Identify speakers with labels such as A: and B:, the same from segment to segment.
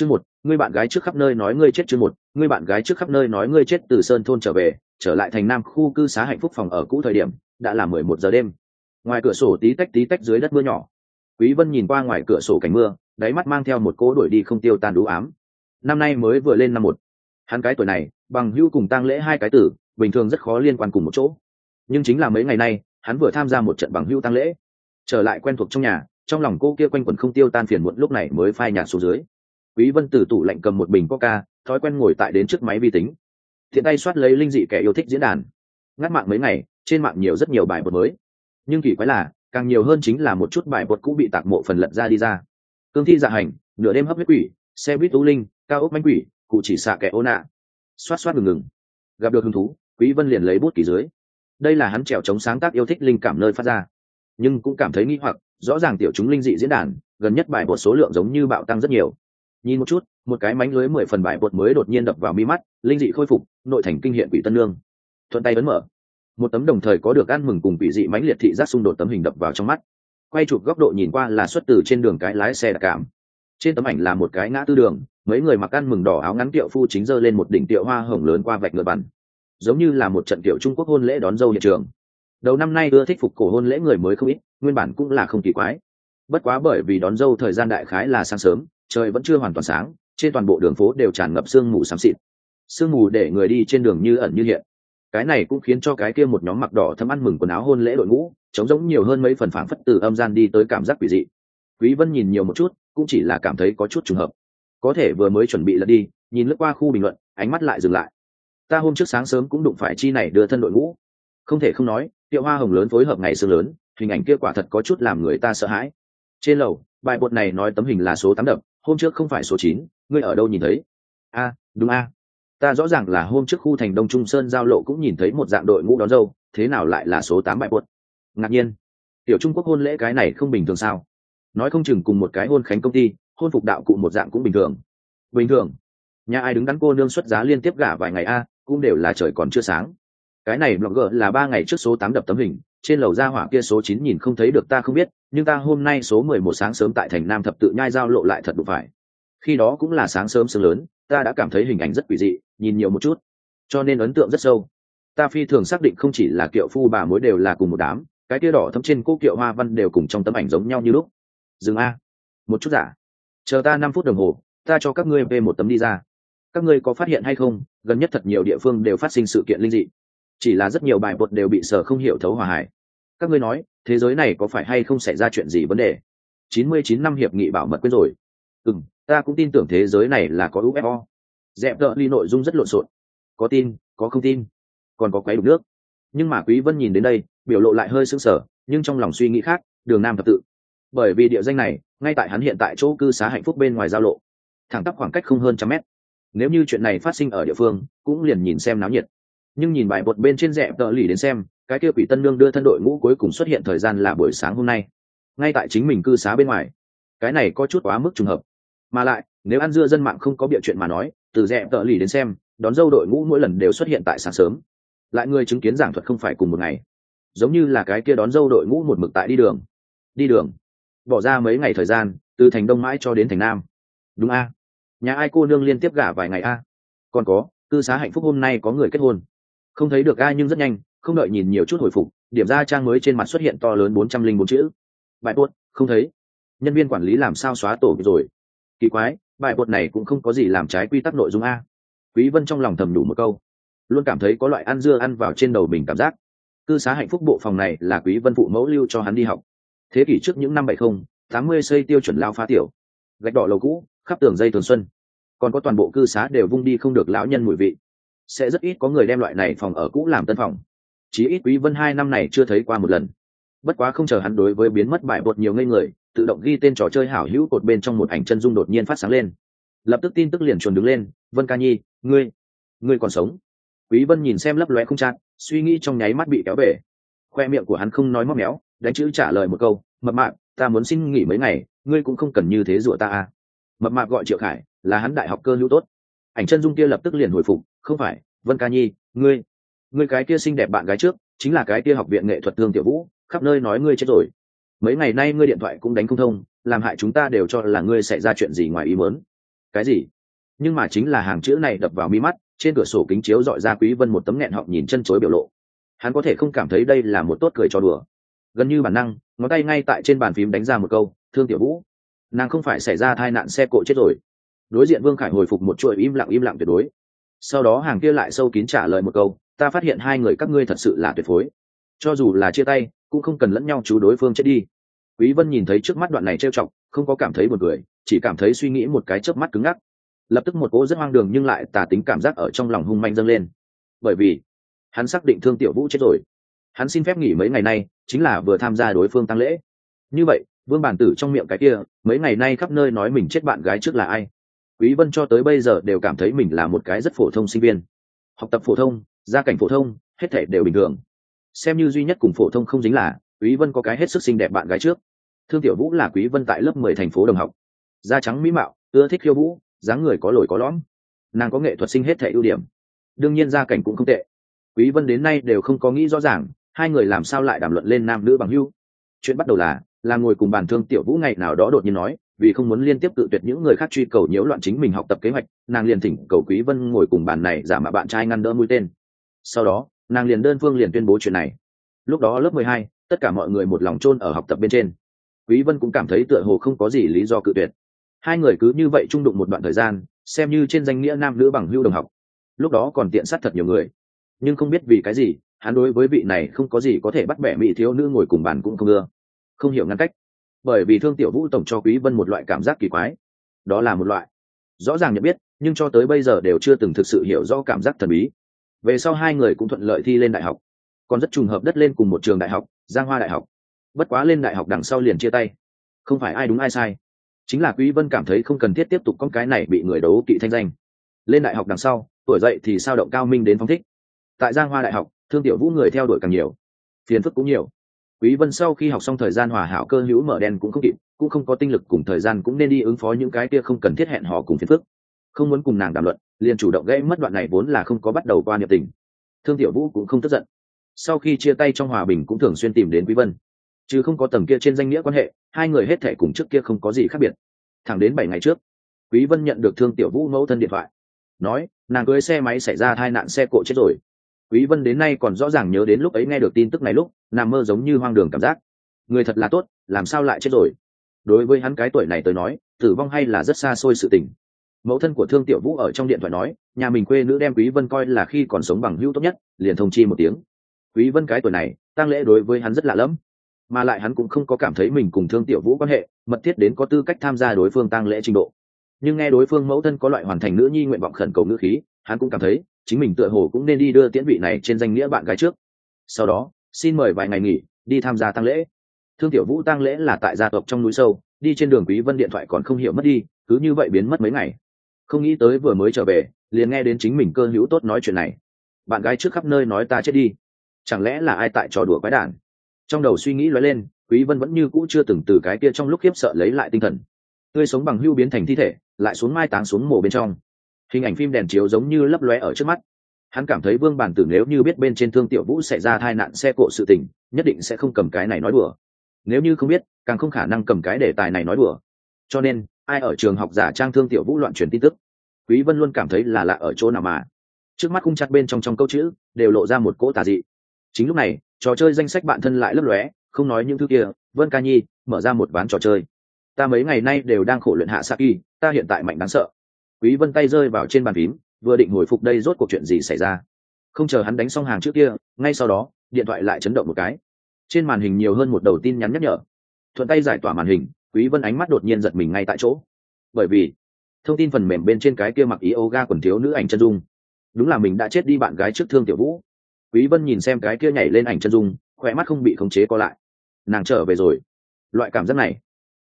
A: chương một, ngươi bạn gái trước khắp nơi nói ngươi chết chương một, ngươi bạn gái trước khắp nơi nói ngươi chết từ sơn thôn trở về, trở lại thành nam khu cư xá hạnh phúc phòng ở cũ thời điểm, đã là mười một giờ đêm. Ngoài cửa sổ tí tách tí tách dưới đất mưa nhỏ. Quý vân nhìn qua ngoài cửa sổ cảnh mưa, đáy mắt mang theo một cỗ đuổi đi không tiêu tan đủ ám. Năm nay mới vừa lên năm một. Hắn cái tuổi này, bằng hưu cùng tang lễ hai cái tử, bình thường rất khó liên quan cùng một chỗ. Nhưng chính là mấy ngày nay, hắn vừa tham gia một trận bằng hưu tang lễ. Trở lại quen thuộc trong nhà, trong lòng cô kia quanh quẩn không tiêu tan phiền muộn lúc này mới phai nhạt xuống dưới quý vân từ tủ lạnh cầm một bình coca, thói quen ngồi tại đến trước máy vi tính. Thiện tay soát lấy linh dị kẻ yêu thích diễn đàn. Ngắt mạng mấy ngày, trên mạng nhiều rất nhiều bài bột mới. Nhưng kỳ quái là, càng nhiều hơn chính là một chút bài bột cũ bị tạc mộ phần lật ra đi ra. Cương thi dạ hành, nửa đêm hấp huyết quỷ, xe buýt tú linh, cao ốc manh quỷ, cụ chỉ xạ kẻ ô nạ. Xoát xoát ngừng ngừng. Gặp được hứng thú, quý vân liền lấy bút kỳ dưới. Đây là hắn trèo chống sáng tác yêu thích linh cảm nơi phát ra. Nhưng cũng cảm thấy nghi hoặc, rõ ràng tiểu chúng linh dị diễn đàn, gần nhất bài bột số lượng giống như bạo tăng rất nhiều nhìn một chút, một cái mánh lưới mười phần bài bột mới đột nhiên đập vào mi mắt, linh dị khôi phục, nội thành kinh hiện quỷ tân lương thuận tay ấn mở. Một tấm đồng thời có được ăn mừng cùng quỷ dị mãnh liệt thị giác xung đột tấm hình đập vào trong mắt. Quay chụp góc độ nhìn qua là xuất từ trên đường cái lái xe đặc cảm. Trên tấm ảnh là một cái ngã tư đường, mấy người mặc ăn mừng đỏ áo ngắn tiệu phu chính giơ lên một đỉnh tiệu hoa hồng lớn qua vạch ngựa bắn. Giống như là một trận tiệu trung quốc hôn lễ đón dâu hiện trường. Đầu năm nay ưa thích phục cổ hôn lễ người mới không ít, nguyên bản cũng là không kỳ quái. Bất quá bởi vì đón dâu thời gian đại khái là sáng sớm trời vẫn chưa hoàn toàn sáng, trên toàn bộ đường phố đều tràn ngập sương mù xám xịt. Sương mù để người đi trên đường như ẩn như hiện. Cái này cũng khiến cho cái kia một nhóm mặc đỏ thấm ăn mừng quần áo hôn lễ đội ngũ, trống giống nhiều hơn mấy phần phảng phất từ âm gian đi tới cảm giác quỷ dị. Quý vân nhìn nhiều một chút, cũng chỉ là cảm thấy có chút trùng hợp. Có thể vừa mới chuẩn bị lật đi, nhìn lướt qua khu bình luận, ánh mắt lại dừng lại. Ta hôm trước sáng sớm cũng đụng phải chi này đưa thân đội ngũ. Không thể không nói, tiệu hoa hồng lớn phối hợp ngày sương lớn, hình ảnh kia quả thật có chút làm người ta sợ hãi. Trên lầu, bài bột này nói tấm hình là số tám đập hôm trước không phải số chín, ngươi ở đâu nhìn thấy? A, đúng a. Ta rõ ràng là hôm trước khu thành đông trung sơn giao lộ cũng nhìn thấy một dạng đội ngũ đón dâu, thế nào lại là số tám bại bột ngạc nhiên. Tiểu trung quốc hôn lễ cái này không bình thường sao? Nói không chừng cùng một cái hôn khánh công ty, hôn phục đạo cụ một dạng cũng bình thường. Bình thường. Nhà ai đứng đắn cô nương xuất giá liên tiếp gả vài ngày a, cũng đều là trời còn chưa sáng. Cái này blogger là ba ngày trước số tám đập tấm hình, trên lầu ra hỏa kia số chín nhìn không thấy được ta không biết nhưng ta hôm nay số mười một sáng sớm tại thành nam thập tự nhai giao lộ lại thật đụng phải. Khi đó cũng là sáng sớm sớm lớn, ta đã cảm thấy hình ảnh rất quỷ dị, nhìn nhiều một chút. Cho nên ấn tượng rất sâu. Ta phi thường xác định không chỉ là kiệu phu bà mối đều là cùng một đám, cái kia đỏ thấm trên cô kiệu hoa văn đều cùng trong tấm ảnh giống nhau như lúc. Dừng a. Một chút giả. Chờ ta năm phút đồng hồ, ta cho các ngươi về một tấm đi ra. Các ngươi có phát hiện hay không? Gần nhất thật nhiều địa phương đều phát sinh sự kiện linh dị. Chỉ là rất nhiều bài bột đều bị sở không hiểu thấu hòa hải các ngươi nói thế giới này có phải hay không xảy ra chuyện gì vấn đề? Chín mươi chín năm hiệp nghị bảo mật quên rồi. Ừ m ta cũng tin tưởng thế giới này là có ufo dẹp đỡ ly nội dung rất lộn xộn. Có tin, có không tin. Còn có quấy đục nước. Nhưng mà quý vân nhìn đến đây, biểu lộ lại hơi sững sờ, nhưng trong lòng suy nghĩ khác, đường nam thập tự. Bởi vì địa danh này, ngay tại hắn hiện tại chỗ cư xá hạnh phúc bên ngoài giao lộ. Thẳng tắp khoảng cách không hơn trăm mét. Nếu như chuyện này phát sinh ở địa phương, cũng liền nhìn xem náo nhiệt. Nhưng nhìn bài bột bên trên dẹp tợ lì đến xem cái kia quỷ tân nương đưa thân đội ngũ cuối cùng xuất hiện thời gian là buổi sáng hôm nay. Ngay tại chính mình cư xá bên ngoài. Cái này có chút quá mức trùng hợp. Mà lại, nếu ăn dưa dân mạng không có bịa chuyện mà nói, từ rẽ tợ lì đến xem, đón dâu đội ngũ mỗi lần đều xuất hiện tại sáng sớm. Lại người chứng kiến giảng thuật không phải cùng một ngày. Giống như là cái kia đón dâu đội ngũ một mực tại đi đường. Đi đường. Bỏ ra mấy ngày thời gian, từ thành đông mãi cho đến thành nam. Đúng a. Nhà ai cô nương liên tiếp gả vài ngày a? Còn có, cư xá hạnh phúc hôm nay có người kết hôn. Không thấy được ai nhưng rất nhanh không đợi nhìn nhiều chút hồi phục, điểm ra trang mới trên mặt xuất hiện to lớn bốn trăm linh bốn chữ. Bài bột không thấy. Nhân viên quản lý làm sao xóa tổ rồi? Kỳ quái, bài bột này cũng không có gì làm trái quy tắc nội dung a. Quý vân trong lòng thầm đủ một câu. Luôn cảm thấy có loại ăn dưa ăn vào trên đầu mình cảm giác. Cư xá hạnh phúc bộ phòng này là quý vân phụ mẫu lưu cho hắn đi học. Thế kỷ trước những năm bảy không, tám mươi xây tiêu chuẩn lao phá tiểu. Gạch đỏ lầu cũ, khắp tường dây thường xuân. Còn có toàn bộ cư xá đều vung đi không được lão nhân mùi vị. Sẽ rất ít có người đem loại này phòng ở cũ làm tân phòng chí ít quý vân hai năm này chưa thấy qua một lần. Bất quá không chờ hắn đối với biến mất bại bột nhiều ngây người, tự động ghi tên trò chơi hảo hữu cột bên trong một ảnh chân dung đột nhiên phát sáng lên. Lập tức tin tức liền chuồn đứng lên, vân ca nhi, ngươi ngươi còn sống? Quý vân nhìn xem lấp lóe không chặt suy nghĩ trong nháy mắt bị kéo về. khoe miệng của hắn không nói móc méo, đánh chữ trả lời một câu, mập mạp, ta muốn xin nghỉ mấy ngày, ngươi cũng không cần như thế rủa ta à. Mập mạp gọi triệu khải, là hắn đại học cơ hữu tốt. Ảnh chân dung kia lập tức liền hồi phục, không phải, vân ca nhi, ngươi người cái kia xinh đẹp bạn gái trước, chính là cái kia học viện nghệ thuật thương tiểu vũ, khắp nơi nói ngươi chết rồi. Mấy ngày nay ngươi điện thoại cũng đánh không thông, làm hại chúng ta đều cho là ngươi xảy ra chuyện gì ngoài ý muốn. Cái gì? Nhưng mà chính là hàng chữ này đập vào mi mắt, trên cửa sổ kính chiếu dọi ra quý vân một tấm nghẹn họng nhìn chân chối biểu lộ. Hắn có thể không cảm thấy đây là một tốt cười cho đùa. Gần như bản năng, ngón tay ngay tại trên bàn phím đánh ra một câu, thương tiểu vũ, nàng không phải xảy ra tai nạn xe cộ chết rồi. Đối diện vương khải hồi phục một chuỗi im lặng im lặng tuyệt đối. Sau đó hàng kia lại sâu kín trả lời một câu ta phát hiện hai người các ngươi thật sự là tuyệt phối. Cho dù là chia tay, cũng không cần lẫn nhau chú đối phương chết đi. Quý vân nhìn thấy trước mắt đoạn này trêu chọc, không có cảm thấy buồn cười, chỉ cảm thấy suy nghĩ một cái chớp mắt cứng ngắc. Lập tức một cỗ rất hoang đường nhưng lại tà tính cảm giác ở trong lòng hung manh dâng lên. Bởi vì, hắn xác định thương tiểu vũ chết rồi. Hắn xin phép nghỉ mấy ngày nay, chính là vừa tham gia đối phương tăng lễ. Như vậy, vương bản tử trong miệng cái kia, mấy ngày nay khắp nơi nói mình chết bạn gái trước là ai? Quý vân cho tới bây giờ đều cảm thấy mình là một cái rất phổ thông sinh viên. Học tập phổ thông gia cảnh phổ thông, hết thể đều bình thường. Xem như duy nhất cùng phổ thông không dính là, quý vân có cái hết sức xinh đẹp bạn gái trước. Thương tiểu vũ là quý vân tại lớp 10 thành phố đồng học. Da trắng mỹ mạo, ưa thích khiêu vũ, dáng người có lồi có lõm. Nàng có nghệ thuật sinh hết thể ưu điểm. Đương nhiên gia cảnh cũng không tệ. Quý vân đến nay đều không có nghĩ rõ ràng, hai người làm sao lại đàm luận lên nam nữ bằng hữu. Chuyện bắt đầu là là ngồi cùng bàn thương tiểu vũ ngày nào đó đột nhiên nói, vì không muốn liên tiếp tự tuyệt những người khác truy cầu nhiễu loạn chính mình học tập kế hoạch, nàng liền thỉnh cầu quý vân ngồi cùng bàn này giả mạo bạn trai ngăn đỡ mũi tên sau đó nàng liền đơn phương liền tuyên bố chuyện này. Lúc đó lớp 12, tất cả mọi người một lòng chôn ở học tập bên trên. Quý vân cũng cảm thấy tựa hồ không có gì lý do cự tuyệt. Hai người cứ như vậy trung đụng một đoạn thời gian xem như trên danh nghĩa nam nữ bằng hưu đồng học. Lúc đó còn tiện sát thật nhiều người. Nhưng không biết vì cái gì hắn đối với vị này không có gì có thể bắt bẻ mỹ thiếu nữ ngồi cùng bàn cũng không ưa. Không hiểu ngăn cách. Bởi vì thương tiểu vũ tổng cho quý vân một loại cảm giác kỳ quái. Đó là một loại. Rõ ràng nhận biết nhưng cho tới bây giờ đều chưa từng thực sự hiểu rõ cảm giác thần bí về sau hai người cũng thuận lợi thi lên đại học. Còn rất trùng hợp đất lên cùng một trường đại học, giang hoa đại học. Bất quá lên đại học đằng sau liền chia tay. Không phải ai đúng ai sai. Chính là quý vân cảm thấy không cần thiết tiếp tục con cái này bị người đấu kỵ thanh danh. Lên đại học đằng sau, tuổi dậy thì sao động cao minh đến phóng thích. Tại giang hoa đại học, thương tiểu vũ người theo đuổi càng nhiều. Phiền phức cũng nhiều. Quý vân sau khi học xong thời gian hòa hảo cơ hữu mở đen cũng không kịp, cũng không có tinh lực cùng thời gian cũng nên đi ứng phó những cái kia không cần thiết hẹn hò cùng phiền phức. Không muốn cùng nàng đàm luận liền chủ động gãy mất đoạn này vốn là không có bắt đầu qua niệm tình. Thương tiểu vũ cũng không tức giận. Sau khi chia tay trong hòa bình cũng thường xuyên tìm đến quý vân. Chứ không có tầng kia trên danh nghĩa quan hệ, hai người hết thể cùng trước kia không có gì khác biệt. Thẳng đến bảy ngày trước, quý vân nhận được thương tiểu vũ mẫu thân điện thoại. Nói, nàng cưới xe máy xảy ra tai nạn xe cộ chết rồi. Quý vân đến nay còn rõ ràng nhớ đến lúc ấy nghe được tin tức này lúc nằm mơ giống như hoang đường cảm giác. Người thật là tốt, làm sao lại chết rồi? Đối với hắn cái tuổi này tôi nói, tử vong hay là rất xa xôi sự tình mẫu thân của thương tiểu vũ ở trong điện thoại nói, nhà mình quê nữ đem quý vân coi là khi còn sống bằng hữu tốt nhất, liền thông chi một tiếng. Quý vân cái tuổi này, tang lễ đối với hắn rất lạ lẫm, mà lại hắn cũng không có cảm thấy mình cùng thương tiểu vũ quan hệ, mật thiết đến có tư cách tham gia đối phương tang lễ trình độ. Nhưng nghe đối phương mẫu thân có loại hoàn thành nữ nhi nguyện vọng khẩn cầu ngữ khí, hắn cũng cảm thấy, chính mình tựa hồ cũng nên đi đưa tiễn vị này trên danh nghĩa bạn gái trước. Sau đó, xin mời vài ngày nghỉ, đi tham gia tang lễ. Thương tiểu vũ tang lễ là tại gia tộc trong núi sâu, đi trên đường quý vân điện thoại còn không hiểu mất đi, cứ như vậy biến mất mấy ngày không nghĩ tới vừa mới trở về, liền nghe đến chính mình cơ hữu tốt nói chuyện này. Bạn gái trước khắp nơi nói ta chết đi. Chẳng lẽ là ai tại trò đùa quái đản? Trong đầu suy nghĩ lóe lên, quý vân vẫn như cũ chưa từng từ cái kia trong lúc khiếp sợ lấy lại tinh thần. Tươi sống bằng hưu biến thành thi thể, lại xuống mai táng xuống mồ bên trong. Hình ảnh phim đèn chiếu giống như lấp lóe ở trước mắt. Hắn cảm thấy vương bản tử nếu như biết bên trên thương tiểu vũ xảy ra tai nạn xe cộ sự tình, nhất định sẽ không cầm cái này nói đùa. Nếu như không biết, càng không khả năng cầm cái đề tài này nói đùa. Cho nên ai ở trường học giả trang thương tiểu vũ loạn truyền tin tức. Quý vân luôn cảm thấy là lạ ở chỗ nào mà. Trước mắt khung chặt bên trong trong câu chữ, đều lộ ra một cỗ tà dị. Chính lúc này, trò chơi danh sách bạn thân lại lấp lóe, không nói những thứ kia, vân ca nhi mở ra một ván trò chơi. Ta mấy ngày nay đều đang khổ luyện hạ sa kỳ ta hiện tại mạnh đáng sợ. Quý vân tay rơi vào trên bàn phím, vừa định hồi phục đây rốt cuộc chuyện gì xảy ra. Không chờ hắn đánh xong hàng trước kia, ngay sau đó, điện thoại lại chấn động một cái. Trên màn hình nhiều hơn một đầu tin nhắn nhắc nhở. Thuận tay giải tỏa màn hình quý vân ánh mắt đột nhiên giật mình ngay tại chỗ. Bởi vì, thông tin phần mềm bên trên cái kia mặc yoga quần thiếu nữ ảnh chân dung. Đúng là mình đã chết đi bạn gái trước thương tiểu vũ. Quý vân nhìn xem cái kia nhảy lên ảnh chân dung, khỏe mắt không bị khống chế co lại. Nàng trở về rồi. Loại cảm giác này,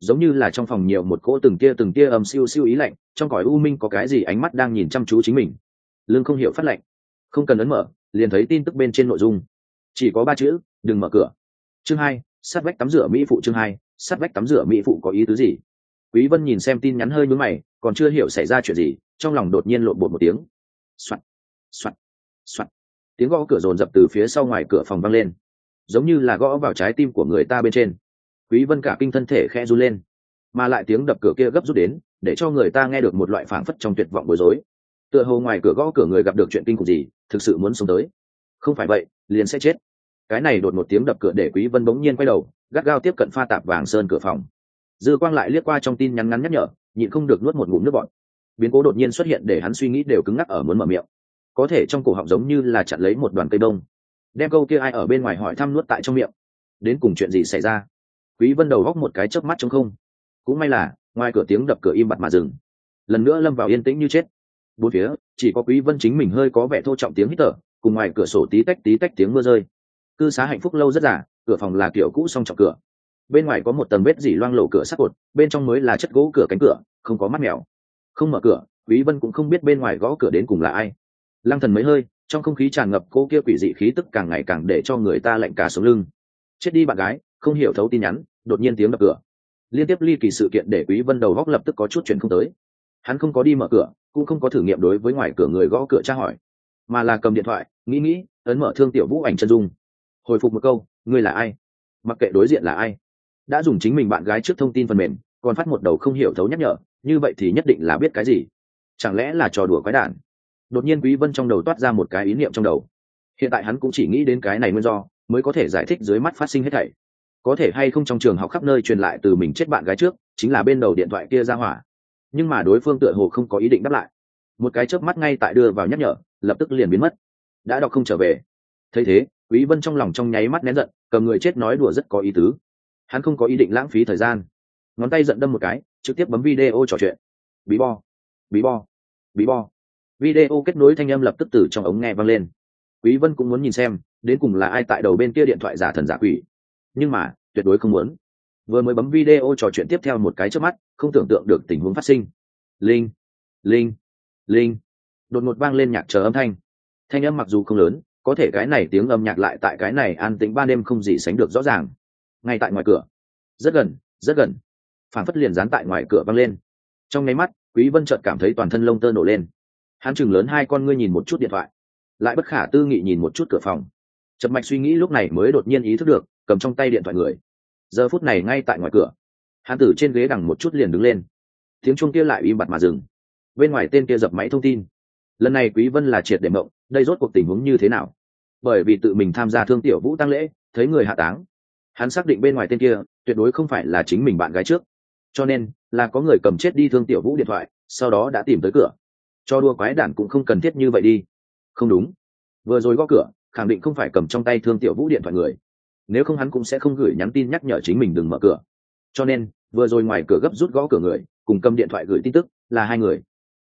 A: giống như là trong phòng nhiều một cỗ từng tia từng tia âm siêu siêu ý lạnh, trong cõi u minh có cái gì ánh mắt đang nhìn chăm chú chính mình. Lương không hiểu phát lạnh. Không cần ấn mở, liền thấy tin tức bên trên nội dung. Chỉ có ba chữ, đừng mở cửa. Chương hai, sát vách tắm rửa mỹ phụ chương hai sát vách tắm rửa mỹ phụ có ý tứ gì? Quý vân nhìn xem tin nhắn hơi nhướng mày, còn chưa hiểu xảy ra chuyện gì, trong lòng đột nhiên lộn bột một tiếng. Soạt soạt soạt. Tiếng gõ cửa rồn rập từ phía sau ngoài cửa phòng vang lên. Giống như là gõ vào trái tim của người ta bên trên. Quý vân cả kinh thân thể khẽ run lên, mà lại tiếng đập cửa kia gấp rút đến, để cho người ta nghe được một loại phảng phất trong tuyệt vọng bối rối. Tựa hồ ngoài cửa gõ cửa người gặp được chuyện kinh khủng gì, thực sự muốn sống tới. Không phải vậy, liền sẽ chết. Cái này đột một tiếng đập cửa để quý vân bỗng nhiên quay đầu gắt gao tiếp cận pha tạp vàng sơn cửa phòng. Dư quang lại liếc qua trong tin nhắn ngắn nhắc nhở, nhịn không được nuốt một ngụm nước bọt. Biến cố đột nhiên xuất hiện để hắn suy nghĩ đều cứng ngắc ở muốn mở miệng. Có thể trong cổ họng giống như là chặn lấy một đoàn cây đông đem câu kia ai ở bên ngoài hỏi thăm nuốt tại trong miệng. Đến cùng chuyện gì xảy ra? Quý vân đầu góc một cái chớp mắt trong không. Cũng may là, ngoài cửa tiếng đập cửa im bặt mà dừng. Lần nữa lâm vào yên tĩnh như chết. Bốn phía, chỉ có quý vân chính mình hơi có vẻ thô trọng tiếng hít thở, cùng ngoài cửa sổ tí tách tí tách tiếng mưa rơi. Cư xá hạnh phúc lâu rất giả cửa phòng là kiểu cũ song trọng cửa. Bên ngoài có một tầng vết dỉ loang lổ cửa sắt cột, bên trong mới là chất gỗ cửa cánh cửa, không có mắt mèo. Không mở cửa, quý vân cũng không biết bên ngoài gõ cửa đến cùng là ai. Lăng thần mấy hơi, trong không khí tràn ngập cô kia quỷ dị khí tức càng ngày càng để cho người ta lạnh cả sống lưng. Chết đi bạn gái, không hiểu thấu tin nhắn, đột nhiên tiếng đập cửa. Liên tiếp ly kỳ sự kiện để quý vân đầu góc lập tức có chút chuyện không tới. Hắn không có đi mở cửa, cũng không có thử nghiệm đối với ngoài cửa người gõ cửa tra hỏi, mà là cầm điện thoại, nghĩ nghĩ, ấn mở thương tiểu vũ ảnh chân dung. Hồi phục một câu ngươi là ai? Mặc kệ đối diện là ai, đã dùng chính mình bạn gái trước thông tin phần mềm, còn phát một đầu không hiểu thấu nhắc nhở, như vậy thì nhất định là biết cái gì? Chẳng lẽ là trò đùa quái đản? Đột nhiên quý vân trong đầu toát ra một cái ý niệm trong đầu. Hiện tại hắn cũng chỉ nghĩ đến cái này nguyên do, mới có thể giải thích dưới mắt phát sinh hết thảy. Có thể hay không trong trường học khắp nơi truyền lại từ mình chết bạn gái trước, chính là bên đầu điện thoại kia ra hỏa. Nhưng mà đối phương tựa hồ không có ý định đáp lại. Một cái chớp mắt ngay tại đưa vào nhắc nhở, lập tức liền biến mất. Đã đọc không trở về. Thấy thế, quý vân trong lòng trong nháy mắt nén giận cầm người chết nói đùa rất có ý tứ. Hắn không có ý định lãng phí thời gian. Ngón tay giận đâm một cái, trực tiếp bấm video trò chuyện. Bí bo bí bo bí bo. Video kết nối thanh âm lập tức từ trong ống nghe vang lên. Quý vân cũng muốn nhìn xem, đến cùng là ai tại đầu bên kia điện thoại giả thần giả quỷ. Nhưng mà, tuyệt đối không muốn. Vừa mới bấm video trò chuyện tiếp theo một cái trước mắt, không tưởng tượng được tình huống phát sinh. Linh linh linh. Đột ngột vang lên nhạc chờ âm thanh. Thanh âm mặc dù không lớn có thể cái này tiếng âm nhạc lại tại cái này an tĩnh ban đêm không gì sánh được rõ ràng. Ngay tại ngoài cửa. Rất gần rất gần. Phản phất liền dán tại ngoài cửa văng lên. Trong nháy mắt, quý vân chợt cảm thấy toàn thân lông tơ nổ lên. Hắn chừng lớn hai con ngươi nhìn một chút điện thoại. Lại bất khả tư nghị nhìn một chút cửa phòng. Chập mạch suy nghĩ lúc này mới đột nhiên ý thức được, cầm trong tay điện thoại người. Giờ phút này ngay tại ngoài cửa. Hắn tử trên ghế đằng một chút liền đứng lên. Tiếng chuông kia lại im bặt mà dừng. Bên ngoài tên kia dập máy thông tin. Lần này quý vân là triệt để mộng đây rốt cuộc tình huống như thế nào? Bởi vì tự mình tham gia thương tiểu vũ tăng lễ, thấy người hạ táng. Hắn xác định bên ngoài tên kia, tuyệt đối không phải là chính mình bạn gái trước. Cho nên, là có người cầm chết đi thương tiểu vũ điện thoại, sau đó đã tìm tới cửa. Cho đua quái đản cũng không cần thiết như vậy đi. Không đúng. Vừa rồi gõ cửa, khẳng định không phải cầm trong tay thương tiểu vũ điện thoại người. Nếu không hắn cũng sẽ không gửi nhắn tin nhắc nhở chính mình đừng mở cửa. Cho nên, vừa rồi ngoài cửa gấp rút gõ cửa người, cùng cầm điện thoại gửi tin tức, là hai người.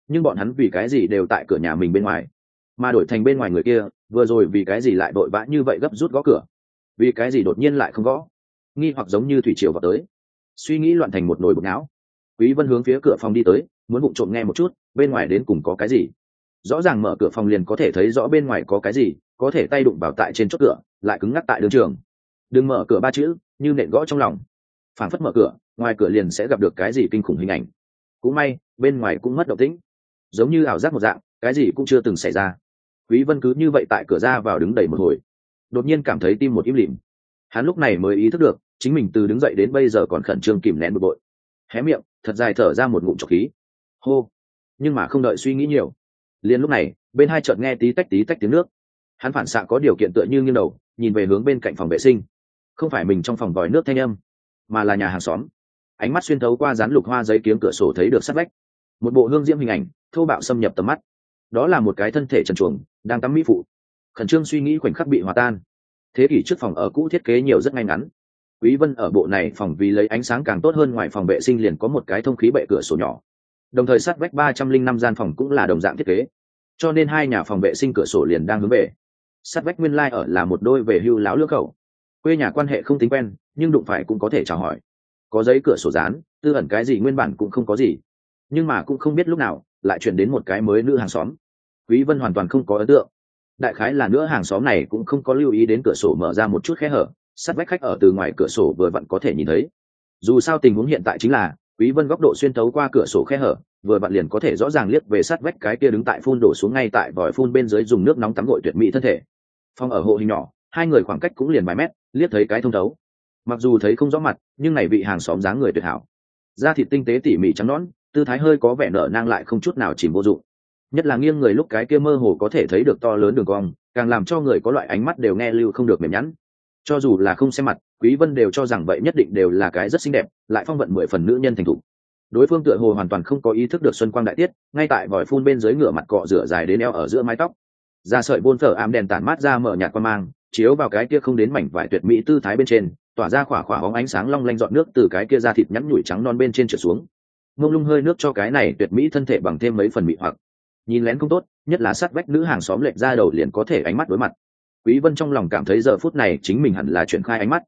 A: Nhưng bọn hắn vì cái gì đều tại cửa nhà mình bên ngoài? Mà đổi thành bên ngoài người kia, vừa rồi vì cái gì lại vội vã như vậy gấp rút gõ cửa? Vì cái gì đột nhiên lại không gõ? Nghi hoặc giống như thủy triều vào tới. Suy nghĩ loạn thành một nồi bột não quý vân hướng phía cửa phòng đi tới, muốn bụng trộm nghe một chút, bên ngoài đến cùng có cái gì? Rõ ràng mở cửa phòng liền có thể thấy rõ bên ngoài có cái gì, có thể tay đụng vào tại trên chốt cửa, lại cứng ngắc tại đường trường. Đừng mở cửa ba chữ, như nện gõ trong lòng. Phản phất mở cửa, ngoài cửa liền sẽ gặp được cái gì kinh khủng hình ảnh. Cũng may, bên ngoài cũng mất động tĩnh. Giống như ảo giác một dạng, cái gì cũng chưa từng xảy ra quý vân cứ như vậy tại cửa ra vào đứng đầy một hồi. Đột nhiên cảm thấy tim một im lìm. Hắn lúc này mới ý thức được, chính mình từ đứng dậy đến bây giờ còn khẩn trương kìm nén bực bội. Hé miệng, thật dài thở ra một ngụm trọc khí. Hô. Nhưng mà không đợi suy nghĩ nhiều. Liền lúc này, bên hai chợt nghe tí tách tí tách tiếng nước. Hắn phản xạ có điều kiện tựa như nghiêng đầu, nhìn về hướng bên cạnh phòng vệ sinh. Không phải mình trong phòng vòi nước thanh âm, mà là nhà hàng xóm. Ánh mắt xuyên thấu qua dán lục hoa giấy kiếm cửa sổ thấy được sắt vách. Một bộ hương diễm hình ảnh, thô bạo xâm nhập tầm mắt đó là một cái thân thể trần chuồng, đang tắm mỹ phụ. Khẩn trương suy nghĩ khoảnh khắc bị hòa tan. Thế kỷ trước phòng ở cũ thiết kế nhiều rất ngay ngắn. Quý vân ở bộ này phòng vì lấy ánh sáng càng tốt hơn ngoài phòng vệ sinh liền có một cái thông khí bệ cửa sổ nhỏ. Đồng thời sát vách ba trăm linh năm gian phòng cũng là đồng dạng thiết kế. Cho nên hai nhà phòng vệ sinh cửa sổ liền đang hướng về. Sát vách nguyên lai ở là một đôi về hưu láo lưỡng khẩu quê nhà quan hệ không tính quen, nhưng đụng phải cũng có thể chào hỏi. Có giấy cửa sổ dán, tư ẩn cái gì nguyên bản cũng không có gì. Nhưng mà cũng không biết lúc nào lại chuyển đến một cái mới nữ hàng xóm. Quý vân hoàn toàn không có ấn tượng. Đại khái là nữa hàng xóm này cũng không có lưu ý đến cửa sổ mở ra một chút khe hở sát vách khách ở từ ngoài cửa sổ vừa vặn có thể nhìn thấy. Dù sao tình huống hiện tại chính là, quý vân góc độ xuyên thấu qua cửa sổ khe hở, vừa vặn liền có thể rõ ràng liếc về sát vách cái kia đứng tại phun đổ xuống ngay tại vòi phun bên dưới dùng nước nóng tắm gội tuyệt mỹ thân thể. Phòng ở hộ hình nhỏ, hai người khoảng cách cũng liền vài mét, liếc thấy cái thông thấu. Mặc dù thấy không rõ mặt, nhưng này vị hàng xóm dáng người tuyệt hảo. Da thịt tinh tế tỉ mỉ trắng nõn tư thái hơi có vẻ nở nang lại không chút nào chìm vô dụng. Nhất là nghiêng người lúc cái kia mơ hồ có thể thấy được to lớn đường cong, càng làm cho người có loại ánh mắt đều nghe lưu không được mềm nhẵn. Cho dù là không xem mặt, quý vân đều cho rằng vậy nhất định đều là cái rất xinh đẹp, lại phong vận mười phần nữ nhân thành thủ đối phương tựa hồ hoàn toàn không có ý thức được xuân quang đại tiết, ngay tại vòi phun bên dưới ngựa mặt cọ rửa dài đến eo ở giữa mái tóc. Da sợi buôn phở ám đèn tản mát ra mở nhạt qua mang, chiếu vào cái kia không đến mảnh vải tuyệt mỹ tư thái bên trên, tỏa ra khỏa khỏa bóng ánh sáng long lanh dọn nước từ cái kia ra thịt nhắn nhủi trắng non bên trên trở xuống mông lung hơi nước cho cái này tuyệt mỹ thân thể bằng thêm mấy phần mị hoặc. Nhìn lén không tốt, nhất là sát vách nữ hàng xóm lệch ra đầu liền có thể ánh mắt đối mặt. Quý vân trong lòng cảm thấy giờ phút này chính mình hẳn là chuyển khai ánh mắt.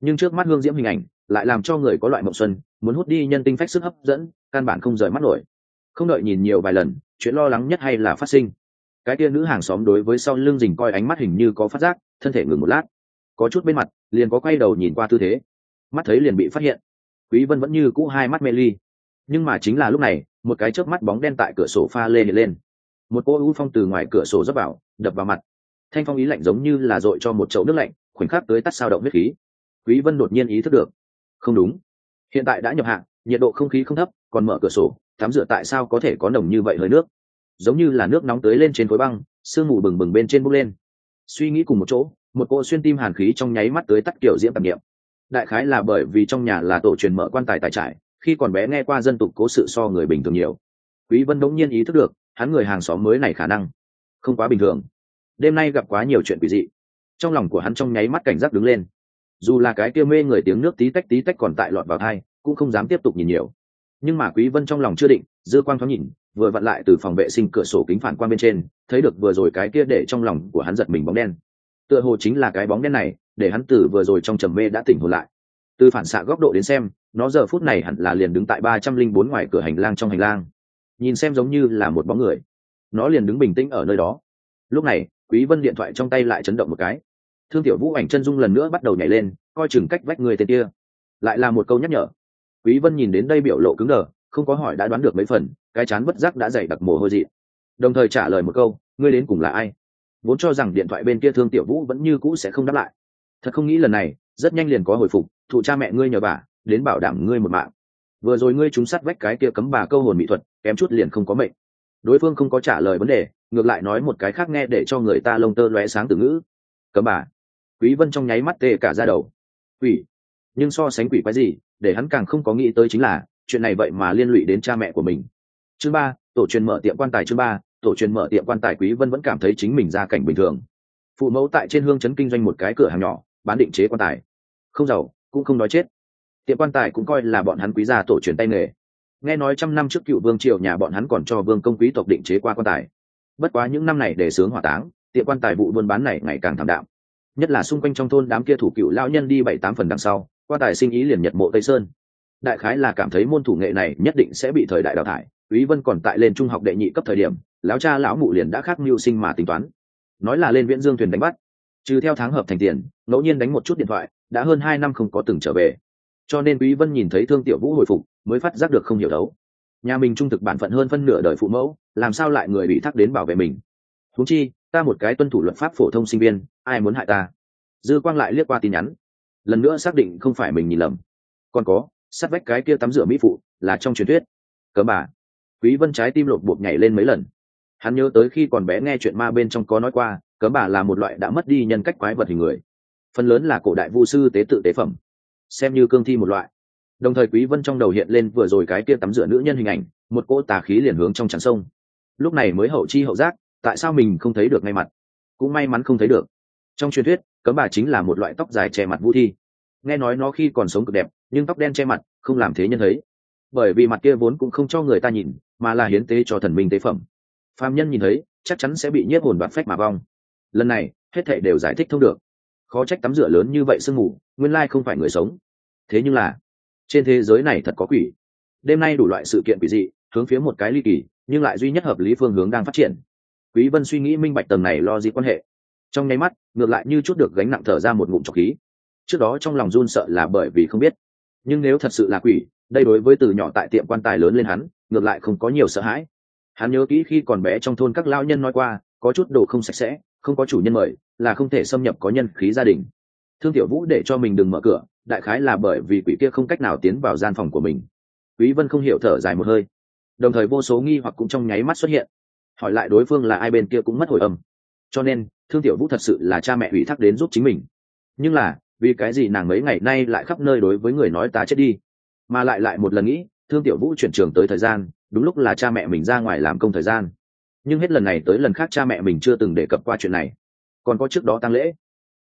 A: Nhưng trước mắt hương diễm hình ảnh, lại làm cho người có loại mộng xuân, muốn hút đi nhân tinh phách sức hấp dẫn, căn bản không rời mắt nổi. Không đợi nhìn nhiều vài lần, chuyện lo lắng nhất hay là phát sinh. Cái kia nữ hàng xóm đối với sau lưng dình coi ánh mắt hình như có phát giác, thân thể ngừng một lát. Có chút bên mặt, liền có quay đầu nhìn qua tư thế. Mắt thấy liền bị phát hiện. Quý vân vẫn như cũ hai mắt mê ly nhưng mà chính là lúc này, một cái chớp mắt bóng đen tại cửa sổ pha lê hiện lên. Một cô u phong từ ngoài cửa sổ dấp vào, đập vào mặt. Thanh phong ý lạnh giống như là dội cho một chậu nước lạnh, khoảnh khắc tới tắt sao động huyết khí. Quý vân đột nhiên ý thức được. Không đúng. Hiện tại đã nhập hạ, nhiệt độ không khí không thấp, còn mở cửa sổ tắm rửa tại sao có thể có nồng như vậy hơi nước. Giống như là nước nóng tới lên trên khối băng, sương mù bừng bừng bên trên bốc lên. Suy nghĩ cùng một chỗ, một cô xuyên tim hàn khí trong nháy mắt tới tắt kiểu diễm tạp niệm. Đại khái là bởi vì trong nhà là tổ truyền mở quan tài tài trải khi còn bé nghe qua dân tục cố sự so người bình thường nhiều. Quý vân đống nhiên ý thức được, hắn người hàng xóm mới này khả năng không quá bình thường. Đêm nay gặp quá nhiều chuyện quỷ dị. Trong lòng của hắn trong nháy mắt cảnh giác đứng lên. Dù là cái kia mê người tiếng nước tí tách tí tách còn tại lọt vào thai, cũng không dám tiếp tục nhìn nhiều. Nhưng mà quý vân trong lòng chưa định, dư quang thoáng nhìn, vừa vặn lại từ phòng vệ sinh cửa sổ kính phản quang bên trên, thấy được vừa rồi cái kia để trong lòng của hắn giật mình bóng đen. Tựa hồ chính là cái bóng đen này, để hắn từ vừa rồi trong trầm mê đã tỉnh hồn lại. Từ phản xạ góc độ đến xem nó giờ phút này hẳn là liền đứng tại ba trăm linh bốn ngoài cửa hành lang trong hành lang. Nhìn xem giống như là một bóng người. Nó liền đứng bình tĩnh ở nơi đó. Lúc này, quý vân điện thoại trong tay lại chấn động một cái. Thương tiểu vũ ảnh chân dung lần nữa bắt đầu nhảy lên, coi chừng cách vách người tên kia. Lại là một câu nhắc nhở. Quý vân nhìn đến đây biểu lộ cứng đờ, không có hỏi đã đoán được mấy phần, cái chán bất giác đã dày đặc mồ hôi dị. Đồng thời trả lời một câu, ngươi đến cùng là ai? Vốn cho rằng điện thoại bên kia thương tiểu vũ vẫn như cũ sẽ không đáp lại. Thật không nghĩ lần này, rất nhanh liền có hồi phục, thụ cha mẹ ngươi nhờ bà đến bảo đảm ngươi một mạng. Vừa rồi ngươi trúng sát vách cái kia cấm bà câu hồn mỹ thuật, kém chút liền không có mệnh. Đối phương không có trả lời vấn đề, ngược lại nói một cái khác nghe để cho người ta lông tơ lóe sáng từ ngữ. Cấm bà. Quý vân trong nháy mắt tê cả ra đầu. Quỷ. Nhưng so sánh quỷ quái gì, để hắn càng không có nghĩ tới chính là, chuyện này vậy mà liên lụy đến cha mẹ của mình. Chương ba, tổ truyền mở tiệm quan tài chương ba, tổ truyền mở tiệm quan tài quý vân vẫn cảm thấy chính mình ra cảnh bình thường. Phụ mẫu tại trên hương Trấn kinh doanh một cái cửa hàng nhỏ, bán định chế quan tài. Không giàu, cũng không nói chết tiệm quan tài cũng coi là bọn hắn quý gia tổ truyền tay nghề. Nghe nói trăm năm trước cựu vương triều nhà bọn hắn còn cho vương công quý tộc định chế qua quan tài. Bất quá những năm này để sướng hỏa táng, tiệm quan tài vụ buôn bán này ngày càng thảm đạm. Nhất là xung quanh trong thôn đám kia thủ cựu lão nhân đi bảy tám phần đằng sau, quan tài sinh ý liền nhật mộ tây sơn. Đại khái là cảm thấy môn thủ nghệ này nhất định sẽ bị thời đại đào thải, quý vân còn tại lên trung học đệ nhị cấp thời điểm, lão cha lão mụ liền đã khác mưu sinh mà tính toán. Nói là lên viễn dương thuyền đánh bắt. Trừ theo tháng hợp thành tiền, ngẫu nhiên đánh một chút điện thoại, đã hơn hai năm không có từng trở về cho nên quý vân nhìn thấy thương tiểu vũ hồi phục, mới phát giác được không hiểu đấu. Nhà mình trung thực bản phận hơn phân nửa đời phụ mẫu, làm sao lại người bị thác đến bảo vệ mình? Huống chi, ta một cái tuân thủ luật pháp phổ thông sinh viên, ai muốn hại ta? Dư quang lại liếc qua tin nhắn. Lần nữa xác định không phải mình nhìn lầm. Còn có, sát vách cái kia tắm rửa mỹ phụ, là trong truyền thuyết. Cớ bà. Quý vân trái tim lột bột nhảy lên mấy lần. Hắn nhớ tới khi còn bé nghe chuyện ma bên trong có nói qua cớ bà là một loại đã mất đi nhân cách quái vật hình người. Phần lớn là cổ đại vu sư tế tự tế phẩm xem như cương thi một loại. Đồng thời quý vân trong đầu hiện lên vừa rồi cái kia tắm rửa nữ nhân hình ảnh, một cỗ tà khí liền hướng trong tràn sông. Lúc này mới hậu chi hậu giác, tại sao mình không thấy được ngay mặt? Cũng may mắn không thấy được. Trong truyền thuyết, cấm bà chính là một loại tóc dài che mặt vũ thi. Nghe nói nó khi còn sống cực đẹp, nhưng tóc đen che mặt, không làm thế nhân thấy. Bởi vì mặt kia vốn cũng không cho người ta nhìn, mà là hiến tế cho thần minh tế phẩm. Phàm nhân nhìn thấy, chắc chắn sẽ bị nhiếp hồn đoạt phách mà vong. Lần này, hết thảy đều giải thích thông được khó trách tắm rửa lớn như vậy sương mù, nguyên lai không phải người sống. Thế nhưng là, trên thế giới này thật có quỷ. Đêm nay đủ loại sự kiện quỷ dị, hướng phía một cái ly kỳ, nhưng lại duy nhất hợp lý phương hướng đang phát triển. Quý vân suy nghĩ minh bạch tầng này lo gì quan hệ. Trong nháy mắt, ngược lại như chút được gánh nặng thở ra một ngụm trọc khí. Trước đó trong lòng run sợ là bởi vì không biết. Nhưng nếu thật sự là quỷ, đây đối với từ nhỏ tại tiệm quan tài lớn lên hắn, ngược lại không có nhiều sợ hãi. Hắn nhớ kỹ khi còn bé trong thôn các lao nhân nói qua, có chút đồ không sạch sẽ, không có chủ nhân mời là không thể xâm nhập có nhân khí gia đình. Thương tiểu vũ để cho mình đừng mở cửa, đại khái là bởi vì quỷ kia không cách nào tiến vào gian phòng của mình. Quý vân không hiểu thở dài một hơi. Đồng thời vô số nghi hoặc cũng trong nháy mắt xuất hiện. Hỏi lại đối phương là ai bên kia cũng mất hồi âm. Cho nên, thương tiểu vũ thật sự là cha mẹ ủy thác đến giúp chính mình. Nhưng là, vì cái gì nàng mấy ngày nay lại khắp nơi đối với người nói ta chết đi? Mà lại lại một lần nghĩ, thương tiểu vũ chuyển trường tới thời gian, đúng lúc là cha mẹ mình ra ngoài làm công thời gian. Nhưng hết lần này tới lần khác cha mẹ mình chưa từng đề cập qua chuyện này còn có trước đó tăng lễ.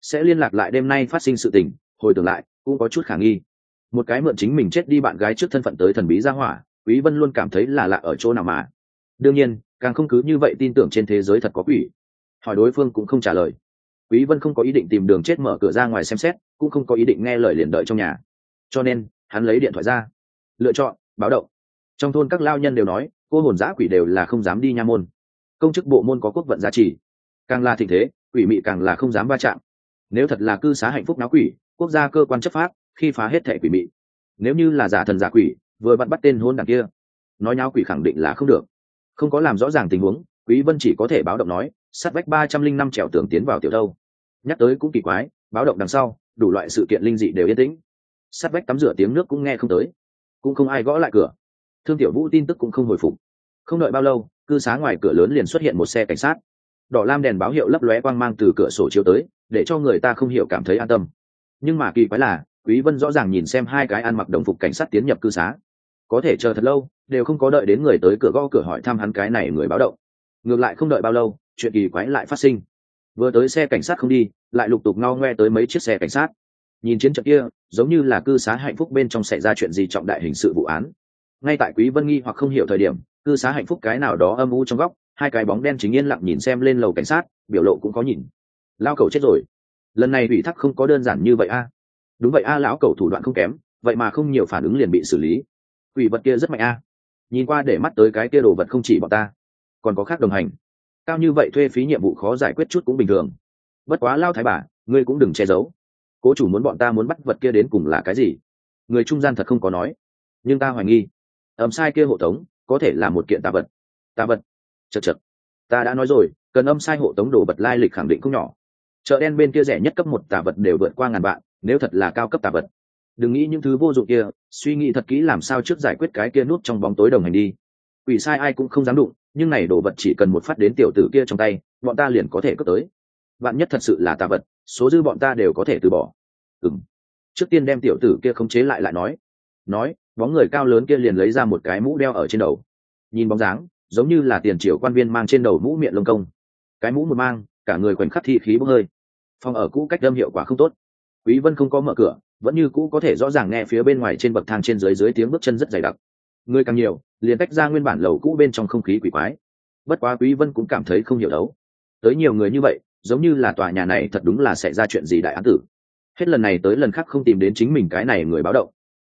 A: Sẽ liên lạc lại đêm nay phát sinh sự tình, hồi tưởng lại, cũng có chút khả nghi. Một cái mượn chính mình chết đi bạn gái trước thân phận tới thần bí gia hỏa, quý vân luôn cảm thấy là lạ ở chỗ nào mà. Đương nhiên, càng không cứ như vậy tin tưởng trên thế giới thật có quỷ. Hỏi đối phương cũng không trả lời. Quý vân không có ý định tìm đường chết mở cửa ra ngoài xem xét, cũng không có ý định nghe lời liền đợi trong nhà. Cho nên, hắn lấy điện thoại ra. Lựa chọn, báo động. Trong thôn các lao nhân đều nói, cô hồn giã quỷ đều là không dám đi nha môn. Công chức bộ môn có quốc vận giá trị. Càng là thịnh thế quỷ mị càng là không dám va chạm. Nếu thật là cư xá hạnh phúc náo quỷ, quốc gia cơ quan chấp pháp, khi phá hết thẻ quỷ mị. Nếu như là giả thần giả quỷ, vừa bắt bắt tên hôn đằng kia, nói nháo quỷ khẳng định là không được. Không có làm rõ ràng tình huống, quý vân chỉ có thể báo động nói, sát vách ba trăm linh năm trèo tường tiến vào tiểu đâu nhắc tới cũng kỳ quái, báo động đằng sau, đủ loại sự kiện linh dị đều yên tĩnh. Sát vách tắm rửa tiếng nước cũng nghe không tới. Cũng không ai gõ lại cửa. Thương tiểu vũ tin tức cũng không hồi phục. Không đợi bao lâu, cư xá ngoài cửa lớn liền xuất hiện một xe cảnh sát đỏ lam đèn báo hiệu lấp lóe quang mang từ cửa sổ chiếu tới, để cho người ta không hiểu cảm thấy an tâm. Nhưng mà kỳ quái là, quý vân rõ ràng nhìn xem hai cái ăn mặc đồng phục cảnh sát tiến nhập cư xá. Có thể chờ thật lâu, đều không có đợi đến người tới cửa gõ cửa hỏi thăm hắn cái này người báo động. Ngược lại không đợi bao lâu, chuyện kỳ quái lại phát sinh. Vừa tới xe cảnh sát không đi, lại lục tục ngao ngoe tới mấy chiếc xe cảnh sát. Nhìn chiến trận kia, giống như là cư xá hạnh phúc bên trong xảy ra chuyện gì trọng đại hình sự vụ án. Ngay tại quý vân nghi hoặc không hiểu thời điểm, cư xá hạnh phúc cái nào đó âm u trong góc hai cái bóng đen chính yên lặng nhìn xem lên lầu cảnh sát, biểu lộ cũng có nhìn. Lao cầu chết rồi. Lần này ủy thác không có đơn giản như vậy a. Đúng vậy a, lão cầu thủ đoạn không kém, vậy mà không nhiều phản ứng liền bị xử lý. Quỷ vật kia rất mạnh a. Nhìn qua để mắt tới cái kia đồ vật không chỉ bọn ta, còn có khác đồng hành. Cao như vậy thuê phí nhiệm vụ khó giải quyết chút cũng bình thường. Bất quá lao thái bà, ngươi cũng đừng che giấu. Cố chủ muốn bọn ta muốn bắt vật kia đến cùng là cái gì? Người trung gian thật không có nói. Nhưng ta hoài nghi. Ẩm sai kia hộ tống, có thể là một kiện tà vật. Tà vật chật chật. Ta đã nói rồi, cần âm sai hộ tống đồ vật lai lịch khẳng định không nhỏ. Chợ đen bên kia rẻ nhất cấp một tà vật đều vượt qua ngàn vạn, nếu thật là cao cấp tà vật. Đừng nghĩ những thứ vô dụng kia, suy nghĩ thật kỹ làm sao trước giải quyết cái kia nút trong bóng tối đồng hành đi. Quỷ sai ai cũng không dám đụng, nhưng này đồ vật chỉ cần một phát đến tiểu tử kia trong tay, bọn ta liền có thể cướp tới. Bạn nhất thật sự là tà vật, số dư bọn ta đều có thể từ bỏ. Ừng trước tiên đem tiểu tử kia khống chế lại lại nói. Nói, bóng người cao lớn kia liền lấy ra một cái mũ đeo ở trên đầu. Nhìn bóng dáng giống như là tiền triều quan viên mang trên đầu mũ miệng lông công. Cái mũ một mang, cả người khoảnh khắc thị khí bốc hơi. Phòng ở cũ cách đâm hiệu quả không tốt. Quý vân không có mở cửa, vẫn như cũ có thể rõ ràng nghe phía bên ngoài trên bậc thang trên dưới dưới tiếng bước chân rất dày đặc. Người càng nhiều, liền tách ra nguyên bản lầu cũ bên trong không khí quỷ quái. Bất quá quý vân cũng cảm thấy không hiểu đấu. Tới nhiều người như vậy, giống như là tòa nhà này thật đúng là sẽ ra chuyện gì đại án tử. Hết lần này tới lần khác không tìm đến chính mình cái này người báo động.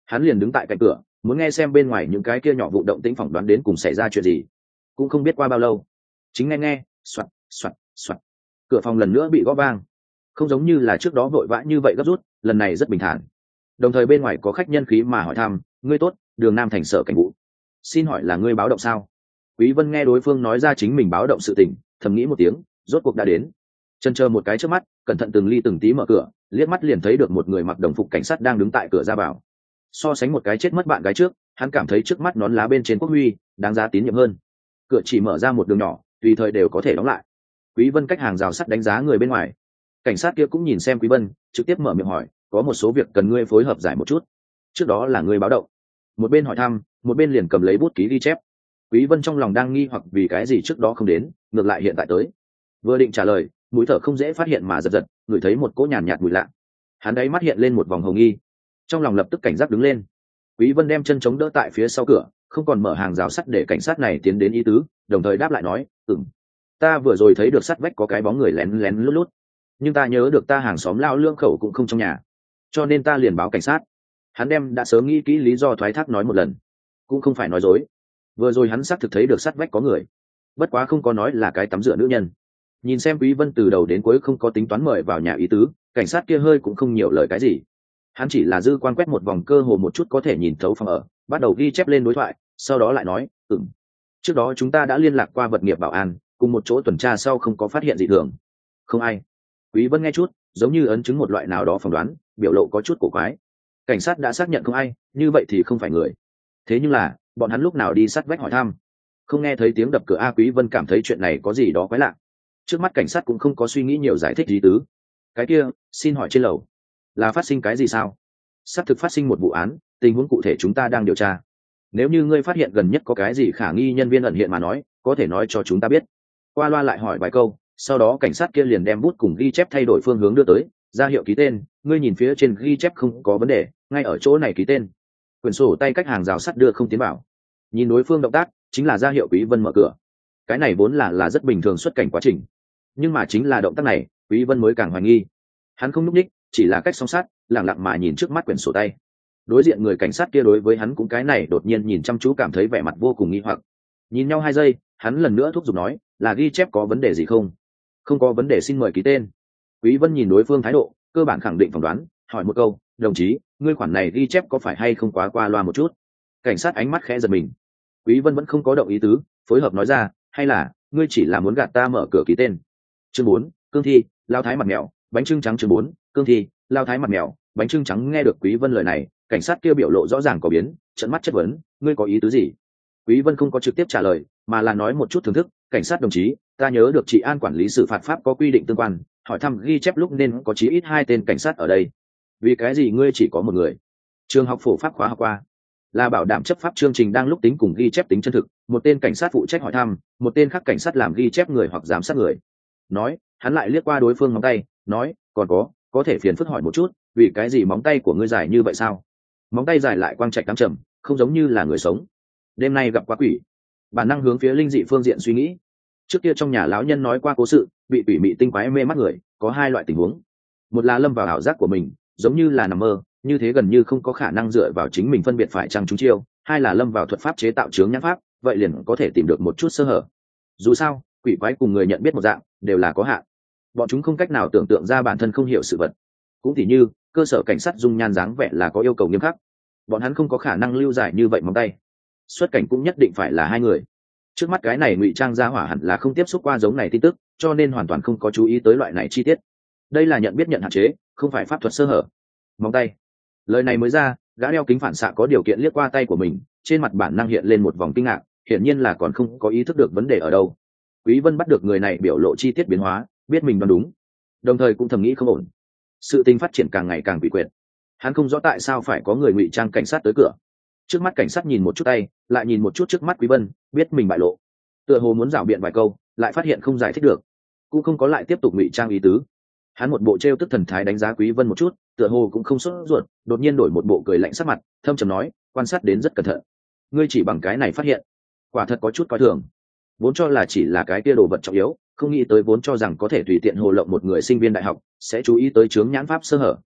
A: Hắn liền đứng tại cạnh cửa, muốn nghe xem bên ngoài những cái kia nhỏ vụ động tĩnh phỏng đoán đến cùng xảy ra chuyện gì cũng không biết qua bao lâu. Chính nghe nghe, soạt soạt soạt. Cửa phòng lần nữa bị gõ vang. Không giống như là trước đó vội vã như vậy gấp rút, lần này rất bình thản. Đồng thời bên ngoài có khách nhân khí mà hỏi thăm, ngươi tốt, đường nam thành sở cảnh vụ. Xin hỏi là ngươi báo động sao? Quý vân nghe đối phương nói ra chính mình báo động sự tình, thầm nghĩ một tiếng, rốt cuộc đã đến. Chân chờ một cái trước mắt, cẩn thận từng ly từng tí mở cửa, liếc mắt liền thấy được một người mặc đồng phục cảnh sát đang đứng tại cửa ra vào. So sánh một cái chết mất bạn gái trước, hắn cảm thấy trước mắt nón lá bên trên quốc huy, đáng giá tín nhiệm hơn cửa chỉ mở ra một đường nhỏ tùy thời đều có thể đóng lại. Quý vân cách hàng rào sắt đánh giá người bên ngoài. Cảnh sát kia cũng nhìn xem quý vân trực tiếp mở miệng hỏi có một số việc cần ngươi phối hợp giải một chút. Trước đó là ngươi báo động. Một bên hỏi thăm một bên liền cầm lấy bút ký ghi chép. Quý vân trong lòng đang nghi hoặc vì cái gì trước đó không đến ngược lại hiện tại tới. Vừa định trả lời mũi thở không dễ phát hiện mà giật giật ngửi thấy một cỗ nhàn nhạt, mùi lạ. Hắn đấy mắt hiện lên một vòng hồng nghi. Trong lòng lập tức cảnh giác đứng lên. Quý vân đem chân chống đỡ tại phía sau cửa không còn mở hàng rào sắt để cảnh sát này tiến đến ý tứ, đồng thời đáp lại nói, ừm, ta vừa rồi thấy được sắt vách có cái bóng người lén lén lút lút, nhưng ta nhớ được ta hàng xóm lao lương khẩu cũng không trong nhà, cho nên ta liền báo cảnh sát. Hắn đem đã sớm nghĩ kỹ lý do thoái thác nói một lần, cũng không phải nói dối. Vừa rồi hắn xác thực thấy được sắt vách có người, bất quá không có nói là cái tắm rửa nữ nhân. Nhìn xem quý vân từ đầu đến cuối không có tính toán mời vào nhà ý tứ, cảnh sát kia hơi cũng không nhiều lời cái gì hắn chỉ là dư quan quét một vòng cơ hồ một chút có thể nhìn thấu phòng ở, bắt đầu ghi chép lên đối thoại, sau đó lại nói, ừm. Trước đó chúng ta đã liên lạc qua vật nghiệp bảo an, cùng một chỗ tuần tra sau không có phát hiện gì thường. Không ai. Quý vân nghe chút, giống như ấn chứng một loại nào đó phỏng đoán, biểu lộ có chút cổ quái. Cảnh sát đã xác nhận không ai, như vậy thì không phải người. Thế nhưng là, bọn hắn lúc nào đi sát vách hỏi thăm? Không nghe thấy tiếng đập cửa a quý vân cảm thấy chuyện này có gì đó quái lạ. Trước mắt cảnh sát cũng không có suy nghĩ nhiều giải thích gì tứ. Cái kia, xin hỏi trên lầu là phát sinh cái gì sao? Xác thực phát sinh một vụ án, tình huống cụ thể chúng ta đang điều tra. Nếu như ngươi phát hiện gần nhất có cái gì khả nghi nhân viên ẩn hiện mà nói, có thể nói cho chúng ta biết. Qua loa lại hỏi vài câu, sau đó cảnh sát kia liền đem bút cùng ghi chép thay đổi phương hướng đưa tới. Ra hiệu ký tên, ngươi nhìn phía trên ghi chép không có vấn đề, ngay ở chỗ này ký tên. Quyển sổ tay cách hàng rào sắt đưa không tiến vào. Nhìn đối phương động tác, chính là ra hiệu quý vân mở cửa. Cái này vốn là là rất bình thường xuất cảnh quá trình. Nhưng mà chính là động tác này, quý vân mới càng hoài nghi. Hắn không núp ních chỉ là cách song sát lẳng lặng mà nhìn trước mắt quyển sổ tay. Đối diện người cảnh sát kia đối với hắn cũng cái này đột nhiên nhìn chăm chú cảm thấy vẻ mặt vô cùng nghi hoặc. Nhìn nhau hai giây hắn lần nữa thúc giục nói là ghi chép có vấn đề gì không? Không có vấn đề xin mời ký tên. Quý vân nhìn đối phương thái độ cơ bản khẳng định phỏng đoán hỏi một câu đồng chí ngươi khoản này ghi chép có phải hay không quá qua loa một chút? Cảnh sát ánh mắt khẽ giật mình. Quý vân vẫn không có động ý tứ phối hợp nói ra hay là ngươi chỉ là muốn gạt ta mở cửa ký tên? Chương 4, cương thi lao thái mặt mèo bánh trưng trắng chương 4, cương thi, lao thái mặt mèo, bánh trưng trắng nghe được quý vân lời này, cảnh sát kia biểu lộ rõ ràng có biến trận mắt chất vấn, ngươi có ý tứ gì? Quý vân không có trực tiếp trả lời, mà là nói một chút thưởng thức, cảnh sát đồng chí, ta nhớ được chị an quản lý xử phạt pháp có quy định tương quan, hỏi thăm ghi chép lúc nên có chí ít hai tên cảnh sát ở đây. Vì cái gì ngươi chỉ có một người? Trường học phổ pháp khóa học qua. Là bảo đảm chấp pháp chương trình đang lúc tính cùng ghi chép tính chân thực, một tên cảnh sát phụ trách hỏi thăm, một tên khác cảnh sát làm ghi chép người hoặc giám sát người. Nói, hắn lại liếc qua đối phương ngón tay, nói, còn có có thể phiền phức hỏi một chút, vì cái gì móng tay của ngươi dài như vậy sao? Móng tay dài lại quang trạch cắm trầm không giống như là người sống. Đêm nay gặp quá quỷ. Bản năng hướng phía linh dị phương diện suy nghĩ. Trước kia trong nhà lão nhân nói qua cố sự, bị quỷ mị tinh quái mê mắt người, có hai loại tình huống. Một là lâm vào ảo giác của mình, giống như là nằm mơ, như thế gần như không có khả năng dựa vào chính mình phân biệt phải chăng chúng chiêu. Hai là lâm vào thuật pháp chế tạo chướng nhãn pháp, vậy liền có thể tìm được một chút sơ hở. Dù sao, quỷ quái cùng người nhận biết một dạng, đều là có hạn bọn chúng không cách nào tưởng tượng ra bản thân không hiểu sự vật. Cũng tỉ như, cơ sở cảnh sát dung nhan dáng vẻ là có yêu cầu nghiêm khắc. Bọn hắn không có khả năng lưu giải như vậy móng tay. Xuất cảnh cũng nhất định phải là hai người. Trước mắt cái này ngụy trang ra hỏa hẳn là không tiếp xúc qua giống này tin tức, cho nên hoàn toàn không có chú ý tới loại này chi tiết. Đây là nhận biết nhận hạn chế, không phải pháp thuật sơ hở. Móng tay. Lời này mới ra, gã đeo kính phản xạ có điều kiện liếc qua tay của mình, trên mặt bản năng hiện lên một vòng kinh ngạc, hiển nhiên là còn không có ý thức được vấn đề ở đâu. Quý vân bắt được người này biểu lộ chi tiết biến hóa biết mình đoán đúng. Đồng thời cũng thầm nghĩ không ổn. Sự tình phát triển càng ngày càng bị quyệt. Hắn không rõ tại sao phải có người ngụy trang cảnh sát tới cửa. Trước mắt cảnh sát nhìn một chút tay, lại nhìn một chút trước mắt quý vân, biết mình bại lộ. Tựa hồ muốn rảo biện vài câu, lại phát hiện không giải thích được. Cũng không có lại tiếp tục ngụy trang ý tứ. Hắn một bộ trêu tức thần thái đánh giá quý vân một chút, tựa hồ cũng không sốt ruột, đột nhiên đổi một bộ cười lạnh sắc mặt, thâm trầm nói, quan sát đến rất cẩn thận. Ngươi chỉ bằng cái này phát hiện. Quả thật có chút coi thường vốn cho là chỉ là cái kia đồ vật trọng yếu, không nghĩ tới vốn cho rằng có thể tùy tiện hồ lộng một người sinh viên đại học, sẽ chú ý tới chướng nhãn pháp sơ hở.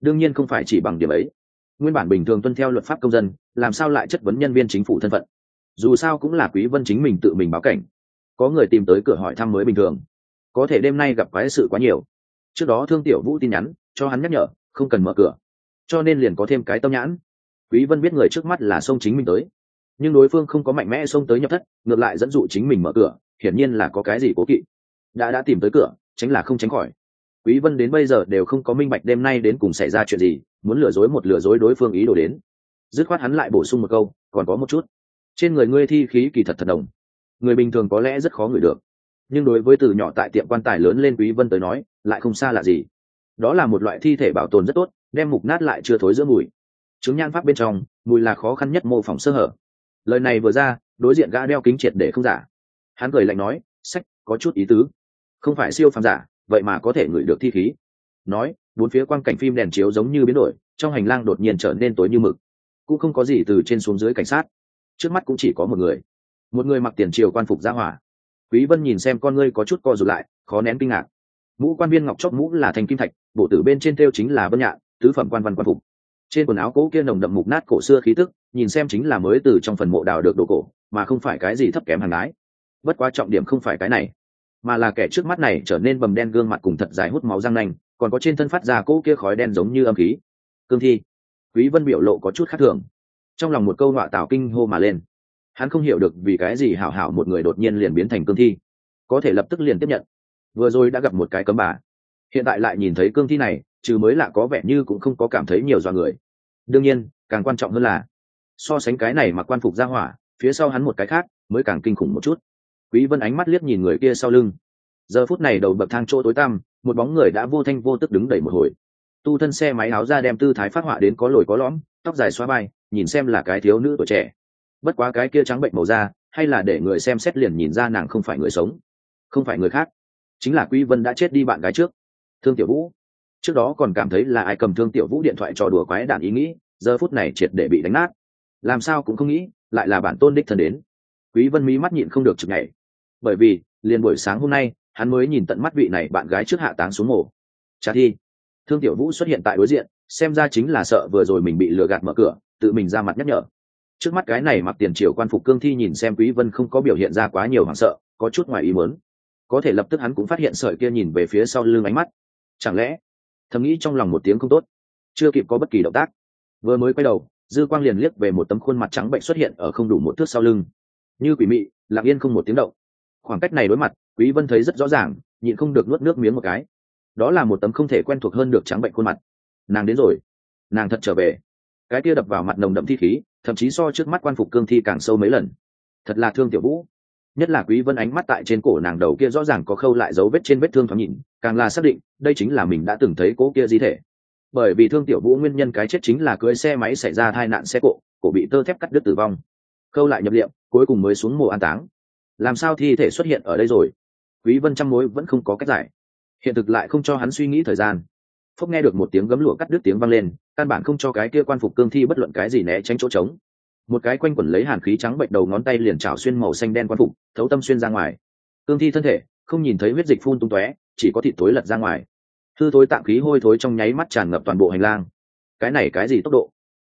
A: Đương nhiên không phải chỉ bằng điểm ấy. Nguyên bản bình thường tuân theo luật pháp công dân, làm sao lại chất vấn nhân viên chính phủ thân phận? Dù sao cũng là quý vân chính mình tự mình báo cảnh. Có người tìm tới cửa hỏi thăm mới bình thường. Có thể đêm nay gặp quái sự quá nhiều. Trước đó thương tiểu vũ tin nhắn, cho hắn nhắc nhở, không cần mở cửa. Cho nên liền có thêm cái tâm nhãn. Quý vân biết người trước mắt là sông chính mình tới nhưng đối phương không có mạnh mẽ xông tới nhập thất, ngược lại dẫn dụ chính mình mở cửa, hiển nhiên là có cái gì cố kỵ. Đã đã tìm tới cửa, tránh là không tránh khỏi. Quý vân đến bây giờ đều không có minh bạch đêm nay đến cùng xảy ra chuyện gì, muốn lừa dối một lừa dối đối phương ý đồ đến. Dứt khoát hắn lại bổ sung một câu, còn có một chút. Trên người ngươi thi khí kỳ thật thật đồng. Người bình thường có lẽ rất khó ngửi được. Nhưng đối với từ nhỏ tại tiệm quan tài lớn lên quý vân tới nói, lại không xa lạ gì. Đó là một loại thi thể bảo tồn rất tốt, đem mục nát lại chưa thối giữa mùi. Chứng nhan pháp bên trong, mùi là khó khăn nhất mô phỏng sơ hở lời này vừa ra, đối diện gã đeo kính triệt để không giả. Hắn cười lạnh nói, sách, có chút ý tứ. Không phải siêu phàm giả, vậy mà có thể ngửi được thi khí. Nói, bốn phía quang cảnh phim đèn chiếu giống như biến đổi, trong hành lang đột nhiên trở nên tối như mực. Cũng không có gì từ trên xuống dưới cảnh sát. Trước mắt cũng chỉ có một người. Một người mặc tiền triều quan phục ra hỏa. Quý vân nhìn xem con ngươi có chút co rụt lại, khó nén kinh ngạc. Mũ quan viên ngọc chót mũ là thành kim thạch, bộ tử bên trên thêu chính là vân nhạn, tứ phẩm quan văn quan phục. Trên quần áo cũ kia nồng đậm mục nát cổ xưa khí tức nhìn xem chính là mới từ trong phần mộ đào được đồ cổ, mà không phải cái gì thấp kém hàng lái. bất quá trọng điểm không phải cái này, mà là kẻ trước mắt này trở nên bầm đen gương mặt cùng thật dài hút máu răng nanh, còn có trên thân phát ra cỗ kia khói đen giống như âm khí. Cương thi, quý vân biểu lộ có chút khác thường. Trong lòng một câu họa tạo kinh hô mà lên. Hắn không hiểu được vì cái gì hảo hảo một người đột nhiên liền biến thành cương thi. Có thể lập tức liền tiếp nhận. Vừa rồi đã gặp một cái cấm bà. Hiện tại lại nhìn thấy cương thi này, trừ mới lạ có vẻ như cũng không có cảm thấy nhiều do người. Đương nhiên, càng quan trọng hơn là so sánh cái này mặc quan phục ra hỏa, phía sau hắn một cái khác, mới càng kinh khủng một chút. Quý vân ánh mắt liếc nhìn người kia sau lưng. Giờ phút này đầu bậc thang chỗ tối tăm, một bóng người đã vô thanh vô tức đứng đẩy một hồi. Tu thân xe máy áo ra đem tư thái phát họa đến có lồi có lõm, tóc dài xóa bay nhìn xem là cái thiếu nữ tuổi trẻ. Bất quá cái kia trắng bệnh màu da, hay là để người xem xét liền nhìn ra nàng không phải người sống, không phải người khác. Chính là quý vân đã chết đi bạn gái trước. Thương tiểu vũ. Trước đó còn cảm thấy là ai cầm thương tiểu vũ điện thoại trò đùa quái đản ý nghĩ, giờ phút này triệt để bị đánh nát làm sao cũng không nghĩ, lại là bản tôn đích thân đến. Quý vân mí mắt nhịn không được chực nhảy. Bởi vì, liền buổi sáng hôm nay, hắn mới nhìn tận mắt vị này bạn gái trước hạ táng xuống mổ trả thi. Thương tiểu vũ xuất hiện tại đối diện, xem ra chính là sợ vừa rồi mình bị lừa gạt mở cửa, tự mình ra mặt nhắc nhở. Trước mắt cái này mặc tiền triều quan phục cương thi nhìn xem quý vân không có biểu hiện ra quá nhiều hoảng sợ, có chút ngoài ý muốn. Có thể lập tức hắn cũng phát hiện sợi kia nhìn về phía sau lưng ánh mắt. Chẳng lẽ, thầm nghĩ trong lòng một tiếng không tốt, chưa kịp có bất kỳ động tác. Vừa mới quay đầu dư quang liền liếc về một tấm khuôn mặt trắng bệnh xuất hiện ở không đủ một thước sau lưng. Như quỷ mị, lặng yên không một tiếng động. Khoảng cách này đối mặt, quý vân thấy rất rõ ràng, nhịn không được nuốt nước miếng một cái. Đó là một tấm không thể quen thuộc hơn được trắng bệnh khuôn mặt. Nàng đến rồi. Nàng thật trở về. Cái kia đập vào mặt nồng đậm thi khí, thậm chí so trước mắt quan phục cương thi càng sâu mấy lần. Thật là thương tiểu vũ. Nhất là quý vân ánh mắt tại trên cổ nàng đầu kia rõ ràng có khâu lại dấu vết trên vết thương thoáng nhìn, càng là xác định, đây chính là mình đã từng thấy cố kia di thể bởi vì thương tiểu vũ nguyên nhân cái chết chính là cưới xe máy xảy ra tai nạn xe cộ, cổ bị tơ thép cắt đứt tử vong. Khâu lại nhập liệm cuối cùng mới xuống mồ an táng. Làm sao thi thể xuất hiện ở đây rồi? Quý vân trăm mối vẫn không có cách giải. Hiện thực lại không cho hắn suy nghĩ thời gian. Phúc nghe được một tiếng gấm lụa cắt đứt tiếng vang lên, căn bản không cho cái kia quan phục cương thi bất luận cái gì né tránh chỗ trống. Một cái quanh quẩn lấy hàn khí trắng bệnh đầu ngón tay liền trào xuyên màu xanh đen quan phục, thấu tâm xuyên ra ngoài. Cương thi thân thể, không nhìn thấy huyết dịch phun tung tóe, chỉ có thịt tối lật ra ngoài thư thối tạm khí hôi thối trong nháy mắt tràn ngập toàn bộ hành lang. Cái này cái gì tốc độ?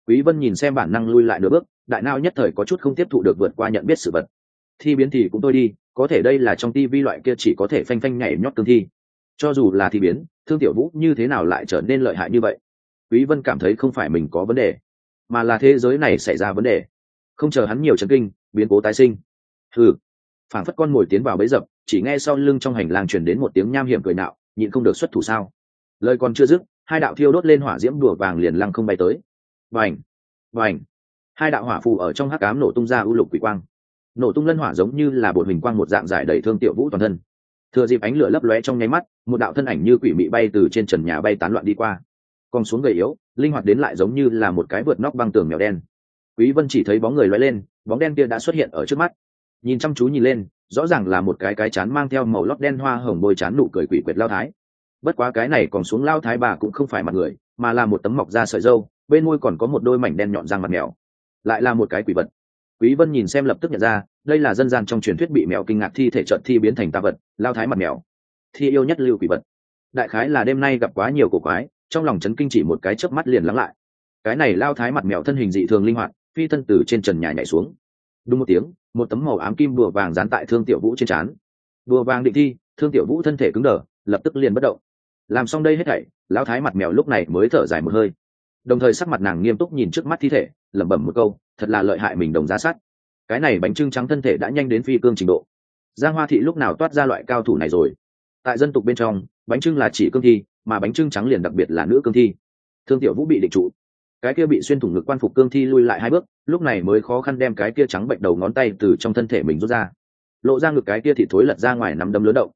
A: Quý vân nhìn xem bản năng lui lại nửa bước, đại não nhất thời có chút không tiếp thụ được vượt qua nhận biết sự vật. Thi biến thì cũng tôi đi, có thể đây là trong tivi loại kia chỉ có thể phanh phanh nhảy nhót cương thi. Cho dù là thi biến, thương tiểu vũ như thế nào lại trở nên lợi hại như vậy? Quý vân cảm thấy không phải mình có vấn đề, mà là thế giới này xảy ra vấn đề. Không chờ hắn nhiều chấn kinh, biến cố tái sinh. Thử phảng phất con ngồi tiến vào bẫy dập, chỉ nghe sau lưng trong hành lang truyền đến một tiếng nham hiểm cười nạo, nhịn không được xuất thủ sao? Lời còn chưa dứt, hai đạo thiêu đốt lên hỏa diễm đùa vàng liền lăng không bay tới. Vành vành hai đạo hỏa phù ở trong hắc cám nổ tung ra ưu lục quỷ quang. Nổ tung lân hỏa giống như là bột hình quang một dạng giải đầy thương tiểu vũ toàn thân. Thừa dịp ánh lửa lấp lóe trong nháy mắt, một đạo thân ảnh như quỷ mị bay từ trên trần nhà bay tán loạn đi qua. Còn xuống gầy yếu, linh hoạt đến lại giống như là một cái vượt nóc băng tường mèo đen. Quý vân chỉ thấy bóng người lóe lên, bóng đen kia đã xuất hiện ở trước mắt. Nhìn chăm chú nhìn lên, rõ ràng là một cái cái chán mang theo màu lót đen hoa hồng bôi chán nụ cười quỷ quyệt lao thái bất quá cái này còn xuống lao thái bà cũng không phải mặt người, mà là một tấm mọc da sợi dâu, bên môi còn có một đôi mảnh đen nhọn răng mặt mèo. Lại là một cái quỷ vật. Quý vân nhìn xem lập tức nhận ra, đây là dân gian trong truyền thuyết bị mèo kinh ngạc thi thể trận thi biến thành tà vật, lao thái mặt mèo. Thi yêu nhất lưu quỷ vật. Đại khái là đêm nay gặp quá nhiều cổ quái, trong lòng chấn kinh chỉ một cái chớp mắt liền lắng lại. Cái này lao thái mặt mèo thân hình dị thường linh hoạt, phi thân từ trên trần nhà nhảy xuống. Đúng một tiếng, một tấm màu ám kim bùa vàng dán tại thương tiểu vũ trên trán. Bùa vàng định thi, thương tiểu vũ thân thể cứng đờ, lập tức liền bất động làm xong đây hết thảy, lão thái mặt mèo lúc này mới thở dài một hơi. Đồng thời sắc mặt nàng nghiêm túc nhìn trước mắt thi thể, lẩm bẩm một câu, thật là lợi hại mình đồng giá sát. Cái này bánh trưng trắng thân thể đã nhanh đến phi cương trình độ. Giang hoa thị lúc nào toát ra loại cao thủ này rồi? Tại dân tục bên trong, bánh trưng là chỉ cương thi, mà bánh trưng trắng liền đặc biệt là nữ cương thi. Thương tiểu vũ bị định trụ. Cái kia bị xuyên thủng ngực quan phục cương thi lui lại hai bước, lúc này mới khó khăn đem cái kia trắng bệnh đầu ngón tay từ trong thân thể mình rút ra. Lộ ra ngực cái kia thì thối lật ra ngoài nắm đấm lớn động.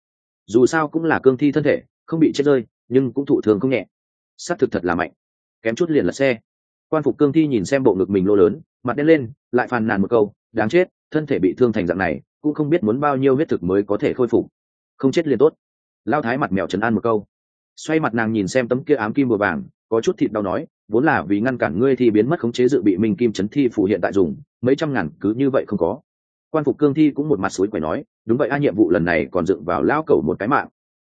A: Dù sao cũng là cương thi thân thể không bị chết rơi, nhưng cũng thụ thường không nhẹ. S á t thực thật là mạnh. Kém chút liền lật xe. Quan phục cương thi nhìn xem bộ ngực mình lô lớn, mặt đen lên, lại phàn nàn một câu, đáng chết, thân thể bị thương thành dạng này, cũng không biết muốn bao nhiêu huyết thực mới có thể khôi phục. Không chết liền tốt. Lao thái mặt mèo trấn an một câu. Xoay mặt nàng nhìn xem tấm kia ám kim bùa vàng, có chút thịt đau nói, vốn là vì ngăn cản ngươi thì biến mất khống chế dự bị minh kim chấn thi phủ hiện tại dùng, mấy trăm ngàn cứ như vậy không có. Quan phục cương thi cũng một mặt suối quẻ nói, đúng vậy a, nhiệm vụ lần này còn dựng vào lao cầu một cái mạng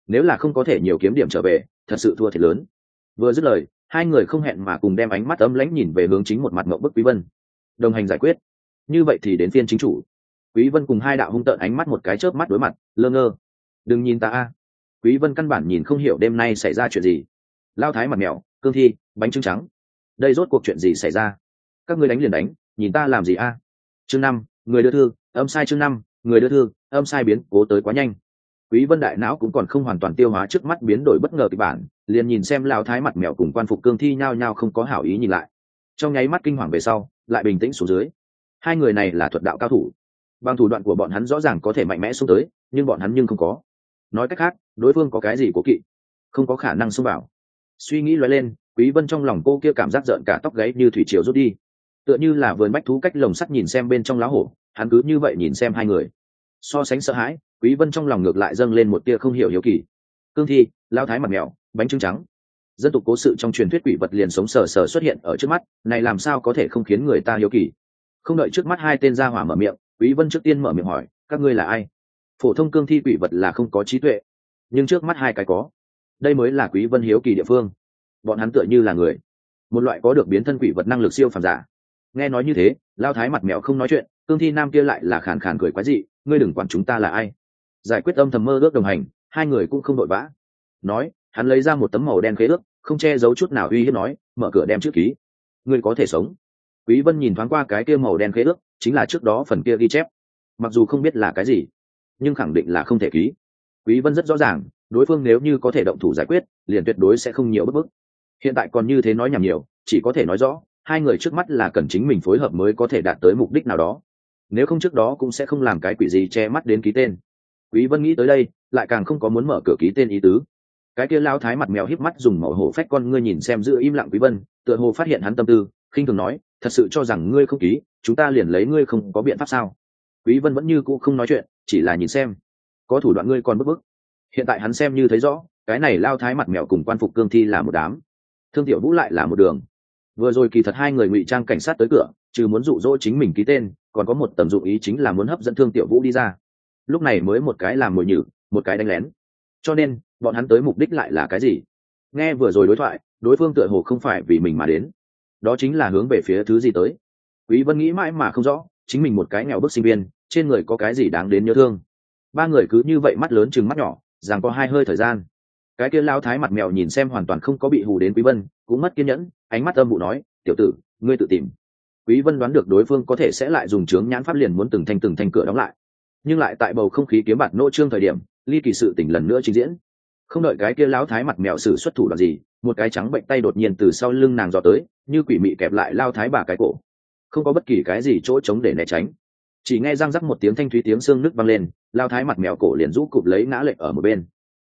A: nếu là không có thể nhiều kiếm điểm trở về, thật sự thua thiệt lớn. Vừa dứt lời, hai người không hẹn mà cùng đem ánh mắt ấm lãnh nhìn về hướng chính một mặt mậu bức quý vân. Đồng hành giải quyết. Như vậy thì đến phiên chính chủ. Quý vân cùng hai đạo hung tợn ánh mắt một cái chớp mắt đối mặt, lơ ngơ. Đừng nhìn ta a. Quý vân căn bản nhìn không hiểu đêm nay xảy ra chuyện gì. Lao thái mặt mèo, cương thi, bánh trưng trắng. Đây rốt cuộc chuyện gì xảy ra? Các ngươi đánh liền đánh, nhìn ta làm gì a? Chương năm, người đưa thư, âm sai chương năm, người đưa thư, âm sai biến, cố tới quá nhanh quý vân đại não cũng còn không hoàn toàn tiêu hóa trước mắt biến đổi bất ngờ kịch bản, liền nhìn xem lao thái mặt mèo cùng quan phục cương thi nhao nhao không có hảo ý nhìn lại. Trong nháy mắt kinh hoàng về sau, lại bình tĩnh xuống dưới. Hai người này là thuật đạo cao thủ. Bằng thủ đoạn của bọn hắn rõ ràng có thể mạnh mẽ xuống tới, nhưng bọn hắn nhưng không có. Nói cách khác, đối phương có cái gì cố kỵ? Không có khả năng xông vào. Suy nghĩ loay lên, quý vân trong lòng cô kia cảm giác giận cả tóc gáy như thủy triều rút đi. Tựa như là vườn bách thú cách lồng sắt nhìn xem bên trong lá hổ, hắn cứ như vậy nhìn xem hai người. So sánh sợ hãi quý vân trong lòng ngược lại dâng lên một tia không hiểu hiếu kỳ. Cương thi, lao thái mặt mèo, bánh trứng trắng. Dân tục cố sự trong truyền thuyết quỷ vật liền sống sờ sờ xuất hiện ở trước mắt, này làm sao có thể không khiến người ta hiếu kỳ? Không đợi trước mắt hai tên gia hỏa mở miệng, quý vân trước tiên mở miệng hỏi, các ngươi là ai? Phổ thông cương thi quỷ vật là không có trí tuệ, nhưng trước mắt hai cái có. Đây mới là quý vân hiếu kỳ địa phương. Bọn hắn tựa như là người, một loại có được biến thân quỷ vật năng lực siêu phàm giả. Nghe nói như thế, lao thái mặt mèo không nói chuyện, cương thi nam kia lại là khàn khàn cười quái dị, ngươi đừng quản chúng ta là ai giải quyết âm thầm mơ ước đồng hành, hai người cũng không đội vã. Nói, hắn lấy ra một tấm màu đen khế ước, không che giấu chút nào uy hiếp nói, mở cửa đem chữ ký. Ngươi có thể sống. Quý vân nhìn thoáng qua cái kia màu đen khế ước, chính là trước đó phần kia ghi chép. Mặc dù không biết là cái gì, nhưng khẳng định là không thể ký. Quý vân rất rõ ràng, đối phương nếu như có thể động thủ giải quyết, liền tuyệt đối sẽ không nhiều bất bức. Hiện tại còn như thế nói nhảm nhiều, chỉ có thể nói rõ, hai người trước mắt là cần chính mình phối hợp mới có thể đạt tới mục đích nào đó. Nếu không trước đó cũng sẽ không làm cái quỷ gì che mắt đến ký tên quý vân nghĩ tới đây, lại càng không có muốn mở cửa ký tên ý tứ. Cái kia lao thái mặt mèo híp mắt dùng màu hổ phách con ngươi nhìn xem giữ im lặng quý vân, tựa hồ phát hiện hắn tâm tư, khinh thường nói, thật sự cho rằng ngươi không ký, chúng ta liền lấy ngươi không có biện pháp sao? Quý vân vẫn như cũ không nói chuyện, chỉ là nhìn xem. Có thủ đoạn ngươi còn bức bức. Hiện tại hắn xem như thấy rõ, cái này lao thái mặt mèo cùng quan phục cương thi là một đám. Thương tiểu vũ lại là một đường. Vừa rồi kỳ thật hai người ngụy trang cảnh sát tới cửa, trừ muốn dụ dỗ chính mình ký tên, còn có một tầm dụng ý chính là muốn hấp dẫn thương tiểu vũ đi ra lúc này mới một cái làm mồi nhử, một cái đánh lén. Cho nên, bọn hắn tới mục đích lại là cái gì? Nghe vừa rồi đối thoại, đối phương tựa hồ không phải vì mình mà đến. Đó chính là hướng về phía thứ gì tới. Quý vân nghĩ mãi mà không rõ, chính mình một cái nghèo bức sinh viên, trên người có cái gì đáng đến nhớ thương. Ba người cứ như vậy mắt lớn chừng mắt nhỏ, rằng có hai hơi thời gian. Cái kia lao thái mặt mèo nhìn xem hoàn toàn không có bị hù đến quý vân, cũng mất kiên nhẫn, ánh mắt âm vụ nói, tiểu tử, ngươi tự tìm. Quý vân đoán được đối phương có thể sẽ lại dùng chướng nhãn pháp liền muốn từng thành từng thành cửa đóng lại nhưng lại tại bầu không khí kiếm bạt nỗ trương thời điểm, ly kỳ sự tỉnh lần nữa trình diễn. Không đợi cái kia lão thái mặt mèo sử xuất thủ đoạn gì, một cái trắng bệnh tay đột nhiên từ sau lưng nàng dò tới, như quỷ mị kẹp lại lao thái bà cái cổ. Không có bất kỳ cái gì chỗ trống để né tránh. Chỉ nghe răng rắc một tiếng thanh thúy tiếng xương nước văng lên, lao thái mặt mèo cổ liền rũ cụp lấy ngã lệch ở một bên.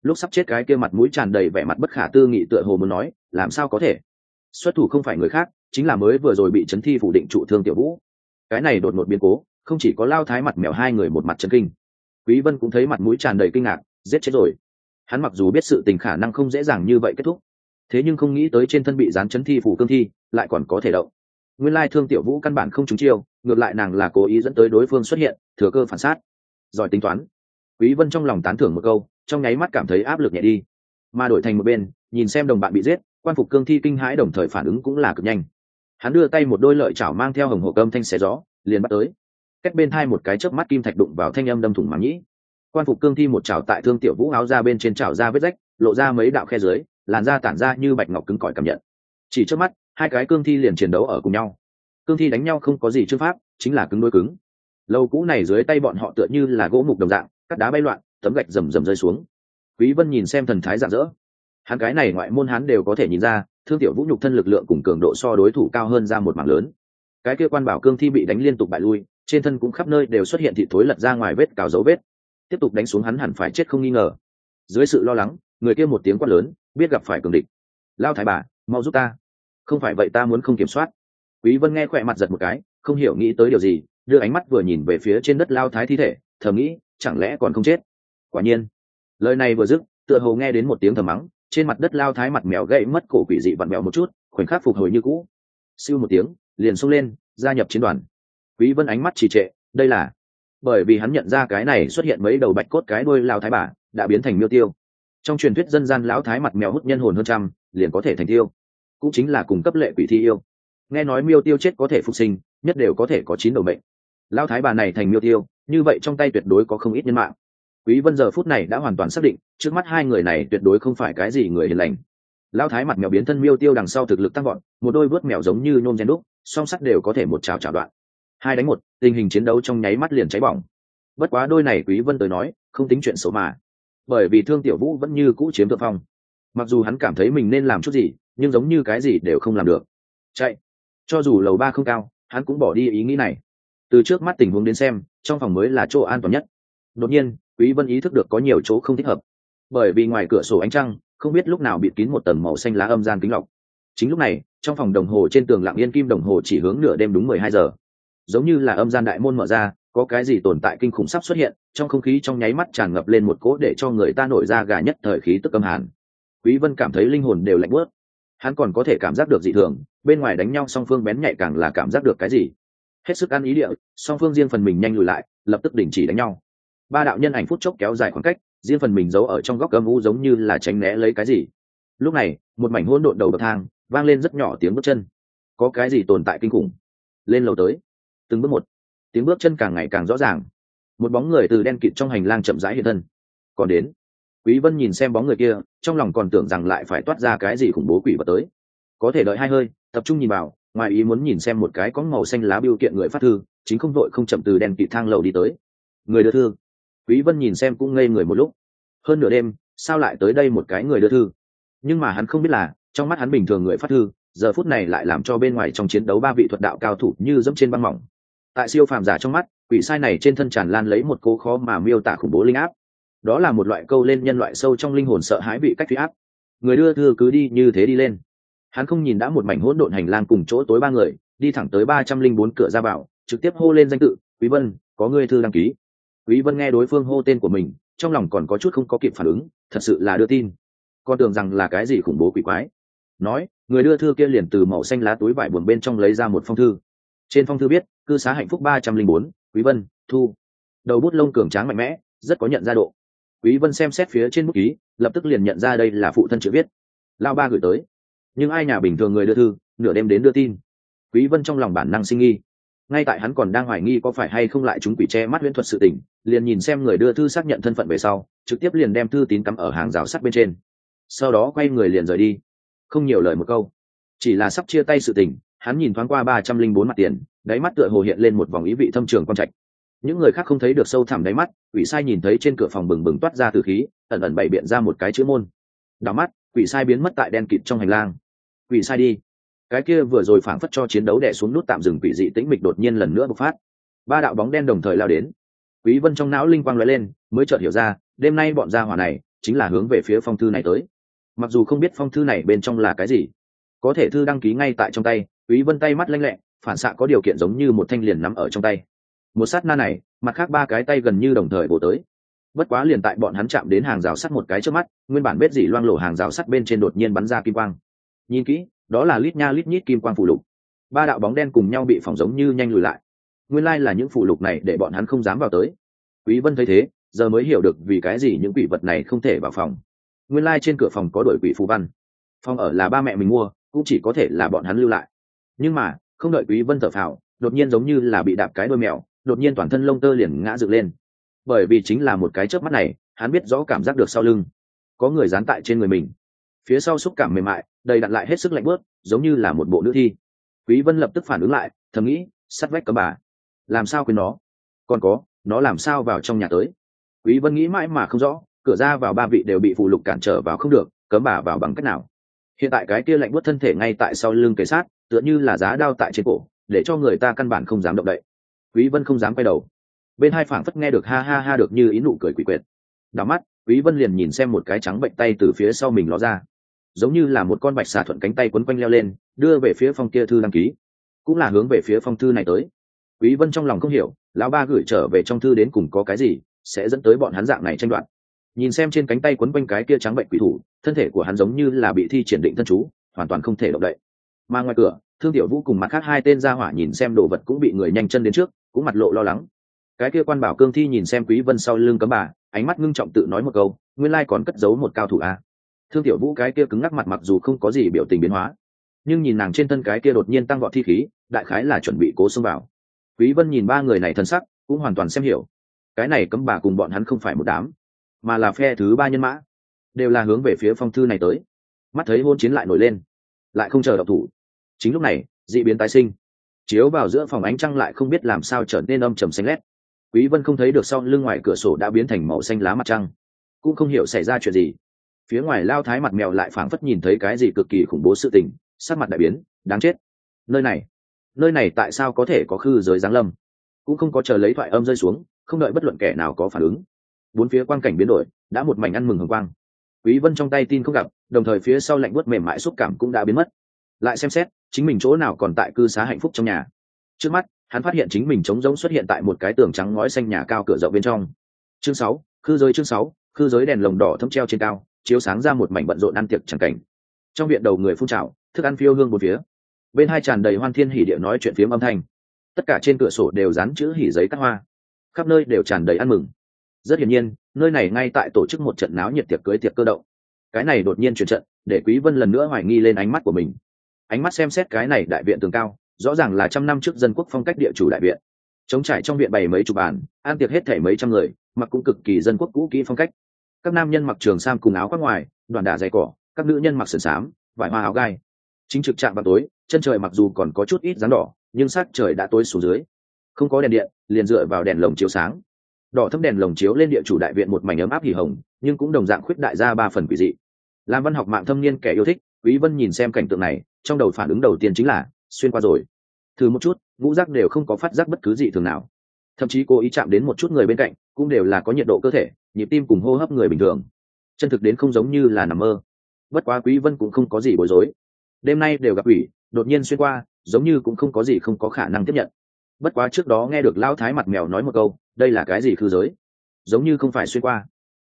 A: Lúc sắp chết cái kia mặt mũi tràn đầy vẻ mặt bất khả tư nghị tựa hồ muốn nói, làm sao có thể? Xuất thủ không phải người khác, chính là mới vừa rồi bị chấn thi phủ định trụ thương tiểu vũ. Cái này đột ngột biến cố không chỉ có lao thái mặt mèo hai người một mặt chân kinh, quý vân cũng thấy mặt mũi tràn đầy kinh ngạc, giết chết rồi. Hắn mặc dù biết sự tình khả năng không dễ dàng như vậy kết thúc, thế nhưng không nghĩ tới trên thân bị dán chấn thi phủ cương thi, lại còn có thể động. Nguyên lai thương tiểu vũ căn bản không trúng chiêu, ngược lại nàng là cố ý dẫn tới đối phương xuất hiện, thừa cơ phản sát. Giỏi tính toán. Quý vân trong lòng tán thưởng một câu, trong nháy mắt cảm thấy áp lực nhẹ đi. Mà đổi thành một bên, nhìn xem đồng bạn bị giết, quan phục cương thi kinh hãi đồng thời phản ứng cũng là cực nhanh. Hắn đưa tay một đôi lợi chảo mang theo hồng hộ cơm thanh xé gió, liền bắt tới cách bên hai một cái chớp mắt kim thạch đụng vào thanh âm đâm thủng màng nhĩ. Quan phục cương thi một chảo tại thương tiểu vũ áo ra bên trên chảo ra vết rách, lộ ra mấy đạo khe dưới, làn da tản ra như bạch ngọc cứng cỏi cảm nhận. Chỉ trước mắt, hai cái cương thi liền chiến đấu ở cùng nhau. Cương thi đánh nhau không có gì chư pháp, chính là cứng đôi cứng. Lâu cũ này dưới tay bọn họ tựa như là gỗ mục đồng dạng, cắt đá bay loạn, tấm gạch rầm rầm rơi xuống. Quý vân nhìn xem thần thái rạng rỡ. Hắn cái này ngoại môn hắn đều có thể nhìn ra, thương tiểu vũ nhục thân lực lượng cùng cường độ so đối thủ cao hơn ra một mảng lớn. Cái kia quan bảo cương thi bị đánh liên tục bại lui trên thân cũng khắp nơi đều xuất hiện thị thối lật ra ngoài vết cào dấu vết. Tiếp tục đánh xuống hắn hẳn phải chết không nghi ngờ. Dưới sự lo lắng, người kia một tiếng quát lớn, biết gặp phải cường địch. Lao thái bà, mau giúp ta. Không phải vậy ta muốn không kiểm soát. Quý vân nghe khỏe mặt giật một cái, không hiểu nghĩ tới điều gì, đưa ánh mắt vừa nhìn về phía trên đất lao thái thi thể, thầm nghĩ, chẳng lẽ còn không chết? Quả nhiên. Lời này vừa dứt, tựa hồ nghe đến một tiếng thầm mắng, trên mặt đất lao thái mặt mèo gãy mất cổ quỷ dị vặn mèo một chút, khoảnh khắc phục hồi như cũ. Siêu một tiếng, liền xông lên, gia nhập chiến đoàn quý vân ánh mắt trì trệ đây là bởi vì hắn nhận ra cái này xuất hiện mấy đầu bạch cốt cái đuôi lao thái bà đã biến thành miêu tiêu. Trong truyền thuyết dân gian lão thái mặt mèo hút nhân hồn hơn trăm liền có thể thành tiêu. Cũng chính là cùng cấp lệ quỷ thi yêu. Nghe nói miêu tiêu chết có thể phục sinh nhất đều có thể có chín đầu mệnh. Lão thái bà này thành miêu tiêu như vậy trong tay tuyệt đối có không ít nhân mạng. Quý vân giờ phút này đã hoàn toàn xác định trước mắt hai người này tuyệt đối không phải cái gì người hiền lành. Lão thái mặt mèo biến thân miêu tiêu đằng sau thực lực tăng vọt, một đôi vớt mèo giống như nhôm gen đúc song sắt đều có thể một chảo chảo đoạn hai đánh một, tình hình chiến đấu trong nháy mắt liền cháy bỏng. Bất quá đôi này quý vân tới nói, không tính chuyện xấu mà. Bởi vì thương tiểu vũ vẫn như cũ chiếm thượng phong. Mặc dù hắn cảm thấy mình nên làm chút gì, nhưng giống như cái gì đều không làm được. Chạy. Cho dù lầu ba không cao, hắn cũng bỏ đi ý nghĩ này. Từ trước mắt tình huống đến xem, trong phòng mới là chỗ an toàn nhất. Đột nhiên, quý vân ý thức được có nhiều chỗ không thích hợp. Bởi vì ngoài cửa sổ ánh trăng, không biết lúc nào bị kín một tầng màu xanh lá âm gian kính lọc. Chính lúc này, trong phòng đồng hồ trên tường lặng yên kim đồng hồ chỉ hướng nửa đêm đúng 12 giờ giống như là âm gian đại môn mở ra, có cái gì tồn tại kinh khủng sắp xuất hiện, trong không khí trong nháy mắt tràn ngập lên một cỗ để cho người ta nổi ra gà nhất thời khí tức âm hàn. Quý vân cảm thấy linh hồn đều lạnh bớt hắn còn có thể cảm giác được dị thường, bên ngoài đánh nhau song phương bén nhạy càng là cảm giác được cái gì. Hết sức ăn ý địa, song phương riêng phần mình nhanh lùi lại, lập tức đình chỉ đánh nhau. Ba đạo nhân ảnh phút chốc kéo dài khoảng cách, riêng phần mình giấu ở trong góc âm u giống như là tránh né lấy cái gì. Lúc này, một mảnh hỗn độn đầu bậc thang vang lên rất nhỏ tiếng bước chân. Có cái gì tồn tại kinh khủng? Lên lầu tới từng bước một. Tiếng bước chân càng ngày càng rõ ràng. Một bóng người từ đen kịt trong hành lang chậm rãi hiện thân. Còn đến, quý vân nhìn xem bóng người kia, trong lòng còn tưởng rằng lại phải toát ra cái gì khủng bố quỷ vật tới. Có thể đợi hai hơi, tập trung nhìn vào, ngoài ý muốn nhìn xem một cái có màu xanh lá biểu kiện người phát thư, chính không vội không chậm từ đèn kịt thang lầu đi tới. Người đưa thư. Quý vân nhìn xem cũng ngây người một lúc. Hơn nửa đêm, sao lại tới đây một cái người đưa thư? Nhưng mà hắn không biết là, trong mắt hắn bình thường người phát thư, giờ phút này lại làm cho bên ngoài trong chiến đấu ba vị thuật đạo cao thủ như dẫm trên băng mỏng tại siêu phàm giả trong mắt, quỷ sai này trên thân tràn lan lấy một cố khó mà miêu tả khủng bố linh áp. Đó là một loại câu lên nhân loại sâu trong linh hồn sợ hãi bị cách phi áp. Người đưa thư cứ đi như thế đi lên. Hắn không nhìn đã một mảnh hỗn độn hành lang cùng chỗ tối ba người, đi thẳng tới ba trăm linh bốn cửa ra vào, trực tiếp hô lên danh tự, quý vân, có người thư đăng ký. Quý vân nghe đối phương hô tên của mình, trong lòng còn có chút không có kịp phản ứng, thật sự là đưa tin. Con tưởng rằng là cái gì khủng bố quỷ quái. Nói, người đưa thư kia liền từ màu xanh lá túi vải buồn bên trong lấy ra một phong thư trên phong thư viết, cư xá hạnh phúc ba trăm linh bốn, quý vân, thu. Đầu bút lông cường tráng mạnh mẽ, rất có nhận ra độ. Quý vân xem xét phía trên bút ký, lập tức liền nhận ra đây là phụ thân chữ viết. Lao ba gửi tới. Nhưng ai nhà bình thường người đưa thư, nửa đêm đến đưa tin. Quý vân trong lòng bản năng sinh nghi. Ngay tại hắn còn đang hoài nghi có phải hay không lại chúng quỷ che mắt huyễn thuật sự tình, liền nhìn xem người đưa thư xác nhận thân phận về sau, trực tiếp liền đem thư tín cắm ở hàng rào sắt bên trên. Sau đó quay người liền rời đi. Không nhiều lời một câu. Chỉ là sắp chia tay sự tình hắn nhìn thoáng qua ba trăm linh bốn mặt tiền, đáy mắt tựa hồ hiện lên một vòng ý vị thâm trường quan trạch. Những người khác không thấy được sâu thẳm đáy mắt, quỷ sai nhìn thấy trên cửa phòng bừng bừng toát ra từ khí, ẩn ẩn bày biện ra một cái chữ môn. Đảo mắt, quỷ sai biến mất tại đen kịt trong hành lang. Quỷ sai đi. Cái kia vừa rồi phảng phất cho chiến đấu đè xuống nút tạm dừng quỷ dị tĩnh mịch đột nhiên lần nữa bộc phát. Ba đạo bóng đen đồng thời lao đến. Quý vân trong não linh quang lóe lên, mới chợt hiểu ra, đêm nay bọn gia hỏa này chính là hướng về phía phong thư này tới. Mặc dù không biết phong thư này bên trong là cái gì, có thể thư đăng ký ngay tại trong tay quý vân tay mắt lanh lẹ, phản xạ có điều kiện giống như một thanh liền nắm ở trong tay. Một sát na này, mặt khác ba cái tay gần như đồng thời bổ tới. Bất quá liền tại bọn hắn chạm đến hàng rào sắt một cái trước mắt, nguyên bản bết dỉ loang lổ hàng rào sắt bên trên đột nhiên bắn ra kim quang. Nhìn kỹ, đó là lít nha lít nhít kim quang phụ lục. Ba đạo bóng đen cùng nhau bị phỏng giống như nhanh lùi lại. Nguyên lai là những phụ lục này để bọn hắn không dám vào tới. Quý vân thấy thế, giờ mới hiểu được vì cái gì những quỷ vật này không thể vào phòng. Nguyên lai trên cửa phòng có đội quỷ phù văn. Phòng ở là ba mẹ mình mua, cũng chỉ có thể là bọn hắn lưu lại nhưng mà, không đợi quý vân thở phào, đột nhiên giống như là bị đạp cái đôi mèo, đột nhiên toàn thân lông tơ liền ngã dựng lên. Bởi vì chính là một cái chớp mắt này, hắn biết rõ cảm giác được sau lưng. Có người dán tại trên người mình. Phía sau xúc cảm mềm mại, đầy đặn lại hết sức lạnh bớt giống như là một bộ nữ thi. Quý vân lập tức phản ứng lại, thầm nghĩ, sắt vách cấm bà. Làm sao quên nó? Còn có, nó làm sao vào trong nhà tới? Quý vân nghĩ mãi mà không rõ, cửa ra vào ba vị đều bị phụ lục cản trở vào không được, cấm bà vào bằng cách nào? Hiện tại cái kia lạnh buốt thân thể ngay tại sau lưng kề sát tựa như là giá đao tại trên cổ, để cho người ta căn bản không dám động đậy. Quý vân không dám quay đầu. Bên hai phảng phất nghe được ha ha ha được như ý nụ cười quỷ quyệt. Đảo mắt, quý vân liền nhìn xem một cái trắng bệnh tay từ phía sau mình ló ra. Giống như là một con bạch xà thuận cánh tay quấn quanh leo lên, đưa về phía phong kia thư đăng ký. Cũng là hướng về phía phong thư này tới. Quý vân trong lòng không hiểu, lão ba gửi trở về trong thư đến cùng có cái gì, sẽ dẫn tới bọn hắn dạng này tranh đoạt. Nhìn xem trên cánh tay quấn quanh cái kia trắng bệnh quỷ thủ, thân thể của hắn giống như là bị thi triển định thân chú, hoàn toàn không thể động đậy mà ngoài cửa, thương tiểu vũ cùng mặt khác hai tên gia hỏa nhìn xem đồ vật cũng bị người nhanh chân đến trước, cũng mặt lộ lo lắng. Cái kia quan bảo cương thi nhìn xem quý vân sau lưng cấm bà, ánh mắt ngưng trọng tự nói một câu, nguyên lai còn cất giấu một cao thủ a thương tiểu vũ cái kia cứng ngắc mặt mặc dù không có gì biểu tình biến hóa, nhưng nhìn nàng trên thân cái kia đột nhiên tăng vọt thi khí, đại khái là chuẩn bị cố xông vào. Quý vân nhìn ba người này thân sắc, cũng hoàn toàn xem hiểu. Cái này cấm bà cùng bọn hắn không phải một đám, mà là phe thứ ba nhân mã, đều là hướng về phía phong thư này tới. Mắt thấy hôn chiến lại nổi lên, lại không chờ độc thủ chính lúc này, dị biến tái sinh. Chiếu vào giữa phòng ánh trăng lại không biết làm sao trở nên âm trầm xanh lét. Quý vân không thấy được sau lưng ngoài cửa sổ đã biến thành màu xanh lá mặt trăng. Cũng không hiểu xảy ra chuyện gì. Phía ngoài lao thái mặt mèo lại phảng phất nhìn thấy cái gì cực kỳ khủng bố sự tình, sắc mặt đại biến, đáng chết. Nơi này nơi này tại sao có thể có khư giới giáng lâm? Cũng không có chờ lấy thoại âm rơi xuống, không đợi bất luận kẻ nào có phản ứng. Bốn phía quang cảnh biến đổi, đã một mảnh ăn mừng hồng quang. Quý vân trong tay tin không gặp, đồng thời phía sau lạnh buốt mềm mại xúc cảm cũng đã biến mất. Lại xem xét chính mình chỗ nào còn tại cư xá hạnh phúc trong nhà. Trước mắt, hắn phát hiện chính mình trống rỗng xuất hiện tại một cái tường trắng ngói xanh nhà cao cửa rộng bên trong. Chương sáu, khư giới chương sáu, khư giới đèn lồng đỏ thâm treo trên cao, chiếu sáng ra một mảnh bận rộn ăn tiệc chẳng cảnh. Trong viện đầu người phun trào, thức ăn phiêu hương một phía. Bên hai tràn đầy hoan thiên hỉ địa nói chuyện phiếm âm thanh. Tất cả trên cửa sổ đều dán chữ hỉ giấy cắt hoa. Khắp nơi đều tràn đầy ăn mừng. Rất hiển nhiên, nơi này ngay tại tổ chức một trận náo nhiệt tiệc cưới tiệc cơ động. Cái này đột nhiên chuyển trận, để quý vân lần nữa hoài nghi lên ánh mắt của mình ánh mắt xem xét cái này đại viện tường cao, rõ ràng là trăm năm trước dân quốc phong cách địa chủ đại viện. Chống trải trong viện bày mấy chục bàn an tiệc hết thể mấy trăm người, mặc cũng cực kỳ dân quốc cũ kỹ phong cách. Các nam nhân mặc trường sam cùng áo khoác ngoài, đoàn đả dày cỏ, các nữ nhân mặc sườn xám, vải hoa áo gai. Chính trực chạm vào tối, chân trời mặc dù còn có chút ít dáng đỏ, nhưng sắc trời đã tối xuống dưới. Không có đèn điện, liền dựa vào đèn lồng chiếu sáng. Đỏ thâm đèn lồng chiếu lên địa chủ đại viện một mảnh ấm áp hỉ hồng, nhưng cũng đồng dạng khuyết đại ra ba phần quỷ dị. Làm văn học mạng thâm niên kẻ yêu thích quý vân nhìn xem cảnh tượng này, trong đầu phản ứng đầu tiên chính là, xuyên qua rồi. Thử một chút, ngũ giác đều không có phát giác bất cứ gì thường nào. Thậm chí cố ý chạm đến một chút người bên cạnh, cũng đều là có nhiệt độ cơ thể, nhịp tim cùng hô hấp người bình thường. Chân thực đến không giống như là nằm mơ. Bất quá quý vân cũng không có gì bối rối. Đêm nay đều gặp ủy, đột nhiên xuyên qua, giống như cũng không có gì không có khả năng tiếp nhận. Bất quá trước đó nghe được lão thái mặt mèo nói một câu, đây là cái gì khư giới? Giống như không phải xuyên qua.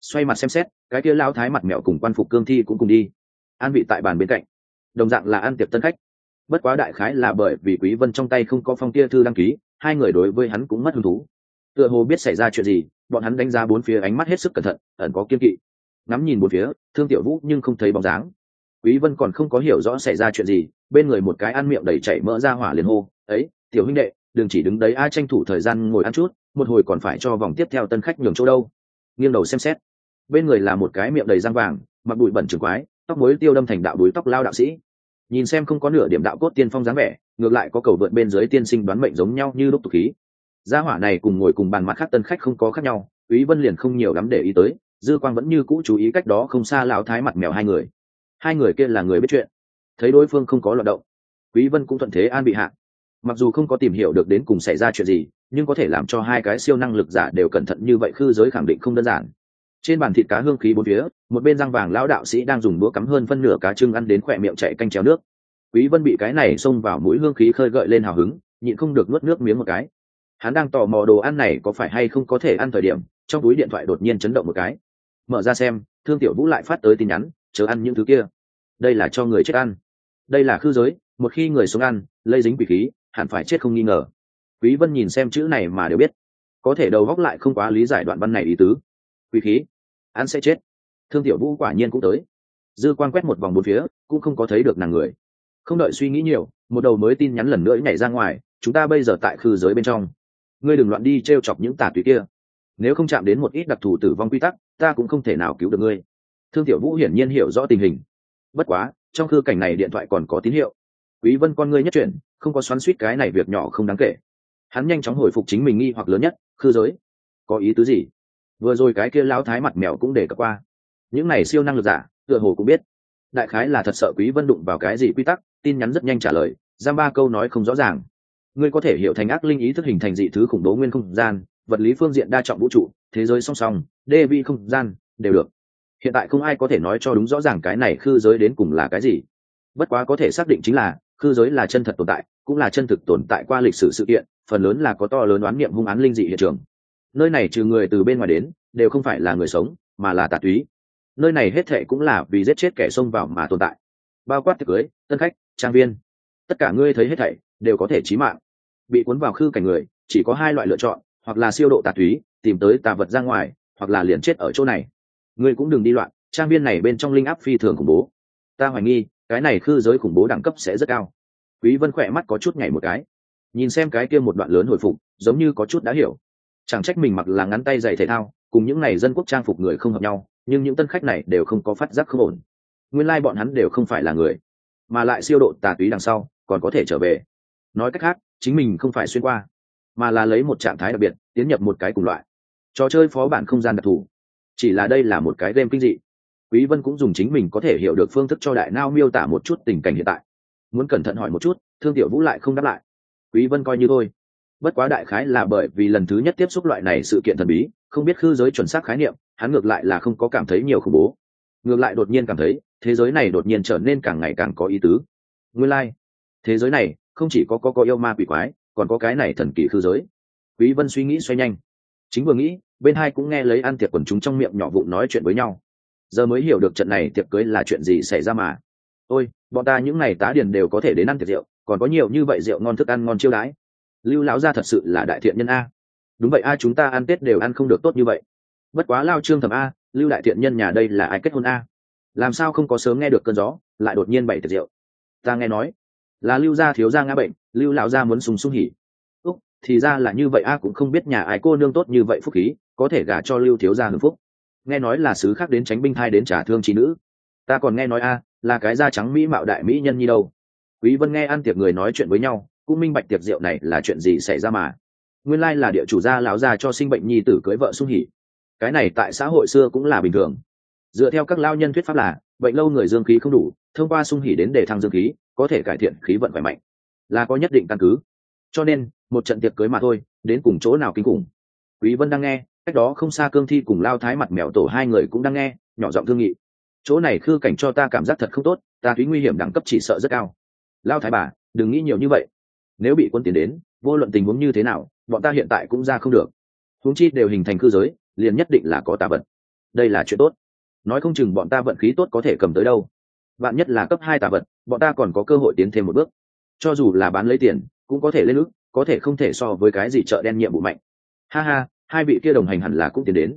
A: Xoay mặt xem xét, cái kia lão thái mặt mèo cùng quan phục cương thi cũng cùng đi an vị tại bàn bên cạnh. Đồng dạng là ăn tiệc tân khách. Bất quá đại khái là bởi vì quý vân trong tay không có phong tia thư đăng ký, hai người đối với hắn cũng mất hứng thú. Tựa hồ biết xảy ra chuyện gì, bọn hắn đánh giá bốn phía ánh mắt hết sức cẩn thận, ẩn có kiên kỵ. Ngắm nhìn bốn phía, thương tiểu vũ nhưng không thấy bóng dáng. Quý vân còn không có hiểu rõ xảy ra chuyện gì, bên người một cái ăn miệng đầy chảy mỡ ra hỏa liền hô, ấy, tiểu huynh đệ, đừng chỉ đứng đấy ai tranh thủ thời gian ngồi ăn chút, một hồi còn phải cho vòng tiếp theo tân khách nhường chỗ đâu. Nghiêng đầu xem xét. Bên người là một cái miệng đầy răng vàng mặc bụi bẩn trường quái tóc mối tiêu đâm thành đạo đuối tóc lao đạo sĩ. Nhìn xem không có nửa điểm đạo cốt tiên phong dáng vẻ, ngược lại có cầu vượt bên dưới tiên sinh đoán mệnh giống nhau như lúc tục khí. Gia hỏa này cùng ngồi cùng bàn mặt khác tân khách không có khác nhau quý vân liền không nhiều lắm để ý tới, dư quang vẫn như cũ chú ý cách đó không xa lão thái mặt mèo hai người. Hai người kia là người biết chuyện. Thấy đối phương không có loạt động quý vân cũng thuận thế an bị hạ. Mặc dù không có tìm hiểu được đến cùng xảy ra chuyện gì, nhưng có thể làm cho hai cái siêu năng lực giả đều cẩn thận như vậy khư giới khẳng định không đơn giản trên bàn thịt cá hương khí bốn phía, một bên răng vàng lão đạo sĩ đang dùng đũa cắm hơn phân nửa cá trưng ăn đến khỏe miệng chạy canh chéo nước. Quý vân bị cái này xông vào mũi hương khí khơi gợi lên hào hứng, nhịn không được nuốt nước miếng một cái. Hắn đang tò mò đồ ăn này có phải hay không có thể ăn thời điểm, trong túi điện thoại đột nhiên chấn động một cái. Mở ra xem, thương tiểu vũ lại phát tới tin nhắn chờ ăn những thứ kia. Đây là cho người chết ăn. Đây là khư giới, một khi người xuống ăn, lây dính quỷ khí, hẳn phải chết không nghi ngờ. Quý vân nhìn xem chữ này mà đều biết. Có thể đầu góc lại không quá lý giải đoạn văn này ý tứ. Quỷ khí? Hắn sẽ chết. Thương tiểu vũ quả nhiên cũng tới. Dư quan quét một vòng bốn phía, cũng không có thấy được nàng người. Không đợi suy nghĩ nhiều, một đầu mới tin nhắn lần nữa nhảy ra ngoài, chúng ta bây giờ tại khư giới bên trong. Ngươi đừng loạn đi t r e o chọc những tà tùy kia. Nếu không chạm đến một ít đặc thù tử vong quy tắc, ta cũng không thể nào cứu được ngươi. Thương tiểu vũ hiển nhiên hiểu rõ tình hình. Bất quá, trong khư cảnh này điện thoại còn có tín hiệu. Quý vân con ngươi nhất chuyển, không có xoắn suýt cái này việc nhỏ không đáng kể. Hắn nhanh chóng hồi phục chính mình nghi hoặc lớn nhất, khư giới, có ý tứ gì? Vừa rồi cái kia lão thái mặt mèo cũng để cập qua. Những này siêu năng lực giả, tựa hồ cũng biết. Đại khái là thật sợ quý vân đụng vào cái gì quy tắc, tin nhắn rất nhanh trả lời, giam ba câu nói không rõ ràng. Ngươi có thể hiểu thành ác linh ý thức hình thành dị thứ khủng bố nguyên không gian, vật lý phương diện đa trọng vũ trụ, thế giới song song đê vi không gian, đều được. Hiện tại không ai có thể nói cho đúng rõ ràng cái này khư giới đến cùng là cái gì. Bất quá có thể xác định chính là, khư giới là chân thật tồn tại, cũng là chân thực tồn tại qua lịch sử sự kiện, phần lớn là có to lớn oán niệm hung án linh dị hiện trường nơi này trừ người từ bên ngoài đến, đều không phải là người sống, mà là tà túy. Nơi này hết thệ cũng là vì giết chết kẻ xông vào mà tồn tại. Bao quát tiệc cưới, tân khách, trang viên. Tất cả ngươi thấy hết thảy đều có thể chí mạng. Bị cuốn vào khư cảnh người, chỉ có hai loại lựa chọn, hoặc là siêu độ tà túy, tìm tới tà vật ra ngoài, hoặc là liền chết ở chỗ này. Ngươi cũng đừng đi loạn, trang viên này bên trong linh áp phi thường khủng bố. Ta hoài nghi, cái này khư giới khủng bố đẳng cấp sẽ rất cao. Quý vân khỏe mắt có chút nhảy một cái. Nhìn xem cái kia một đoạn lớn hồi phục, giống như có chút đã hiểu chẳng trách mình mặc là ngắn tay giày thể thao, cùng những này dân quốc trang phục người không hợp nhau, nhưng những tân khách này đều không có phát giác không ổn. Nguyên lai、like、bọn hắn đều không phải là người, mà lại siêu độ tà túy đằng sau, còn có thể trở về. Nói cách khác, chính mình không phải xuyên qua, mà là lấy một trạng thái đặc biệt, tiến nhập một cái cùng loại. Trò chơi phó bản không gian đặc thù. Chỉ là đây là một cái game kinh dị. Quý vân cũng dùng chính mình có thể hiểu được phương thức cho đại nao miêu tả một chút tình cảnh hiện tại. Muốn cẩn thận hỏi một chút, thương tiểu vũ lại không đáp lại. Quý vân coi như thôi bất quá đại khái là bởi vì lần thứ nhất tiếp xúc loại này sự kiện thần bí, không biết khư giới chuẩn xác khái niệm, hắn ngược lại là không có cảm thấy nhiều khủng bố. Ngược lại đột nhiên cảm thấy, thế giới này đột nhiên trở nên càng ngày càng có ý tứ. Nguyên lai、like. thế giới này không chỉ có có có yêu ma quỷ quái, còn có cái này thần kỳ khư giới. Quý vân suy nghĩ xoay nhanh. Chính vừa nghĩ, bên hai cũng nghe lấy ăn tiệc quần chúng trong miệng nhỏ vụn nói chuyện với nhau. Giờ mới hiểu được trận này tiệc cưới là chuyện gì xảy ra mà. Ôi, bọn ta những ngày tá điền đều có thể đến ăn tiệc rượu, còn có nhiều như vậy rượu ngon thức ăn ngon chiêu đãi lưu lão gia thật sự là đại thiện nhân a. Đúng vậy a, chúng ta ăn tết đều ăn không được tốt như vậy. Bất quá lao trương thầm a, lưu đại thiện nhân nhà đây là ai kết hôn a? Làm sao không có sớm nghe được cơn gió, lại đột nhiên bày tiệc rượu. Ta nghe nói, là lưu gia thiếu gia ngã bệnh, lưu lão gia muốn sùng sung hỉ. Úc, thì ra là như vậy a, cũng không biết nhà ai cô nương tốt như vậy phúc khí, có thể gả cho lưu thiếu gia hưng phúc. Nghe nói là sứ khác đến tránh binh thai đến trả thương trí nữ. Ta còn nghe nói a, là cái da trắng mỹ mạo đại mỹ nhân nhi đâu. Quý vân nghe ăn tiệc người nói chuyện với nhau cũng minh bạch tiệc rượu này là chuyện gì xảy ra mà. Nguyên lai là địa chủ gia lão gia cho sinh bệnh nhi tử cưới vợ sung hỉ. Cái này tại xã hội xưa cũng là bình thường. Dựa theo các lao nhân thuyết pháp là, bệnh lâu người dương khí không đủ, thông qua sung hỉ đến để thăng dương khí, có thể cải thiện khí vận khỏe mạnh. Là có nhất định căn cứ. Cho nên, một trận tiệc cưới mà thôi, đến cùng chỗ nào kinh khủng. Quý vân đang nghe, cách đó không xa cương thi cùng lao thái mặt mèo tổ hai người cũng đang nghe, nhỏ giọng thương nghị. Chỗ này khư cảnh cho ta cảm giác thật không tốt, ta thúy nguy hiểm đẳng cấp chỉ sợ rất cao. Lao thái bà, đừng nghĩ nhiều như vậy nếu bị quân tiền đến, vô luận tình huống như thế nào, bọn ta hiện tại cũng ra không được. Huống chi đều hình thành cư giới, liền nhất định là có tà vật. Đây là chuyện tốt. Nói không chừng bọn ta vận khí tốt có thể cầm tới đâu. Bạn nhất là cấp hai tà vật, bọn ta còn có cơ hội tiến thêm một bước. Cho dù là bán lấy tiền, cũng có thể lên ước, có thể không thể so với cái gì chợ đen nhiệm vụ mạnh. Ha ha, hai vị kia đồng hành hẳn là cũng tiến đến.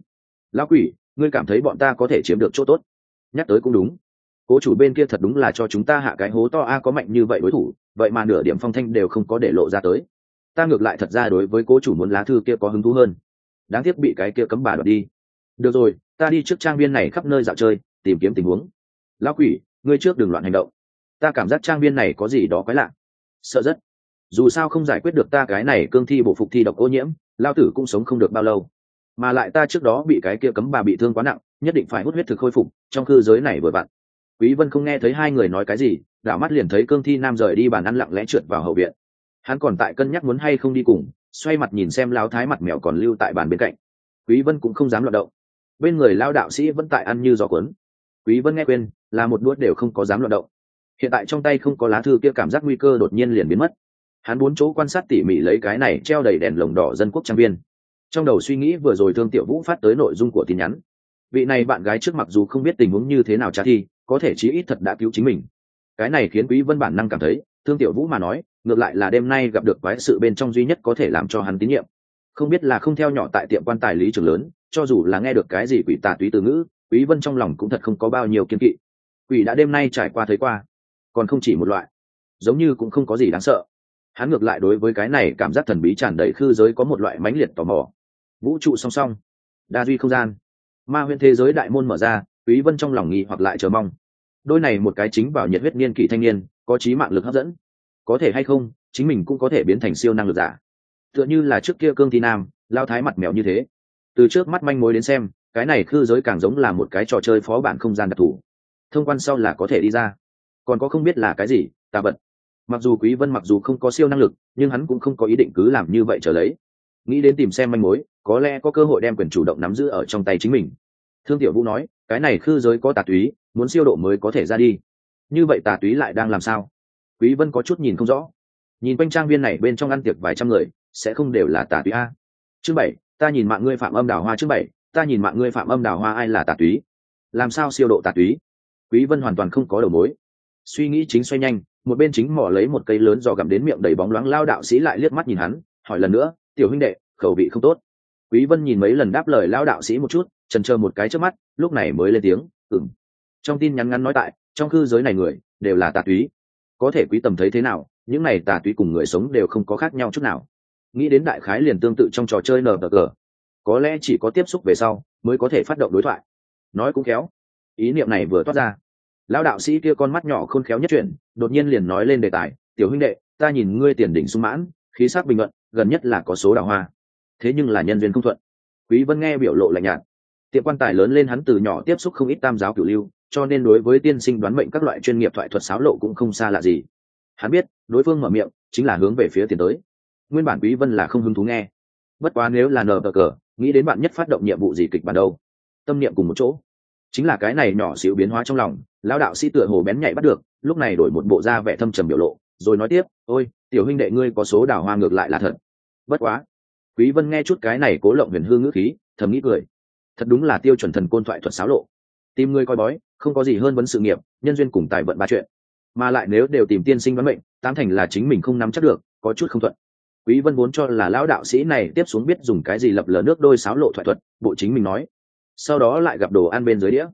A: Lão quỷ, ngươi cảm thấy bọn ta có thể chiếm được chỗ tốt? Nhắc tới cũng đúng. Cố chủ bên kia thật đúng là cho chúng ta hạ cái hố to a, có mạnh như vậy đối thủ vậy mà nửa điểm phong thanh đều không có để lộ ra tới. Ta ngược lại thật ra đối với cố chủ muốn lá thư kia có hứng thú hơn. Đáng tiếc bị cái kia cấm bà đoạt đi. Được rồi, ta đi trước trang viên này khắp nơi dạo chơi, tìm kiếm tình huống. Lão quỷ, ngươi trước đừng loạn hành động. Ta cảm giác trang viên này có gì đó quái lạ. Sợ rất. Dù sao không giải quyết được ta cái này cương thi bộ phục thi độc ô nhiễm lao tử cũng sống không được bao lâu. Mà lại ta trước đó bị cái kia cấm bà bị thương quá nặng, nhất định phải hút huyết thực khôi phục, trong cư giới này vừa vặn quý vân không nghe thấy hai người nói cái gì, đảo mắt liền thấy cương thi nam rời đi bàn ăn lặng lẽ trượt vào hậu viện. Hắn còn tại cân nhắc muốn hay không đi cùng, xoay mặt nhìn xem lão thái mặt mèo còn lưu tại bàn bên cạnh. Quý vân cũng không dám loạn động. Bên người lao đạo sĩ vẫn tại ăn như gió cuốn. Quý vân nghe quên, là một đuốt đều không có dám loạn động. Hiện tại trong tay không có lá thư kia cảm giác nguy cơ đột nhiên liền biến mất. Hắn bốn chỗ quan sát tỉ mỉ lấy cái này treo đầy đèn lồng đỏ dân quốc trang viên. Trong đầu suy nghĩ vừa rồi thương tiểu vũ phát tới nội dung của tin nhắn vị này bạn gái trước mặc dù không biết tình huống như thế nào trả thi, có thể chí ít thật đã cứu chính mình. Cái này khiến quý vân bản năng cảm thấy, thương tiểu vũ mà nói, ngược lại là đêm nay gặp được quái sự bên trong duy nhất có thể làm cho hắn tín nhiệm. Không biết là không theo nhỏ tại tiệm quan tài lý trường lớn, cho dù là nghe được cái gì quỷ tà túy từ ngữ, quý vân trong lòng cũng thật không có bao nhiêu kiên kỵ. Quỷ đã đêm nay trải qua thấy qua, còn không chỉ một loại, giống như cũng không có gì đáng sợ. Hắn ngược lại đối với cái này cảm giác thần bí tràn đầy khư giới có một loại mãnh liệt tò mò. Vũ trụ song song, đa duy không gian ma huyễn thế giới đại môn mở ra, quý vân trong lòng nghi hoặc lại chờ mong. Đôi này một cái chính vào nhiệt huyết niên kỷ thanh niên, có trí mạng lực hấp dẫn. Có thể hay không, chính mình cũng có thể biến thành siêu năng lực giả. Tựa như là trước kia cương thi nam, lao thái mặt mèo như thế. Từ trước mắt manh mối đến xem, cái này khư giới càng giống là một cái trò chơi phó bản không gian đặc thù. Thông quan sau là có thể đi ra. Còn có không biết là cái gì, tà vật. Mặc dù quý vân mặc dù không có siêu năng lực, nhưng hắn cũng không có ý định cứ làm như vậy trở lấy nghĩ đến tìm xem manh mối, có lẽ có cơ hội đem quyền chủ động nắm giữ ở trong tay chính mình. Thương tiểu vũ nói, cái này khư giới có tà túy, muốn siêu độ mới có thể ra đi. Như vậy tà túy lại đang làm sao? Quý vân có chút nhìn không rõ. Nhìn quanh trang viên này bên trong ăn tiệc vài trăm người, sẽ không đều là tà túy a. Chương bảy, ta nhìn mạng ngươi phạm âm đào hoa chương bảy, ta nhìn mạng ngươi phạm âm đào hoa ai là tà túy? Làm sao siêu độ tà túy? Quý vân hoàn toàn không có đầu mối. Suy nghĩ chính xoay nhanh, một bên chính mỏ lấy một cây lớn dò gặm đến miệng đầy bóng loáng lao đạo sĩ lại liếc mắt nhìn hắn, hỏi lần nữa tiểu huynh đệ, khẩu vị không tốt. Quý vân nhìn mấy lần đáp lời lao đạo sĩ một chút chần chờ một cái trước mắt, lúc này mới lên tiếng, ừm. Trong tin nhắn ngắn nói tại, trong cư giới này người, đều là tà túy. Có thể quý tầm thấy thế nào, những này tà túy cùng người sống đều không có khác nhau chút nào. Nghĩ đến đại khái liền tương tự trong trò chơi nờ cờ có lẽ chỉ có tiếp xúc về sau, mới có thể phát động đối thoại. Nói cũng khéo. Ý niệm này vừa toát ra. Lão đạo sĩ kia con mắt nhỏ khôn khéo nhất chuyển, đột nhiên liền nói lên đề tài, tiểu huynh đệ, ta nhìn ngươi tiền đỉnh sung mãn, khí sắc bình luận gần nhất là có số đào hoa. Thế nhưng là nhân viên không thuận. Quý vân nghe biểu lộ lạnh nhạt. Tiệm quan tài lớn lên hắn từ nhỏ tiếp xúc không ít tam giáo cửu lưu, cho nên đối với tiên sinh đoán mệnh các loại chuyên nghiệp thoại thuật sáo lộ cũng không xa lạ gì. Hắn biết, đối phương mở miệng, chính là hướng về phía tiền tới. Nguyên bản quý vân là không hứng thú nghe. Bất quá nếu là nờ cờ, nghĩ đến bạn nhất phát động nhiệm vụ gì kịch bản đâu? Tâm niệm cùng một chỗ. Chính là cái này nhỏ xíu biến hóa trong lòng, lão đạo sĩ tựa hồ bén nhạy bắt được, lúc này đổi một bộ da vẻ thâm trầm biểu lộ rồi nói tiếp, ôi, tiểu huynh đệ ngươi có số đào hoa ngược lại là thật. Bất quá. Quý vân nghe chút cái này cố lộng huyền hương ngữ khí, thầm nghĩ cười. Thật đúng là tiêu chuẩn thần côn thoại thuật xáo lộ. Tìm ngươi coi bói, không có gì hơn vấn sự nghiệp, nhân duyên cùng tài vận ba chuyện. Mà lại nếu đều tìm tiên sinh vấn mệnh, tám thành là chính mình không nắm chắc được, có chút không thuận. Quý vân vốn cho là lão đạo sĩ này tiếp xuống biết dùng cái gì lập lờ nước đôi xáo lộ thoại thuật, bộ chính mình nói. Sau đó lại gặp đồ ăn bên dưới đĩa.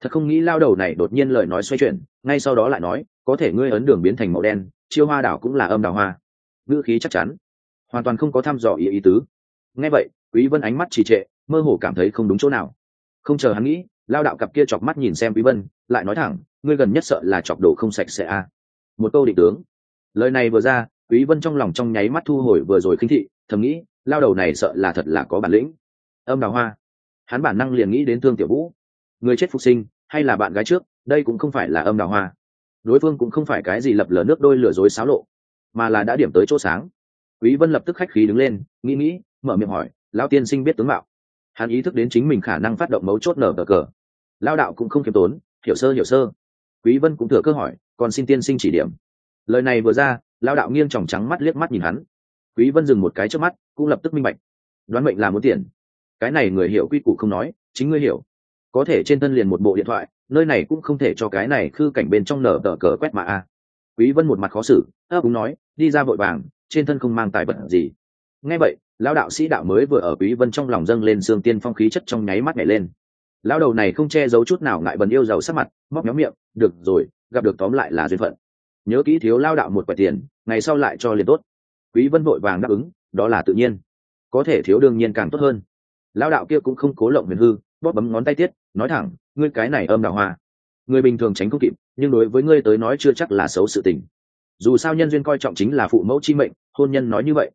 A: Thật không nghĩ lao đầu này đột nhiên lời nói xoay chuyển, ngay sau đó lại nói, có thể ngươi ấn đường biến thành màu đen chiêu hoa đảo cũng là âm đào hoa, ngữ khí chắc chắn, hoàn toàn không có thăm dò ý ý tứ. Nghe vậy, quý vân ánh mắt trì trệ, mơ hồ cảm thấy không đúng chỗ nào. Không chờ hắn nghĩ, lao đạo cặp kia chọc mắt nhìn xem quý vân, lại nói thẳng, ngươi gần nhất sợ là chọc đồ không sạch sẽ a à. một câu định tướng. Lời này vừa ra, quý vân trong lòng trong nháy mắt thu hồi vừa rồi khinh thị, thầm nghĩ, lao đầu này sợ là thật là có bản lĩnh. Âm đào hoa. Hắn bản năng liền nghĩ đến thương tiểu vũ. Người chết phục sinh, hay là bạn gái trước, đây cũng không phải là âm đào hoa đối phương cũng không phải cái gì lập lờ nước đôi lừa dối xáo lộ, mà là đã điểm tới chỗ sáng. Quý vân lập tức khách khí đứng lên, nghĩ nghĩ, mở miệng hỏi, lão tiên sinh biết tướng mạo? Hắn ý thức đến chính mình khả năng phát động mấu chốt nở cờ cờ. Lao đạo cũng không kiêm tốn, hiểu sơ hiểu sơ. Quý vân cũng thừa cơ hỏi, còn xin tiên sinh chỉ điểm. Lời này vừa ra lao đạo nghiêng tròng trắng mắt liếc mắt nhìn hắn. Quý vân dừng một cái trước mắt, cũng lập tức minh bạch. Đoán mệnh là muốn tiền. Cái này người hiểu quy củ không nói, chính ngươi hiểu. Có thể trên thân liền một bộ điện thoại nơi này cũng không thể cho cái này khư cảnh bên trong nở tờ cờ quét mà a. Quý vân một mặt khó xử, ấp úng nói, đi ra vội vàng, trên thân không mang tài vật gì. Nghe vậy, lão đạo sĩ đạo mới vừa ở quý vân trong lòng dâng lên xương tiên phong khí chất trong nháy mắt nhảy lên. Lão đầu này không che giấu chút nào ngại bần yêu giàu sắc mặt, móc nhóm miệng, được rồi, gặp được tóm lại là duyên phận. Nhớ kỹ thiếu lao đạo một quẻ tiền, ngày sau lại cho liền tốt. Quý vân vội vàng đáp ứng, đó là tự nhiên. Có thể thiếu đương nhiên càng tốt hơn. Lão đạo kia cũng không cố lộng huyền hư, bóp bấm ngón tay tiết nói thẳng, ngươi cái này âm đào hoa. Người bình thường tránh không kịp, nhưng đối với ngươi tới nói chưa chắc là xấu sự tình. Dù sao nhân duyên coi trọng chính là phụ mẫu chi mệnh, hôn nhân nói như vậy.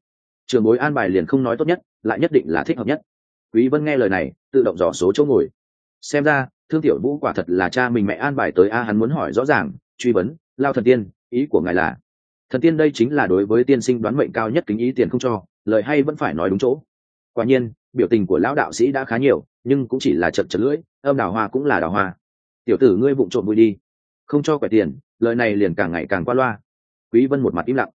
A: Trường bối an bài liền không nói tốt nhất, lại nhất định là thích hợp nhất. Quý vân nghe lời này, tự động dò số chỗ ngồi. Xem ra, thương tiểu vũ quả thật là cha mình mẹ an bài tới a hắn muốn hỏi rõ ràng, truy vấn, lao thần tiên, ý của ngài là? Thần tiên đây chính là đối với tiên sinh đoán mệnh cao nhất kính ý tiền không cho, lời hay vẫn phải nói đúng chỗ. Quả nhiên, biểu tình của lão đạo sĩ đã khá nhiều nhưng cũng chỉ là chật chật lưỡi, âm đào hoa cũng là đào hoa. Tiểu tử ngươi vụng trộm vui đi, không cho quẻ tiền, lời này liền càng ngày càng qua loa. Quý vân một mặt im lặng.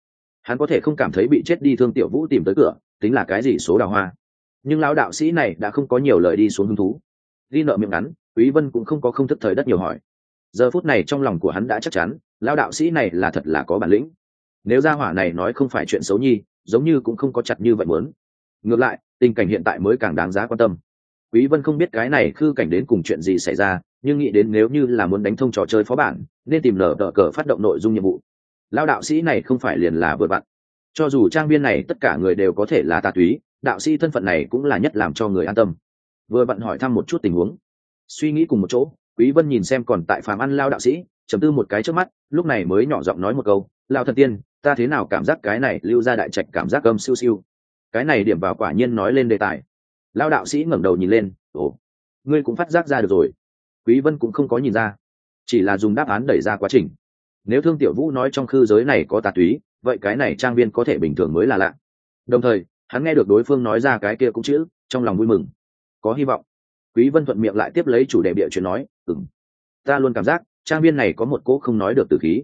A: Hắn có thể không cảm thấy bị chết đi thương tiểu vũ tìm tới cửa, tính là cái gì số đào hoa. Nhưng lão đạo sĩ này đã không có nhiều lời đi xuống hứng thú. Ghi nợ miệng ngắn, quý vân cũng không có không thức thời đất nhiều hỏi. Giờ phút này trong lòng của hắn đã chắc chắn, lão đạo sĩ này là thật là có bản lĩnh. Nếu gia hỏa này nói không phải chuyện xấu nhi, giống như cũng không có chặt như vậy muốn. Ngược lại, tình cảnh hiện tại mới càng đáng giá quan tâm quý vân không biết cái này khư cảnh đến cùng chuyện gì xảy ra, nhưng nghĩ đến nếu như là muốn đánh thông trò chơi phó bản, nên tìm nở đỡ cờ phát động nội dung nhiệm vụ. Lao đạo sĩ này không phải liền là vừa vặn. Cho dù trang viên này tất cả người đều có thể là tà túy, đạo sĩ thân phận này cũng là nhất làm cho người an tâm. Vừa vặn hỏi thăm một chút tình huống. Suy nghĩ cùng một chỗ, quý vân nhìn xem còn tại phàm ăn lao đạo sĩ chấm tư một cái trước mắt, lúc này mới nhỏ giọng nói một câu lao thần tiên, ta thế nào cảm giác cái này lưu ra đại trạch cảm giác âm siêu siêu. Cái này điểm vào quả nhiên nói lên đề tài lao đạo sĩ ngẩng đầu nhìn lên, ồ, ngươi cũng phát giác ra được rồi. Quý vân cũng không có nhìn ra, chỉ là dùng đáp án đẩy ra quá trình. Nếu thương tiểu vũ nói trong khư giới này có tà túy, vậy cái này trang viên có thể bình thường mới là lạ. Đồng thời, hắn nghe được đối phương nói ra cái kia cũng chữ, trong lòng vui mừng, có hy vọng. Quý vân thuận miệng lại tiếp lấy chủ đề địa chuyện nói, ừm, ta luôn cảm giác trang viên này có một cỗ không nói được từ khí.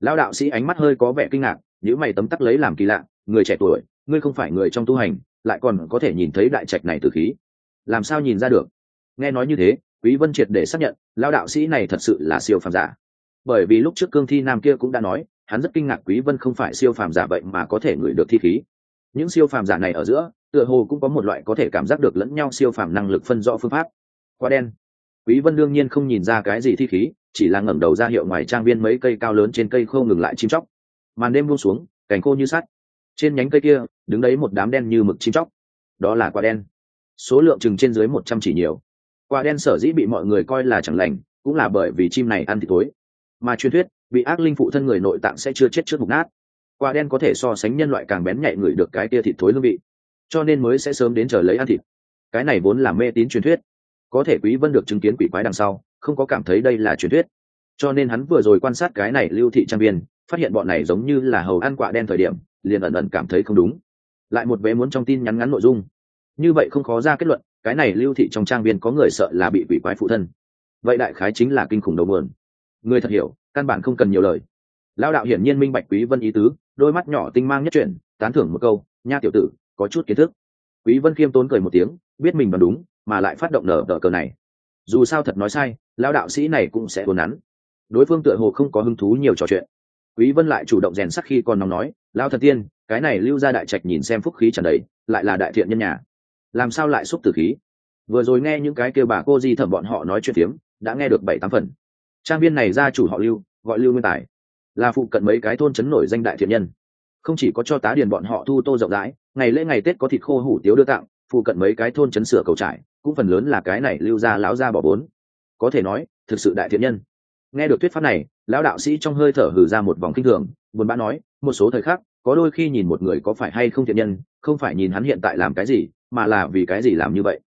A: Lão đạo sĩ ánh mắt hơi có vẻ kinh ngạc Những mày tấm tắc lấy làm kỳ lạ, người trẻ tuổi, ngươi không phải người trong tu hành lại còn có thể nhìn thấy đại trạch này từ khí. Làm sao nhìn ra được? Nghe nói như thế, quý vân triệt để xác nhận, lão đạo sĩ này thật sự là siêu phàm giả. Bởi vì lúc trước cương thi nam kia cũng đã nói, hắn rất kinh ngạc quý vân không phải siêu phàm giả vậy mà có thể ngửi được thi khí. Những siêu phàm giả này ở giữa, tựa hồ cũng có một loại có thể cảm giác được lẫn nhau siêu phàm năng lực phân rõ phương pháp. Quá đen. Quý vân đương nhiên không nhìn ra cái gì thi khí, chỉ là ngẩng đầu ra hiệu ngoài trang viên mấy cây cao lớn trên cây khô ngừng lại chim chóc. Màn đêm buông xuống, cành khô như sắt trên nhánh cây kia, đứng đấy một đám đen như mực chim chóc. Đó là quả đen. Số lượng chừng trên dưới một trăm chỉ nhiều. Quả đen sở dĩ bị mọi người coi là chẳng lành, cũng là bởi vì chim này ăn thịt tối mà truyền thuyết, bị ác linh phụ thân người nội tạng sẽ chưa chết trước mục nát. Quả đen có thể so sánh nhân loại càng bén nhạy người được cái tia thịt thối hương vị, cho nên mới sẽ sớm đến chờ lấy ăn thịt. Cái này vốn là mê tín truyền thuyết. Có thể quý vân được chứng kiến quỷ quái đằng sau, không có cảm thấy đây là truyền thuyết. Cho nên hắn vừa rồi quan sát cái này lưu thị trang viên, phát hiện bọn này giống như là hầu ăn quạ đen thời điểm liền ẩn ẩn cảm thấy không đúng. Lại một vé muốn trong tin nhắn ngắn nội dung. Như vậy không khó ra kết luận, cái này lưu thị trong trang viên có người sợ là bị quỷ quái phụ thân. Vậy đại khái chính là kinh khủng đầu mượn. Người thật hiểu, căn bản không cần nhiều lời. Lao đạo hiển nhiên minh bạch quý vân ý tứ, đôi mắt nhỏ tinh mang nhất chuyển, tán thưởng một câu, nha tiểu tử, có chút kiến thức. Quý vân khiêm tốn cười một tiếng, biết mình đoán đúng, mà lại phát động nở đỡ cờ này. Dù sao thật nói sai lao đạo sĩ này cũng sẽ hồn nắn. Đối phương tựa hồ không có hứng thú nhiều trò chuyện. Quý vân lại chủ động rèn sắc khi còn nóng nói lao thần tiên, cái này lưu ra đại trạch nhìn xem phúc khí tràn đầy, lại là đại thiện nhân nhà. Làm sao lại xúc tử khí? Vừa rồi nghe những cái kêu bà cô di thẩm bọn họ nói chuyện tiếng đã nghe được bảy tám phần. Trang viên này gia chủ họ lưu, gọi lưu nguyên tài. Là phụ cận mấy cái thôn chấn nổi danh đại thiện nhân. Không chỉ có cho tá điền bọn họ thu tô rộng rãi, ngày lễ ngày tết có thịt khô hủ tiếu đưa tặng, phụ cận mấy cái thôn chấn sửa cầu trải, cũng phần lớn là cái này lưu ra lão ra bỏ vốn. Có thể nói, thực sự đại thiện nhân. Nghe được thuyết pháp này, lão đạo sĩ trong hơi thở hừ ra một vòng kinh thường, buồn bã nói một số thời khắc, có đôi khi nhìn một người có phải hay không thiện nhân, không phải nhìn hắn hiện tại làm cái gì, mà là vì cái gì làm như vậy.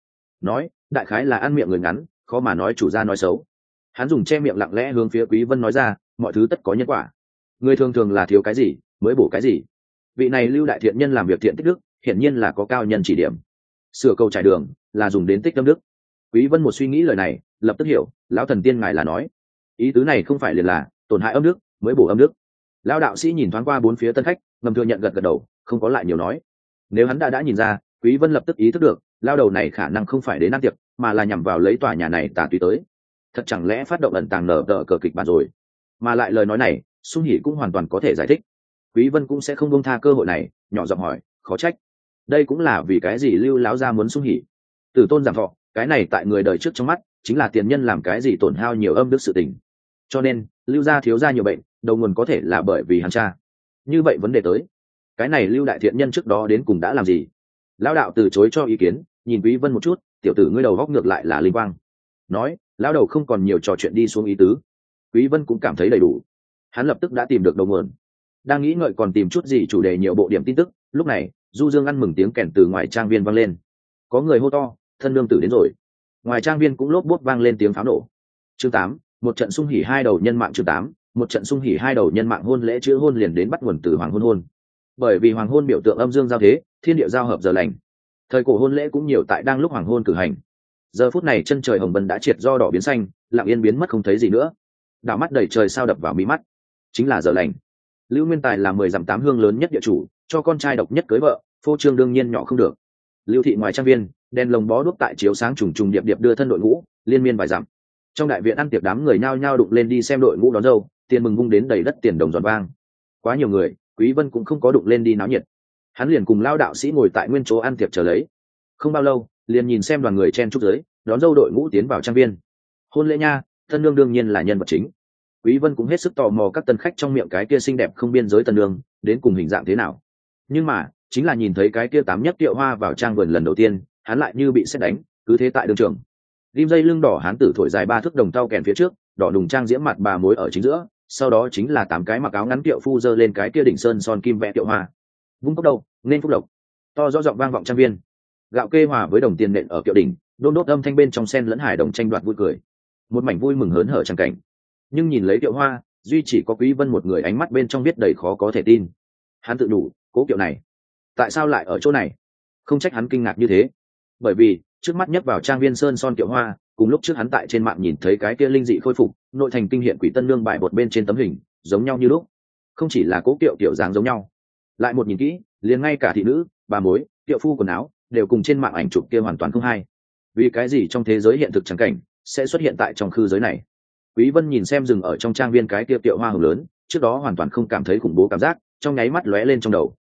A: Nói, đại khái là ăn miệng người ngắn, khó mà nói chủ gia nói xấu. Hắn dùng che miệng lặng lẽ hướng phía quý vân nói ra, mọi thứ tất có nhân quả. Người thường thường là thiếu cái gì, mới bổ cái gì. Vị này lưu đại thiện nhân làm việc thiện tích đức, hiển nhiên là có cao nhân chỉ điểm. Sửa cầu trải đường, là dùng đến tích tâm đức. Quý vân một suy nghĩ lời này, lập tức hiểu, lão thần tiên ngài là nói. Ý tứ này không phải liền là, tổn hại âm đức, mới bổ âm đức lão đạo sĩ nhìn thoáng qua bốn phía tân khách, ngầm thừa nhận gật gật đầu, không có lại nhiều nói. Nếu hắn đã đã nhìn ra, quý vân lập tức ý thức được lao đầu này khả năng không phải đến ăn tiệc, mà là nhằm vào lấy tòa nhà này tà tùy tới. Thật chẳng lẽ phát động ẩn tàng nở tờ cờ kịch bản rồi? Mà lại lời nói này Xung hỉ cũng hoàn toàn có thể giải thích. Quý vân cũng sẽ không buông tha cơ hội này, nhỏ giọng hỏi, khó trách. Đây cũng là vì cái gì lưu láo ra muốn Xung hỉ? Tử tôn giảm thọ, cái này tại người đời trước trong mắt, chính là tiền nhân làm cái gì tổn hao nhiều âm đức sự tình cho nên, lưu gia thiếu gia nhiều bệnh, đầu nguồn có thể là bởi vì hắn cha. Như vậy vấn đề tới. Cái này lưu đại thiện nhân trước đó đến cùng đã làm gì? Lão đạo từ chối cho ý kiến, nhìn quý vân một chút, tiểu tử ngươi đầu góc ngược lại là linh quang. Nói, lão đầu không còn nhiều trò chuyện đi xuống ý tứ. Quý vân cũng cảm thấy đầy đủ. Hắn lập tức đã tìm được đầu nguồn. Đang nghĩ ngợi còn tìm chút gì chủ đề nhiều bộ điểm tin tức, lúc này, du dương ăn mừng tiếng kèn từ ngoài trang viên vang lên. Có người hô to, thân lương tử đến rồi. Ngoài trang viên cũng lốp bốt vang lên tiếng pháo nổ. Chương tám một trận sung hỉ hai đầu nhân mạng chương tám, một trận sung hỉ hai đầu nhân mạng hôn lễ chữ hôn liền đến bắt nguồn từ hoàng hôn hôn. Bởi vì hoàng hôn biểu tượng âm dương giao thế, thiên địa giao hợp giờ lành. Thời cổ hôn lễ cũng nhiều tại đang lúc hoàng hôn cử hành. Giờ phút này chân trời hồng bần đã triệt do đỏ biến xanh, lặng yên biến mất không thấy gì nữa. Đảo mắt đầy trời sao đập vào mí mắt. Chính là giờ lành. Lưu nguyên tài là mười dặm tám hương lớn nhất địa chủ, cho con trai độc nhất cưới vợ, phô trương đương nhiên nhỏ không được. Lưu thị ngoài trang viên, đèn lồng bó đuốc tại chiếu sáng trùng trùng điệp điệp đưa thân đội ngũ, liên miên vài dặm trong đại viện ăn tiệc đám người nhao nhao đụng lên đi xem đội ngũ đón dâu, tiền mừng vung đến đầy đất tiền đồng giòn vang. Quá nhiều người, quý vân cũng không có đụng lên đi náo nhiệt. Hắn liền cùng lao đạo sĩ ngồi tại nguyên chỗ ăn tiệc chờ lấy. Không bao lâu, liền nhìn xem đoàn người chen trúc dưới đón dâu đội ngũ tiến vào trang viên. Hôn lễ nha, thân lương đương nhiên là nhân vật chính. Quý vân cũng hết sức tò mò các tân khách trong miệng cái kia xinh đẹp không biên giới tân lương đến cùng hình dạng thế nào. Nhưng mà, chính là nhìn thấy cái kia tám nhất tiệu hoa vào trang vườn lần đầu tiên, hắn lại như bị xét đánh, cứ thế tại đường trường ghim dây lưng đỏ hán tử thổi dài ba thước đồng tao kèn phía trước, đỏ đùng trang diễm mặt bà mối ở chính giữa, sau đó chính là tám cái mặc áo ngắn tiệu phu dơ lên cái kia đỉnh sơn son kim vẽ tiệu hoa. Vung cốc đầu, nên phúc lộc to rõ giọng vang vọng trang viên. Gạo kê hòa với đồng tiền nện ở kiệu đỉnh, đôn đốt âm thanh bên trong sen lẫn hải đồng tranh đoạt vui cười. Một mảnh vui mừng hớn hở trang cảnh. Nhưng nhìn lấy kiệu hoa, duy chỉ có quý vân một người ánh mắt bên trong biết đầy khó có thể tin. Hắn tự đủ, cố kiệu này. Tại sao lại ở chỗ này? Không trách hắn kinh ngạc như thế bởi vì, trước mắt nhấp vào trang viên sơn son kiệu hoa, cùng lúc trước hắn tại trên mạng nhìn thấy cái kia linh dị khôi phục, nội thành kinh hiện quỷ tân lương bài bột bên trên tấm hình, giống nhau như lúc. Không chỉ là cố kiệu kiểu dáng giống nhau. Lại một nhìn kỹ, liền ngay cả thị nữ, bà mối, kiệu phu quần áo, đều cùng trên mạng ảnh chụp kia hoàn toàn không hay. Vì cái gì trong thế giới hiện thực trắng cảnh, sẽ xuất hiện tại trong khư giới này? Quý vân nhìn xem rừng ở trong trang viên cái kia kiệu hoa hồng lớn, trước đó hoàn toàn không cảm thấy khủng bố cảm giác, trong nháy mắt lóe lên trong đầu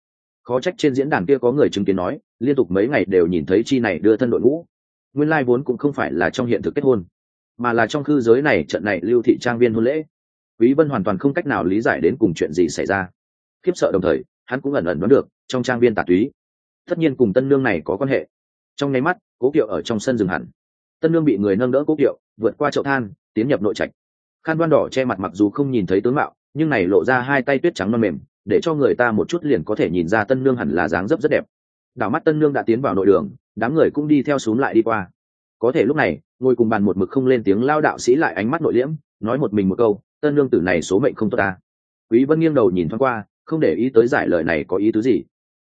A: khó trách trên diễn đàn kia có người chứng kiến nói, liên tục mấy ngày đều nhìn thấy chi này đưa thân đội ngũ. Nguyên lai vốn cũng không phải là trong hiện thực kết hôn, mà là trong khư giới này trận này lưu thị trang viên hôn lễ. Quý vân hoàn toàn không cách nào lý giải đến cùng chuyện gì xảy ra. Khiếp sợ đồng thời, hắn cũng ẩn ẩn đoán được, trong trang viên tà túy, tất nhiên cùng tân nương này có quan hệ. Trong nháy mắt, cố kiệu ở trong sân dừng hẳn. Tân nương bị người nâng đỡ cố kiệu, vượt qua chậu than, tiến nhập nội trạch. Khan đoan đỏ che mặt mặc dù không nhìn thấy tướng mạo, nhưng này lộ ra hai tay tuyết trắng non mềm để cho người ta một chút liền có thể nhìn ra tân nương hẳn là dáng dấp rất đẹp. Đảo mắt tân nương đã tiến vào nội đường, đám người cũng đi theo x lại đi qua. Có thể lúc này, ngồi cùng bàn một mực không lên tiếng lao đạo sĩ lại ánh mắt nội liễm, nói một mình một câu, tân nương tử này số mệnh không tốt ta. Quý vân nghiêng đầu nhìn thoáng qua, không để ý tới giải lời này có ý tứ gì.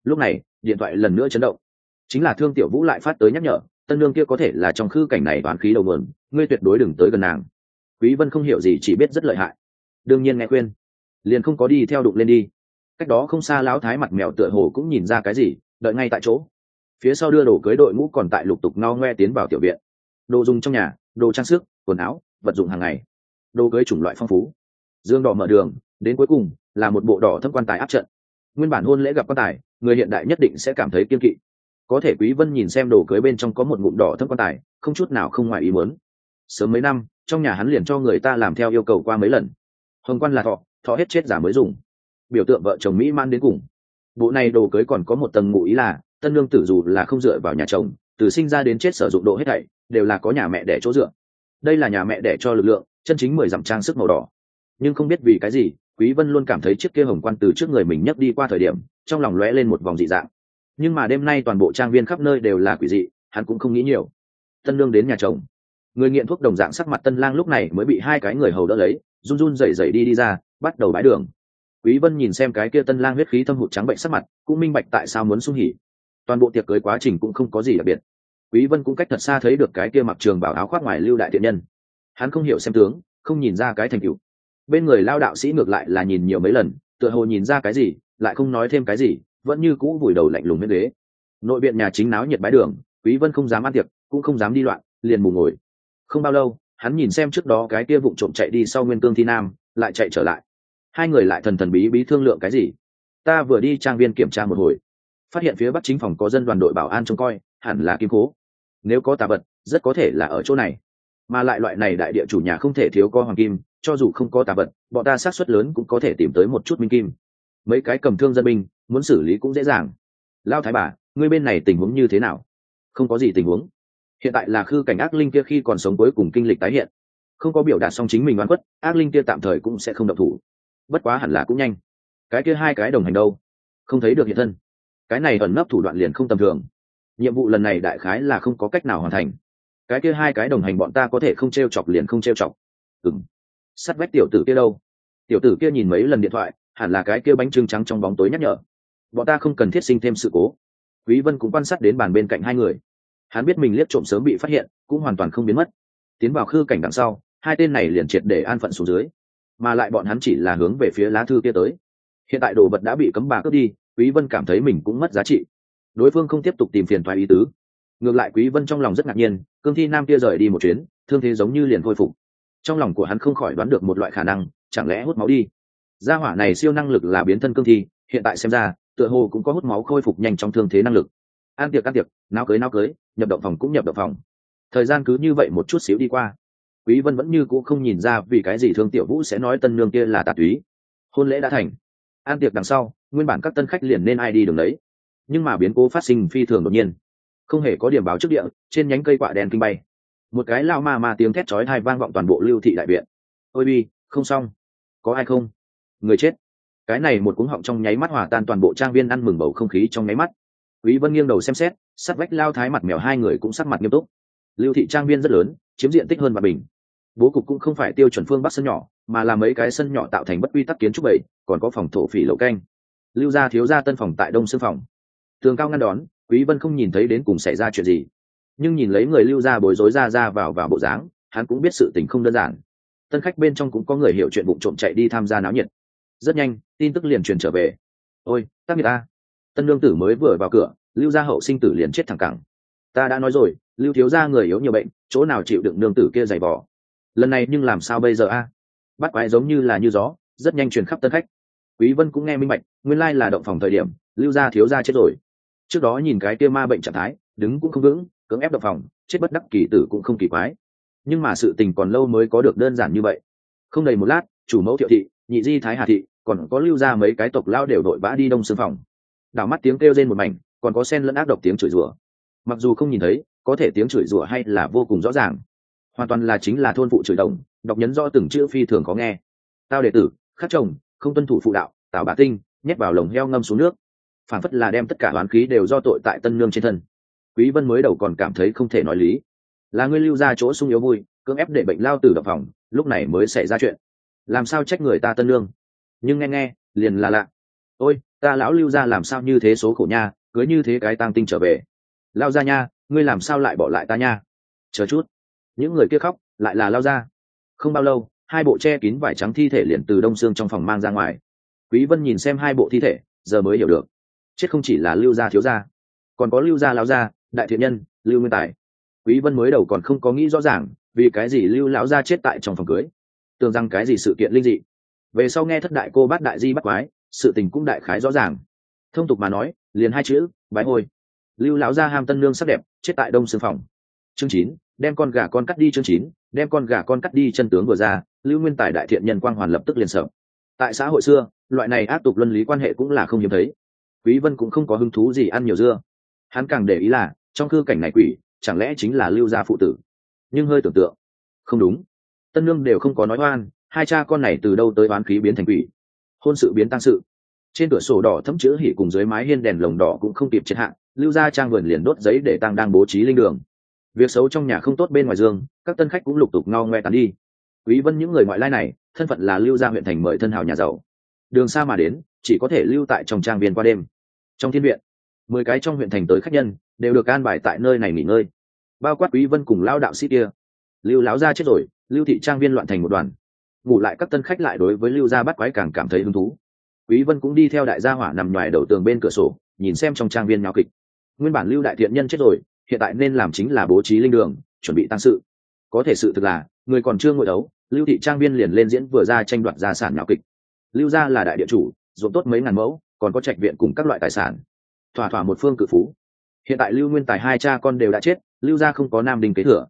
A: Lúc này, điện thoại lần nữa chấn động. Chính là thương tiểu vũ lại phát tới nhắc nhở, tân Nương kia có thể là trong khư cảnh này toán khí đầu nguồn, ngươi tuyệt đối đừng tới gần nàng. Quý vân không hiểu gì, chỉ biết rất lợi hại. Đương nhiên nghe khuyên. Liền không có đi theo đụng lên đi cách đó không xa lão thái mặt mèo tựa hồ cũng nhìn ra cái gì, đợi ngay tại chỗ. Phía sau đưa đồ cưới đội ngũ còn tại lục tục no ngoe tiến vào tiểu viện. Đồ dùng trong nhà, đồ trang sức, quần áo, vật dụng hàng ngày. Đồ cưới chủng loại phong phú. Dương đỏ mở đường, đến cuối cùng là một bộ đỏ thâm quan tài áp trận. Nguyên bản hôn lễ gặp quan tài, người hiện đại nhất định sẽ cảm thấy kiên kỵ. Có thể quý vân nhìn xem đồ cưới bên trong có một ngụm đỏ thâm quan tài, không chút nào không ngoài ý muốn. Sớm mấy năm, trong nhà hắn liền cho người ta làm theo yêu cầu qua mấy lần. Hồng quan là thọ thọ hết chết giả mới dùng biểu tượng vợ chồng mỹ man đến cùng. Bộ này đồ cưới còn có một tầng ngụ ý là, tân lương tử dù là không dựa vào nhà chồng, từ sinh ra đến chết sử dụng độ hết thảy, đều là có nhà mẹ để chỗ dựa. Đây là nhà mẹ để cho lực lượng, chân chính mười dặm trang sức màu đỏ. Nhưng không biết vì cái gì, quý vân luôn cảm thấy chiếc kia hồng quan từ trước người mình nhấc đi qua thời điểm, trong lòng lóe lên một vòng dị dạng. Nhưng mà đêm nay toàn bộ trang viên khắp nơi đều là quỷ dị, hắn cũng không nghĩ nhiều. Tân lương đến nhà chồng. Người nghiện thuốc đồng dạng sắc mặt tân lang lúc này mới bị hai cái người hầu đỡ lấy, run run rẩy rẩy đi đi ra, bắt đầu bãi đường quý vân nhìn xem cái kia tân lang huyết khí thâm hụt trắng bệnh sắc mặt, cũng minh bạch tại sao muốn sung hỉ. Toàn bộ tiệc cưới quá trình cũng không có gì đặc biệt. Quý vân cũng cách thật xa thấy được cái kia mặc trường bảo áo khoác ngoài lưu đại thiện nhân. Hắn không hiểu xem tướng, không nhìn ra cái thành tựu. Bên người lao đạo sĩ ngược lại là nhìn nhiều mấy lần, tựa hồ nhìn ra cái gì, lại không nói thêm cái gì, vẫn như cũ vùi đầu lạnh lùng bên ghế. Nội viện nhà chính náo nhiệt bái đường, quý vân không dám ăn tiệc, cũng không dám đi loạn, liền mù ngồi. Không bao lâu, hắn nhìn xem trước đó cái kia vụng trộm chạy đi sau nguyên cương thi nam, lại chạy trở lại hai người lại thần thần bí bí thương lượng cái gì? Ta vừa đi trang viên kiểm tra một hồi, phát hiện phía bắc chính phòng có dân đoàn đội bảo an trông coi, hẳn là kim cố. Nếu có tà vật, rất có thể là ở chỗ này. Mà lại loại này đại địa chủ nhà không thể thiếu có hoàng kim, cho dù không có tà vật, bọn ta sát xuất lớn cũng có thể tìm tới một chút minh kim. Mấy cái cầm thương dân binh, muốn xử lý cũng dễ dàng. Lao thái bà, ngươi bên này tình huống như thế nào? Không có gì tình huống. Hiện tại là khư cảnh ác linh kia khi còn sống cuối cùng kinh lịch tái hiện. Không có biểu đạt xong chính mình oan quất ác linh kia tạm thời cũng sẽ không độc thủ bất quá hẳn là cũng nhanh. Cái kia hai cái đồng hành đâu? Không thấy được hiện thân. Cái này ẩn nấp thủ đoạn liền không tầm thường. Nhiệm vụ lần này đại khái là không có cách nào hoàn thành. Cái kia hai cái đồng hành bọn ta có thể không t r e o chọc liền không t r e o chọc. Ừng sắt vách tiểu tử kia đâu? Tiểu tử kia nhìn mấy lần điện thoại, hẳn là cái kia bánh trưng trắng trong bóng tối nhắc nhở. Bọn ta không cần thiết sinh thêm sự cố. Quý vân cũng quan sát đến bàn bên cạnh hai người. Hắn biết mình liếc trộm sớm bị phát hiện, cũng hoàn toàn không biến mất. Tiến vào khư cảnh đằng sau, hai tên này liền triệt để an phận xuống dưới mà lại bọn hắn chỉ là hướng về phía lá thư kia tới. Hiện tại đồ vật đã bị cấm bà cướp đi, quý vân cảm thấy mình cũng mất giá trị. Đối phương không tiếp tục tìm phiền thoái ý tứ. Ngược lại quý vân trong lòng rất ngạc nhiên, cương thi nam kia rời đi một chuyến, thương thế giống như liền khôi phục. Trong lòng của hắn không khỏi đoán được một loại khả năng, chẳng lẽ hút máu đi? Gia hỏa này siêu năng lực là biến thân cương thi, hiện tại xem ra, tựa hồ cũng có hút máu khôi phục nhanh trong thương thế năng lực. An tiệc an tiệc, náo cưới náo cưới, nhập động phòng cũng nhập động phòng. Thời gian cứ như vậy một chút xíu đi qua quý vân vẫn như cũ không nhìn ra vì cái gì thương tiểu vũ sẽ nói tân nương kia là tà túy. Hôn lễ đã thành. An tiệc đằng sau, nguyên bản các tân khách liền nên ai đi đường đấy. Nhưng mà biến cố phát sinh phi thường đột nhiên. Không hề có điểm báo trước địa, trên nhánh cây quạ đen kinh bay. Một cái lao ma ma tiếng thét chói tai vang vọng toàn bộ lưu thị đại viện. Ôi bi, không xong. Có ai không? Người chết. Cái này một cuống họng trong nháy mắt hòa tan toàn bộ trang viên ăn mừng bầu không khí trong nháy mắt. Quý vân nghiêng đầu xem xét sát vách lao thái mặt mèo hai người cũng sắc mặt nghiêm túc. Lưu thị trang viên rất lớn, chiếm diện tích hơn mặt bình bố cục cũng không phải tiêu chuẩn phương bắc sân nhỏ, mà là mấy cái sân nhỏ tạo thành bất quy tắc kiến trúc bảy, còn có phòng thổ phỉ lậu canh. Lưu gia thiếu gia tân phòng tại đông xương phòng. Tường cao ngăn đón, quý vân không nhìn thấy đến cùng xảy ra chuyện gì. Nhưng nhìn lấy người lưu gia bối rối ra ra vào vào bộ dáng, hắn cũng biết sự tình không đơn giản. Tân khách bên trong cũng có người hiểu chuyện bụng trộm chạy đi tham gia náo nhiệt. Rất nhanh, tin tức liền truyền trở về. Ôi tác nghiệp ta. Tân lương tử mới vừa vào cửa, lưu gia hậu sinh tử liền chết thẳng cẳng. Ta đã nói rồi, lưu thiếu gia người yếu nhiều bệnh, chỗ nào chịu đựng nương tử kia dày vò? Lần này nhưng làm sao bây giờ a? Bắt quái giống như là như gió, rất nhanh truyền khắp tân khách. Quý vân cũng nghe minh bạch, nguyên lai là động phòng thời điểm, lưu gia thiếu gia chết rồi. Trước đó nhìn cái kia ma bệnh trạng thái, đứng cũng không vững, cưỡng ép động phòng, chết bất đắc kỳ tử cũng không kỳ quái. Nhưng mà sự tình còn lâu mới có được đơn giản như vậy. Không đầy một lát, chủ mẫu thiệu thị, nhị di thái hà thị, còn có lưu ra mấy cái tộc lao đều đội vã đi đông xương phòng. Đảo mắt tiếng kêu rên một mảnh, còn có sen lẫn ác độc tiếng chửi rủa. Mặc dù không nhìn thấy, có thể tiếng chửi rủa hay là vô cùng rõ ràng hoàn toàn là chính là thôn phụ chửi đồng, đọc nhấn do từng chữ phi thường có nghe. Tao đệ tử, khắc chồng, không tuân thủ phụ đạo tạo bà tinh, nhét vào lồng heo ngâm xuống nước. Phản phất là đem tất cả oán khí đều do tội tại tân nương trên thân. Quý vân mới đầu còn cảm thấy không thể nói lý. Là ngươi lưu ra chỗ sung yếu vui, cưỡng ép để bệnh lao từ đập phòng, lúc này mới xảy ra chuyện. Làm sao trách người ta tân nương? Nhưng nghe nghe, liền là lạ. Ôi, ta lão lưu ra làm sao như thế số khổ nha, cưới như thế cái tang tinh trở về. Lao ra nha, ngươi làm sao lại bỏ lại ta nha? Chờ chút những người kia khóc, lại là lao ra. Không bao lâu, hai bộ che kín vải trắng thi thể liền từ đông xương trong phòng mang ra ngoài. Quý vân nhìn xem hai bộ thi thể, giờ mới hiểu được. Chết không chỉ là lưu gia thiếu gia, còn có lưu gia lão gia, đại thiện nhân, lưu nguyên tài. Quý vân mới đầu còn không có nghĩ rõ ràng vì cái gì lưu lão gia chết tại trong phòng cưới. Tưởng rằng cái gì sự kiện linh dị. Về sau nghe thất đại cô bát đại di bắt quái, sự tình cũng đại khái rõ ràng. Thông tục mà nói, liền hai chữ, bái hôi. Lưu lão gia ham tân lương sắc đẹp, chết tại đông xương phòng. Chương chín đem con gà con cắt đi chương chín, đem con gà con cắt đi chân tướng vừa ra, lưu nguyên tài đại thiện nhân quang hoàn lập tức liền sợ. Tại xã hội xưa, loại này áp tục luân lý quan hệ cũng là không hiếm thấy. Quý vân cũng không có hứng thú gì ăn nhiều dưa. Hắn càng để ý là, trong cư cảnh này quỷ, chẳng lẽ chính là lưu gia phụ tử? Nhưng hơi tưởng tượng, không đúng. Tân nương đều không có nói oan, hai cha con này từ đâu tới oán khí biến thành quỷ? Hôn sự biến tăng sự. Trên cửa sổ đỏ thấm chữ hỉ cùng dưới mái hiên đèn lồng đỏ cũng không kịp chết hạn lưu gia trang vườn liền đốt giấy để tăng đang bố trí linh đường việc xấu trong nhà không tốt bên ngoài giường các tân khách cũng lục tục ngao ngoe tán đi. Quý vân những người ngoại lai này, thân phận là lưu gia huyện thành mời thân hào nhà giàu. Đường xa mà đến, chỉ có thể lưu tại trong trang viên qua đêm. Trong thiên viện, mười cái trong huyện thành tới khách nhân, đều được an bài tại nơi này nghỉ ngơi. Bao quát quý vân cùng lao đạo sĩ kia. Lưu láo gia chết rồi, lưu thị trang viên loạn thành một đoàn. Ngủ lại các tân khách lại đối với lưu gia bắt quái càng cảm thấy hứng thú. Quý vân cũng đi theo đại gia hỏa nằm ngoài đầu tường bên cửa sổ, nhìn xem trong trang viên nháo kịch. Nguyên bản lưu đại thiện nhân chết rồi hiện tại nên làm chính là bố trí linh đường, chuẩn bị tăng sự. Có thể sự thực là, người còn chưa ngồi đấu, lưu thị trang viên liền lên diễn vừa ra tranh đoạt gia sản nháo kịch. Lưu gia là đại địa chủ, ruộng tốt mấy ngàn mẫu, còn có trạch viện cùng các loại tài sản. Thỏa thỏa một phương cự phú. Hiện tại lưu nguyên tài hai cha con đều đã chết, lưu gia không có nam đình kế thừa.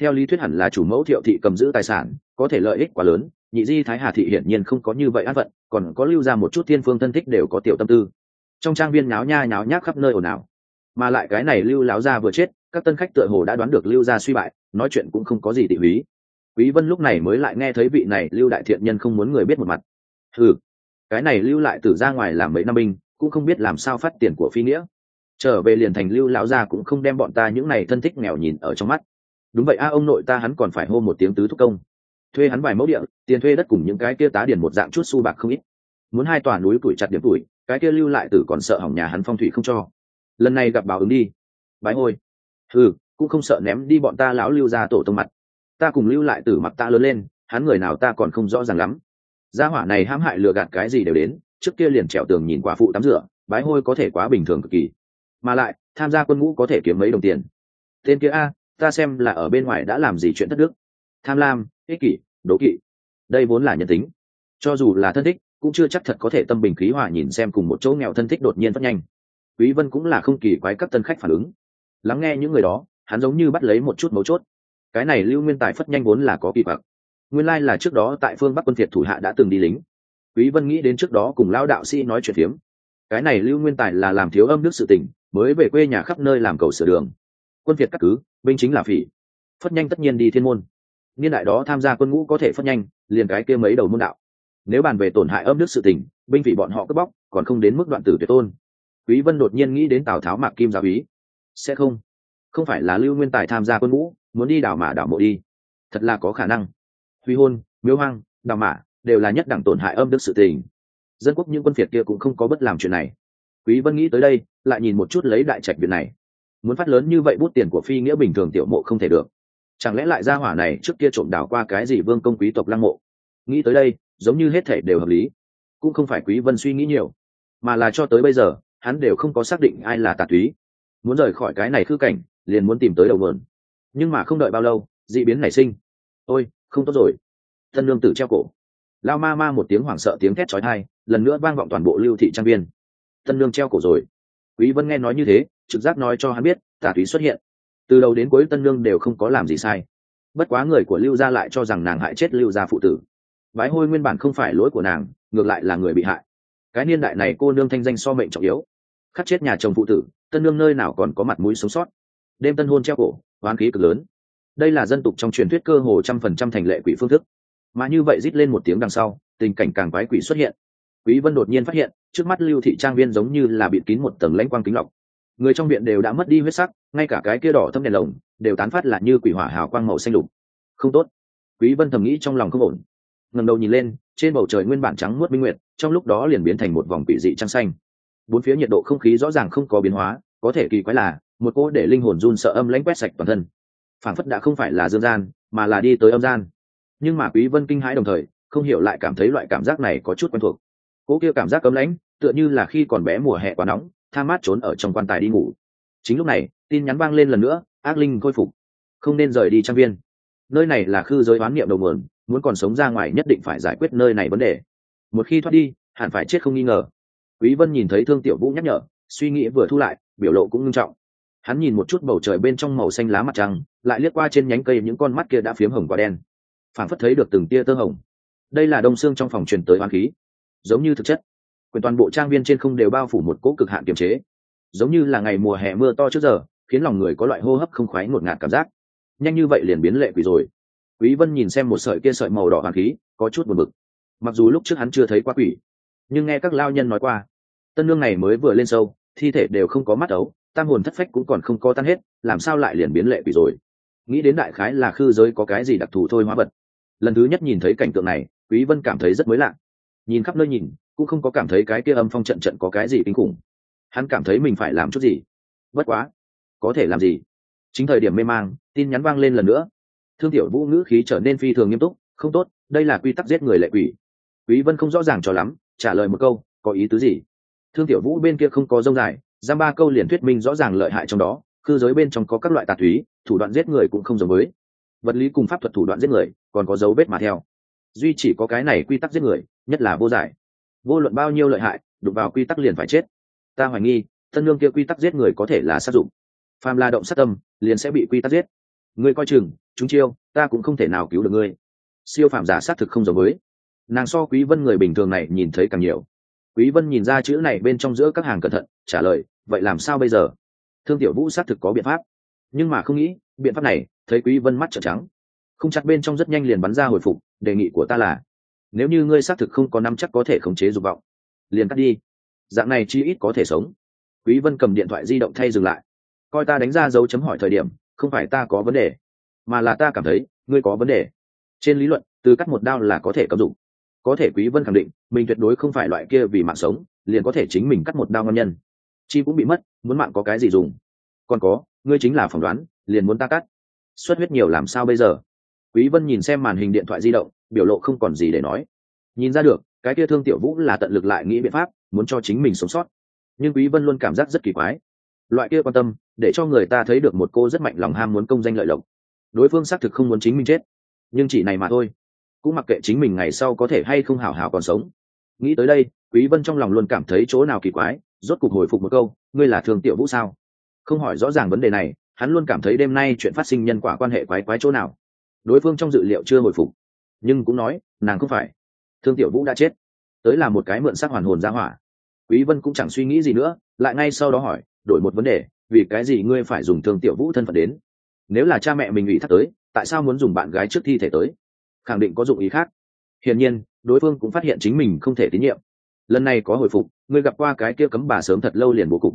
A: Theo lý thuyết hẳn là chủ mẫu thiệu thị cầm giữ tài sản, có thể lợi ích quá lớn, nhị di thái hà thị hiển nhiên không có như vậy an phận, còn có lưu ra một chút thiên phương thân thích đều có tiểu tâm tư. Trong trang viên nháo nha nháo nhác khắp nơi ồn ào mà lại cái này lưu láo ra vừa chết, các tân khách tựa hồ đã đoán được lưu gia suy bại, nói chuyện cũng không có gì tị húy quý vân lúc này mới lại nghe thấy vị này lưu đại thiện nhân không muốn người biết một mặt. Ừ cái này lưu lại từ ra ngoài làm mấy năm binh, cũng không biết làm sao phát tiền của phi nghĩa. Trở về liền thành lưu lão gia cũng không đem bọn ta những này thân thích nghèo nhìn ở trong mắt. Đúng vậy a, ông nội ta hắn còn phải hô một tiếng tứ thúc công. Thuê hắn vài mẫu địa, tiền thuê đất cùng những cái kia tá điền một dạng chút su bạc không ít. Muốn hai tòa núi tuổi chặt điểm tuổi, cái kia lưu lại tử còn sợ hỏng nhà hắn phong thủy không cho lần này gặp báo ứng đi. Bái ngôi. Ừ cũng không sợ ném đi bọn ta lão lưu ra tổ tông mặt. Ta cùng lưu lại tử mặt ta lớn lên, hắn người nào ta còn không rõ ràng lắm. Gia hỏa này hãm hại lừa gạt cái gì đều đến, trước kia liền trèo tường nhìn quả phụ tắm rửa, bái hôi có thể quá bình thường cực kỳ. Mà lại, tham gia quân ngũ có thể kiếm mấy đồng tiền. Tên kia a, ta xem là ở bên ngoài đã làm gì chuyện thất đức. Tham lam, ích kỷ, đố kỵ. Đây vốn là nhân tính. Cho dù là thân thích, cũng chưa chắc thật có thể tâm bình khí hòa nhìn xem cùng một chỗ nghèo thân thích đột nhiên phát nhanh quý vân cũng là không kỳ quái các tân khách phản ứng. Lắng nghe những người đó, hắn giống như bắt lấy một chút mấu chốt. Cái này lưu nguyên tài phất nhanh vốn là có kỳ quặc. Nguyên lai like là trước đó tại phương bắc quân thiệt thủ hạ đã từng đi lính. Quý vân nghĩ đến trước đó cùng lão đạo sĩ nói chuyện phiếm. Cái này lưu nguyên tài là làm thiếu âm đức sự tình, mới về quê nhà khắp nơi làm cầu sửa đường. Quân việt các cứ, binh chính là phỉ. Phất nhanh tất nhiên đi thiên môn. Niên đại đó tham gia quân ngũ có thể phất nhanh, liền cái kia mấy đầu môn đạo. Nếu bàn về tổn hại âm đức sự tình, binh vị bọn họ cướp bóc, còn không đến mức đoạn tử tuyệt tôn quý vân đột nhiên nghĩ đến tào tháo mạc kim giáo úy sẽ không. Không phải là lưu nguyên tài tham gia quân ngũ, muốn đi đảo mã đảo mộ đi. Thật là có khả năng. Huy hôn miếu hoang đảo mã đều là nhất đẳng tổn hại âm đức sự tình. Dân quốc những quân phiệt kia cũng không có bất làm chuyện này. Quý vân nghĩ tới đây, lại nhìn một chút lấy đại trạch viện này. Muốn phát lớn như vậy bút tiền của phi nghĩa bình thường tiểu mộ không thể được. Chẳng lẽ lại ra hỏa này trước kia trộm đảo qua cái gì vương công quý tộc lăng mộ? Nghĩ tới đây, giống như hết thể đều hợp lý. Cũng không phải quý vân suy nghĩ nhiều, mà là cho tới bây giờ hắn đều không có xác định ai là tà túy. Muốn rời khỏi cái này khư cảnh, liền muốn tìm tới đầu vườn nhưng mà không đợi bao lâu, dị biến nảy sinh. Ôi, không tốt rồi. Thân lương tử treo cổ. Lao ma ma một tiếng hoảng sợ tiếng thét chói tai, lần nữa vang vọng toàn bộ lưu thị trang viên. Tân lương treo cổ rồi. Quý vân nghe nói như thế, trực giác nói cho hắn biết, tà túy xuất hiện. Từ đầu đến cuối tân lương đều không có làm gì sai. Bất quá người của lưu gia lại cho rằng nàng hại chết lưu gia phụ tử. Bái hôi nguyên bản không phải lỗi của nàng, ngược lại là người bị hại cái niên đại này cô nương thanh danh so mệnh trọng yếu. Khắc chết nhà chồng phụ tử, tân nương nơi nào còn có mặt mũi sống sót. Đêm tân hôn treo cổ hoán khí cực lớn. Đây là dân tục trong truyền thuyết cơ hồ trăm phần trăm thành lệ quỷ phương thức. Mà như vậy rít lên một tiếng đằng sau, tình cảnh càng quái quỷ xuất hiện. Quý vân đột nhiên phát hiện, trước mắt lưu thị trang viên giống như là bị kín một tầng lãnh quang kính lọc. Người trong viện đều đã mất đi huyết sắc, ngay cả cái kia đỏ thâm đèn lồng, đều tán phát là như quỷ hỏa hào quang màu xanh lục. Không tốt. Quý vân thầm nghĩ trong lòng không ổn. Ngẩng đầu nhìn lên, trên bầu trời nguyên bản trắng muốt minh nguyệt trong lúc đó liền biến thành một vòng quỷ dị trăng xanh. Bốn phía nhiệt độ không khí rõ ràng không có biến hóa, có thể kỳ quái là, một cô để linh hồn run sợ âm lãnh quét sạch toàn thân. Phản phất đã không phải là dương gian, mà là đi tới âm gian. Nhưng mà quý vân kinh hãi đồng thời, không hiểu lại cảm thấy loại cảm giác này có chút quen thuộc. Cô kia cảm giác cấm lãnh, tựa như là khi còn bé mùa hè quá nóng, tha mát trốn ở trong quan tài đi ngủ. Chính lúc này, tin nhắn vang lên lần nữa, ác linh khôi phục. Không nên rời đi trang viên. Nơi này là khư giới oán niệm đầu nguồn, muốn còn sống ra ngoài nhất định phải giải quyết nơi này vấn đề một khi thoát đi, hẳn phải chết không nghi ngờ. Quý vân nhìn thấy thương tiểu vũ nhắc nhở, suy nghĩ vừa thu lại, biểu lộ cũng nghiêm trọng. Hắn nhìn một chút bầu trời bên trong màu xanh lá mặt trăng, lại liếc qua trên nhánh cây những con mắt kia đã phiếm hồng quả đen. Phản phất thấy được từng tia tơ hồng. Đây là đông xương trong phòng truyền tới hoán khí. Giống như thực chất. Quyền toàn bộ trang viên trên không đều bao phủ một cỗ cực hạn kiềm chế. Giống như là ngày mùa hè mưa to trước giờ, khiến lòng người có loại hô hấp không khoái ngột ngạt cảm giác. Nhanh như vậy liền biến lệ quỷ rồi. Quý vân nhìn xem một sợi kia sợi màu đỏ hoang khí, có chút buồn bực mặc dù lúc trước hắn chưa thấy qua quỷ, nhưng nghe các lao nhân nói qua, tân lương này mới vừa lên sâu, thi thể đều không có mắt ấu, tam hồn thất phách cũng còn không có tan hết, làm sao lại liền biến lệ quỷ rồi? Nghĩ đến đại khái là khư giới có cái gì đặc thù thôi hóa vật. Lần thứ nhất nhìn thấy cảnh tượng này, quý vân cảm thấy rất mới lạ. Nhìn khắp nơi nhìn, cũng không có cảm thấy cái kia âm phong trận trận có cái gì kinh khủng. Hắn cảm thấy mình phải làm chút gì? Bất quá, có thể làm gì? Chính thời điểm mê mang, tin nhắn vang lên lần nữa. Thương tiểu vũ ngữ khí trở nên phi thường nghiêm túc, không tốt, đây là quy tắc giết người lệ quỷ quý vân không rõ ràng cho lắm, trả lời một câu, có ý tứ gì? Thương tiểu vũ bên kia không có dông dài, giam ba câu liền thuyết minh rõ ràng lợi hại trong đó, cư giới bên trong có các loại tà thúy thủ đoạn giết người cũng không giống với. Vật lý cùng pháp thuật thủ đoạn giết người, còn có dấu vết mà theo. Duy chỉ có cái này quy tắc giết người, nhất là vô giải. Vô luận bao nhiêu lợi hại, đụng vào quy tắc liền phải chết. Ta hoài nghi, thân lương kia quy tắc giết người có thể là sát dụng. Phàm la động sát tâm, liền sẽ bị quy tắc giết. Ngươi coi chừng, chúng chiêu, ta cũng không thể nào cứu được ngươi. Siêu phạm giả sát thực không giống với nàng so quý vân người bình thường này nhìn thấy càng nhiều. Quý vân nhìn ra chữ này bên trong giữa các hàng cẩn thận, trả lời, vậy làm sao bây giờ? Thương tiểu vũ xác thực có biện pháp. Nhưng mà không nghĩ, biện pháp này, thấy quý vân mắt trợn trắng. Không chặt bên trong rất nhanh liền bắn ra hồi phục, đề nghị của ta là, nếu như ngươi xác thực không có nắm chắc có thể khống chế dục vọng, liền cắt đi. Dạng này chi ít có thể sống. Quý vân cầm điện thoại di động thay dừng lại. Coi ta đánh ra dấu chấm hỏi thời điểm, không phải ta có vấn đề, mà là ta cảm thấy, ngươi có vấn đề. Trên lý luận, từ cắt một đao là có thể cấm dụng có thể quý vân khẳng định, mình tuyệt đối không phải loại kia vì mạng sống, liền có thể chính mình cắt một đao ngon nhân. Chi cũng bị mất, muốn mạng có cái gì dùng? Còn có, ngươi chính là phỏng đoán, liền muốn ta cắt. Xuất huyết nhiều làm sao bây giờ? Quý vân nhìn xem màn hình điện thoại di động, biểu lộ không còn gì để nói. Nhìn ra được, cái kia thương tiểu vũ là tận lực lại nghĩ biện pháp, muốn cho chính mình sống sót. Nhưng quý vân luôn cảm giác rất kỳ quái. Loại kia quan tâm, để cho người ta thấy được một cô rất mạnh lòng ham muốn công danh lợi lộc. Đối phương xác thực không muốn chính mình chết. Nhưng chỉ này mà thôi cũng mặc kệ chính mình ngày sau có thể hay không hảo hảo còn sống. Nghĩ tới đây, quý vân trong lòng luôn cảm thấy chỗ nào kỳ quái, rốt cục hồi phục một câu, ngươi là thương tiểu vũ sao? Không hỏi rõ ràng vấn đề này, hắn luôn cảm thấy đêm nay chuyện phát sinh nhân quả quan hệ quái quái chỗ nào. Đối phương trong dự liệu chưa hồi phục, nhưng cũng nói, nàng không phải. Thương tiểu vũ đã chết. Tới là một cái mượn sắc hoàn hồn ra hỏa. Quý vân cũng chẳng suy nghĩ gì nữa, lại ngay sau đó hỏi, đổi một vấn đề, vì cái gì ngươi phải dùng thương tiểu vũ thân phận đến? Nếu là cha mẹ mình ủy thác tới, tại sao muốn dùng bạn gái trước thi thể tới? Khẳng định có dụng ý khác. Hiển nhiên, đối phương cũng phát hiện chính mình không thể tín nhiệm. Lần này có hồi phục người gặp qua cái kia cấm bà sớm thật lâu liền bố cục.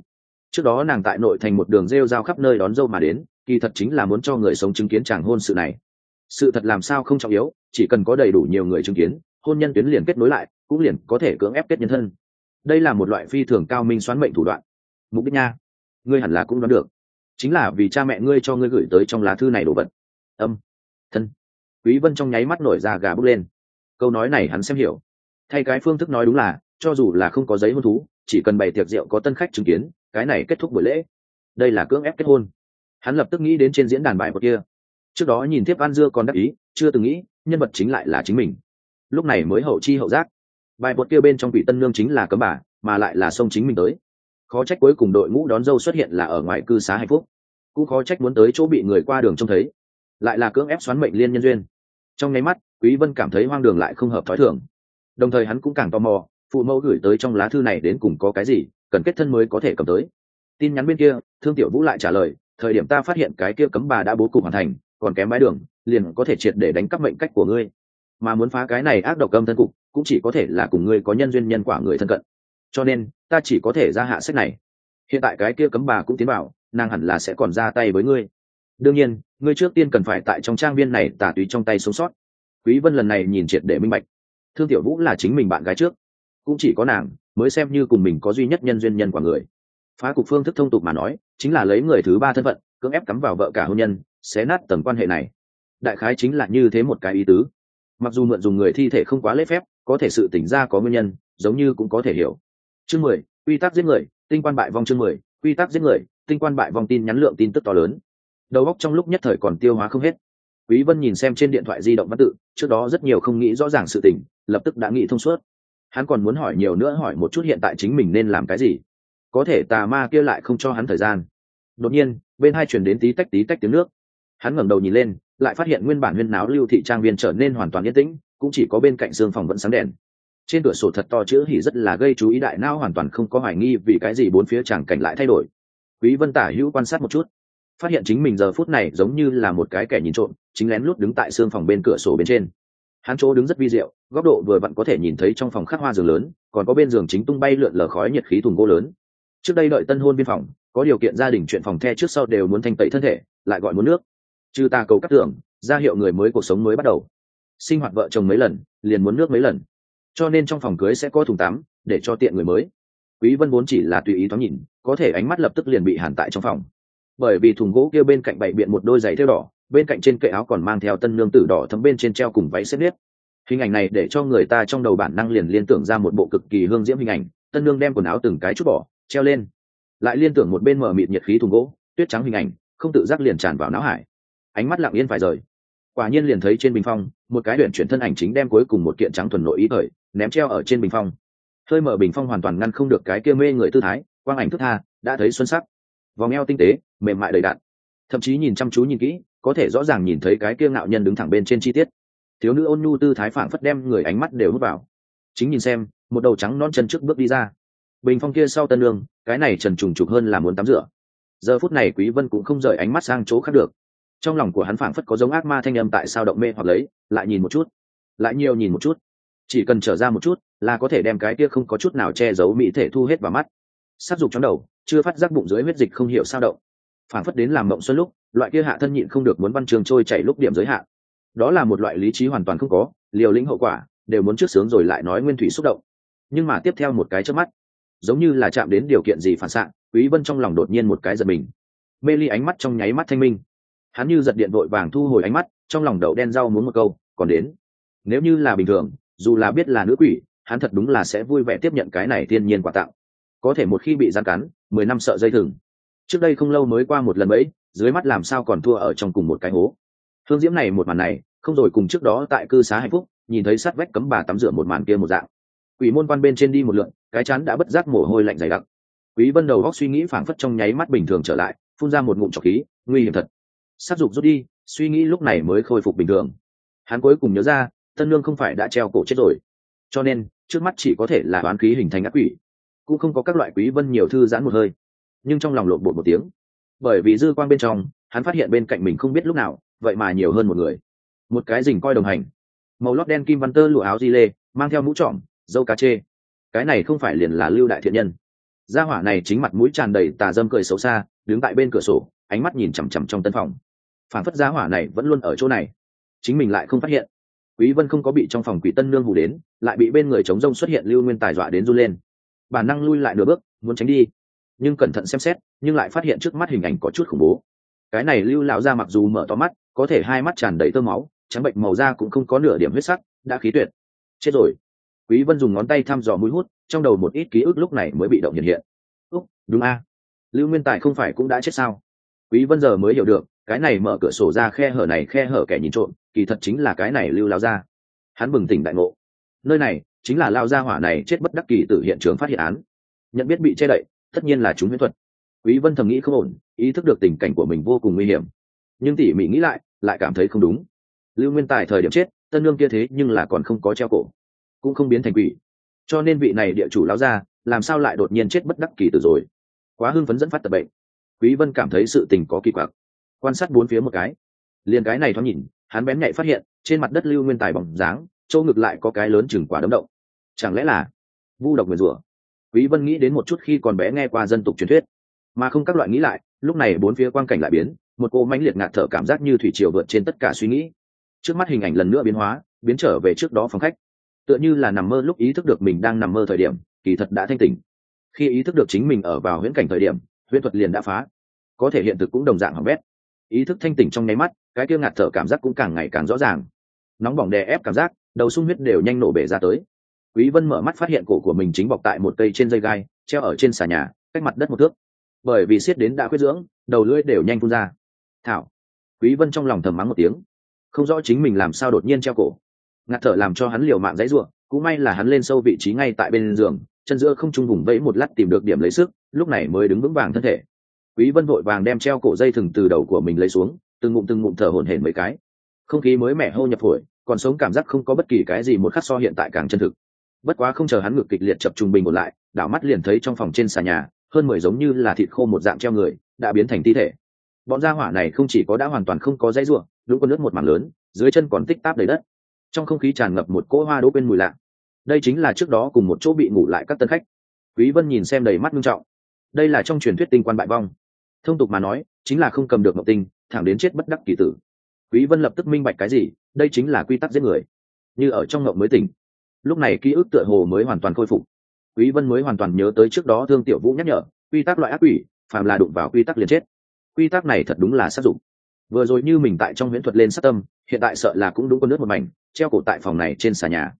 A: Trước đó nàng tại nội thành một đường rêu rao khắp nơi đón dâu mà đến, kỳ thật chính là muốn cho người sống chứng kiến chàng hôn sự này. Sự thật làm sao không trọng yếu, chỉ cần có đầy đủ nhiều người chứng kiến, hôn nhân tuyến liền kết nối lại, cũng liền có thể cưỡng ép kết nhân thân. Đây là một loại phi thường cao minh xoán mệnh thủ đoạn. Mục đích nha, ngươi hẳn là cũng đoán được. Chính là vì cha mẹ ngươi cho ngươi gửi tới trong lá thư này đồ vật. Âm quý vân trong nháy mắt nổi ra gà bốc lên. Câu nói này hắn xem hiểu. Thay cái phương thức nói đúng là, cho dù là không có giấy hôn thú, chỉ cần bày tiệc rượu có tân khách chứng kiến, cái này kết thúc buổi lễ. Đây là cưỡng ép kết hôn. Hắn lập tức nghĩ đến trên diễn đàn bài bột kia. Trước đó nhìn Thiếp an dưa còn đắc ý, chưa từng nghĩ, nhân vật chính lại là chính mình. Lúc này mới hậu chi hậu giác. Bài bột kia bên trong vị tân nương chính là cấm bà, mà lại là sông chính mình tới. Khó trách cuối cùng đội ngũ đón dâu xuất hiện là ở ngoài cư xá hạnh phúc. Cũng khó trách muốn tới chỗ bị người qua đường trông thấy lại là cưỡng ép xoắn mệnh liên nhân duyên. Trong nháy mắt, quý vân cảm thấy hoang đường lại không hợp thói thường. Đồng thời hắn cũng càng tò mò, phụ mẫu gửi tới trong lá thư này đến cùng có cái gì, cần kết thân mới có thể cầm tới. Tin nhắn bên kia, thương tiểu vũ lại trả lời, thời điểm ta phát hiện cái kia cấm bà đã bố cục hoàn thành, còn kém bãi đường, liền có thể triệt để đánh cắp mệnh cách của ngươi. Mà muốn phá cái này ác độc âm thân cục, cũng chỉ có thể là cùng ngươi có nhân duyên nhân quả người thân cận. Cho nên, ta chỉ có thể ra hạ sách này. Hiện tại cái kia cấm bà cũng tiến bảo nàng hẳn là sẽ còn ra tay với ngươi đương nhiên, ngươi trước tiên cần phải tại trong trang viên này tả túy trong tay sống sót. Quý vân lần này nhìn triệt để minh bạch. Thương tiểu vũ là chính mình bạn gái trước. Cũng chỉ có nàng mới xem như cùng mình có duy nhất nhân duyên nhân quả người. Phá cục phương thức thông tục mà nói, chính là lấy người thứ ba thân phận, cưỡng ép cắm vào vợ cả hôn nhân, xé nát tầm quan hệ này. Đại khái chính là như thế một cái ý tứ. Mặc dù mượn dùng người thi thể không quá lễ phép, có thể sự tỉnh ra có nguyên nhân, giống như cũng có thể hiểu. Chương mười, quy tắc giết người, tinh quan bại vong chương mười, quy tắc giết người, tinh quan bại vong tin nhắn lượng tin tức to lớn đầu óc trong lúc nhất thời còn tiêu hóa không hết. Quý vân nhìn xem trên điện thoại di động văn tự, trước đó rất nhiều không nghĩ rõ ràng sự tình, lập tức đã nghĩ thông suốt. Hắn còn muốn hỏi nhiều nữa hỏi một chút hiện tại chính mình nên làm cái gì. Có thể tà ma kia lại không cho hắn thời gian. Đột nhiên, bên hai chuyển đến tí tách tí tách tiếng nước. Hắn ngẩng đầu nhìn lên, lại phát hiện nguyên bản huyên náo lưu thị trang viên trở nên hoàn toàn yên tĩnh, cũng chỉ có bên cạnh giường phòng vẫn sáng đèn. Trên cửa sổ thật to chữ hỉ rất là gây chú ý đại não hoàn toàn không có hoài nghi vì cái gì bốn phía chàng cảnh lại thay đổi. Quý vân tả hữu quan sát một chút phát hiện chính mình giờ phút này giống như là một cái kẻ nhìn trộm, chính lén lút đứng tại xương phòng bên cửa sổ bên trên. Hắn chỗ đứng rất vi diệu, góc độ vừa vặn có thể nhìn thấy trong phòng khắc hoa giường lớn, còn có bên giường chính tung bay lượn lờ khói nhiệt khí thùng gỗ lớn. Trước đây đợi tân hôn biên phòng, có điều kiện gia đình chuyện phòng the trước sau đều muốn thanh tẩy thân thể, lại gọi muốn nước. Trừ ta cầu cắt tưởng ra hiệu người mới cuộc sống mới bắt đầu. Sinh hoạt vợ chồng mấy lần, liền muốn nước mấy lần. Cho nên trong phòng cưới sẽ có thùng tắm, để cho tiện người mới. Quý vân vốn chỉ là tùy ý thoáng nhìn, có thể ánh mắt lập tức liền bị hàn tại trong phòng bởi vì thùng gỗ kia bên cạnh bày biện một đôi giày thêu đỏ, bên cạnh trên kệ áo còn mang theo tân nương tử đỏ thấm bên trên treo cùng váy xếp nếp. Hình ảnh này để cho người ta trong đầu bản năng liền liên tưởng ra một bộ cực kỳ hương diễm hình ảnh, tân nương đem quần áo từng cái chút bỏ, treo lên. Lại liên tưởng một bên mở mịt nhiệt khí thùng gỗ, tuyết trắng hình ảnh, không tự giác liền tràn vào não hải. Ánh mắt lặng yên phải rời. Quả nhiên liền thấy trên bình phong, một cái luyện chuyển thân ảnh chính đem cuối cùng một kiện trắng thuần nội ý thời, ném treo ở trên bình phong. Hơi mở bình phong hoàn toàn ngăn không được cái kia mê người tư thái, quang ảnh thức tha, đã thấy xuân sắc vòng eo tinh tế, mềm mại đầy đạn thậm chí nhìn chăm chú nhìn kỹ, có thể rõ ràng nhìn thấy cái kia ngạo nhân đứng thẳng bên trên chi tiết. Thiếu nữ ôn nhu tư thái phảng phất đem người ánh mắt đều hút vào. Chính nhìn xem, một đầu trắng non chân trước bước đi ra. Bình phong kia sau tân lương cái này trần trùng trục hơn là muốn tắm rửa. Giờ phút này quý vân cũng không rời ánh mắt sang chỗ khác được. Trong lòng của hắn phảng phất có giống ác ma thanh âm tại sao động mê hoặc lấy, lại nhìn một chút, lại nhiều nhìn một chút. Chỉ cần trở ra một chút, là có thể đem cái kia không có chút nào che giấu mỹ thể thu hết vào mắt. Sát dục trong đầu chưa phát giác bụng dưới huyết dịch không hiểu sao động. Phảng phất đến làm mộng xuân lúc, loại kia hạ thân nhịn không được muốn văn trường trôi chảy lúc điểm giới hạn. Đó là một loại lý trí hoàn toàn không có, liều lĩnh hậu quả, đều muốn trước sướng rồi lại nói nguyên thủy xúc động. Nhưng mà tiếp theo một cái trước mắt, giống như là chạm đến điều kiện gì phản xạ, quý vân trong lòng đột nhiên một cái giật mình. Mê ly ánh mắt trong nháy mắt thanh minh. Hắn như giật điện vội vàng thu hồi ánh mắt, trong lòng đậu đen rau muốn một câu, còn đến? Nếu như là bình thường, dù là biết là nữ quỷ, hắn thật đúng là sẽ vui vẻ tiếp nhận cái này thiên nhiên quà tặng có thể một khi bị gian cắn, mười năm sợ dây thừng. Trước đây không lâu mới qua một lần bẫy, dưới mắt làm sao còn thua ở trong cùng một cái hố. Hương diễm này một màn này, không rồi cùng trước đó tại cư xá hạnh phúc, nhìn thấy sát vách cấm bà tắm rửa một màn kia một dạng. Quỷ môn quan bên trên đi một lượn, cái chán đã bất giác mồ hôi lạnh dày đặc. Quý vân đầu góc suy nghĩ phảng phất trong nháy mắt bình thường trở lại, phun ra một ngụm trọc khí, nguy hiểm thật. Sát dục rút đi, suy nghĩ lúc này mới khôi phục bình thường. Hắn cuối cùng nhớ ra, tân lương không phải đã treo cổ chết rồi. Cho nên, trước mắt chỉ có thể là đoán khí hình thành ác quỷ cũng không có các loại quý vân nhiều thư giãn một hơi. Nhưng trong lòng lộn bột một tiếng. Bởi vì dư quang bên trong, hắn phát hiện bên cạnh mình không biết lúc nào, vậy mà nhiều hơn một người. Một cái rình coi đồng hành. Màu lót đen kim văn tơ lụa áo di lê, mang theo mũ trọm dâu cá chê. Cái này không phải liền là lưu đại thiện nhân. Gia hỏa này chính mặt mũi tràn đầy tà dâm cười xấu xa, đứng tại bên cửa sổ, ánh mắt nhìn chằm chằm trong tân phòng. Phản phất gia hỏa này vẫn luôn ở chỗ này. Chính mình lại không phát hiện. Quý vân không có bị trong phòng quỷ tân nương hù đến, lại bị bên người chống rông xuất hiện lưu nguyên tài dọa đến run lên bản năng lui lại nửa bước, muốn tránh đi. Nhưng cẩn thận xem xét, nhưng lại phát hiện trước mắt hình ảnh có chút khủng bố. Cái này lưu lão ra mặc dù mở to mắt, có thể hai mắt tràn đầy tơ máu, trắng bệnh màu da cũng không có nửa điểm huyết sắc, đã khí tuyệt. Chết rồi. Quý vân dùng ngón tay thăm dò mũi hút, trong đầu một ít ký ức lúc này mới bị động hiện hiện. Úc, đúng a. Lưu nguyên tài không phải cũng đã chết sao? Quý vân giờ mới hiểu được, cái này mở cửa sổ ra khe hở này khe hở kẻ nhìn trộm, kỳ thật chính là cái này lưu Lão ra hắn bừng tỉnh đại ngộ. Nơi này chính là lao gia hỏa này chết bất đắc kỳ từ hiện trường phát hiện án. Nhận biết bị che đậy, tất nhiên là chúng huyễn thuật. Quý vân thầm nghĩ không ổn, ý thức được tình cảnh của mình vô cùng nguy hiểm. Nhưng tỉ mỉ nghĩ lại lại cảm thấy không đúng. Lưu nguyên tài thời điểm chết, tân lương kia thế nhưng là còn không có treo cổ, cũng không biến thành quỷ. Cho nên vị này địa chủ lao ra làm sao lại đột nhiên chết bất đắc kỳ từ rồi? Quá hưng phấn dẫn phát tập bệnh. Quý vân cảm thấy sự tình có kỳ quặc. Quan sát bốn phía một cái. Liền cái này thoáng nhìn, hắn bén nhạy phát hiện, trên mặt đất lưu nguyên tài bóng dáng châu ngực lại có cái lớn chừng quả đấm động. Chẳng lẽ là vu độc nguyền rủa? Quý vân nghĩ đến một chút khi còn bé nghe qua dân tục truyền thuyết. Mà không các loại nghĩ lại, lúc này bốn phía quang cảnh lại biến, một cô mãnh liệt ngạt thở cảm giác như thủy triều vượt trên tất cả suy nghĩ. Trước mắt hình ảnh lần nữa biến hóa, biến trở về trước đó phòng khách. Tựa như là nằm mơ lúc ý thức được mình đang nằm mơ thời điểm, kỳ thật đã thanh tỉnh. Khi ý thức được chính mình ở vào huyễn cảnh thời điểm, huyễn thuật liền đã phá. Có thể hiện thực cũng đồng dạng hỏng bét. Ý thức thanh tỉnh trong nháy mắt, cái kia ngạt thở cảm giác cũng càng ngày càng rõ ràng. Nóng bỏng đè ép cảm giác đầu sung huyết đều nhanh nổ bể ra tới. Quý vân mở mắt phát hiện cổ của mình chính bọc tại một cây trên dây gai, treo ở trên xà nhà, cách mặt đất một thước. Bởi vì siết đến đã khuyết dưỡng, đầu lưỡi đều nhanh phun ra. Thảo. Quý vân trong lòng thầm mắng một tiếng. Không rõ chính mình làm sao đột nhiên treo cổ. Ngạt thở làm cho hắn liều mạng dãy ruộng cũng may là hắn lên sâu vị trí ngay tại bên giường, chân giữa không trung vùng vẫy một lát tìm được điểm lấy sức, lúc này mới đứng vững vàng thân thể. Quý vân vội vàng đem treo cổ dây thừng từ đầu của mình lấy xuống, từng ngụm từng ngụm thở hổn hển mấy cái. Không khí mới mẻ hô nhập phổi còn sống cảm giác không có bất kỳ cái gì một khắc so hiện tại càng chân thực. Bất quá không chờ hắn ngực kịch liệt chập trung bình một lại, đảo mắt liền thấy trong phòng trên xà nhà, hơn mười giống như là thịt khô một dạng treo người, đã biến thành thi thể. Bọn gia hỏa này không chỉ có đã hoàn toàn không có dãy ruộng, đúng con nước một mảng lớn, dưới chân còn tích táp đầy đất. Trong không khí tràn ngập một cỗ hoa đỗ bên mùi lạ. Đây chính là trước đó cùng một chỗ bị ngủ lại các tân khách. Quý vân nhìn xem đầy mắt nghiêm trọng. Đây là trong truyền thuyết tinh quan bại vong. Thông tục mà nói, chính là không cầm được ngọc tinh, thẳng đến chết bất đắc kỳ tử quý vân lập tức minh bạch cái gì, đây chính là quy tắc giết người. Như ở trong ngộng mới tỉnh. Lúc này ký ức tựa hồ mới hoàn toàn khôi phục. Quý vân mới hoàn toàn nhớ tới trước đó thương tiểu vũ nhắc nhở, quy tắc loại ác quỷ, phàm là đụng vào quy tắc liền chết. Quy tắc này thật đúng là sát dụng. Vừa rồi như mình tại trong huyễn thuật lên sát tâm, hiện tại sợ là cũng đúng con nước một mảnh, treo cổ tại phòng này trên xà nhà.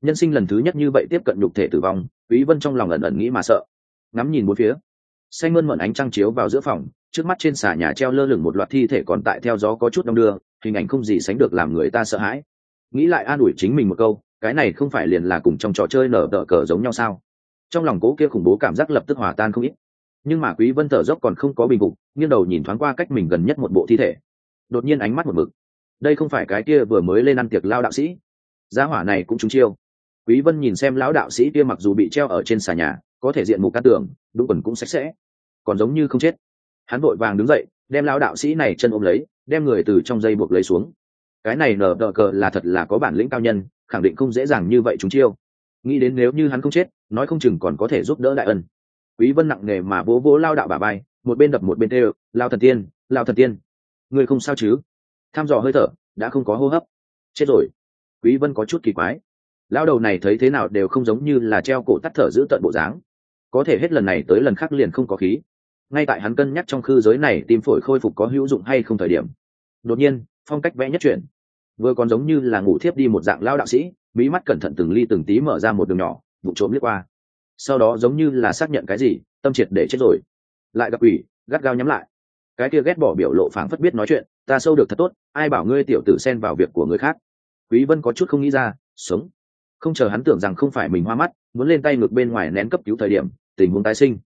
A: Nhân sinh lần thứ nhất như vậy tiếp cận nhục thể tử vong, quý vân trong lòng ẩn ẩn nghĩ mà sợ. Ngắm nhìn bốn phía, xanh mơn mởn ánh trăng chiếu vào giữa phòng trước mắt trên xà nhà treo lơ lửng một loạt thi thể còn tại theo gió có chút đông đưa, hình ảnh không gì sánh được làm người ta sợ hãi. Nghĩ lại an ủi chính mình một câu, cái này không phải liền là cùng trong trò chơi nở tờ cờ giống nhau sao? Trong lòng cố kia khủng bố cảm giác lập tức hòa tan không ít. Nhưng mà quý vân thở dốc còn không có bình phục, nghiêng đầu nhìn thoáng qua cách mình gần nhất một bộ thi thể. Đột nhiên ánh mắt một mực. Đây không phải cái kia vừa mới lên ăn tiệc lao đạo sĩ. Giá hỏa này cũng trúng chiêu. Quý vân nhìn xem lão đạo sĩ kia mặc dù bị treo ở trên xà nhà, có thể diện mục cát tường đúng quần cũng sạch sẽ. Còn giống như không chết hắn vội vàng đứng dậy, đem lão đạo sĩ này chân ôm lấy, đem người từ trong dây buộc lấy xuống. Cái này nở đỡ cờ là thật là có bản lĩnh cao nhân, khẳng định không dễ dàng như vậy chúng chiêu. Nghĩ đến nếu như hắn không chết, nói không chừng còn có thể giúp đỡ đại ân. Quý vân nặng nề mà vỗ vỗ lao đạo bà bay một bên đập một bên tê lao thần tiên lao thần tiên người không sao chứ? Tham dò hơi thở, đã không có hô hấp. Chết rồi. Quý vân có chút kỳ quái. Lao đầu này thấy thế nào đều không giống như là treo cổ tắt thở giữ tận bộ dáng. Có thể hết lần này tới lần khác liền không có khí ngay tại hắn cân nhắc trong khư giới này tim phổi khôi phục có hữu dụng hay không thời điểm, đột nhiên, phong cách vẽ nhất chuyển. Vừa còn giống như là ngủ thiếp đi một dạng lao đạo sĩ mỹ mắt cẩn thận từng ly từng tí mở ra một đường nhỏ, vụ trộm liếc qua. Sau đó giống như là xác nhận cái gì, tâm triệt để chết rồi. Lại gặp ủy gắt gao nhắm lại. Cái kia ghét bỏ biểu lộ phảng phất biết nói chuyện, ta sâu được thật tốt, ai bảo ngươi tiểu tử xen vào việc của người khác? Quý vân có chút không nghĩ ra, sống. Không chờ hắn tưởng rằng không phải mình hoa mắt, muốn lên tay ngược bên ngoài nén cấp cứu thời điểm, tình huống tái sinh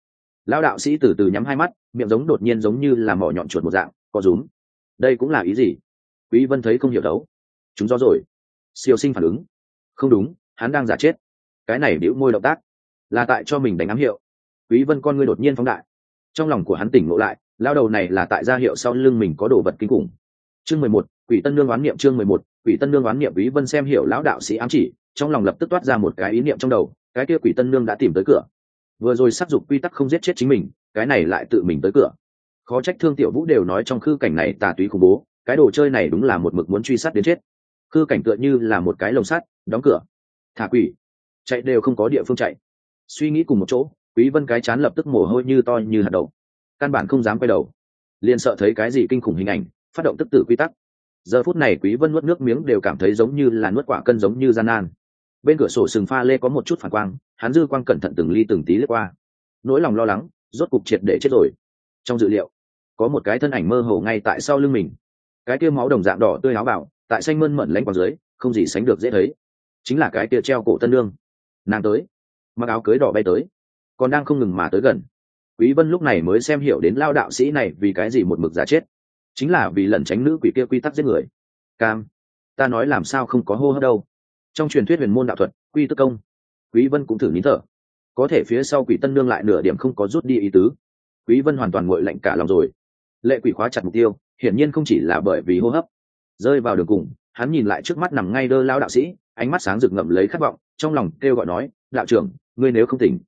A: lão đạo sĩ từ từ nhắm hai mắt, miệng giống đột nhiên giống như là mỏ nhọn chuột một dạng có rúm. Đây cũng là ý gì? Quý vân thấy không hiểu đấu. Chúng do rồi. Siêu sinh phản ứng. Không đúng, hắn đang giả chết. Cái này biểu môi động tác là tại cho mình đánh ám hiệu. Quý vân con ngươi đột nhiên phóng đại. Trong lòng của hắn tỉnh ngộ lại lao đầu này là tại gia hiệu sau lưng mình có đồ vật kinh khủng. Chương mười một, quỷ tân nương oán niệm chương mười một, quỷ tân nương oán niệm quý vân xem hiểu lão đạo sĩ ám chỉ, trong lòng lập tức toát ra một cái ý niệm trong đầu, cái kia quỷ tân nương đã tìm tới cửa vừa rồi sát dục quy tắc không giết chết chính mình, cái này lại tự mình tới cửa. Khó trách thương tiểu vũ đều nói trong khư cảnh này tà túy khủng bố, cái đồ chơi này đúng là một mực muốn truy sát đến chết. Khư cảnh tựa như là một cái lồng sắt, đóng cửa. Thả quỷ. Chạy đều không có địa phương chạy. Suy nghĩ cùng một chỗ, quý vân cái chán lập tức mồ hôi như to như hạt đậu. Căn bản không dám quay đầu. Liền sợ thấy cái gì kinh khủng hình ảnh, phát động tức tử quy tắc. Giờ phút này quý vân nuốt nước miếng đều cảm thấy giống như là nuốt quả cân giống như gian nan bên cửa sổ sừng pha lê có một chút phản quang, hắn dư quang cẩn thận từng ly từng tí lướt qua. Nỗi lòng lo lắng, rốt cục triệt để chết rồi. Trong dự liệu, có một cái thân ảnh mơ hồ ngay tại sau lưng mình. Cái kia máu đồng dạng đỏ tươi áo bảo tại xanh mơn mận lánh qua dưới, không gì sánh được dễ thấy. Chính là cái kia treo cổ tân lương. Nàng tới. Mặc áo cưới đỏ bay tới. Còn đang không ngừng mà tới gần. Quý vân lúc này mới xem hiểu đến lao đạo sĩ này vì cái gì một mực giả chết. Chính là vì lẩn tránh nữ quỷ kia quy tắc giết người. Cam, ta nói làm sao không có hô hấp đâu trong truyền thuyết huyền môn đạo thuật, quy tức công, quý vân cũng thử nín thở. Có thể phía sau quỷ tân nương lại nửa điểm không có rút đi ý tứ. Quý vân hoàn toàn nguội lạnh cả lòng rồi. Lệ quỷ khóa chặt mục tiêu, hiển nhiên không chỉ là bởi vì hô hấp. Rơi vào đường cùng, hắn nhìn lại trước mắt nằm ngay đơ lao đạo sĩ, ánh mắt sáng rực ngậm lấy khát vọng, trong lòng kêu gọi nói, đạo trưởng, ngươi nếu không tỉnh.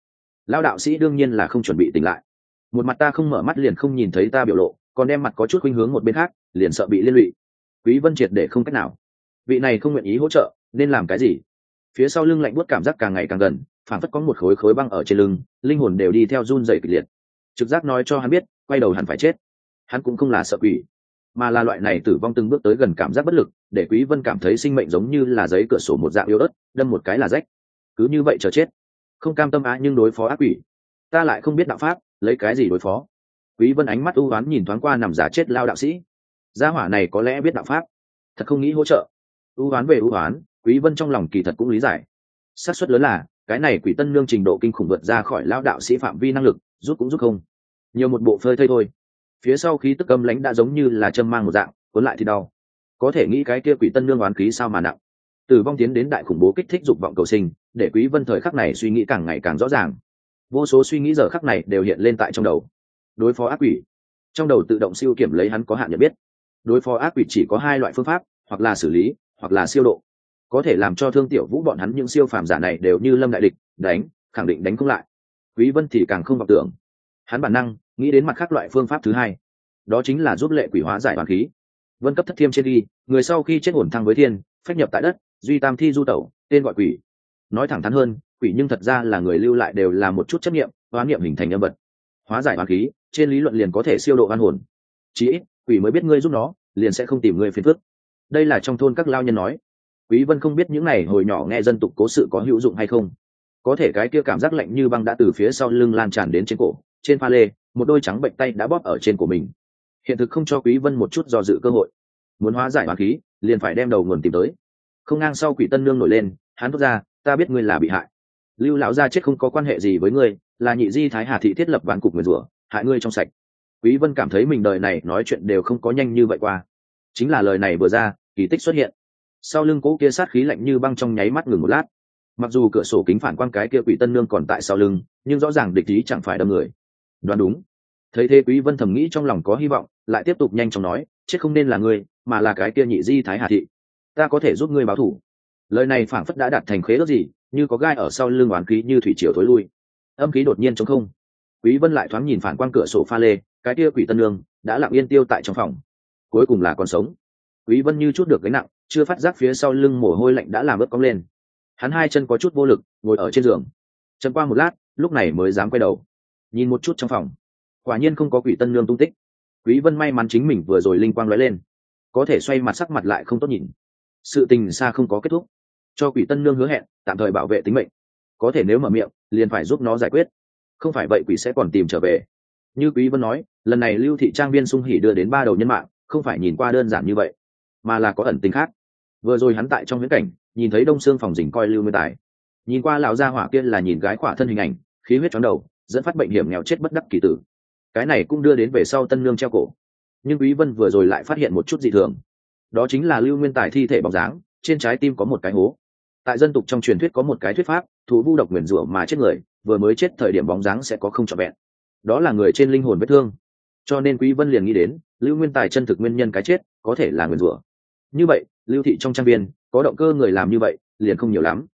A: Lao đạo sĩ đương nhiên là không chuẩn bị tỉnh lại. Một mặt ta không mở mắt liền không nhìn thấy ta biểu lộ, còn đem mặt có chút khuynh hướng một bên khác, liền sợ bị liên lụy. Quý vân triệt để không cách nào. Vị này không nguyện ý hỗ trợ nên làm cái gì? Phía sau lưng lạnh buốt cảm giác càng ngày càng gần phản phất có một khối khối băng ở trên lưng, linh hồn đều đi theo run dày kịch liệt. Trực giác nói cho hắn biết, quay đầu hẳn phải chết. Hắn cũng không là sợ quỷ, mà là loại này tử vong từng bước tới gần cảm giác bất lực, để quý vân cảm thấy sinh mệnh giống như là giấy cửa sổ một dạng yếu ớt, đâm một cái là rách. Cứ như vậy chờ chết. Không cam tâm á nhưng đối phó ác quỷ. Ta lại không biết đạo pháp, lấy cái gì đối phó? Quý vân ánh mắt u ám nhìn thoáng qua nằm giả chết lao đạo sĩ. Gia hỏa này có lẽ biết đạo pháp. Thật không nghĩ hỗ trợ. U ám về u ám quý vân trong lòng kỳ thật cũng lý giải. Xác suất lớn là, cái này quỷ tân nương trình độ kinh khủng vượt ra khỏi lao đạo sĩ phạm vi năng lực, rút cũng rút không. Nhiều một bộ phơi thây thôi. Phía sau khí tức âm lãnh đã giống như là châm mang một dạng, cuốn lại thì đau. Có thể nghĩ cái kia quỷ tân nương oán khí sao mà nặng. Tử vong tiến đến đại khủng bố kích thích dục vọng cầu sinh, để quý vân thời khắc này suy nghĩ càng ngày càng rõ ràng. Vô số suy nghĩ giờ khắc này đều hiện lên tại trong đầu. Đối phó ác quỷ. Trong đầu tự động siêu kiểm lấy hắn có hạn nhận biết. Đối phó ác quỷ chỉ có hai loại phương pháp, hoặc là xử lý, hoặc là siêu độ có thể làm cho thương tiểu vũ bọn hắn những siêu phàm giả này đều như lâm đại địch, đánh, khẳng định đánh không lại. Quý vân thì càng không vọng tưởng. Hắn bản năng, nghĩ đến mặt khác loại phương pháp thứ hai. Đó chính là giúp lệ quỷ hóa giải hoàn khí. Vân cấp thất thiêm trên đi, người sau khi chết hồn thăng với thiên, phách nhập tại đất, duy tam thi du tẩu, tên gọi quỷ. Nói thẳng thắn hơn, quỷ nhưng thật ra là người lưu lại đều là một chút chấp nghiệm, hóa nghiệm hình thành nhân vật. Hóa giải hoàn khí, trên lý luận liền có thể siêu độ an hồn. Chí quỷ mới biết ngươi giúp nó, liền sẽ không tìm ngươi phiền phức. Đây là trong thôn các lao nhân nói quý vân không biết những này hồi nhỏ nghe dân tục cố sự có hữu dụng hay không. Có thể cái kia cảm giác lạnh như băng đã từ phía sau lưng lan tràn đến trên cổ, trên pha lê, một đôi trắng bệnh tay đã bóp ở trên của mình. Hiện thực không cho quý vân một chút do dự cơ hội. Muốn hóa giải hoàn khí, liền phải đem đầu nguồn tìm tới. Không ngang sau quỷ tân nương nổi lên, hắn thốt ra, ta biết ngươi là bị hại. Lưu lão gia chết không có quan hệ gì với ngươi, là nhị di thái hà thị thiết lập bản cục người rủa, hại ngươi trong sạch. Quý vân cảm thấy mình đời này nói chuyện đều không có nhanh như vậy qua. Chính là lời này vừa ra, kỳ tích xuất hiện sau lưng cố kia sát khí lạnh như băng trong nháy mắt ngừng một lát. Mặc dù cửa sổ kính phản quang cái kia quỷ tân nương còn tại sau lưng, nhưng rõ ràng địch ý chẳng phải đâm người. Đoán đúng. Thấy thế quý vân thầm nghĩ trong lòng có hy vọng, lại tiếp tục nhanh chóng nói, chết không nên là ngươi, mà là cái kia nhị di thái hà thị. Ta có thể giúp ngươi báo thủ. Lời này phảng phất đã đạt thành khế ước gì, như có gai ở sau lưng oán khí như thủy triều thối lui. Âm khí đột nhiên trong không. Quý vân lại thoáng nhìn phản quang cửa sổ pha lê, cái kia quỷ tân nương đã lặng yên tiêu tại trong phòng. Cuối cùng là còn sống. Quý vân như chút được gánh nặng chưa phát giác phía sau lưng mồ hôi lạnh đã làm ướt cong lên. Hắn hai chân có chút vô lực, ngồi ở trên giường. Chậm qua một lát, lúc này mới dám quay đầu. Nhìn một chút trong phòng. Quả nhiên không có quỷ tân nương tung tích. Quý vân may mắn chính mình vừa rồi linh quang lóe lên. Có thể xoay mặt sắc mặt lại không tốt nhìn. Sự tình xa không có kết thúc. Cho quỷ tân nương hứa hẹn, tạm thời bảo vệ tính mệnh. Có thể nếu mở miệng, liền phải giúp nó giải quyết. Không phải vậy quỷ sẽ còn tìm trở về. Như quý vân nói, lần này lưu thị trang viên sung hỉ đưa đến ba đầu nhân mạng, không phải nhìn qua đơn giản như vậy mà là có ẩn tình khác. Vừa rồi hắn tại trong viễn cảnh, nhìn thấy đông xương phòng dình coi lưu nguyên tài. Nhìn qua lão gia hỏa kia là nhìn gái khỏa thân hình ảnh, khí huyết chóng đầu, dẫn phát bệnh hiểm nghèo chết bất đắc kỳ tử. Cái này cũng đưa đến về sau tân lương treo cổ. Nhưng quý vân vừa rồi lại phát hiện một chút dị thường. Đó chính là lưu nguyên tài thi thể bóng dáng, trên trái tim có một cái hố. Tại dân tục trong truyền thuyết có một cái thuyết pháp, thú vu độc nguyền rủa mà chết người, vừa mới chết thời điểm bóng dáng sẽ có không trọn vẹn. Đó là người trên linh hồn vết thương. Cho nên quý vân liền nghĩ đến, lưu nguyên tài chân thực nguyên nhân cái chết, có thể là nguyền rủa như vậy, lưu thị trong trang viên, có động cơ người làm như vậy, liền không nhiều lắm.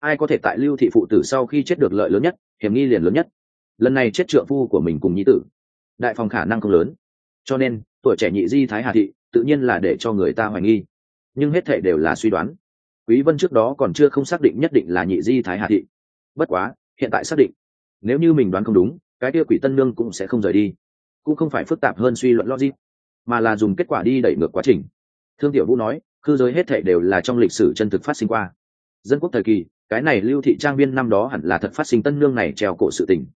A: Ai có thể tại lưu thị phụ tử sau khi chết được lợi lớn nhất, hiểm nghi liền lớn nhất. Lần này chết trượng phu của mình cùng nhi tử, đại phòng khả năng không lớn. Cho nên, tuổi trẻ nhị di thái hà thị, tự nhiên là để cho người ta hoài nghi. Nhưng hết thể đều là suy đoán. Quý vân trước đó còn chưa không xác định nhất định là nhị di thái hà thị. Bất quá, hiện tại xác định. Nếu như mình đoán không đúng, cái kia quỷ tân nương cũng sẽ không rời đi. Cũng không phải phức tạp hơn suy luận logic, mà là dùng kết quả đi đẩy ngược quá trình thương tiểu vũ nói cư giới hết thể đều là trong lịch sử chân thực phát sinh qua. Dân quốc thời kỳ, cái này lưu thị trang viên năm đó hẳn là thật phát sinh tân nương này treo cổ sự tình.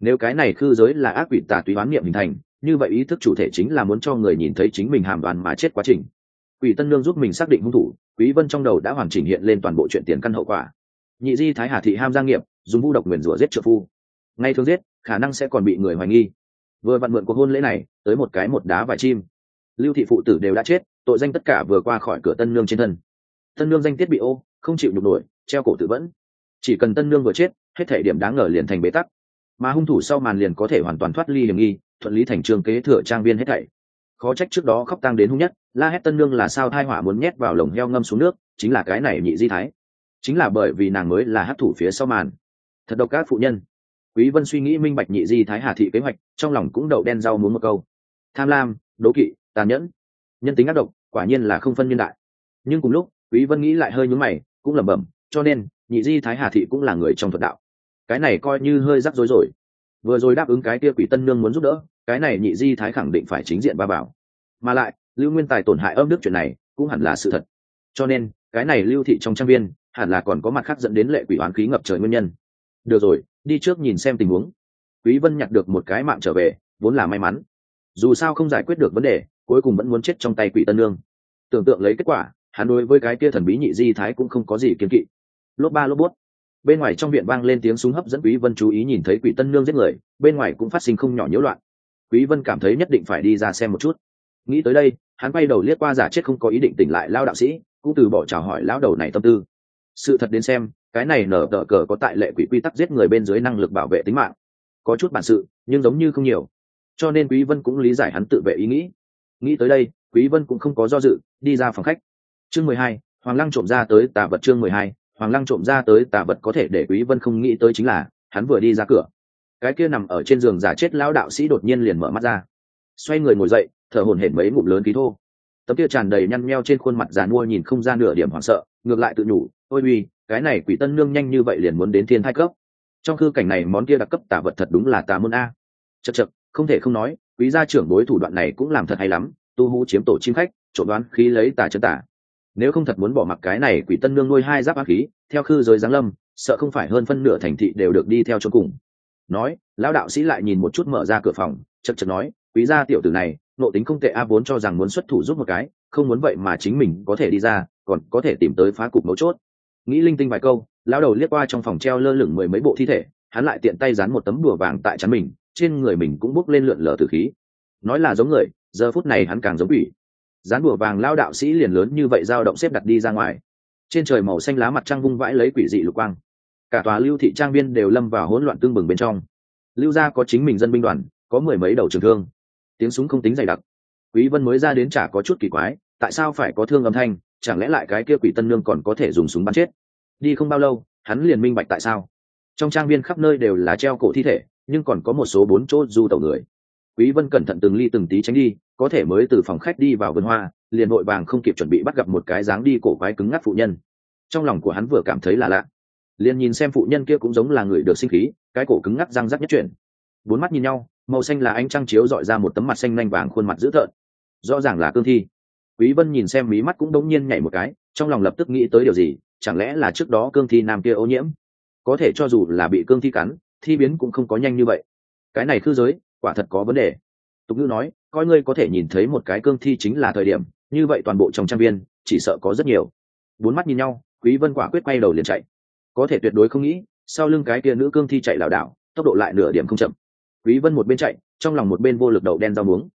A: Nếu cái này cư giới là ác quỷ tà túy oán niệm hình thành, như vậy ý thức chủ thể chính là muốn cho người nhìn thấy chính mình hàm đoàn mà chết quá trình. Quỷ tân nương giúp mình xác định hung thủ, quý vân trong đầu đã hoàn chỉnh hiện lên toàn bộ chuyện tiền căn hậu quả. Nhị di thái hà thị ham gia nghiệp, dùng vũ độc nguyền rủa giết trợ phu. Ngay thường giết, khả năng sẽ còn bị người hoài nghi. Vừa vặn mượn cuộc hôn lễ này, tới một cái một đá vài chim. Lưu thị phụ tử đều đã chết tội danh tất cả vừa qua khỏi cửa tân nương trên thân. Tân nương danh tiết bị ô, không chịu nhục nổi, treo cổ tự vẫn. Chỉ cần tân nương vừa chết, hết thể điểm đáng ngờ liền thành bế tắc. Mà hung thủ sau màn liền có thể hoàn toàn thoát ly hiểm nghi, thuận lý thành trường kế thừa trang viên hết thảy. Khó trách trước đó khóc tang đến hung nhất, la hét tân nương là sao thai hỏa muốn nhét vào lồng heo ngâm xuống nước, chính là cái này nhị di thái. Chính là bởi vì nàng mới là hát thủ phía sau màn. Thật độc các phụ nhân. Quý vân suy nghĩ minh bạch nhị di thái hà thị kế hoạch, trong lòng cũng đậu đen rau muốn một câu. Tham lam, đố kỵ, tàn nhẫn nhân tính ác độc, quả nhiên là không phân nhân đại. Nhưng cùng lúc, quý vân nghĩ lại hơi nhướng mày, cũng lẩm bẩm, cho nên, nhị di thái hà thị cũng là người trong thuật đạo. Cái này coi như hơi rắc rối rồi. Vừa rồi đáp ứng cái kia quỷ tân nương muốn giúp đỡ, cái này nhị di thái khẳng định phải chính diện ba bảo. Mà lại, lưu nguyên tài tổn hại âm đức chuyện này, cũng hẳn là sự thật. Cho nên, cái này lưu thị trong trang viên, hẳn là còn có mặt khác dẫn đến lệ quỷ oán khí ngập trời nguyên nhân. Được rồi, đi trước nhìn xem tình huống. Quý vân nhặt được một cái mạng trở về, vốn là may mắn. Dù sao không giải quyết được vấn đề cuối cùng vẫn muốn chết trong tay quỷ tân lương. Tưởng tượng lấy kết quả, hắn đối với cái kia thần bí nhị di thái cũng không có gì kiên kỵ. Lốp ba, lốp bút. Bên ngoài trong viện vang lên tiếng súng hấp dẫn quý vân chú ý nhìn thấy quỷ tân nương giết người, bên ngoài cũng phát sinh không nhỏ nhiễu loạn. Quý vân cảm thấy nhất định phải đi ra xem một chút. Nghĩ tới đây, hắn quay đầu liếc qua giả chết không có ý định tỉnh lại lao đạo sĩ, cũng từ bỏ chào hỏi lão đầu này tâm tư. Sự thật đến xem, cái này nở tờ cờ có tại lệ quỷ quy tắc giết người bên dưới năng lực bảo vệ tính mạng. Có chút bản sự, nhưng giống như không nhiều. Cho nên quý vân cũng lý giải hắn tự vệ ý nghĩ nghĩ tới đây quý vân cũng không có do dự đi ra phòng khách. Chương 12, hoàng lăng trộm ra tới tà vật chương 12, hoàng lăng trộm ra tới tà vật có thể để quý vân không nghĩ tới chính là hắn vừa đi ra cửa. Cái kia nằm ở trên giường giả chết lão đạo sĩ đột nhiên liền mở mắt ra. Xoay người ngồi dậy thở hổn hển mấy ngụm lớn khí thô. Tấm kia tràn đầy nhăn nheo trên khuôn mặt già nua nhìn không ra nửa điểm hoảng sợ ngược lại tự nhủ ôi uy cái này quỷ tân nương nhanh như vậy liền muốn đến thiên thai cấp. Trong khư cảnh này món kia đặc cấp tà vật thật đúng là tà môn a. Chật chật không thể không nói quý gia trưởng đối thủ đoạn này cũng làm thật hay lắm, tu hú chiếm tổ chim khách trộn đoán khí lấy tà chân tà. Nếu không thật muốn bỏ mặc cái này quỷ tân nương nuôi hai giáp ác khí, theo khư giới giáng lâm, sợ không phải hơn phân nửa thành thị đều được đi theo cho cùng. Nói, lão đạo sĩ lại nhìn một chút mở ra cửa phòng, chật chật nói, quý gia tiểu tử này nộ tính không tệ a, vốn cho rằng muốn xuất thủ giúp một cái, không muốn vậy mà chính mình có thể đi ra, còn có thể tìm tới phá cục mấu chốt. Nghĩ linh tinh vài câu, lão đầu liếc qua trong phòng treo lơ lửng mười mấy bộ thi thể hắn lại tiện tay dán một tấm đùa vàng tại chắn mình, trên người mình cũng bốc lên lượn lờ tử khí. Nói là giống người, giờ phút này hắn càng giống quỷ. Dán đùa vàng lao đạo sĩ liền lớn như vậy dao động xếp đặt đi ra ngoài. Trên trời màu xanh lá mặt trăng vung vãi lấy quỷ dị lục quang. Cả tòa lưu thị trang viên đều lâm vào hỗn loạn tương bừng bên trong. Lưu gia có chính mình dân binh đoàn, có mười mấy đầu trường thương. Tiếng súng không tính dày đặc. Quý vân mới ra đến chả có chút kỳ quái, tại sao phải có thương âm thanh, chẳng lẽ lại cái kia quỷ tân nương còn có thể dùng súng bắn chết? Đi không bao lâu, hắn liền minh bạch tại sao trong trang viên khắp nơi đều là treo cổ thi thể, nhưng còn có một số bốn chỗ du tàu người. Quý vân cẩn thận từng ly từng tí tránh đi, có thể mới từ phòng khách đi vào vườn hoa, liền nội vàng không kịp chuẩn bị bắt gặp một cái dáng đi cổ quái cứng ngắc phụ nhân. Trong lòng của hắn vừa cảm thấy là lạ. Liền nhìn xem phụ nhân kia cũng giống là người được sinh khí, cái cổ cứng ngắc răng rắc nhất chuyển. Bốn mắt nhìn nhau, màu xanh là ánh trăng chiếu dọi ra một tấm mặt xanh nhanh vàng khuôn mặt dữ tợn. Rõ ràng là cương thi. Quý vân nhìn xem mí mắt cũng đống nhiên nhảy một cái, trong lòng lập tức nghĩ tới điều gì, chẳng lẽ là trước đó cương thi nam kia ô nhiễm? Có thể cho dù là bị cương thi cắn, thi biến cũng không có nhanh như vậy. Cái này khư giới, quả thật có vấn đề. Tục ngữ nói, coi ngươi có thể nhìn thấy một cái cương thi chính là thời điểm, như vậy toàn bộ trong trang viên, chỉ sợ có rất nhiều. Bốn mắt nhìn nhau, quý vân quả quyết quay đầu liền chạy. Có thể tuyệt đối không nghĩ, sau lưng cái kia nữ cương thi chạy lảo đảo, tốc độ lại nửa điểm không chậm. Quý vân một bên chạy, trong lòng một bên vô lực đầu đen rau muống.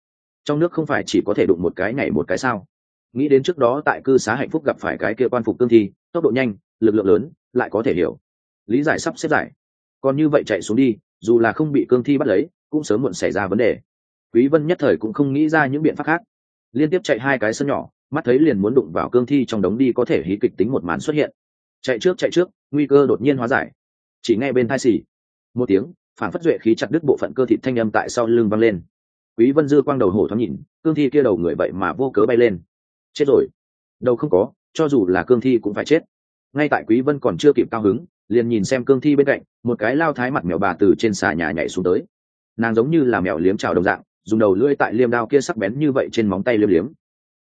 A: Trong nước không phải chỉ có thể đụng một cái ngày một cái sao? Nghĩ đến trước đó tại cư xá hạnh phúc gặp phải cái kia quan phục cương thi, tốc độ nhanh, lực lượng lớn, lại có thể hiểu lý giải sắp xếp giải. Còn như vậy chạy xuống đi, dù là không bị cương thi bắt lấy, cũng sớm muộn xảy ra vấn đề. Quý vân nhất thời cũng không nghĩ ra những biện pháp khác. Liên tiếp chạy hai cái sân nhỏ, mắt thấy liền muốn đụng vào cương thi trong đống đi có thể hí kịch tính một màn xuất hiện. Chạy trước chạy trước, nguy cơ đột nhiên hóa giải. Chỉ nghe bên thai xì. Một tiếng phản phất duệ khí chặt đứt bộ phận cơ thịt thanh âm tại sau lưng văng lên. Quý vân dư quang đầu hổ thoáng nhìn, cương thi kia đầu người vậy mà vô cớ bay lên. Chết rồi. Đầu không có, cho dù là cương thi cũng phải chết. Ngay tại quý vân còn chưa kịp cao hứng liền nhìn xem cương thi bên cạnh, một cái lao thái mặt mèo bà từ trên xà nhà nhảy xuống tới. Nàng giống như là mèo liếm trào đồng dạng, dùng đầu lưỡi tại liêm đao kia sắc bén như vậy trên móng tay liêm liếm.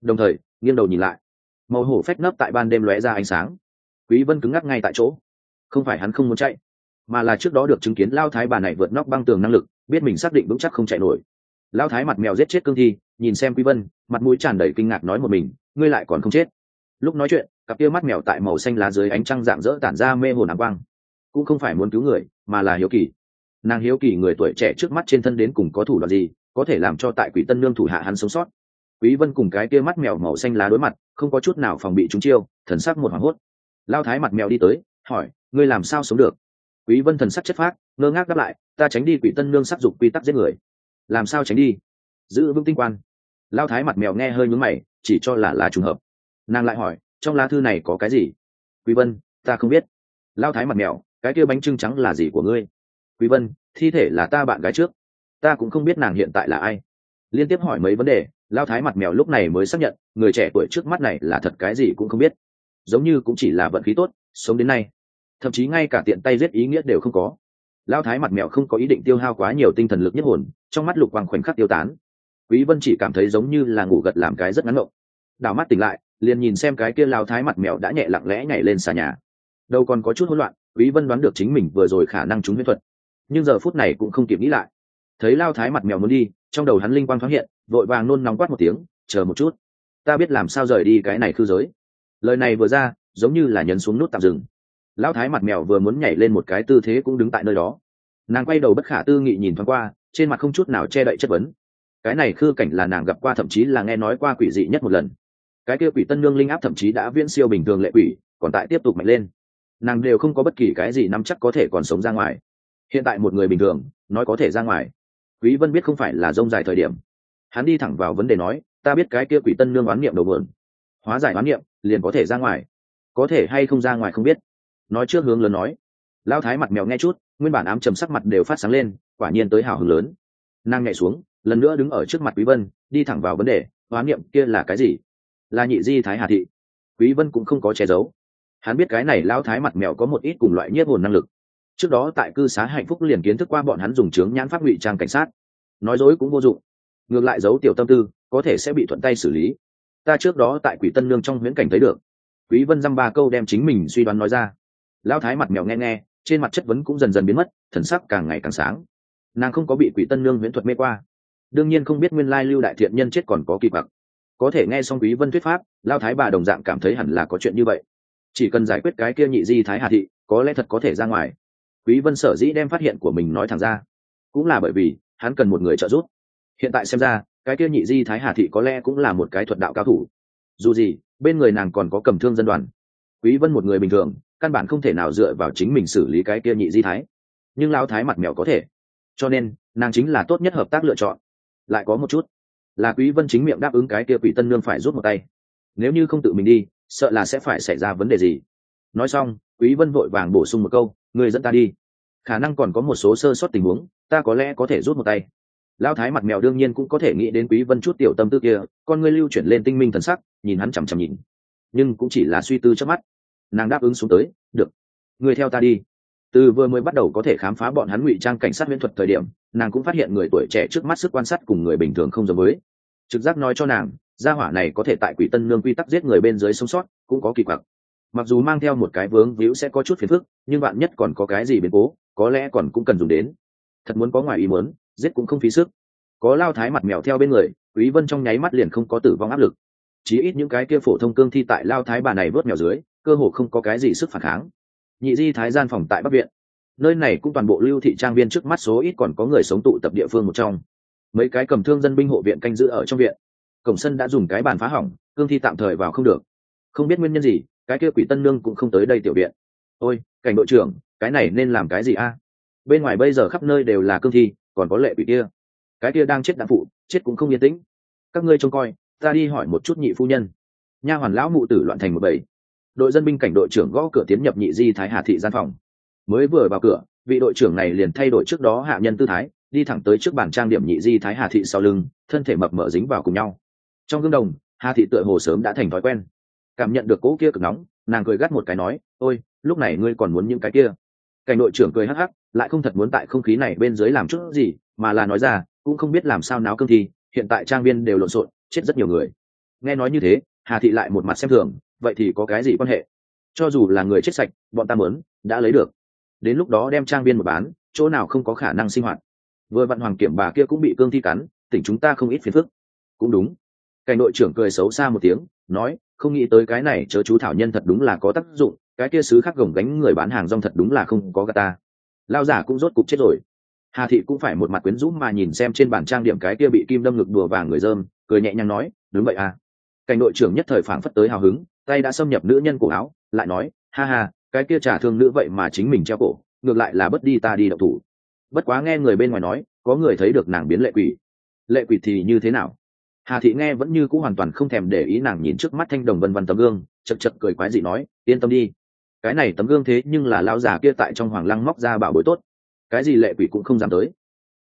A: Đồng thời, nghiêng đầu nhìn lại. Màu hổ phách nấp tại ban đêm lóe ra ánh sáng. Quý vân cứng ngắc ngay tại chỗ. Không phải hắn không muốn chạy, mà là trước đó được chứng kiến lao thái bà này vượt nóc băng tường năng lực, biết mình xác định vững chắc không chạy nổi. Lao thái mặt mèo giết chết cương thi, nhìn xem quý vân, mặt mũi tràn đầy kinh ngạc nói một mình, ngươi lại còn không chết? Lúc nói chuyện cặp kia mắt mèo tại màu xanh lá dưới ánh trăng dạng dỡ tản ra mê hồn áng quang. Cũng không phải muốn cứu người, mà là hiếu kỳ. Nàng hiếu kỳ người tuổi trẻ trước mắt trên thân đến cùng có thủ đoạn gì, có thể làm cho tại quỷ tân nương thủ hạ hắn sống sót. Quý vân cùng cái kia mắt mèo màu xanh lá đối mặt, không có chút nào phòng bị chúng chiêu, thần sắc một hoảng hốt. Lao thái mặt mèo đi tới, hỏi, ngươi làm sao sống được? Quý vân thần sắc chất phác, ngơ ngác đáp lại, ta tránh đi quỷ tân nương sắc dục quy tắc giết người. Làm sao tránh đi? Giữ vững tinh quan. Lao thái mặt mèo nghe hơi nhướng mày, chỉ cho là là trùng hợp. Nàng lại hỏi trong lá thư này có cái gì? Quý vân, ta không biết. Lao thái mặt mèo, cái kia bánh trưng trắng là gì của ngươi? Quý vân, thi thể là ta bạn gái trước. Ta cũng không biết nàng hiện tại là ai. Liên tiếp hỏi mấy vấn đề, lao thái mặt mèo lúc này mới xác nhận, người trẻ tuổi trước mắt này là thật cái gì cũng không biết. Giống như cũng chỉ là vận khí tốt, sống đến nay. Thậm chí ngay cả tiện tay giết ý nghĩa đều không có. Lao thái mặt mèo không có ý định tiêu hao quá nhiều tinh thần lực nhất hồn, trong mắt lục quang khoảnh khắc tiêu tán. Quý vân chỉ cảm thấy giống như là ngủ gật làm cái rất ngắn ngộng. Đảo mắt tỉnh lại liền nhìn xem cái kia lao thái mặt mèo đã nhẹ lặng lẽ nhảy lên xà nhà. Đâu còn có chút hỗn loạn, quý vân đoán được chính mình vừa rồi khả năng trúng huyết thuật. Nhưng giờ phút này cũng không kịp nghĩ lại. Thấy lao thái mặt mèo muốn đi, trong đầu hắn linh quang thoáng hiện, vội vàng nôn nóng quát một tiếng, chờ một chút, ta biết làm sao rời đi cái này khư giới. Lời này vừa ra, giống như là nhấn xuống nút tạm dừng. Lão thái mặt mèo vừa muốn nhảy lên một cái tư thế cũng đứng tại nơi đó. Nàng quay đầu bất khả tư nghị nhìn thoáng qua, trên mặt không chút nào che đậy chất vấn. Cái này khư cảnh là nàng gặp qua, thậm chí là nghe nói qua quỷ dị nhất một lần cái kia quỷ tân nương linh áp thậm chí đã viễn siêu bình thường lệ quỷ, còn tại tiếp tục mạnh lên. Nàng đều không có bất kỳ cái gì nắm chắc có thể còn sống ra ngoài. Hiện tại một người bình thường, nói có thể ra ngoài. Quý vân biết không phải là rông dài thời điểm. Hắn đi thẳng vào vấn đề nói, ta biết cái kia quỷ tân nương oán niệm đầu vườn hóa giải oán niệm, liền có thể ra ngoài. Có thể hay không ra ngoài không biết. Nói trước hướng lớn nói. Lao thái mặt mèo nghe chút, nguyên bản ám trầm sắc mặt đều phát sáng lên, quả nhiên tới hào hứng lớn. Nàng nhảy xuống, lần nữa đứng ở trước mặt quý vân, đi thẳng vào vấn đề, oán niệm kia là cái gì? Là nhị di thái hà thị. Quý vân cũng không có che giấu. Hắn biết cái này lao thái mặt mèo có một ít cùng loại nhiếp hồn năng lực. Trước đó tại cư xá hạnh phúc liền kiến thức qua bọn hắn dùng trướng nhãn pháp ngụy trang cảnh sát. Nói dối cũng vô dụng. Ngược lại giấu tiểu tâm tư, có thể sẽ bị thuận tay xử lý. Ta trước đó tại quỷ tân lương trong huyễn cảnh thấy được. Quý vân dăm ba câu đem chính mình suy đoán nói ra. Lão thái mặt mèo nghe nghe, trên mặt chất vấn cũng dần dần biến mất, thần sắc càng ngày càng sáng. Nàng không có bị quỷ tân lương huyễn thuật mê qua. Đương nhiên không biết nguyên lai lưu đại thiện nhân chết còn có kỳ bạc có thể nghe xong quý vân thuyết pháp, lao thái bà đồng dạng cảm thấy hẳn là có chuyện như vậy. Chỉ cần giải quyết cái kia nhị di thái hà thị, có lẽ thật có thể ra ngoài. Quý vân sở dĩ đem phát hiện của mình nói thẳng ra, cũng là bởi vì hắn cần một người trợ giúp. Hiện tại xem ra, cái kia nhị di thái hà thị có lẽ cũng là một cái thuật đạo cao thủ. Dù gì, bên người nàng còn có cầm thương dân đoàn. Quý vân một người bình thường, căn bản không thể nào dựa vào chính mình xử lý cái kia nhị di thái. Nhưng lão thái mặt mèo có thể. Cho nên, nàng chính là tốt nhất hợp tác lựa chọn. Lại có một chút là quý vân chính miệng đáp ứng cái kia quỷ tân nương phải rút một tay. Nếu như không tự mình đi, sợ là sẽ phải xảy ra vấn đề gì. Nói xong, quý vân vội vàng bổ sung một câu, người dẫn ta đi. Khả năng còn có một số sơ sót tình huống, ta có lẽ có thể rút một tay. Lao thái mặt mèo đương nhiên cũng có thể nghĩ đến quý vân chút tiểu tâm tư kia, con ngươi lưu chuyển lên tinh minh thần sắc, nhìn hắn chằm chằm nhìn. Nhưng cũng chỉ là suy tư trước mắt. Nàng đáp ứng xuống tới, được, người theo ta đi. Từ vừa mới bắt đầu có thể khám phá bọn hắn ngụy trang cảnh sát viễn thuật thời điểm, nàng cũng phát hiện người tuổi trẻ trước mắt sức quan sát cùng người bình thường không giống với trực giác nói cho nàng, gia hỏa này có thể tại quỷ tân nương quy tắc giết người bên dưới sống sót, cũng có kỳ quặc. Mặc dù mang theo một cái vướng víu sẽ có chút phiền phức, nhưng bạn nhất còn có cái gì biến cố, có lẽ còn cũng cần dùng đến. Thật muốn có ngoài ý muốn, giết cũng không phí sức. Có lao thái mặt mèo theo bên người, quý vân trong nháy mắt liền không có tử vong áp lực. Chí ít những cái kia phổ thông cương thi tại lao thái bà này vớt mèo dưới, cơ hồ không có cái gì sức phản kháng. Nhị di thái gian phòng tại bắc viện. Nơi này cũng toàn bộ lưu thị trang viên trước mắt số ít còn có người sống tụ tập địa phương một trong mấy cái cầm thương dân binh hộ viện canh giữ ở trong viện. Cổng sân đã dùng cái bàn phá hỏng, cương thi tạm thời vào không được. Không biết nguyên nhân gì, cái kia quỷ tân nương cũng không tới đây tiểu viện. Ôi, cảnh đội trưởng, cái này nên làm cái gì a? Bên ngoài bây giờ khắp nơi đều là cương thi, còn có lệ quỷ kia. Cái kia đang chết đạn phụ, chết cũng không yên tĩnh. Các ngươi trông coi, ta đi hỏi một chút nhị phu nhân. Nha hoàn lão mụ tử loạn thành một bảy. đội dân binh cảnh đội trưởng gõ cửa tiến nhập nhị di thái hà thị gian phòng. Mới vừa vào cửa, vị đội trưởng này liền thay đổi trước đó hạ nhân tư thái đi thẳng tới trước bàn trang điểm nhị di thái hà thị sau lưng, thân thể mập mở dính vào cùng nhau. Trong gương đồng, hà thị tựa hồ sớm đã thành thói quen. Cảm nhận được cỗ kia cực nóng, nàng cười gắt một cái nói, ôi, lúc này ngươi còn muốn những cái kia? Cảnh đội trưởng cười hắc hắc, lại không thật muốn tại không khí này bên dưới làm chút gì, mà là nói ra, cũng không biết làm sao náo cương thi, hiện tại trang viên đều lộn xộn, chết rất nhiều người. Nghe nói như thế, hà thị lại một mặt xem thường, vậy thì có cái gì quan hệ? Cho dù là người chết sạch, bọn ta mớn đã lấy được. Đến lúc đó đem trang viên một bán, chỗ nào không có khả năng sinh hoạt vừa vặn hoàng kiểm bà kia cũng bị cương thi cắn, tỉnh chúng ta không ít phiền phức. Cũng đúng. Cảnh đội trưởng cười xấu xa một tiếng, nói, không nghĩ tới cái này chớ chú thảo nhân thật đúng là có tác dụng, cái kia sứ khắc gồng gánh người bán hàng rong thật đúng là không có gà ta. Lao giả cũng rốt cục chết rồi. Hà thị cũng phải một mặt quyến rũ mà nhìn xem trên bản trang điểm cái kia bị kim đâm ngực đùa vàng người dơm, cười nhẹ nhàng nói, đúng vậy à. Cảnh đội trưởng nhất thời phảng phất tới hào hứng, tay đã xâm nhập nữ nhân cổ áo, lại nói, ha ha, cái kia trả thương nữ vậy mà chính mình treo cổ, ngược lại là bất đi ta đi đậu thủ bất quá nghe người bên ngoài nói, có người thấy được nàng biến lệ quỷ. Lệ quỷ thì như thế nào? Hà thị nghe vẫn như c ũ hoàn toàn không thèm để ý nàng nhìn trước mắt thanh đồng vân vân tấm gương, chật chật cười quái dị nói, yên tâm đi. Cái này tấm gương thế nhưng là lao già kia tại trong hoàng lăng móc ra bảo bối tốt. Cái gì lệ quỷ cũng không dám tới.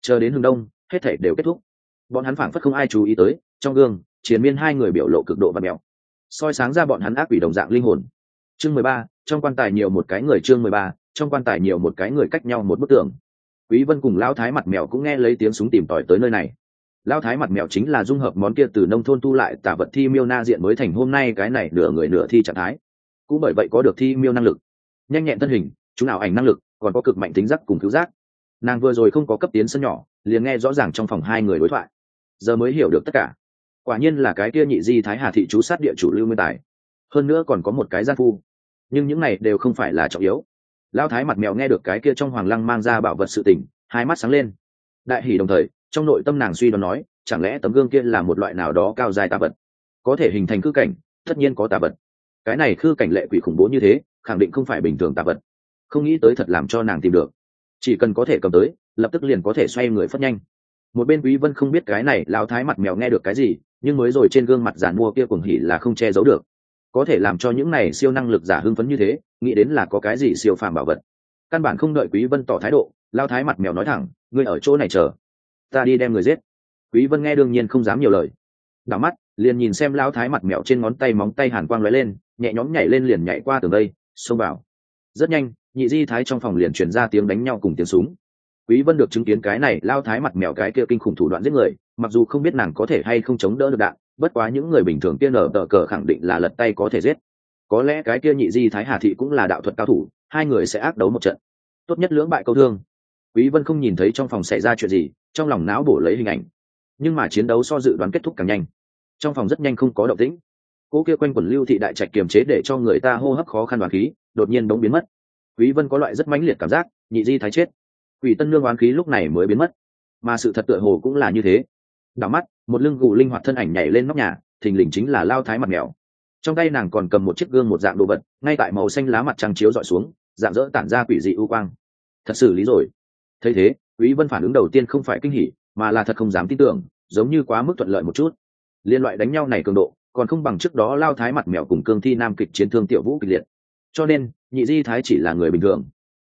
A: Chờ đến hương đông, hết thể đều kết thúc. Bọn hắn phảng phất không ai chú ý tới, trong gương chiến miên hai người biểu lộ cực độ và mèo soi sáng ra bọn hắn ác quỷ đồng dạng linh hồn. Chương mười ba, trong quan tài nhiều một cái người, chương mười ba, trong quan tài nhiều một cái người cách nhau một bức tường quý vân cùng lao thái mặt mèo cũng nghe lấy tiếng súng tìm tòi tới nơi này. Lao thái mặt mèo chính là dung hợp món kia từ nông thôn tu lại tả vật thi miêu na diện mới thành hôm nay cái này nửa người nửa thi trạng thái. Cũng bởi vậy có được thi miêu năng lực. Nhanh nhẹn thân hình chú nào ảnh năng lực, còn có cực mạnh tính giác cùng cứu giác. Nàng vừa rồi không có cấp tiến sân nhỏ, liền nghe rõ ràng trong phòng hai người đối thoại. Giờ mới hiểu được tất cả. Quả nhiên là cái kia nhị di thái hà thị chú sát địa chủ lưu nguyên tài. Hơn nữa còn có một cái gian phu. Nhưng những này đều không phải là trọng yếu. Lão thái mặt mèo nghe được cái kia trong hoàng lăng mang ra bảo vật sự tình, hai mắt sáng lên. Đại hỉ đồng thời, trong nội tâm nàng suy đoán nói, chẳng lẽ tấm gương kia là một loại nào đó cao dài tà vật? Có thể hình thành khư cảnh, tất nhiên có tà vật. Cái này khư cảnh lệ quỷ khủng bố như thế, khẳng định không phải bình thường tà vật. Không nghĩ tới thật làm cho nàng tìm được. Chỉ cần có thể cầm tới, lập tức liền có thể xoay người phất nhanh. Một bên quý vân không biết cái này, lão thái mặt mèo nghe được cái gì, nhưng mới rồi trên gương mặt giàn mua kia cuồng hỉ là không che giấu được có thể làm cho những này siêu năng lực giả hưng phấn như thế, nghĩ đến là có cái gì siêu phàm bảo vật. Căn bản không đợi quý vân tỏ thái độ, lao thái mặt mèo nói thẳng, ngươi ở chỗ này chờ, ta đi đem người giết. Quý vân nghe đương nhiên không dám nhiều lời. Đảo mắt, liền nhìn xem lao thái mặt mèo trên ngón tay móng tay hàn quang lóe lên, nhẹ nhõm nhảy lên liền nhảy qua tường đây, xông vào. Rất nhanh, nhị di thái trong phòng liền truyền ra tiếng đánh nhau cùng tiếng súng. Quý vân được chứng kiến cái này, lao thái mặt mèo cái kia kinh khủng thủ đoạn giết người, mặc dù không biết nàng có thể hay không chống đỡ được đạn bất quá những người bình thường tiên nở tờ cờ khẳng định là lật tay có thể giết. Có lẽ cái kia nhị di thái hà thị cũng là đạo thuật cao thủ, hai người sẽ ác đấu một trận. Tốt nhất lưỡng bại câu thương. Quý vân không nhìn thấy trong phòng xảy ra chuyện gì, trong lòng não bổ lấy hình ảnh. Nhưng mà chiến đấu so dự đoán kết thúc càng nhanh. Trong phòng rất nhanh không có động tĩnh. Cô kia quanh quần lưu thị đại trạch kiềm chế để cho người ta hô hấp khó khăn đoàn khí, đột nhiên đống biến mất. Quý vân có loại rất mãnh liệt cảm giác, nhị di thái chết. Quỷ tân nương oán khí lúc này mới biến mất. Mà sự thật tựa hồ cũng là như thế đảo mắt, một lưng gù linh hoạt thân ảnh nhảy lên nóc nhà, thình lình chính là lao thái mặt mèo. Trong tay nàng còn cầm một chiếc gương một dạng đồ vật, ngay tại màu xanh lá mặt trăng chiếu dọi xuống, dạng dỡ tản ra quỷ dị u quang. Thật xử lý rồi. Thấy thế, quý vân phản ứng đầu tiên không phải kinh hỉ, mà là thật không dám tin tưởng, giống như quá mức thuận lợi một chút. Liên loại đánh nhau này cường độ, còn không bằng trước đó lao thái mặt mèo cùng cương thi nam kịch chiến thương tiểu vũ kịch liệt. Cho nên, nhị di thái chỉ là người bình thường.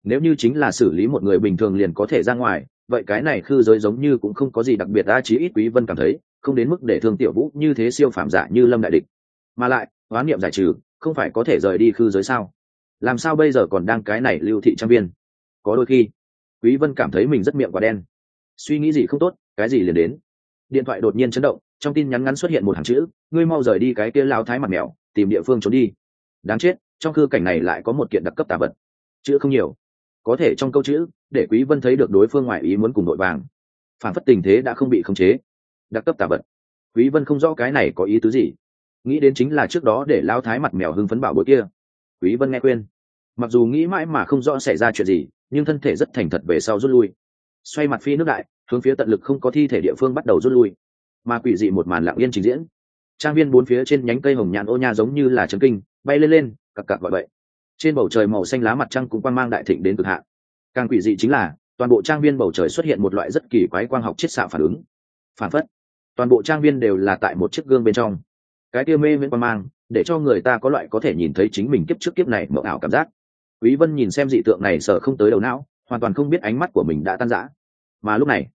A: Nếu như chính là xử lý một người bình thường liền có thể ra ngoài vậy cái này khư giới giống như cũng không có gì đặc biệt đa chí ít quý vân cảm thấy, không đến mức để thương tiểu vũ như thế siêu phạm giả như lâm đại địch. Mà lại hoán niệm giải trừ, không phải có thể rời đi khư giới sao? Làm sao bây giờ còn đang cái này lưu thị trang viên? Có đôi khi, quý vân cảm thấy mình rất miệng quá đen. Suy nghĩ gì không tốt, cái gì liền đến. Điện thoại đột nhiên chấn động, trong tin nhắn ngắn xuất hiện một hàng chữ, ngươi mau rời đi cái kia lao thái mặt mèo, tìm địa phương trốn đi. Đáng chết, trong khư cảnh này lại có một kiện đặc cấp tà vật. Chữ không nhiều. Có thể trong câu chữ để quý vân thấy được đối phương ngoại ý muốn cùng đội vàng. Phản phất tình thế đã không bị khống chế. Đặc cấp tà vật. Quý vân không rõ cái này có ý tứ gì. Nghĩ đến chính là trước đó để lao thái mặt mèo hưng phấn bảo bối kia. Quý vân nghe khuyên. Mặc dù nghĩ mãi mà không rõ xảy ra chuyện gì, nhưng thân thể rất thành thật về sau rút lui. Xoay mặt phi nước đại, hướng phía tận lực không có thi thể địa phương bắt đầu rút lui. Mà quỷ dị một màn lặng yên trình diễn. Trang viên bốn phía trên nhánh cây hồng nhàn ô nha giống như là trấn kinh, bay lên lên, cặc cặc gọi vậy trên bầu trời màu xanh lá mặt trăng cũng quang mang đại thịnh đến cực hạn càng quỷ dị chính là, toàn bộ trang viên bầu trời xuất hiện một loại rất kỳ quái quang học chiết xạ phản ứng. Phản phất, toàn bộ trang viên đều là tại một chiếc gương bên trong. Cái kia mê miễn quan mang, để cho người ta có loại có thể nhìn thấy chính mình kiếp trước kiếp này mộng ảo cảm giác. Quý vân nhìn xem dị tượng này sợ không tới đầu não, hoàn toàn không biết ánh mắt của mình đã tan rã. Mà lúc này,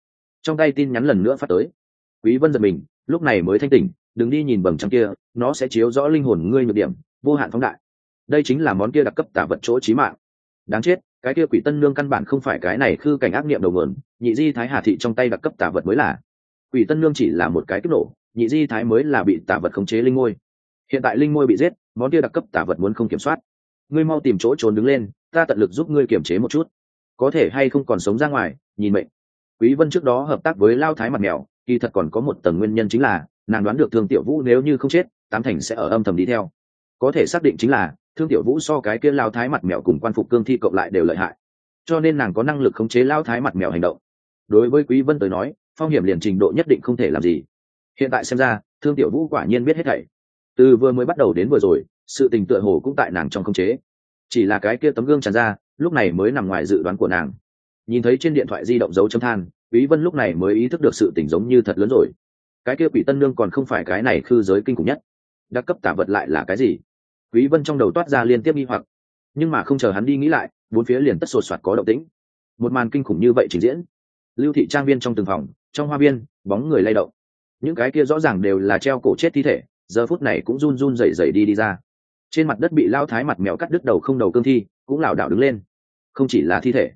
A: trong tay tin nhắn lần nữa phát tới. Quý vân giật mình, lúc này mới thanh tỉnh, đừng đi nhìn bẩm trăng kia, nó sẽ chiếu rõ linh hồn ngươi nhược điểm, vô hạn phóng đại. Đây chính là món kia đặc cấp tả vật chỗ chí mạng. Đáng chết cái kia quỷ tân nương căn bản không phải cái này khư cảnh ác niệm đầu nguồn, nhị di thái hà thị trong tay đặc cấp tả vật mới là. Quỷ tân nương chỉ là một cái kích nổ, nhị di thái mới là bị tả vật khống chế linh ngôi. Hiện tại linh ngôi bị giết, món kia đặc cấp tả vật muốn không kiểm soát. Ngươi mau tìm chỗ trốn đứng lên, ta tận lực giúp ngươi kiểm chế một chút. Có thể hay không còn sống ra ngoài, nhìn mệnh. Quý vân trước đó hợp tác với lao thái mặt mèo, kỳ thật còn có một tầng nguyên nhân chính là, nàng đoán được thương tiểu vũ nếu như không chết, tám thành sẽ ở âm thầm đi theo. Có thể xác định chính là thương tiểu vũ so cái kia lao thái mặt mèo cùng quan phục cương thi cộng lại đều lợi hại, cho nên nàng có năng lực khống chế lao thái mặt mèo hành động. Đối với quý vân tới nói, phong hiểm liền trình độ nhất định không thể làm gì. Hiện tại xem ra, thương tiểu vũ quả nhiên biết hết thảy. Từ vừa mới bắt đầu đến vừa rồi, sự tình tựa hồ cũng tại nàng trong khống chế. Chỉ là cái kia tấm gương tràn ra, lúc này mới nằm ngoài dự đoán của nàng. Nhìn thấy trên điện thoại di động dấu chấm than, quý vân lúc này mới ý thức được sự tình giống như thật lớn rồi. Cái kia quỷ tân nương còn không phải cái này khư giới kinh khủng nhất. Đặc cấp tả vật lại là cái gì? Quý vân trong đầu toát ra liên tiếp nghi hoặc. Nhưng mà không chờ hắn đi nghĩ lại, bốn phía liền tất sột soạt có động tĩnh. Một màn kinh khủng như vậy trình diễn. Lưu thị trang viên trong từng phòng, trong hoa viên, bóng người lay động. Những cái kia rõ ràng đều là treo cổ chết thi thể, giờ phút này cũng run run rẩy rẩy đi đi ra. Trên mặt đất bị lao thái mặt mèo cắt đứt đầu không đầu cương thi, cũng lảo đảo đứng lên. Không chỉ là thi thể,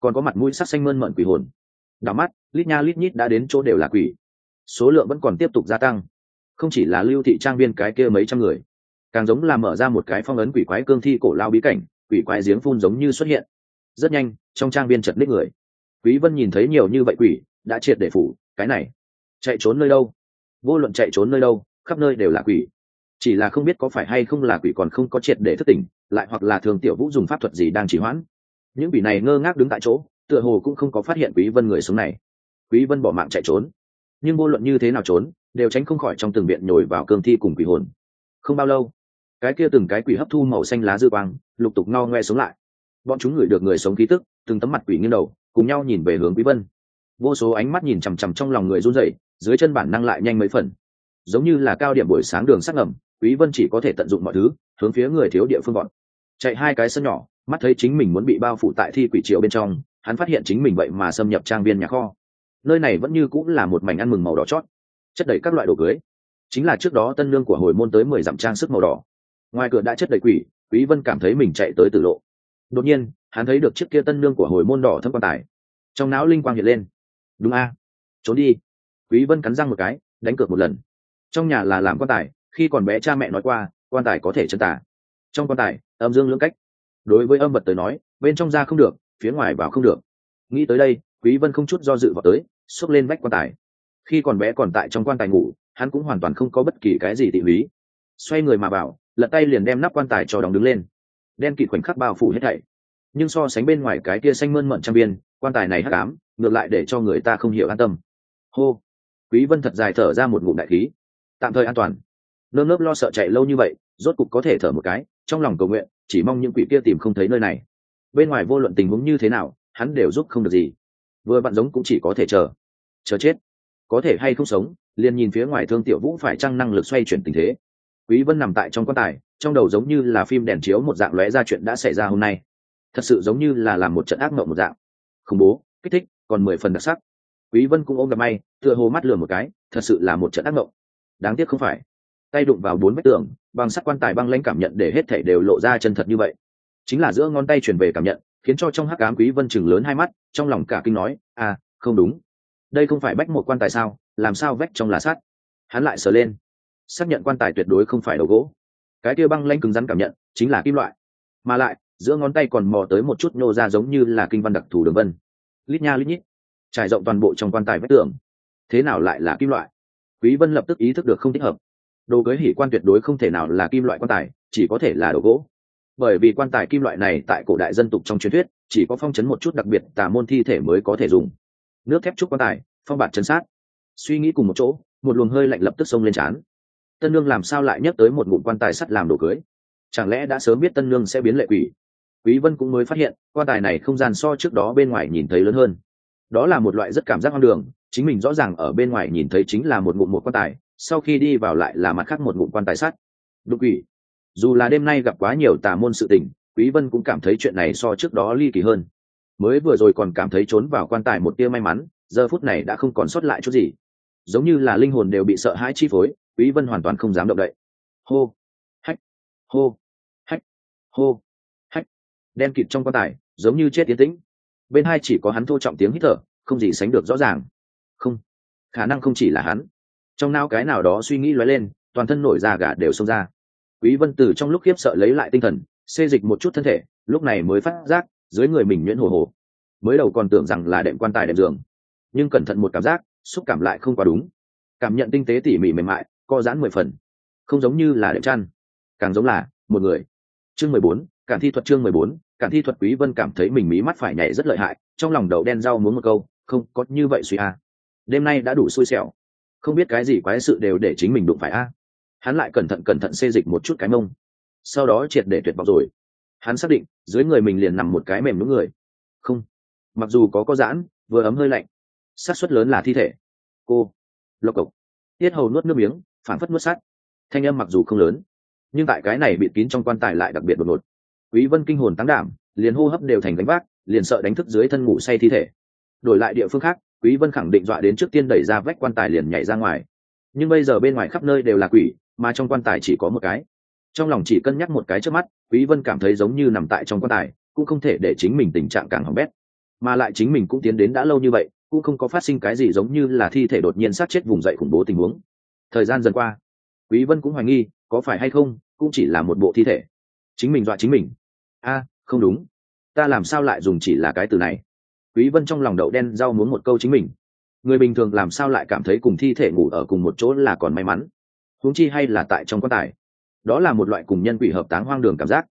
A: còn có mặt mũi sắc xanh mơn mận quỷ hồn. Đảo mắt, lít nha lít nhít đã đến chỗ đều là quỷ. Số lượng vẫn còn tiếp tục gia tăng. Không chỉ là lưu thị trang viên cái kia mấy trăm người càng giống là mở ra một cái phong ấn quỷ quái cương thi cổ lao bí cảnh, quỷ quái giếng phun giống như xuất hiện. Rất nhanh, trong trang viên chật ních người. Quý vân nhìn thấy nhiều như vậy quỷ, đã triệt để phủ, cái này, chạy trốn nơi đâu? Vô luận chạy trốn nơi đâu, khắp nơi đều là quỷ. Chỉ là không biết có phải hay không là quỷ còn không có triệt để thức tỉnh, lại hoặc là thường tiểu vũ dùng pháp thuật gì đang chỉ hoãn. Những quỷ này ngơ ngác đứng tại chỗ, tựa hồ cũng không có phát hiện quý vân người sống này. Quý vân bỏ mạng chạy trốn. Nhưng vô luận như thế nào trốn, đều tránh không khỏi trong từng viện nhồi vào cương thi cùng quỷ hồn. Không bao lâu cái kia từng cái quỷ hấp thu màu xanh lá dư quang, lục tục no ngoe sống lại. Bọn chúng ngửi được người sống khí tức, từng tấm mặt quỷ nghiêng đầu, cùng nhau nhìn về hướng quý vân. Vô số ánh mắt nhìn chằm chằm trong lòng người run rẩy, dưới chân bản năng lại nhanh mấy phần. Giống như là cao điểm buổi sáng đường sắc ngầm, quý vân chỉ có thể tận dụng mọi thứ, hướng phía người thiếu địa phương bọn. Chạy hai cái sân nhỏ, mắt thấy chính mình muốn bị bao phủ tại thi quỷ triều bên trong, hắn phát hiện chính mình vậy mà xâm nhập trang viên nhà kho. Nơi này vẫn như cũng là một mảnh ăn mừng màu đỏ chót, chất đầy các loại đồ cưới. Chính là trước đó tân lương của hồi môn tới mười dặm trang sức màu đỏ ngoài cửa đã chất đầy quỷ, quý vân cảm thấy mình chạy tới tử lộ. Đột nhiên, hắn thấy được chiếc kia tân lương của hồi môn đỏ thâm quan tài. Trong não linh quang hiện lên. Đúng a. Trốn đi. Quý vân cắn răng một cái, đánh cược một lần. Trong nhà là làm quan tài, khi còn bé cha mẹ nói qua, quan tài có thể chân tả trong quan tài, âm dương lưỡng cách. Đối với âm vật tới nói, bên trong ra không được, phía ngoài vào không được. Nghĩ tới đây, quý vân không chút do dự vào tới xúc lên vách quan tài. Khi còn bé còn tại trong quan tài ngủ, hắn cũng hoàn toàn không có bất kỳ cái gì tị húy. Xoay người mà vào lật tay liền đem nắp quan tài cho đóng đứng lên. Đen kịt khoảnh khắc bao phủ hết thảy. Nhưng so sánh bên ngoài cái kia xanh mơn mận trang viên, quan tài này hắc ám, ngược lại để cho người ta không hiểu an tâm. Hô! Quý vân thật dài thở ra một ngụm đại khí. Tạm thời an toàn. Nơm nớp lo sợ chạy lâu như vậy, rốt cục có thể thở một cái, trong lòng cầu nguyện, chỉ mong những quỷ kia tìm không thấy nơi này. Bên ngoài vô luận tình huống như thế nào, hắn đều giúp không được gì. Vừa bạn giống cũng chỉ có thể chờ. Chờ chết. Có thể hay không sống, liền nhìn phía ngoài thương tiểu vũ phải chăng năng lực xoay chuyển tình thế quý vân nằm tại trong quan tài, trong đầu giống như là phim đèn chiếu một dạng lóe ra chuyện đã xảy ra hôm nay. Thật sự giống như là làm một trận ác mộng một dạng. Khủng bố, kích thích, còn mười phần đặc sắc. Quý vân cũng ôm gặp may, tựa hồ mắt lừa một cái, thật sự là một trận ác mộng. Đáng tiếc không phải. Tay đụng vào bốn vách tường bằng sắt quan tài băng lãnh cảm nhận để hết thảy đều lộ ra chân thật như vậy. Chính là giữa ngón tay truyền về cảm nhận, khiến cho trong hắc ám quý vân chừng lớn hai mắt, trong lòng cả kinh nói à không đúng. Đây không phải bách một quan tài sao? Làm sao vách trong là sắt? Hắn lại sờ lên xác nhận quan tài tuyệt đối không phải đầu gỗ. Cái kia băng lanh cứng rắn cảm nhận chính là kim loại. Mà lại, giữa ngón tay còn mò tới một chút nhô ra giống như là kinh văn đặc thù đường vân. Lít nha lít nhít, trải rộng toàn bộ trong quan tài vách tường. Thế nào lại là kim loại? Quý vân lập tức ý thức được không thích hợp. Đồ cưới hỉ quan tuyệt đối không thể nào là kim loại quan tài, chỉ có thể là đồ gỗ. Bởi vì quan tài kim loại này tại cổ đại dân tục trong truyền thuyết, chỉ có phong chấn một chút đặc biệt tà môn thi thể mới có thể dùng. Nước thép trúc quan tài, phong bạt chân sát. Suy nghĩ cùng một chỗ, một luồng hơi lạnh lập tức xông lên trán tân nương làm sao lại nhắc tới một ngụm quan tài sắt làm đồ cưới? Chẳng lẽ đã sớm biết tân nương sẽ biến lệ quỷ? Quý vân cũng mới phát hiện, quan tài này không gian so trước đó bên ngoài nhìn thấy lớn hơn. Đó là một loại rất cảm giác hoang đường, chính mình rõ ràng ở bên ngoài nhìn thấy chính là một ngụm một quan tài, sau khi đi vào lại là mặt khác một ngụm quan tài sắt. Đục quỷ. Dù là đêm nay gặp quá nhiều tà môn sự tình, quý vân cũng cảm thấy chuyện này so trước đó ly kỳ hơn. Mới vừa rồi còn cảm thấy trốn vào quan tài một tia may mắn, giờ phút này đã không còn sót lại chút gì. Giống như là linh hồn đều bị sợ hãi chi phối quý vân hoàn toàn không dám động đậy. Hô, hách hô hách hô, hách. Đen kịt trong quan tài, giống như chết tiến tĩnh. Bên hai chỉ có hắn thô trọng tiếng hít thở, không gì sánh được rõ ràng. Không, khả năng không chỉ là hắn. Trong não cái nào đó suy nghĩ lóe lên, toàn thân nổi da gà đều xông ra. Quý vân từ trong lúc khiếp sợ lấy lại tinh thần, xê dịch một chút thân thể, lúc này mới phát giác, dưới người mình nhuyễn hồ hồ. Mới đầu còn tưởng rằng là đệm quan tài đệm giường. Nhưng cẩn thận một cảm giác, xúc cảm lại không quá đúng. Cảm nhận tinh tế tỉ mỉ mềm mại co giãn mười phần. Không giống như là đệm chăn. Càng giống là một người. Chương mười bốn, cản thi thuật chương mười bốn, cản thi thuật quý vân cảm thấy mình mí mắt phải nhảy rất lợi hại, trong lòng đầu đen rau muốn một câu, không, có như vậy suy a. Đêm nay đã đủ xui xẻo. Không biết cái gì quái sự đều để chính mình đụng phải a. Hắn lại cẩn thận cẩn thận xê dịch một chút cái mông. Sau đó triệt để tuyệt vọng rồi. Hắn xác định, dưới người mình liền nằm một cái mềm đúng người. Không. Mặc dù có có giãn, vừa ấm hơi lạnh, xác suất lớn là thi thể. Cô. Lộc cộc. Tiết hầu nuốt nước miếng phản phất nuốt sát. Thanh âm mặc dù không lớn, nhưng tại cái này bịt kín trong quan tài lại đặc biệt đột ngột. Quý vân kinh hồn tăng đảm, liền hô hấp đều thành gánh vác, liền sợ đánh thức dưới thân ngủ say thi thể. Đổi lại địa phương khác, quý vân khẳng định dọa đến trước tiên đẩy ra vách quan tài liền nhảy ra ngoài. Nhưng bây giờ bên ngoài khắp nơi đều là quỷ, mà trong quan tài chỉ có một cái. Trong lòng chỉ cân nhắc một cái trước mắt, quý vân cảm thấy giống như nằm tại trong quan tài, cũng không thể để chính mình tình trạng càng hỏng bét. Mà lại chính mình cũng tiến đến đã lâu như vậy, cũng không có phát sinh cái gì giống như là thi thể đột nhiên sát chết vùng dậy khủng bố tình huống thời gian dần qua. Quý vân cũng hoài nghi, có phải hay không, cũng chỉ là một bộ thi thể. Chính mình dọa chính mình. A, không đúng. Ta làm sao lại dùng chỉ là cái từ này? Quý vân trong lòng đậu đen, rau muốn một câu chính mình. Người bình thường làm sao lại cảm thấy cùng thi thể ngủ ở cùng một chỗ là còn may mắn? Huống chi hay là tại trong quan tài. Đó là một loại cùng nhân quỷ hợp táng hoang đường cảm giác.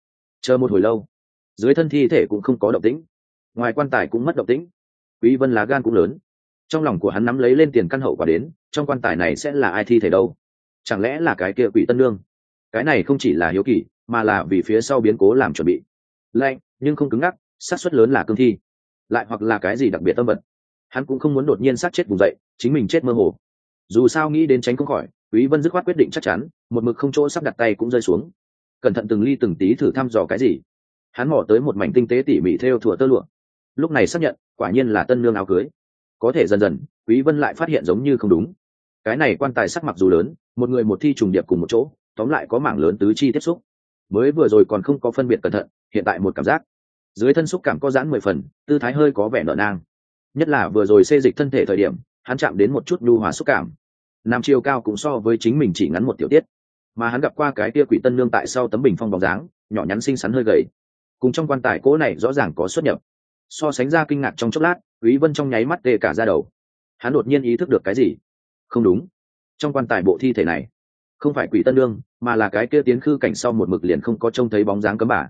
A: Chờ một hồi lâu, dưới thân thi thể cũng không có động tĩnh. Ngoài quan tài cũng mất động tĩnh. Quý vân lá gan cũng lớn. Trong lòng của hắn nắm lấy lên tiền căn hậu quả đến trong quan tài này sẽ là ai thi thể đâu? Chẳng lẽ là cái kia quỷ tân lương cái này không chỉ là hiếu kỳ, mà là vì phía sau biến cố làm chuẩn bị. Lạnh, nhưng không cứng ngắc, xác suất lớn là cương thi. Lại hoặc là cái gì đặc biệt tâm vật. Hắn cũng không muốn đột nhiên sát chết vùng dậy, chính mình chết mơ hồ. Dù sao nghĩ đến tránh không khỏi, quý vân dứt khoát quyết định chắc chắn, một mực không chỗ sắp đặt tay cũng rơi xuống. Cẩn thận từng ly từng tí thử thăm dò cái gì. Hắn mò tới một mảnh tinh tế tỉ mỉ theo thủa tơ lụa. Lúc này xác nhận, quả nhiên là tân nương áo cưới. Có thể dần dần, quý vân lại phát hiện giống như không đúng cái này quan tài sắc mặc dù lớn, một người một thi trùng điệp cùng một chỗ, tóm lại có mảng lớn tứ chi tiếp xúc. Mới vừa rồi còn không có phân biệt cẩn thận, hiện tại một cảm giác. Dưới thân xúc cảm có giãn mười phần, tư thái hơi có vẻ nợ nang. Nhất là vừa rồi xê dịch thân thể thời điểm, hắn chạm đến một chút nhu hòa xúc cảm. Nam chiều cao cũng so với chính mình chỉ ngắn một tiểu tiết. Mà hắn gặp qua cái kia quỷ tân nương tại sau tấm bình phong bóng dáng, nhỏ nhắn xinh xắn hơi gầy. Cùng trong quan tài cỗ này rõ ràng có xuất nhập. So sánh ra kinh ngạc trong chốc lát, quý vân trong nháy mắt tê cả ra đầu. Hắn đột nhiên ý thức được cái gì? Không đúng. Trong quan tài bộ thi thể này, không phải quỷ tân lương mà là cái kia tiến khư cảnh sau một mực liền không có trông thấy bóng dáng cấm bà.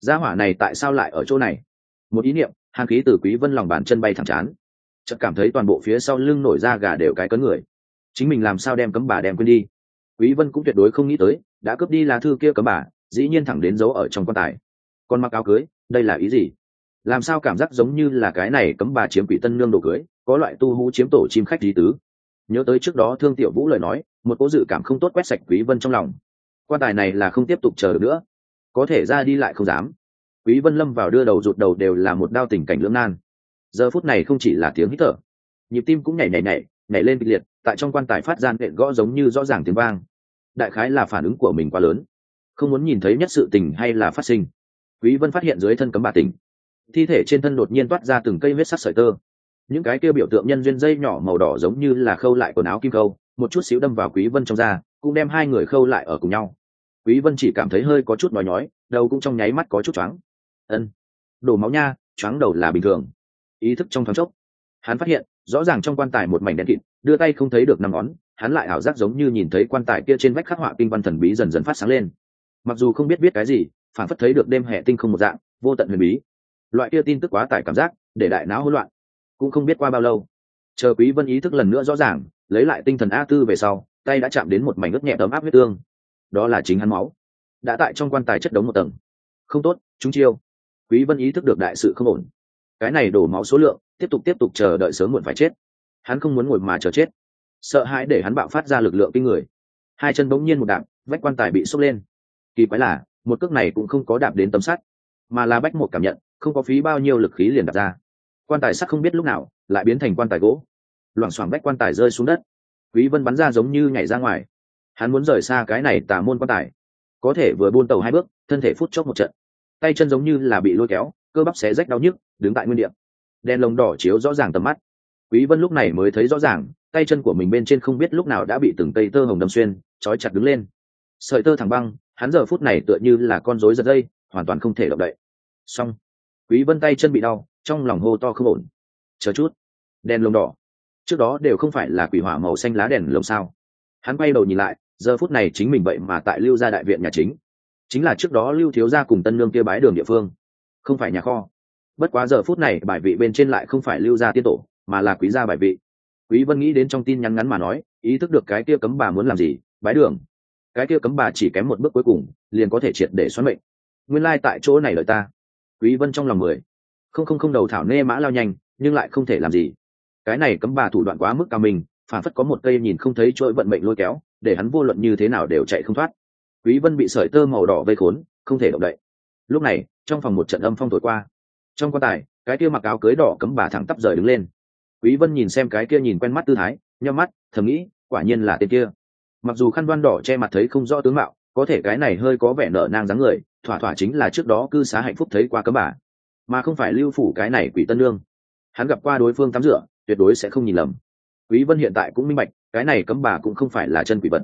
A: Gia hỏa này tại sao lại ở chỗ này? Một ý niệm hàng khí từ quý vân lòng bàn chân bay thẳng chán. Chợt cảm thấy toàn bộ phía sau lưng nổi ra gà đều cái cấn người. Chính mình làm sao đem cấm bà đem quên đi? Quý vân cũng tuyệt đối không nghĩ tới, đã cướp đi lá thư kia cấm bà, dĩ nhiên thẳng đến giấu ở trong quan tài. Còn mặc áo cưới, đây là ý gì? Làm sao cảm giác giống như là cái này cấm bà chiếm quỷ tân nương đồ cưới, có loại tu hú chiếm tổ chim khách lý tứ? Nhớ tới trước đó thương tiểu vũ lời nói, một cố dự cảm không tốt quét sạch quý vân trong lòng. Quan tài này là không tiếp tục chờ được nữa. Có thể ra đi lại không dám. Quý vân lâm vào đưa đầu rụt đầu đều là một đao tình cảnh lưỡng nan. Giờ phút này không chỉ là tiếng hít thở, nhịp tim cũng nhảy nhảy nhảy nhảy lên kịch liệt, tại trong quan tài phát gian nện gõ giống như rõ ràng tiếng vang. Đại khái là phản ứng của mình quá lớn. Không muốn nhìn thấy nhất sự tình hay là phát sinh. Quý vân phát hiện dưới thân cấm bà tình thi thể trên thân đột nhiên toát ra từng cây huyết sắc sợi tơ những cái kia biểu tượng nhân duyên dây nhỏ màu đỏ giống như là khâu lại quần áo kim khâu, một chút xíu đâm vào quý vân trong da, cũng đem hai người khâu lại ở cùng nhau. Quý vân chỉ cảm thấy hơi có chút nói nhói, đầu cũng trong nháy mắt có chút choáng. Ân, đổ máu nha, choáng đầu là bình thường. Ý thức trong thoáng chốc, hắn phát hiện, rõ ràng trong quan tài một mảnh đen kịt, đưa tay không thấy được năm ngón, hắn lại ảo giác giống như nhìn thấy quan tài kia trên vách khắc họa kinh văn thần bí dần dần phát sáng lên. Mặc dù không biết biết cái gì, phản phất thấy được đêm hệ tinh không một dạng, vô tận huyền bí. Loại kia tin tức quá tải cảm giác, để đại não hỗn loạn cũng không biết qua bao lâu. Chờ quý vân ý thức lần nữa rõ ràng, lấy lại tinh thần a tư về sau, tay đã chạm đến một mảnh ướt nhẹ tấm áp huyết tương. Đó là chính hắn máu. Đã tại trong quan tài chất đống một tầng. Không tốt, chúng chiêu. Quý vân ý thức được đại sự không ổn. Cái này đổ máu số lượng, tiếp tục tiếp tục chờ đợi sớm muộn phải chết. Hắn không muốn ngồi mà chờ chết. Sợ hãi để hắn bạo phát ra lực lượng kinh người. Hai chân bỗng nhiên một đạp, vách quan tài bị sốc lên. Kỳ quái là, một cước này cũng không có đạp đến tấm sắt, mà là bách một cảm nhận, không có phí bao nhiêu lực khí liền đạp ra quan tài sắt không biết lúc nào lại biến thành quan tài gỗ. Loảng xoảng bách quan tài rơi xuống đất. Quý vân bắn ra giống như nhảy ra ngoài. Hắn muốn rời xa cái này tà môn quan tài. Có thể vừa buôn tàu hai bước, thân thể phút chốc một trận. Tay chân giống như là bị lôi kéo, cơ bắp xé rách đau nhức, đứng tại nguyên địa. Đèn lồng đỏ chiếu rõ ràng tầm mắt. Quý vân lúc này mới thấy rõ ràng, tay chân của mình bên trên không biết lúc nào đã bị từng cây tơ hồng đâm xuyên, trói chặt đứng lên. Sợi tơ thẳng băng, hắn giờ phút này tựa như là con rối giật dây, hoàn toàn không thể động đậy. Xong. Quý vân tay chân bị đau trong lòng hô to không ổn. Chờ chút. Đèn lồng đỏ. Trước đó đều không phải là quỷ hỏa màu xanh lá đèn lồng sao? Hắn quay đầu nhìn lại, giờ phút này chính mình vậy mà tại lưu gia đại viện nhà chính. Chính là trước đó lưu thiếu gia cùng tân lương kia bái đường địa phương. Không phải nhà kho. Bất quá giờ phút này, bài vị bên trên lại không phải lưu gia tiên tổ, mà là quý gia bài vị. Quý vân nghĩ đến trong tin nhắn ngắn mà nói, ý thức được cái kia cấm bà muốn làm gì, bái đường. Cái kia cấm bà chỉ kém một bước cuối cùng, liền có thể triệt để xoắn mệnh. Nguyên lai like tại chỗ này lợi ta. Quý vân trong lòng mười không không không đầu thảo nê mã lao nhanh, nhưng lại không thể làm gì. Cái này cấm bà thủ đoạn quá mức cao mình phản phất có một cây nhìn không thấy trôi vận mệnh lôi kéo, để hắn vô luận như thế nào đều chạy không thoát. Quý vân bị sợi tơ màu đỏ vây khốn, không thể động đậy. Lúc này, trong phòng một trận âm phong thổi qua. Trong quan tài, cái kia mặc áo cưới đỏ cấm bà thẳng tắp rời đứng lên. Quý vân nhìn xem cái kia nhìn quen mắt tư thái, nhắm mắt, thầm nghĩ, quả nhiên là tên kia. Mặc dù khăn đoan đỏ che mặt thấy không rõ tướng mạo, có thể cái này hơi có vẻ nở nang dáng người, thỏa thỏa chính là trước đó cư xá hạnh phúc thấy qua cấm bà mà không phải lưu phủ cái này quỷ tân lương hắn gặp qua đối phương tắm rửa, tuyệt đối sẽ không nhìn lầm. Quý vân hiện tại cũng minh bạch, cái này cấm bà cũng không phải là chân quỷ vật,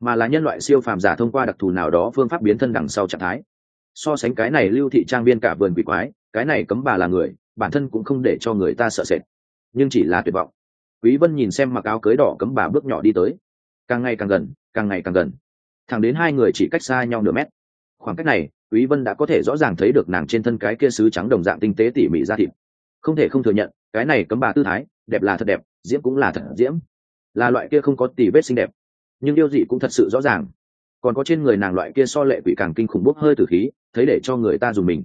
A: mà là nhân loại siêu phàm giả thông qua đặc thù nào đó phương pháp biến thân đằng sau trạng thái. So sánh cái này lưu thị trang viên cả vườn quỷ quái, cái này cấm bà là người, bản thân cũng không để cho người ta sợ sệt. Nhưng chỉ là tuyệt vọng. Quý vân nhìn xem mặc áo cưới đỏ cấm bà bước nhỏ đi tới. Càng ngày càng gần, càng ngày càng gần. Thẳng đến hai người chỉ cách xa nhau nửa mét khoảng cách này, quý vân đã có thể rõ ràng thấy được nàng trên thân cái kia sứ trắng đồng dạng tinh tế tỉ mỉ ra thịt. Không thể không thừa nhận, cái này cấm bà tư thái, đẹp là thật đẹp, diễm cũng là thật diễm. Là loại kia không có tỉ vết xinh đẹp. Nhưng yêu dị cũng thật sự rõ ràng. Còn có trên người nàng loại kia so lệ quỷ càng kinh khủng bốc hơi từ khí, thấy để cho người ta dùng mình.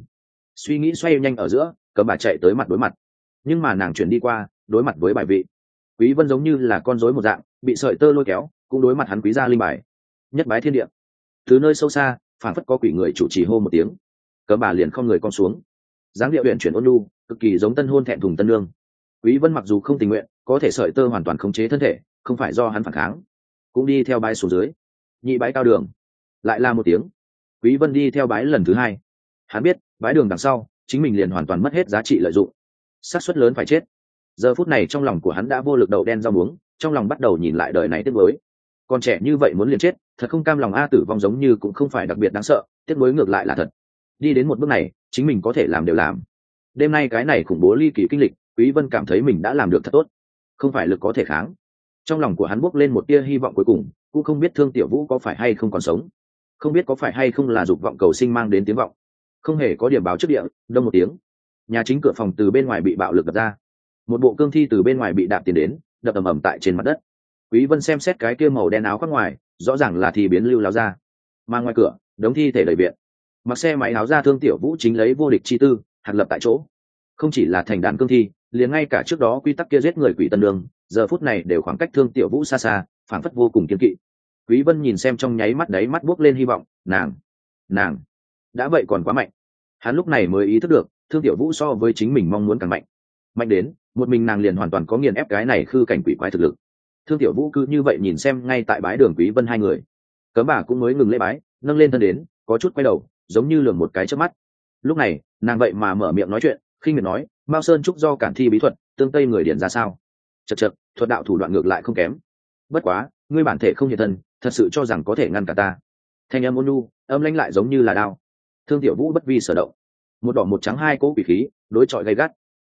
A: Suy nghĩ xoay nhanh ở giữa, cấm bà chạy tới mặt đối mặt. Nhưng mà nàng chuyển đi qua, đối mặt với bài vị. Quý vân giống như là con rối một dạng, bị sợi tơ lôi kéo, cũng đối mặt hắn quý gia linh bài. Nhất bái thiên địa. Từ nơi sâu xa phản phất có quỷ người chủ trì hô một tiếng. Cấm bà liền không người con xuống. Dáng điệu huyện chuyển ôn lu cực kỳ giống tân hôn thẹn thùng tân lương. Quý vân mặc dù không tình nguyện, có thể sợi tơ hoàn toàn khống chế thân thể, không phải do hắn phản kháng. Cũng đi theo bái xuống dưới. Nhị bái cao đường. Lại là một tiếng. Quý vân đi theo bái lần thứ hai. Hắn biết, bái đường đằng sau, chính mình liền hoàn toàn mất hết giá trị lợi dụng. Xác suất lớn phải chết. Giờ phút này trong lòng của hắn đã vô lực đầu đen rau muống, trong lòng bắt đầu nhìn lại đời này tiếc với còn trẻ như vậy muốn liền chết thật không cam lòng a tử vong giống như cũng không phải đặc biệt đáng sợ, tiếc nuối ngược lại là thật. Đi đến một bước này, chính mình có thể làm đều làm. Đêm nay cái này khủng bố ly kỳ kinh lịch, quý vân cảm thấy mình đã làm được thật tốt. Không phải lực có thể kháng. Trong lòng của hắn bốc lên một tia hy vọng cuối cùng, cũng không biết thương tiểu vũ có phải hay không còn sống. Không biết có phải hay không là dục vọng cầu sinh mang đến tiếng vọng. Không hề có điểm báo trước địa, đông một tiếng. Nhà chính cửa phòng từ bên ngoài bị bạo lực đập ra. Một bộ cương thi từ bên ngoài bị đạp tiền đến, đập ầm ầm tại trên mặt đất quý vân xem xét cái kia màu đen áo khoác ngoài, rõ ràng là thì biến lưu láo ra. Mà ngoài cửa, đống thi thể đầy viện. Mặc xe máy áo ra thương tiểu vũ chính lấy vô địch chi tư, hạt lập tại chỗ. Không chỉ là thành đàn cương thi, liền ngay cả trước đó quy tắc kia giết người quỷ tân đường, giờ phút này đều khoảng cách thương tiểu vũ xa xa phản phất vô cùng kiên kỵ. Quý vân nhìn xem trong nháy mắt đấy mắt buốc lên hy vọng, nàng nàng, đã vậy còn quá mạnh. Hắn lúc này mới ý thức được, thương tiểu vũ so với chính mình mong muốn càng mạnh. Mạnh đến, một mình nàng liền hoàn toàn có nghiền ép cái này khư cảnh quỷ quái thực lực thương tiểu vũ cứ như vậy nhìn xem ngay tại bái đường quý vân hai người. Cấm bà cũng mới ngừng lễ bái, nâng lên thân đến, có chút quay đầu, giống như lường một cái trước mắt. Lúc này, nàng vậy mà mở miệng nói chuyện khi miệng nói, mao sơn trúc do cản thi bí thuật, tương tây người điển ra sao? Chật chật thuật đạo thủ đoạn ngược lại không kém. Bất quá, ngươi bản thể không hiện thân, thật sự cho rằng có thể ngăn cả ta. Thanh âm ôn nhu, âm lãnh lại giống như là đao. Thương tiểu vũ bất vi sở động. Một đỏ một trắng hai cỗ quỷ khí, đối chọi gay gắt.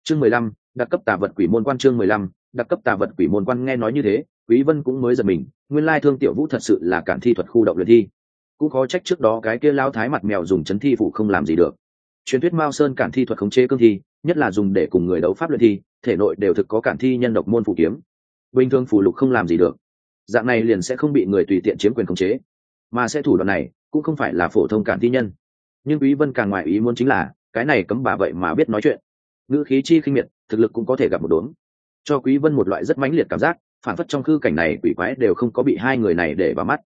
A: Chương mười lăm đặc cấp tà vật quỷ môn quan chương mười lăm đặc cấp tà vật quỷ môn quan nghe nói như thế, quý vân cũng mới giật mình, nguyên lai thương tiểu vũ thật sự là cản thi thuật khu động luyện thi. Cũng khó trách trước đó cái kia lao thái mặt mèo dùng chấn thi phủ không làm gì được. Truyền thuyết mao sơn cản thi thuật khống chế cương thi, nhất là dùng để cùng người đấu pháp luyện thi, thể nội đều thực có cản thi nhân độc môn phủ kiếm. Bình thường phủ lục không làm gì được. Dạng này liền sẽ không bị người tùy tiện chiếm quyền khống chế. Mà sẽ thủ đoạn này cũng không phải là phổ thông cản thi nhân. Nhưng quý vân càng ngoại ý muốn chính là, cái này cấm bà vậy mà biết nói chuyện. Ngữ khí chi khinh miệt, thực lực cũng có thể gặp một đốn cho quý vân một loại rất mãnh liệt cảm giác, phản phất trong khư cảnh này quỷ quái đều không có bị hai người này để vào mắt.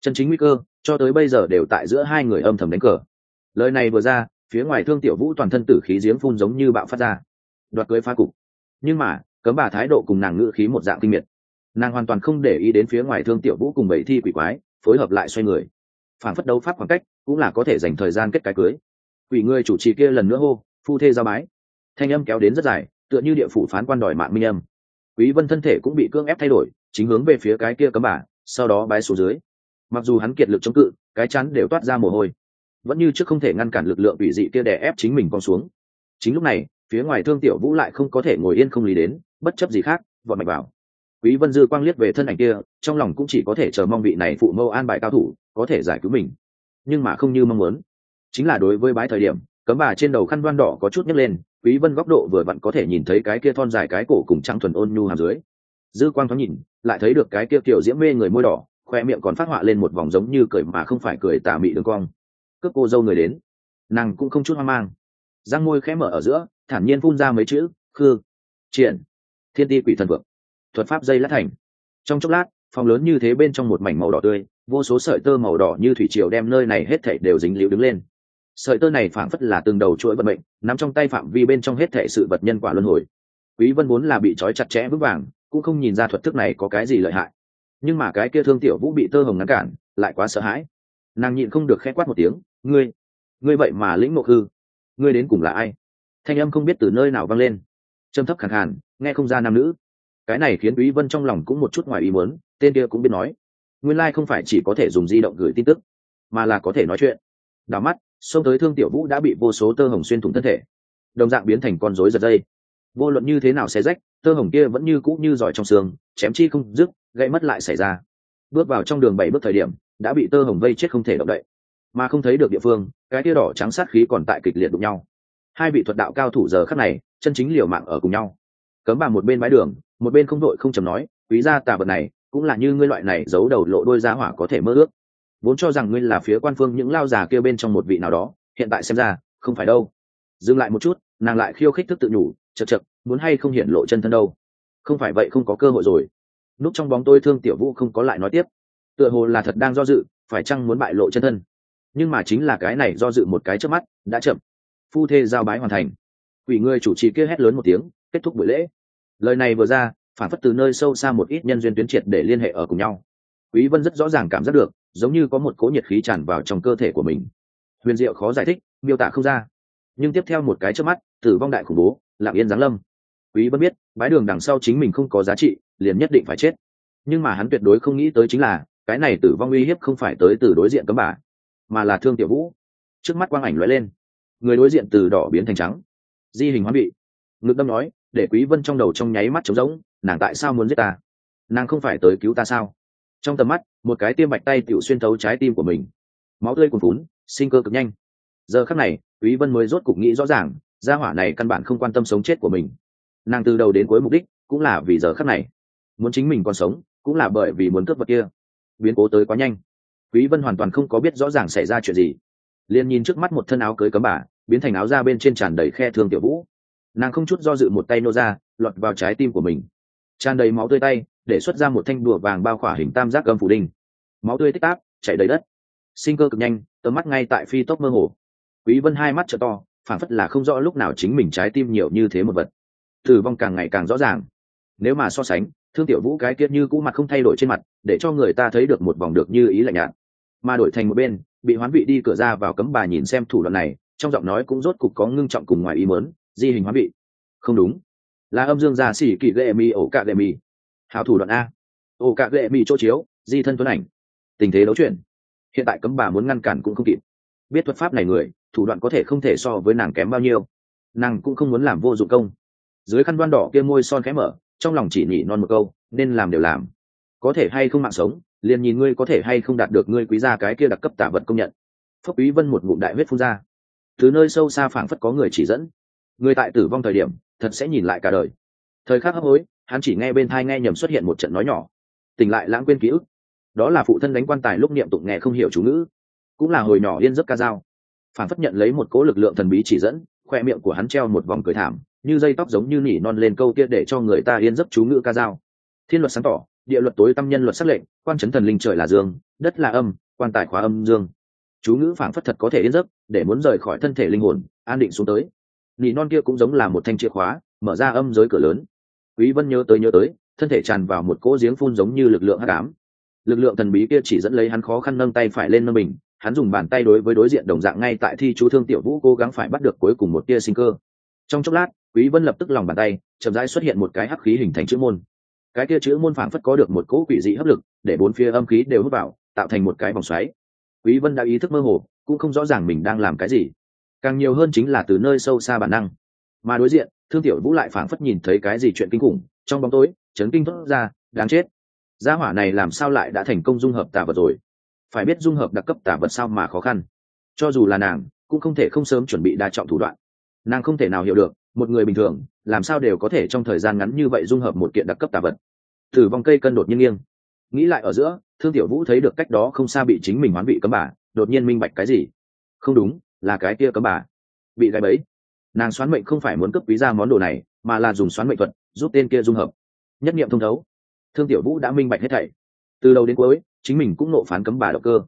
A: Chân chính nguy cơ, cho tới bây giờ đều tại giữa hai người âm thầm đánh cờ. Lời này vừa ra, phía ngoài thương tiểu vũ toàn thân tử khí giếng phun giống như bạo phát ra. Đoạt cưới phá cục. Nhưng mà, cấm bà thái độ cùng nàng ngữ khí một dạng kinh miệt. Nàng hoàn toàn không để ý đến phía ngoài thương tiểu vũ cùng bảy thi quỷ quái, phối hợp lại xoay người. Phản phất đấu pháp khoảng cách, cũng là có thể dành thời gian kết cái cưới. Quỷ người chủ trì kia lần nữa hô, phu thê giao bái. Thanh âm kéo đến rất dài tựa như địa phủ phán quan đòi mạng minh âm. Quý vân thân thể cũng bị cưỡng ép thay đổi, chính hướng về phía cái kia cấm bà sau đó bái xuống dưới. Mặc dù hắn kiệt lực chống cự, cái chắn đều toát ra mồ hôi. Vẫn như trước không thể ngăn cản lực lượng bị dị kia đè ép chính mình con xuống. Chính lúc này, phía ngoài thương tiểu vũ lại không có thể ngồi yên không lý đến, bất chấp gì khác, vọt mạnh vào. Quý vân dư quang liếc về thân ảnh kia, trong lòng cũng chỉ có thể chờ mong vị này phụ mâu an bài cao thủ, có thể giải cứu mình. Nhưng mà không như mong muốn. Chính là đối với bái thời điểm, cấm bà trên đầu khăn đoan đỏ có chút nhấc lên quý vân góc độ vừa vặn có thể nhìn thấy cái kia thon dài cái cổ cùng trắng thuần ôn nhu hàm dưới. Dư quang thoáng nhìn, lại thấy được cái kia kiểu diễm mê người môi đỏ, khoe miệng còn phát họa lên một vòng giống như cười mà không phải cười tà mị đường cong. Cướp cô dâu người đến. Nàng cũng không chút hoang mang. Răng môi khẽ mở ở giữa, thản nhiên phun ra mấy chữ, khư, triển, thiên ti quỷ thần vượng thuật pháp dây lát thành. Trong chốc lát, phòng lớn như thế bên trong một mảnh màu đỏ tươi, vô số sợi tơ màu đỏ như thủy triều đem nơi này hết thảy đều dính liễu đứng lên sợi tơ này phảng phất là từng đầu chuỗi vận mệnh nắm trong tay phạm vi bên trong hết thảy sự vật nhân quả luân hồi. Quý vân vốn là bị trói chặt chẽ vững vàng, cũng không nhìn ra thuật thức này có cái gì lợi hại. Nhưng mà cái kia thương tiểu vũ bị tơ hồng ngăn cản, lại quá sợ hãi. Nàng nhịn không được khẽ quát một tiếng, ngươi ngươi vậy mà lĩnh ngộ hư? Ngươi đến cùng là ai? Thanh âm không biết từ nơi nào vang lên. Trầm thấp khẳng khàn, nghe không ra nam nữ. Cái này khiến quý vân trong lòng cũng một chút ngoài ý muốn, tên kia cũng biết nói. Nguyên lai like không phải chỉ có thể dùng di động gửi tin tức, mà là có thể nói chuyện đảo mắt, xông tới thương tiểu vũ đã bị vô số tơ hồng xuyên thủng thân thể. Đồng dạng biến thành con rối giật dây. Vô luận như thế nào xe rách, tơ hồng kia vẫn như cũ như giỏi trong xương, chém chi không dứt gây mất lại xảy ra. Bước vào trong đường bảy bước thời điểm, đã bị tơ hồng vây chết không thể động đậy. Mà không thấy được địa phương, cái tia đỏ trắng sát khí còn tại kịch liệt đụng nhau. Hai vị thuật đạo cao thủ giờ khắc này, chân chính liều mạng ở cùng nhau. Cấm bà một bên bãi đường, một bên không đội không chầm nói, quý gia tà vật này, cũng là như ngươi loại này giấu đầu lộ đôi giá hỏa có thể mơ ước vốn cho rằng ngươi là phía quan phương những lao già kêu bên trong một vị nào đó, hiện tại xem ra, không phải đâu. Dừng lại một chút, nàng lại khiêu khích thức tự nhủ chật chật muốn hay không hiện lộ chân thân đâu? Không phải vậy không có cơ hội rồi. Núp trong bóng tôi thương tiểu vũ không có lại nói tiếp. Tựa hồ là thật đang do dự, phải chăng muốn bại lộ chân thân? Nhưng mà chính là cái này do dự một cái trước mắt, đã chậm. Phu thê giao bái hoàn thành. Quỷ người chủ trì kia hét lớn một tiếng, kết thúc buổi lễ. Lời này vừa ra, phản phất từ nơi sâu xa một ít nhân duyên tuyến triệt để liên hệ ở cùng nhau quý vân rất rõ ràng cảm giác được, giống như có một cố nhiệt khí tràn vào trong cơ thể của mình. Huyền diệu khó giải thích, miêu tả không ra. Nhưng tiếp theo một cái trước mắt, tử vong đại khủng bố, lặng yên giáng lâm. Quý vân biết bái đường đằng sau chính mình không có giá trị, liền nhất định phải chết. Nhưng mà hắn tuyệt đối không nghĩ tới chính là, cái này tử vong uy hiếp không phải tới từ đối diện cấm bà mà là thương tiểu vũ. Trước mắt quang ảnh lóe lên, người đối diện từ đỏ biến thành trắng. Di hình hoán bị. Ngực đâm nói, để quý vân trong đầu trong nháy mắt trống rỗng, nàng tại sao muốn giết ta? Nàng không phải tới cứu ta sao? Trong tầm mắt, một cái tiêm bạch tay tiểu xuyên thấu trái tim của mình. Máu tươi cuồn phún sinh cơ cực nhanh. Giờ khắc này, quý vân mới rốt cục nghĩ rõ ràng, gia hỏa này căn bản không quan tâm sống chết của mình. Nàng từ đầu đến cuối mục đích cũng là vì giờ khắc này. Muốn chính mình còn sống, cũng là bởi vì muốn cướp vật kia. Biến cố tới quá nhanh. Quý vân hoàn toàn không có biết rõ ràng xảy ra chuyện gì. Liền nhìn trước mắt một thân áo cưới cấm bà, biến thành áo ra bên trên tràn đầy khe thương tiểu vũ. Nàng không chút do dự một tay nô ra, lọt vào trái tim của mình. Tràn đầy máu tươi tay để xuất ra một thanh đùa vàng bao khỏa hình tam giác gầm phủ đinh. Máu tươi tích táp chảy đầy đất. Sinh cơ cực nhanh tấm mắt ngay tại phi tốc mơ hồ. Quý vân hai mắt trợ to phản phất là không rõ lúc nào chính mình trái tim nhiều như thế một vật. Tử vong càng ngày càng rõ ràng. Nếu mà so sánh, thương tiểu vũ cái kiết như cũ mặt không thay đổi trên mặt, để cho người ta thấy được một vòng được như ý lạnh nhạt. Mà đổi thành một bên, bị hoán vị đi cửa ra vào cấm bà nhìn xem thủ đoạn này, trong giọng nói cũng rốt cục có ngưng trọng cùng ngoài ý mớn di hình hoán vị. Không đúng. Là âm dương gia xỉ kỵ ghệ mi, ổ cạ ghệ mi hảo thủ đoạn a. Ổ cạ ghệ mỹ chỗ chiếu, di thân tuấn ảnh. Tình thế đấu chuyển. Hiện tại cấm bà muốn ngăn cản cũng không kịp. Biết thuật pháp này người, thủ đoạn có thể không thể so với nàng kém bao nhiêu. Nàng cũng không muốn làm vô dụng công. Dưới khăn đoan đỏ kia môi son khẽ mở, trong lòng chỉ nhỉ non một câu, nên làm đều làm. Có thể hay không mạng sống, liền nhìn ngươi có thể hay không đạt được ngươi quý gia cái kia đặc cấp tả vật công nhận. Phúc úy vân một ngụm đại huyết phun ra. Thứ nơi sâu xa phảng phất có người chỉ dẫn. Người tại tử vong thời điểm, thật sẽ nhìn lại cả đời. Thời khắc hấp hối hắn chỉ nghe bên thai nghe nhầm xuất hiện một trận nói nhỏ. Tỉnh lại lãng quên ký ức. Đó là phụ thân đánh quan tài lúc niệm tụng nghe không hiểu chú ngữ. Cũng là hồi nhỏ yên giấc ca dao. Phản phất nhận lấy một cố lực lượng thần bí chỉ dẫn, khoe miệng của hắn treo một vòng cười thảm, như dây tóc giống như nỉ non lên câu kia để cho người ta yên giấc chú ngữ ca dao. Thiên luật sáng tỏ, địa luật tối tâm nhân luật sắc lệnh, quan chấn thần linh trời là dương, đất là âm, quan tài khóa âm dương. Chú ngữ phảng phất thật có thể yên giấc, để muốn rời khỏi thân thể linh hồn, an định xuống tới. Nỉ non kia cũng giống là một thanh chìa khóa, mở ra âm giới cửa lớn quý vân nhớ tới nhớ tới, thân thể tràn vào một cỗ giếng phun giống như lực lượng hắc ám. Lực lượng thần bí kia chỉ dẫn lấy hắn khó khăn nâng tay phải lên nâng mình, hắn dùng bàn tay đối với đối diện đồng dạng ngay tại thi chú thương tiểu vũ cố gắng phải bắt được cuối cùng một tia sinh cơ. Trong chốc lát, quý vân lập tức lòng bàn tay, chậm rãi xuất hiện một cái hắc khí hình thành chữ môn. Cái kia chữ môn phảng phất có được một cỗ quỷ dị hấp lực, để bốn phía âm khí đều hút vào, tạo thành một cái vòng xoáy. Quý vân đã ý thức mơ hồ, cũng không rõ ràng mình đang làm cái gì. Càng nhiều hơn chính là từ nơi sâu xa bản năng. Mà đối diện thương tiểu vũ lại phảng phất nhìn thấy cái gì chuyện kinh khủng, trong bóng tối, chấn kinh thốt ra, đáng chết. Gia hỏa này làm sao lại đã thành công dung hợp tà vật rồi? Phải biết dung hợp đặc cấp tà vật sao mà khó khăn. Cho dù là nàng, cũng không thể không sớm chuẩn bị đa trọng thủ đoạn. Nàng không thể nào hiểu được, một người bình thường, làm sao đều có thể trong thời gian ngắn như vậy dung hợp một kiện đặc cấp tà vật. Thử vong cây cân đột nhiên nghiêng. Nghĩ lại ở giữa, thương tiểu vũ thấy được cách đó không xa bị chính mình hoán bị cấm bà, đột nhiên minh bạch cái gì? Không đúng, là cái kia cấm bà. Bị gáy bẫy nàng xoán mệnh không phải muốn cấp quý ra món đồ này, mà là dùng xoán mệnh thuật, giúp tên kia dung hợp. Nhất nghiệm thông thấu. Thương tiểu vũ đã minh bạch hết thảy. Từ đầu đến cuối, chính mình cũng nộ phán cấm bà động cơ.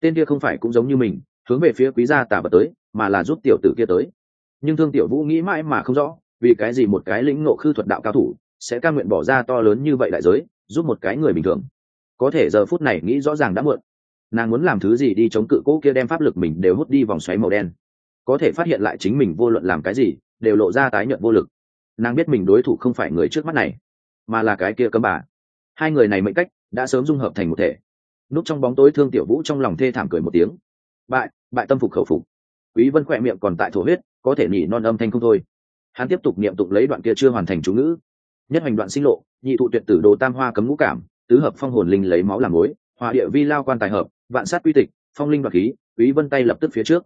A: Tên kia không phải cũng giống như mình, hướng về phía quý gia tà vật tới, mà là giúp tiểu tử kia tới. Nhưng thương tiểu vũ nghĩ mãi mà không rõ, vì cái gì một cái lĩnh nộ khư thuật đạo cao thủ sẽ ca nguyện bỏ ra to lớn như vậy đại giới, giúp một cái người bình thường. Có thể giờ phút này nghĩ rõ ràng đã muộn. Nàng muốn làm thứ gì đi chống cự cỗ kia đem pháp lực mình đều hút đi vòng xoáy màu đen có thể phát hiện lại chính mình vô luận làm cái gì, đều lộ ra tái nhợt vô lực. Nàng biết mình đối thủ không phải người trước mắt này, mà là cái kia cấm bà. Hai người này mệnh cách đã sớm dung hợp thành một thể. Núp trong bóng tối thương tiểu vũ trong lòng thê thảm cười một tiếng. Bại bại tâm phục khẩu phục. Quý vân khỏe miệng còn tại thổ huyết, có thể nhỉ non âm thanh không thôi. Hắn tiếp tục niệm tụng lấy đoạn kia chưa hoàn thành chú ngữ. Nhất hành đoạn sinh lộ, nhị thụ tuyệt tử đồ tam hoa cấm ngũ cảm, tứ hợp phong hồn linh lấy máu làm mối hòa địa vi lao quan tài hợp, vạn sát quy tịch, phong linh đoạt khí, quý vân tay lập tức phía trước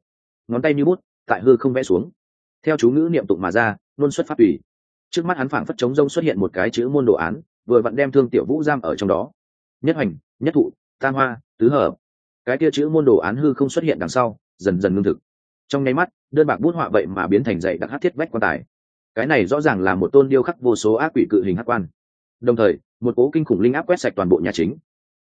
A: ngón tay như bút, tại hư không vẽ xuống. Theo chú ngữ niệm tụng mà ra, luôn xuất phát tùy. Trước mắt hắn phảng phất chống rông xuất hiện một cái chữ môn đồ án, vừa vặn đem thương tiểu vũ giam ở trong đó. Nhất hành, nhất thụ, tam hoa, tứ hợp. Cái kia chữ môn đồ án hư không xuất hiện đằng sau, dần dần ngưng thực. Trong nháy mắt, đơn bạc bút họa vậy mà biến thành dạy đặc hát thiết vách quan tài. Cái này rõ ràng là một tôn điêu khắc vô số ác quỷ cự hình hát quan. Đồng thời, một cố kinh khủng linh áp quét sạch toàn bộ nhà chính.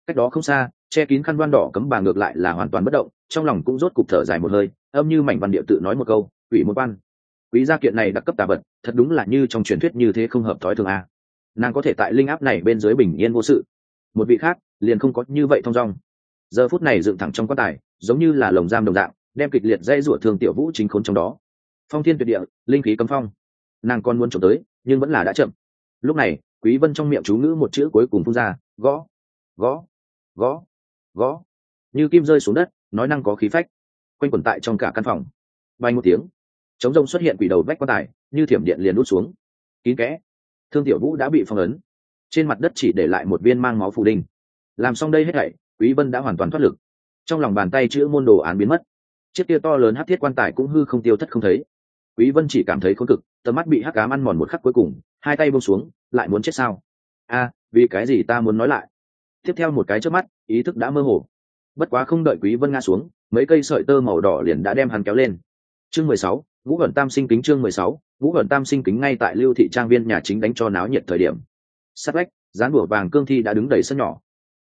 A: Cách đó không xa che kín khăn đoan đỏ cấm bà ngược lại là hoàn toàn bất động, trong lòng cũng rốt cục thở dài một hơi, âm như mảnh văn địa tự nói một câu, quỷ một văn quý gia kiện này đặc cấp tà vật, thật đúng là như trong truyền thuyết như thế không hợp thói thường a. Nàng có thể tại linh áp này bên dưới bình yên vô sự. Một vị khác, liền không có như vậy thong dong. Giờ phút này dựng thẳng trong quan tài, giống như là lồng giam đồng dạng, đem kịch liệt dây rủa thương tiểu vũ chính khốn trong đó. Phong thiên tuyệt địa, linh khí cấm phong. Nàng còn muốn trộm tới, nhưng vẫn là đã chậm. Lúc này, quý vân trong miệng chú ngữ một chữ cuối cùng phun ra, gõ gõ gõ gõ. Như kim rơi xuống đất, nói năng có khí phách. Quanh quẩn tại trong cả căn phòng. Bay một tiếng. Chống rông xuất hiện quỷ đầu vách quan tài, như thiểm điện liền đút xuống. Kín kẽ. Thương tiểu vũ đã bị phong ấn. Trên mặt đất chỉ để lại một viên mang máu phù đinh. Làm xong đây hết thảy, quý vân đã hoàn toàn thoát lực. Trong lòng bàn tay chữ môn đồ án biến mất. Chiếc kia to lớn hắc thiết quan tài cũng hư không tiêu thất không thấy. Quý vân chỉ cảm thấy khốn cực, tầm mắt bị hắc ám ăn mòn một khắc cuối cùng, hai tay buông xuống, lại muốn chết sao? A, vì cái gì ta muốn nói lại? Tiếp theo một cái trước mắt ý thức đã mơ hồ. Bất quá không đợi quý vân ngã xuống mấy cây sợi tơ màu đỏ liền đã đem hắn kéo lên. Chương 16, vũ gần tam sinh kính chương 16, vũ gần tam sinh kính ngay tại lưu thị trang viên nhà chính đánh cho náo nhiệt thời điểm. Sát lách dán bùa vàng cương thi đã đứng đầy sân nhỏ.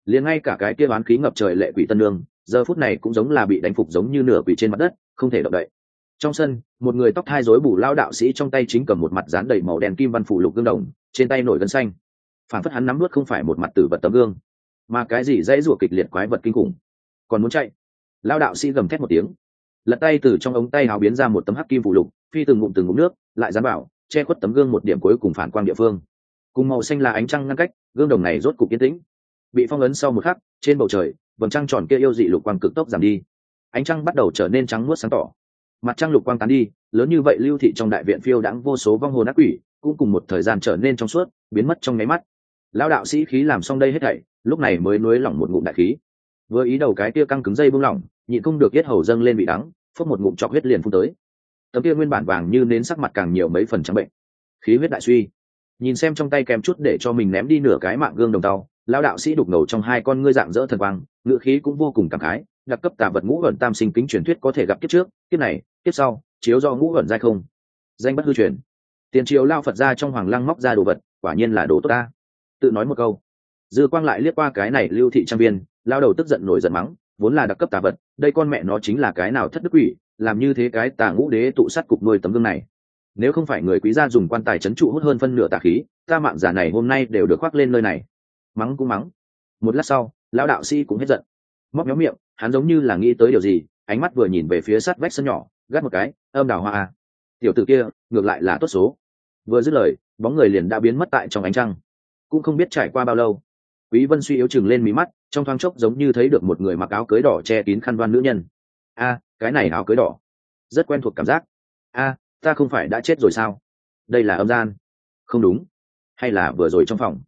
A: Liền ngay cả cái kia bán khí ngập trời lệ quỷ tân lương giờ phút này cũng giống là bị đánh phục giống như nửa quỷ trên mặt đất không thể động đậy. Trong sân một người tóc thai rối bù lao đạo sĩ trong tay chính cầm một mặt dán đầy màu đen kim văn phủ lục gương đồng trên tay nổi gân xanh. Phản phất hắn nắm nuốt không phải một mặt tử vật tấm gương mà cái gì dãy rủa kịch liệt quái vật kinh khủng. Còn muốn chạy? Lao đạo sĩ gầm thét một tiếng. Lật tay từ trong ống tay hào biến ra một tấm hắc kim phụ lục, phi từng ngụm từng ngụm nước, lại dám bảo che khuất tấm gương một điểm cuối cùng phản quang địa phương. Cùng màu xanh là ánh trăng ngăn cách, gương đồng này rốt cục yên tĩnh. Bị phong ấn sau một khắc, trên bầu trời, vầng trăng tròn kia yêu dị lục quang cực tốc giảm đi. Ánh trăng bắt đầu trở nên trắng muốt sáng tỏ. Mặt trăng lục quang tán đi, lớn như vậy lưu thị trong đại viện phiêu đãng vô số vong hồn ác quỷ, cũng cùng một thời gian trở nên trong suốt, biến mất trong nháy mắt. Lão đạo sĩ khí làm xong đây hết thảy lúc này mới nuối lỏng một ngụm đại khí. Vừa ý đầu cái tia căng cứng dây buông lỏng, nhịn không được yết hầu dâng lên bị đắng phất một ngụm chọc huyết liền phun tới. Tấm kia nguyên bản vàng như nến sắc mặt càng nhiều mấy phần trắng bệnh. Khí huyết đại suy. Nhìn xem trong tay kèm chút để cho mình ném đi nửa cái mạng gương đồng tàu, lão đạo sĩ đục ngầu trong hai con ngươi dạng dỡ thần quang ngự khí cũng vô cùng cảm khái, đặc cấp tà vật ngũ ẩn tam sinh kính truyền thuyết có thể gặp kiếp trước, kiếp này, kiếp sau, chiếu do ngũ ẩn giai không. Danh bất hư truyền. Tiền triều lao phật ra trong hoàng lăng móc ra đồ vật, quả nhiên là đồ tốt ta. Tự nói một câu dư quang lại liếc qua cái này lưu thị trang viên, lao đầu tức giận nổi giận mắng, vốn là đặc cấp tà vật, đây con mẹ nó chính là cái nào thất đức quỷ, làm như thế cái tà ngũ đế tụ sát cục nuôi tấm gương này. Nếu không phải người quý gia dùng quan tài c h ấ n trụ hút hơn phân nửa tà khí, ta mạng giả này hôm nay đều được khoác lên nơi này. Mắng cũng mắng. Một lát sau, lão đạo sĩ cũng hết giận. Móc méo miệng, hắn giống như là nghĩ tới điều gì, ánh mắt vừa nhìn về phía sát vách sân nhỏ, gắt một cái, âm đào hoa à. tiểu t ử kia, ngược lại là tốt số. Vừa dứt lời, bóng người liền đã biến mất tại trong ánh trăng. Cũng không biết trải qua bao lâu quý vân suy yếu chừng lên mí mắt, trong thoáng chốc giống như thấy được một người mặc áo cưới đỏ che kín khăn đoan nữ nhân. A, cái này áo cưới đỏ. Rất quen thuộc cảm giác. A, ta không phải đã chết rồi sao? Đây là âm gian. Không đúng. Hay là vừa rồi trong phòng?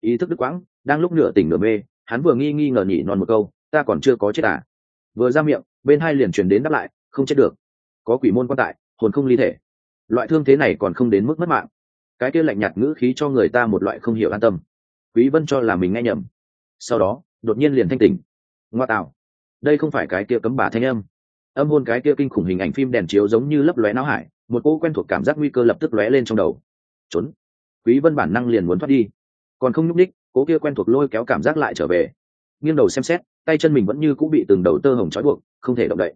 A: Ý thức đứt quãng, đang lúc nửa tỉnh nửa mê, hắn vừa nghi nghi ngờ nhỉ non một câu, ta còn chưa có chết à? Vừa ra miệng, bên hai liền truyền đến đáp lại, không chết được. Có quỷ môn quan tại, hồn không ly thể. Loại thương thế này còn không đến mức mất mạng. Cái kia lạnh nhạt ngữ khí cho người ta một loại không hiểu an tâm quý vân cho là mình nghe nhầm. Sau đó, đột nhiên liền thanh tỉnh. Ngoa tạo. Đây không phải cái kia cấm bà thanh âm. Âm hôn cái kia kinh khủng hình ảnh phim đèn chiếu giống như lấp lóe não hải, một cô quen thuộc cảm giác nguy cơ lập tức lóe lên trong đầu. Trốn. Quý vân bản năng liền muốn thoát đi. Còn không nhúc đích cố kia quen thuộc lôi kéo cảm giác lại trở về. Nghiêng đầu xem xét, tay chân mình vẫn như cũng bị từng đầu tơ hồng trói buộc, không thể động đậy.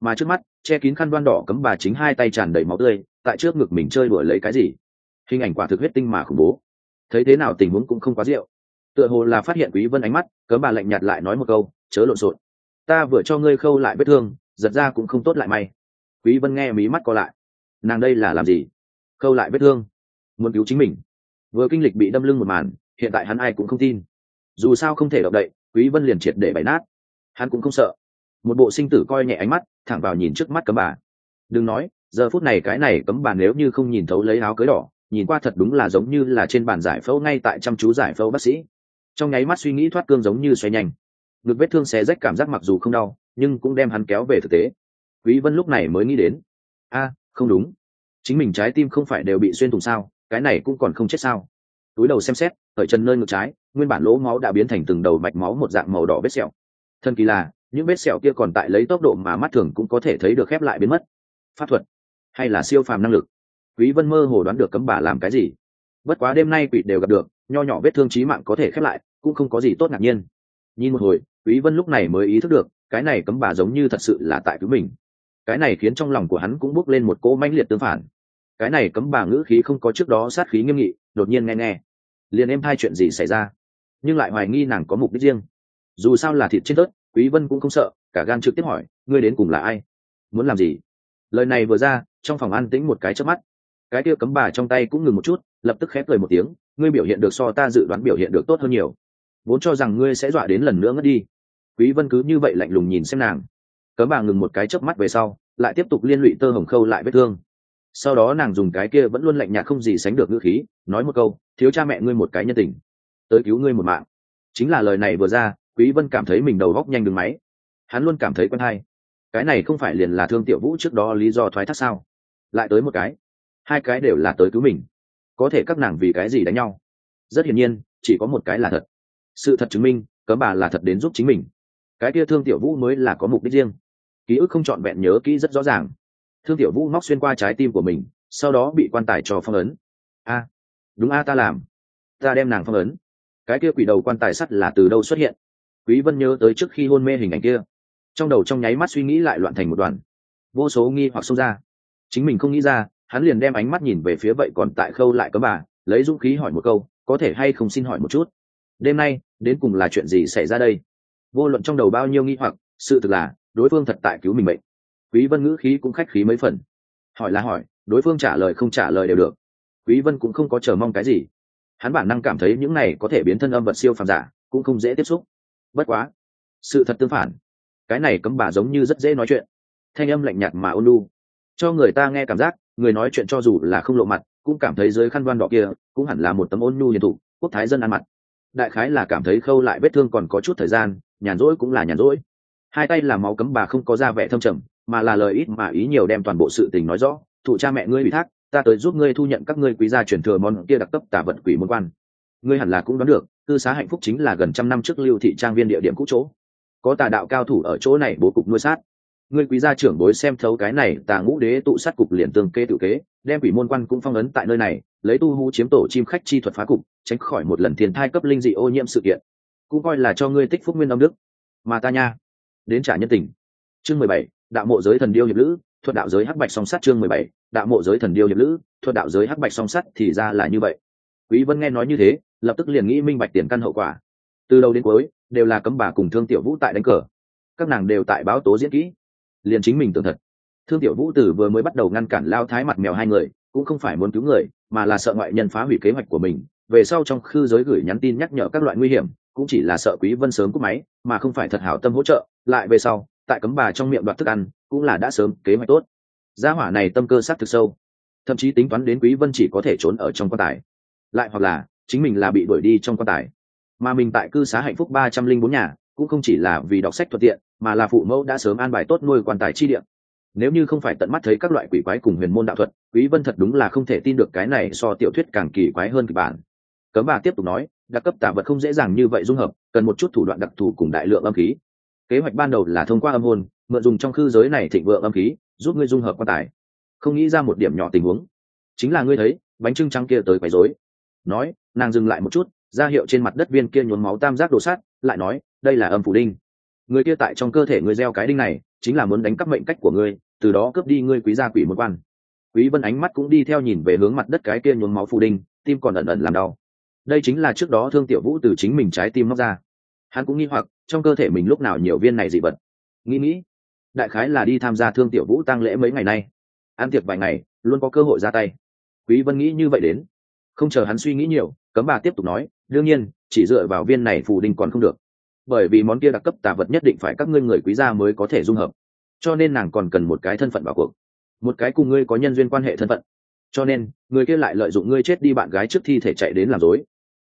A: Mà trước mắt, che kín khăn đoan đỏ cấm bà chính hai tay tràn đầy máu tươi, tại trước ngực mình chơi đùa lấy cái gì? Hình ảnh quả thực huyết tinh mà khủng bố thấy thế nào tình huống cũng không quá rượu. Tựa hồ là phát hiện quý vân ánh mắt, cấm bà lạnh nhạt lại nói một câu, chớ lộn xộn. Ta vừa cho ngươi khâu lại vết thương, giật ra cũng không tốt lại may. Quý vân nghe mí mắt co lại. Nàng đây là làm gì? Khâu lại vết thương? Muốn cứu chính mình. Vừa kinh lịch bị đâm lưng một màn, hiện tại hắn ai cũng không tin. Dù sao không thể động đậy, quý vân liền triệt để bày nát. Hắn cũng không sợ. Một bộ sinh tử coi nhẹ ánh mắt, thẳng vào nhìn trước mắt cấm bà. Đừng nói, giờ phút này cái này cấm bà nếu như không nhìn thấu lấy áo cưới đỏ nhìn qua thật đúng là giống như là trên bàn giải phẫu ngay tại chăm chú giải phẫu bác sĩ. Trong nháy mắt suy nghĩ thoát cương giống như xoay nhanh. Ngực vết thương xé rách cảm giác mặc dù không đau, nhưng cũng đem hắn kéo về thực tế. Quý vân lúc này mới nghĩ đến, a, không đúng. Chính mình trái tim không phải đều bị xuyên thủng sao, cái này cũng còn không chết sao? Túi đầu xem xét ở chân nơi ngực trái, nguyên bản lỗ máu đã biến thành từng đầu mạch máu một dạng màu đỏ vết sẹo. Thân kỳ là, những vết sẹo kia còn tại lấy tốc độ mà mắt thường cũng có thể thấy được khép lại biến mất. Pháp thuật hay là siêu phàm năng lực? Quý vân mơ hồ đoán được cấm bà làm cái gì. Bất quá đêm nay quỷ đều gặp được, nho nhỏ vết thương chí mạng có thể khép lại, cũng không có gì tốt ngạc nhiên. Nhìn một hồi, quý vân lúc này mới ý thức được, cái này cấm bà giống như thật sự là tại cứu mình. Cái này khiến trong lòng của hắn cũng bốc lên một cỗ mãnh liệt tương phản. Cái này cấm bà ngữ khí không có trước đó sát khí nghiêm nghị, đột nhiên nghe nghe. Liền em hai chuyện gì xảy ra? Nhưng lại hoài nghi nàng có mục đích riêng. Dù sao là thịt trên tớt, quý vân cũng không sợ, cả gan trực tiếp hỏi, ngươi đến cùng là ai? Muốn làm gì? Lời này vừa ra, trong phòng an tĩnh một cái chớp mắt cái kia cấm bà trong tay cũng ngừng một chút, lập tức khép cười một tiếng, ngươi biểu hiện được so ta dự đoán biểu hiện được tốt hơn nhiều. Vốn cho rằng ngươi sẽ dọa đến lần nữa ngất đi. Quý vân cứ như vậy lạnh lùng nhìn xem nàng. Cấm bà ngừng một cái chớp mắt về sau, lại tiếp tục liên lụy tơ hồng khâu lại vết thương. Sau đó nàng dùng cái kia vẫn luôn lạnh nhạt không gì sánh được ngữ khí, nói một câu, thiếu cha mẹ ngươi một cái nhân tình, tới cứu ngươi một mạng. Chính là lời này vừa ra, quý vân cảm thấy mình đầu góc nhanh đường máy. Hắn luôn cảm thấy quen hay. Cái này không phải liền là thương tiểu vũ trước đó lý do thoái thác sao? Lại tới một cái hai cái đều là tới cứu mình. Có thể các nàng vì cái gì đánh nhau? Rất hiển nhiên, chỉ có một cái là thật. Sự thật chứng minh, cấm bà là thật đến giúp chính mình. Cái kia thương tiểu vũ mới là có mục đích riêng. Ký ức không trọn vẹn nhớ kỹ rất rõ ràng. Thương tiểu vũ móc xuyên qua trái tim của mình, sau đó bị quan tài cho phong ấn. A, đúng a, ta làm. Ta đem nàng phong ấn. Cái kia quỷ đầu quan tài sắt là từ đâu xuất hiện? Quý vân nhớ tới trước khi hôn mê hình ảnh kia. Trong đầu trong nháy mắt suy nghĩ lại loạn thành một đoàn. Vô số nghi hoặc xông ra. Chính mình không nghĩ ra hắn liền đem ánh mắt nhìn về phía vậy còn tại khâu lại cấm bà, lấy dũng khí hỏi một câu, có thể hay không xin hỏi một chút? Đêm nay, đến cùng là chuyện gì xảy ra đây? Vô luận trong đầu bao nhiêu nghi hoặc, sự thực là, đối phương thật tại cứu mình mệnh. Quý vân ngữ khí cũng khách khí mấy phần. Hỏi là hỏi, đối phương trả lời không trả lời đều được. Quý vân cũng không có chờ mong cái gì. Hắn bản năng cảm thấy những này có thể biến thân âm vật siêu phàm giả, cũng không dễ tiếp xúc. Bất quá, sự thật tương phản. Cái này cấm bà giống như rất dễ nói chuyện. Thanh âm lạnh nhạt mà ôn lu cho người ta nghe cảm giác người nói chuyện cho dù là không lộ mặt, cũng cảm thấy dưới khăn đoan đỏ kia cũng hẳn là một tấm ôn nhu hiền thụ, quốc thái dân ăn mặt. Đại khái là cảm thấy khâu lại vết thương còn có chút thời gian, nhàn rỗi cũng là nhàn rỗi. Hai tay là máu cấm bà không có ra vẻ thâm trầm, mà là lời ít mà ý nhiều đem toàn bộ sự tình nói rõ. Thụ cha mẹ ngươi bị thác, ta tới giúp ngươi thu nhận các ngươi quý gia truyền thừa món kia đặc cấp tả vận quỷ môn quan. Ngươi hẳn là cũng đoán được cư xá hạnh phúc chính là gần trăm năm trước lưu thị trang viên địa điểm cũ chỗ. Có tà đạo cao thủ ở chỗ này bố cục nuôi sát ngươi quý gia trưởng bối xem thấu cái này, tà ngũ đế tụ sát cục liền tương kê tự kế, đem quỷ môn quan cũng phong ấn tại nơi này, lấy tu hú chiếm tổ chim khách chi thuật phá cục, tránh khỏi một lần thiên thai cấp linh dị ô nhiễm sự kiện. Cũng coi là cho ngươi tích phúc nguyên âm đức. Mà ta nha. Đến trả nhân tình. Chương mười bảy, đạo mộ giới thần điêu hiệp lữ, thuật đạo giới hắc bạch song sắt chương mười bảy, đạo mộ giới thần điêu hiệp lữ, thuật đạo giới hắc bạch song sắt thì ra là như vậy. Quý vân nghe nói như thế, lập tức liền nghĩ minh bạch tiền căn hậu quả. Từ đầu đến cuối, đều là cấm bà cùng thương tiểu vũ tại đánh cờ. Các nàng đều tại báo tố diễn kỹ liền chính mình tưởng thật. Thương tiểu vũ tử vừa mới bắt đầu ngăn cản lao thái mặt mèo hai người, cũng không phải muốn cứu người, mà là sợ ngoại nhân phá hủy kế hoạch của mình. Về sau trong khư giới gửi nhắn tin nhắc nhở các loại nguy hiểm, cũng chỉ là sợ quý vân sớm cúp máy, mà không phải thật hảo tâm hỗ trợ. Lại về sau, tại cấm bà trong miệng đoạt thức ăn, cũng là đã sớm kế hoạch tốt. Gia hỏa này tâm cơ sát thực sâu. Thậm chí tính toán đến quý vân chỉ có thể trốn ở trong quan tài. Lại hoặc là, chính mình là bị đuổi đi trong quan tài. Mà mình tại cư xá hạnh phúc ba trăm linh bốn nhà, cũng không chỉ là vì đọc sách thuận tiện mà là phụ mẫu đã sớm an bài tốt nuôi quan tài chi điện nếu như không phải tận mắt thấy các loại quỷ quái cùng huyền môn đạo thuật, quý vân thật đúng là không thể tin được cái này so tiểu thuyết càng kỳ quái hơn kịch bản. Cấm bà tiếp tục nói, đặc cấp tà vật không dễ dàng như vậy dung hợp, cần một chút thủ đoạn đặc thù cùng đại lượng âm khí. Kế hoạch ban đầu là thông qua âm hồn, mượn dùng trong khư giới này thịnh vượng âm khí, giúp ngươi dung hợp quan tài. Không nghĩ ra một điểm nhỏ tình huống. Chính là ngươi thấy, bánh trưng trắng kia tới quấy rối. Nói, nàng dừng lại một chút, ra hiệu trên mặt đất viên kia nhuốm máu tam giác đồ sát, lại nói, đây là âm phủ đinh người kia tại trong cơ thể ngươi gieo cái đinh này, chính là muốn đánh cắp mệnh cách của ngươi, từ đó cướp đi ngươi quý gia quỷ một quan. Quý vân ánh mắt cũng đi theo nhìn về hướng mặt đất cái kia nhuốm máu phù đinh, tim còn ẩn ẩn làm đau. Đây chính là trước đó thương tiểu vũ từ chính mình trái tim móc ra. Hắn cũng nghi hoặc, trong cơ thể mình lúc nào nhiều viên này dị vật. Nghĩ nghĩ, đại khái là đi tham gia thương tiểu vũ tăng lễ mấy ngày nay. Ăn tiệc vài ngày, luôn có cơ hội ra tay. Quý vân nghĩ như vậy đến. Không chờ hắn suy nghĩ nhiều, cấm bà tiếp tục nói, đương nhiên, chỉ dựa vào viên này phù đinh còn không được bởi vì món kia đặc cấp tà vật nhất định phải các ngươi người quý gia mới có thể dung hợp. Cho nên nàng còn cần một cái thân phận vào cuộc. Một cái cùng ngươi có nhân duyên quan hệ thân phận. Cho nên, người kia lại lợi dụng ngươi chết đi bạn gái trước thi thể chạy đến làm dối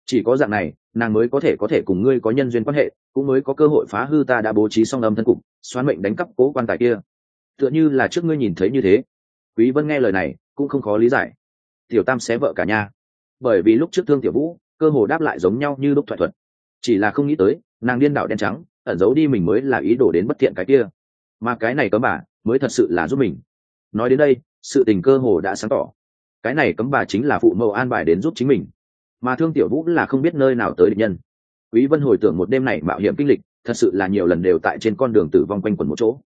A: chỉ có dạng này, nàng mới có thể có thể cùng ngươi có nhân duyên quan hệ, cũng mới có cơ hội phá hư ta đã bố trí xong âm thân cục, xoán mệnh đánh cắp cố quan tài kia. Tựa như là trước ngươi nhìn thấy như thế. Quý vân nghe lời này, cũng không khó lý giải. Tiểu tam xé vợ cả nhà. Bởi vì lúc trước thương tiểu vũ, cơ hồ đáp lại giống nhau như lúc thoại thuật. Chỉ là không nghĩ tới nàng điên đảo đen trắng, ẩn giấu đi mình mới là ý đồ đến bất thiện cái kia. Mà cái này cấm bà mới thật sự là giúp mình. Nói đến đây, sự tình cơ hồ đã sáng tỏ. Cái này cấm bà chính là phụ mẫu an bài đến giúp chính mình. Mà thương tiểu vũ là không biết nơi nào tới địch nhân. Quý vân hồi tưởng một đêm này mạo hiểm kinh lịch, thật sự là nhiều lần đều tại trên con đường tử vong quanh quẩn một chỗ.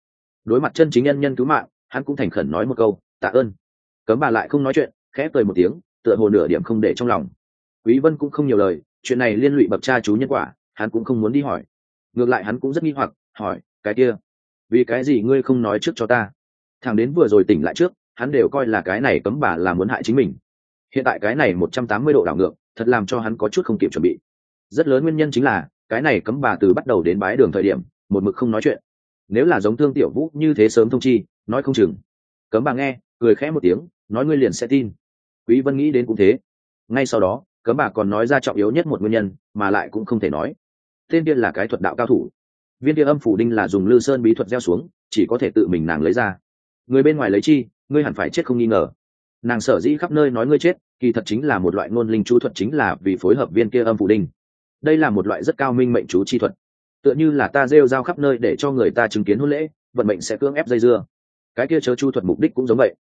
A: Đối mặt chân chính nhân nhân cứu mạng, hắn cũng thành khẩn nói một câu, tạ ơn. Cấm bà lại không nói chuyện, khẽ cười một tiếng, tựa hồ nửa điểm không để trong lòng. Quý vân cũng không nhiều lời, chuyện này liên lụy bậc cha chú nhân quả hắn cũng không muốn đi hỏi. Ngược lại hắn cũng rất nghi hoặc, hỏi, cái kia, vì cái gì ngươi không nói trước cho ta? Thằng đến vừa rồi tỉnh lại trước, hắn đều coi là cái này cấm bà là muốn hại chính mình. Hiện tại cái này một trăm tám mươi độ đảo ngược, thật làm cho hắn có chút không kịp chuẩn bị. Rất lớn nguyên nhân chính là, cái này cấm bà từ bắt đầu đến bái đường thời điểm, một mực không nói chuyện. Nếu là giống thương tiểu vũ như thế sớm thông chi, nói không chừng. Cấm bà nghe, cười khẽ một tiếng, nói ngươi liền sẽ tin. Quý vân nghĩ đến cũng thế. Ngay sau đó, cấm bà còn nói ra trọng yếu nhất một nguyên nhân, mà lại cũng không thể nói tên kia là cái thuật đạo cao thủ. Viên kia âm phủ đinh là dùng lư sơn bí thuật gieo xuống, chỉ có thể tự mình nàng lấy ra. Người bên ngoài lấy chi, ngươi hẳn phải chết không nghi ngờ. Nàng sở dĩ khắp nơi nói ngươi chết, kỳ thật chính là một loại ngôn linh chú thuật chính là vì phối hợp viên kia âm phủ đinh. Đây là một loại rất cao minh mệnh chú chi thuật. Tựa như là ta rêu rao khắp nơi để cho người ta chứng kiến hôn lễ, vận mệnh sẽ cưỡng ép dây dưa. Cái kia chớ chu thuật mục đích cũng giống vậy.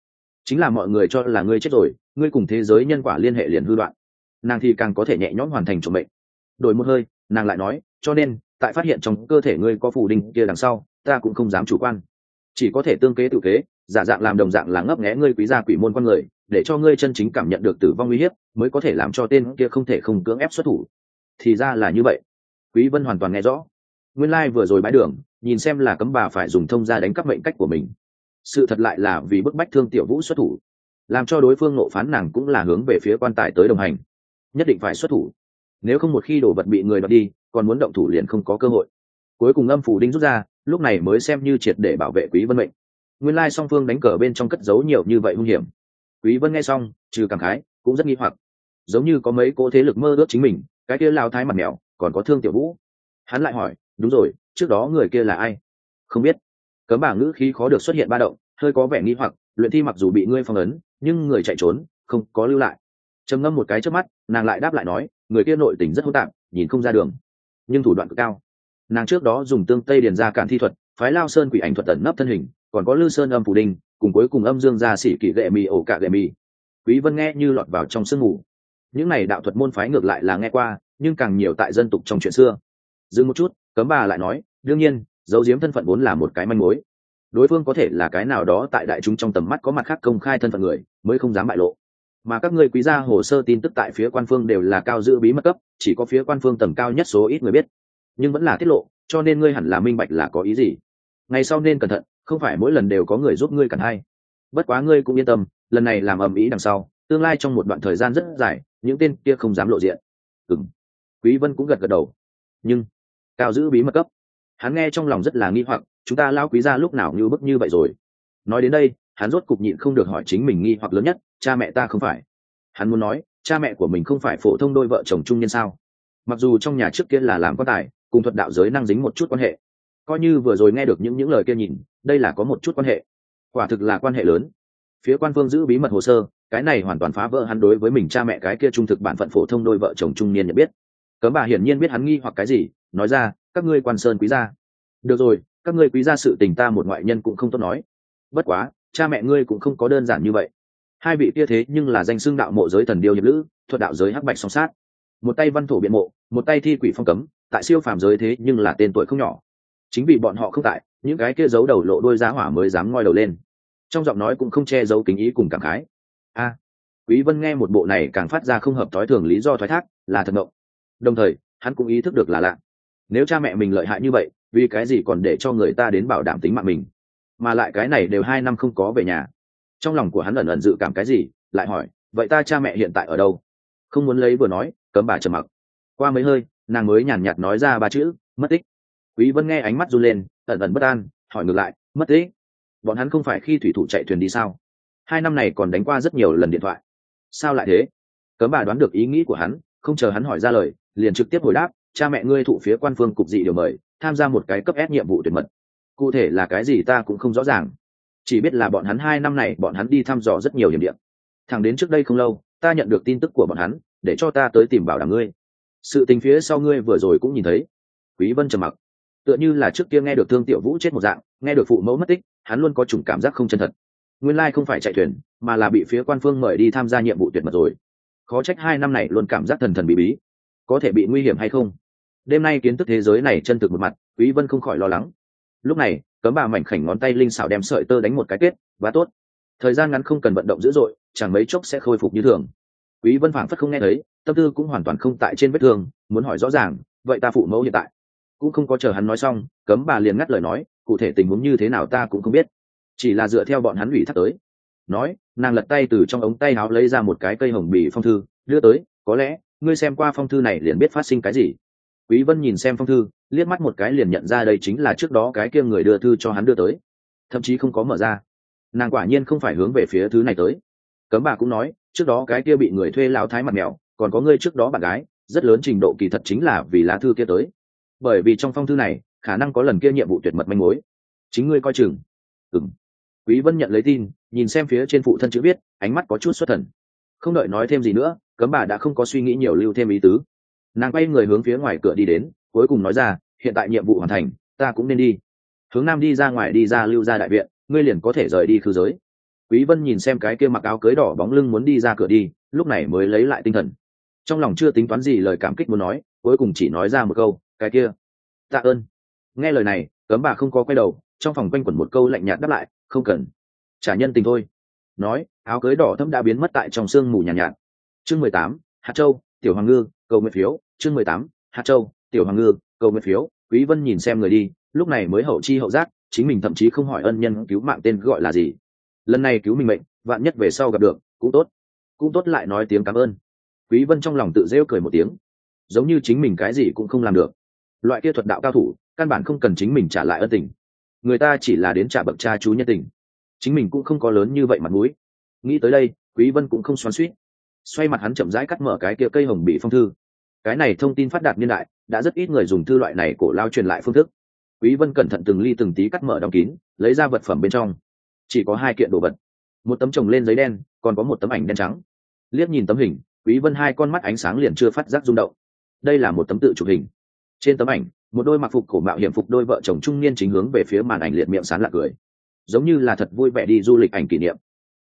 A: Chính là mọi người cho là ngươi chết rồi, ngươi cùng thế giới nhân quả liên hệ liền hư đoạn. Nàng thì càng có thể nhẹ nhõm hoàn thành trộm mệnh. Đổi một hơi, nàng lại nói cho nên, tại phát hiện trong cơ thể ngươi có phủ đình kia đằng sau, ta cũng không dám chủ quan. Chỉ có thể tương kế tự kế, giả dạng làm đồng dạng là ngấp nghé ngươi quý gia quỷ môn con người, để cho ngươi chân chính cảm nhận được tử vong uy hiếp, mới có thể làm cho tên kia không thể không cưỡng ép xuất thủ. Thì ra là như vậy. Quý vân hoàn toàn nghe rõ. Nguyên lai like vừa rồi bãi đường, nhìn xem là cấm bà phải dùng thông gia đánh cắp mệnh cách của mình. Sự thật lại là vì bức bách thương tiểu vũ xuất thủ, làm cho đối phương nộ phán nàng cũng là hướng về phía quan tài tới đồng hành. Nhất định phải xuất thủ. Nếu không một khi đồ vật bị người đoạt đi còn muốn động thủ liền không có cơ hội. Cuối cùng âm phủ đinh rút ra, lúc này mới xem như triệt để bảo vệ quý vân mệnh. Nguyên lai song phương đánh cờ bên trong cất giấu nhiều như vậy hung hiểm. Quý vân nghe xong, trừ cảm khái, cũng rất nghi hoặc. Giống như có mấy cỗ thế lực mơ ước chính mình, cái kia lao thái mặt mèo, còn có thương tiểu vũ. Hắn lại hỏi, đúng rồi, trước đó người kia là ai? Không biết. Cấm bảng ngữ khí khó được xuất hiện ba động, hơi có vẻ nghi hoặc, luyện thi mặc dù bị ngươi phong ấn, nhưng người chạy trốn, không có lưu lại. Trầm ngâm một cái trước mắt, nàng lại đáp lại nói, người kia nội tình rất hỗn tạp, nhìn không ra đường nhưng thủ đoạn cực cao. Nàng trước đó dùng tương tây điền ra cản thi thuật, phái lao sơn quỷ ảnh thuật tẩn nấp thân hình, còn có lư sơn âm phủ đình cùng cuối cùng âm dương gia sĩ kỷ gệ mì ổ cả gệ mì. Quý vân nghe như lọt vào trong sương mù. Những này đạo thuật môn phái ngược lại là nghe qua, nhưng càng nhiều tại dân tục trong chuyện xưa. Dừng một chút, cấm bà lại nói, đương nhiên, dấu giếm thân phận vốn là một cái manh mối. Đối phương có thể là cái nào đó tại đại chúng trong tầm mắt có mặt khác công khai thân phận người, mới không dám bại lộ mà các ngươi quý gia hồ sơ tin tức tại phía quan phương đều là cao giữ bí mật cấp, chỉ có phía quan phương tầm cao nhất số ít người biết. Nhưng vẫn là tiết lộ, cho nên ngươi hẳn là minh bạch là có ý gì. Ngày sau nên cẩn thận, không phải mỗi lần đều có người giúp ngươi cẩn hay. Bất quá ngươi cũng yên tâm, lần này làm ầm ĩ đằng sau, tương lai trong một đoạn thời gian rất dài, những tên kia không dám lộ diện. Ừng quý vân cũng gật gật đầu. Nhưng, cao giữ bí mật cấp. Hắn nghe trong lòng rất là nghi hoặc, chúng ta lao quý gia lúc nào như bức như vậy rồi? Nói đến đây hắn rốt cục nhịn không được hỏi chính mình nghi hoặc lớn nhất, cha mẹ ta không phải. Hắn muốn nói, cha mẹ của mình không phải phổ thông đôi vợ chồng trung nhân sao? Mặc dù trong nhà trước kia là làm quan tài, cùng thuật đạo giới năng dính một chút quan hệ. Coi như vừa rồi nghe được những những lời kia nhìn, đây là có một chút quan hệ. Quả thực là quan hệ lớn. Phía quan phương giữ bí mật hồ sơ, cái này hoàn toàn phá vỡ hắn đối với mình cha mẹ cái kia trung thực bản phận phổ thông đôi vợ chồng trung niên nhận biết. Cấm bà hiển nhiên biết hắn nghi hoặc cái gì, nói ra, các ngươi quan sơn quý gia. Được rồi, các ngươi quý gia sự tình ta một ngoại nhân cũng không tốt nói. Bất quá cha mẹ ngươi cũng không có đơn giản như vậy. Hai vị kia thế nhưng là danh xưng đạo mộ giới thần điêu hiệp lữ, thuật đạo giới hắc bạch song sát. Một tay văn thổ biện mộ, một tay thi quỷ phong cấm, tại siêu phàm giới thế nhưng là tên tuổi không nhỏ. Chính vì bọn họ không tại, những cái kia giấu đầu lộ đôi giá hỏa mới dám ngoi đầu lên. Trong giọng nói cũng không che giấu kính ý cùng cảm khái. A, quý vân nghe một bộ này càng phát ra không hợp thói thường lý do thoái thác, là thật ngộng. Đồng thời, hắn cũng ý thức được là lạ. Nếu cha mẹ mình lợi hại như vậy, vì cái gì còn để cho người ta đến bảo đảm tính mạng mình? Mà lại cái này đều hai năm không có về nhà. Trong lòng của hắn ẩn ẩn dự cảm cái gì, lại hỏi, vậy ta cha mẹ hiện tại ở đâu? Không muốn lấy vừa nói, cấm bà trầm mặc. Qua mấy hơi, nàng mới nhàn nhạt nói ra ba chữ, mất tích. Quý vân nghe ánh mắt run lên, ẩn ẩn bất an, hỏi ngược lại, mất tích? Bọn hắn không phải khi thủy thủ chạy thuyền đi sao? Hai năm này còn đánh qua rất nhiều lần điện thoại. Sao lại thế? Cấm bà đoán được ý nghĩ của hắn, không chờ hắn hỏi ra lời, liền trực tiếp hồi đáp, cha mẹ ngươi thụ phía quan phương cục dị điều mời, tham gia một cái cấp ép nhiệm vụ tuyệt mật cụ thể là cái gì ta cũng không rõ ràng. Chỉ biết là bọn hắn hai năm này, bọn hắn đi thăm dò rất nhiều hiểm điện thẳng đến trước đây không lâu, ta nhận được tin tức của bọn hắn, để cho ta tới tìm bảo đảm ngươi. Sự tình phía sau ngươi vừa rồi cũng nhìn thấy. Quý vân trầm mặc. Tựa như là trước kia nghe được thương tiểu vũ chết một dạng, nghe được phụ mẫu mất tích, hắn luôn có chủng cảm giác không chân thật. Nguyên lai không phải chạy thuyền, mà là bị phía quan phương mời đi tham gia nhiệm vụ tuyệt mật rồi. Khó trách hai năm này luôn cảm giác thần thần bí bí. Có thể bị nguy hiểm hay không? Đêm nay kiến thức thế giới này chân thực một mặt, quý vân không khỏi lo lắng lúc này, cấm bà mảnh khảnh ngón tay linh xảo đem sợi tơ đánh một cái kết và tốt. Thời gian ngắn không cần vận động dữ dội, chẳng mấy chốc sẽ khôi phục như thường. Quý vân phảng phất không nghe thấy, tâm tư cũng hoàn toàn không tại trên vết thương, muốn hỏi rõ ràng, vậy ta phụ mẫu hiện tại? Cũng không có chờ hắn nói xong, cấm bà liền ngắt lời nói, cụ thể tình huống như thế nào ta cũng không biết. Chỉ là dựa theo bọn hắn ủy thác tới. Nói, nàng lật tay từ trong ống tay áo lấy ra một cái cây hồng bì phong thư, đưa tới, có lẽ, ngươi xem qua phong thư này liền biết phát sinh cái gì quý vân nhìn xem phong thư, liếc mắt một cái liền nhận ra đây chính là trước đó cái kia người đưa thư cho hắn đưa tới. Thậm chí không có mở ra. Nàng quả nhiên không phải hướng về phía thứ này tới. Cấm bà cũng nói, trước đó cái kia bị người thuê lão thái mặt mèo, còn có ngươi trước đó bạn gái, rất lớn trình độ kỳ thật chính là vì lá thư kia tới. Bởi vì trong phong thư này, khả năng có lần kia nhiệm vụ tuyệt mật manh mối. Chính ngươi coi chừng. Ừng quý vân nhận lấy tin, nhìn xem phía trên phụ thân chữ viết, ánh mắt có chút xuất thần. Không đợi nói thêm gì nữa, cấm bà đã không có suy nghĩ nhiều lưu thêm ý tứ nàng quay người hướng phía ngoài cửa đi đến cuối cùng nói ra hiện tại nhiệm vụ hoàn thành ta cũng nên đi. Hướng nam đi ra ngoài đi ra lưu ra đại viện ngươi liền có thể rời đi khứ giới. Quý vân nhìn xem cái kia mặc áo cưới đỏ bóng lưng muốn đi ra cửa đi lúc này mới lấy lại tinh thần. Trong lòng chưa tính toán gì lời cảm kích muốn nói cuối cùng chỉ nói ra một câu cái kia tạ ơn. Nghe lời này cấm bà không có quay đầu trong phòng quanh quẩn một câu lạnh nhạt đáp lại không cần trả nhân tình thôi. Nói áo cưới đỏ thâm đã biến mất tại trong sương mù nhàn nhạt, nhạt. Chương mười tám hạt châu tiểu hoàng ngư cầu nguyện phiếu chương mười tám hạt châu, tiểu hoàng ngư, cầu nguyện phiếu, quý vân nhìn xem người đi, lúc này mới hậu chi hậu giác, chính mình thậm chí không hỏi ân nhân cứu mạng tên gọi là gì. Lần này cứu mình mệnh, vạn nhất về sau gặp được, cũng tốt. Cũng tốt lại nói tiếng cảm ơn. Quý vân trong lòng tự rêu cười một tiếng. Giống như chính mình cái gì cũng không làm được. Loại kia thuật đạo cao thủ, căn bản không cần chính mình trả lại ân tình. Người ta chỉ là đến trả bậc cha chú nhân tình. Chính mình cũng không có lớn như vậy mặt mũi. Nghĩ tới đây, quý vân cũng không xoắn xuýt. Xoay mặt hắn chậm rãi cắt mở cái kia cây hồng bị phong thư cái này thông tin phát đạt niên đại, đã rất ít người dùng thư loại này cổ lao truyền lại phương thức. Quý vân cẩn thận từng ly từng tí cắt mở đóng kín, lấy ra vật phẩm bên trong. Chỉ có hai kiện đồ vật. Một tấm chồng lên giấy đen, còn có một tấm ảnh đen trắng. Liếc nhìn tấm hình, quý vân hai con mắt ánh sáng liền chưa phát giác rung động. Đây là một tấm tự chụp hình. Trên tấm ảnh, một đôi mặc phục cổ mạo hiểm phục đôi vợ chồng trung niên chính hướng về phía màn ảnh liệt miệng sán lạc cười. Giống như là thật vui vẻ đi du lịch ảnh kỷ niệm.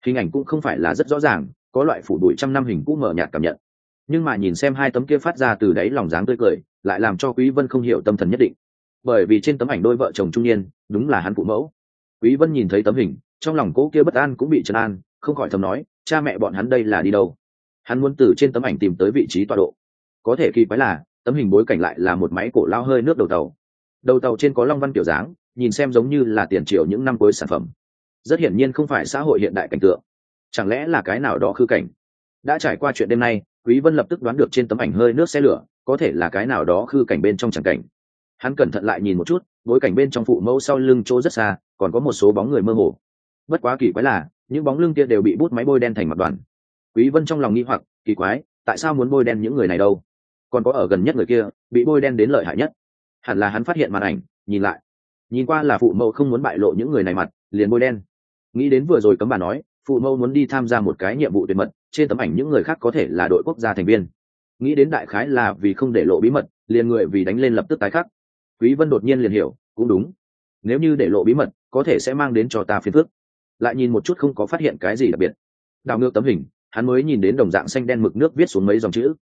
A: Hình ảnh cũng không phải là rất rõ ràng, có loại phủ đuổi trăm năm hình cũ mở nhạt cảm nhận nhưng mà nhìn xem hai tấm kia phát ra từ đáy lòng dáng tươi cười, lại làm cho quý vân không hiểu tâm thần nhất định. Bởi vì trên tấm ảnh đôi vợ chồng trung niên, đúng là hắn phụ mẫu. Quý vân nhìn thấy tấm hình, trong lòng cố kia bất an cũng bị trấn an, không khỏi thầm nói, cha mẹ bọn hắn đây là đi đâu? Hắn muốn từ trên tấm ảnh tìm tới vị trí tọa độ. Có thể kỳ quái là, tấm hình bối cảnh lại là một máy cổ lao hơi nước đầu tàu. Đầu tàu trên có long văn kiểu dáng, nhìn xem giống như là tiền triệu những năm cuối sản phẩm. Rất hiển nhiên không phải xã hội hiện đại cảnh tượng. Chẳng lẽ là cái nào đó khư cảnh? Đã trải qua chuyện đêm nay quý vân lập tức đoán được trên tấm ảnh hơi nước xe lửa, có thể là cái nào đó khư cảnh bên trong chẳng cảnh. Hắn cẩn thận lại nhìn một chút, bối cảnh bên trong phụ mẫu sau lưng chỗ rất xa, còn có một số bóng người mơ hồ. Bất quá kỳ quái là, những bóng lưng kia đều bị bút máy bôi đen thành mặt đoàn. Quý vân trong lòng nghi hoặc, kỳ quái, tại sao muốn bôi đen những người này đâu? Còn có ở gần nhất người kia, bị bôi đen đến lợi hại nhất. Hẳn là hắn phát hiện màn ảnh, nhìn lại. Nhìn qua là phụ mẫu không muốn bại lộ những người này mặt, liền bôi đen. Nghĩ đến vừa rồi cấm bà nói phụ mẫu muốn đi tham gia một cái nhiệm vụ tuyệt mật, trên tấm ảnh những người khác có thể là đội quốc gia thành viên. Nghĩ đến đại khái là vì không để lộ bí mật, liền người vì đánh lên lập tức tái khắc. Quý vân đột nhiên liền hiểu, cũng đúng. Nếu như để lộ bí mật, có thể sẽ mang đến cho ta phiền phức. Lại nhìn một chút không có phát hiện cái gì đặc biệt. Đào ngược tấm hình, hắn mới nhìn đến đồng dạng xanh đen mực nước viết xuống mấy dòng chữ.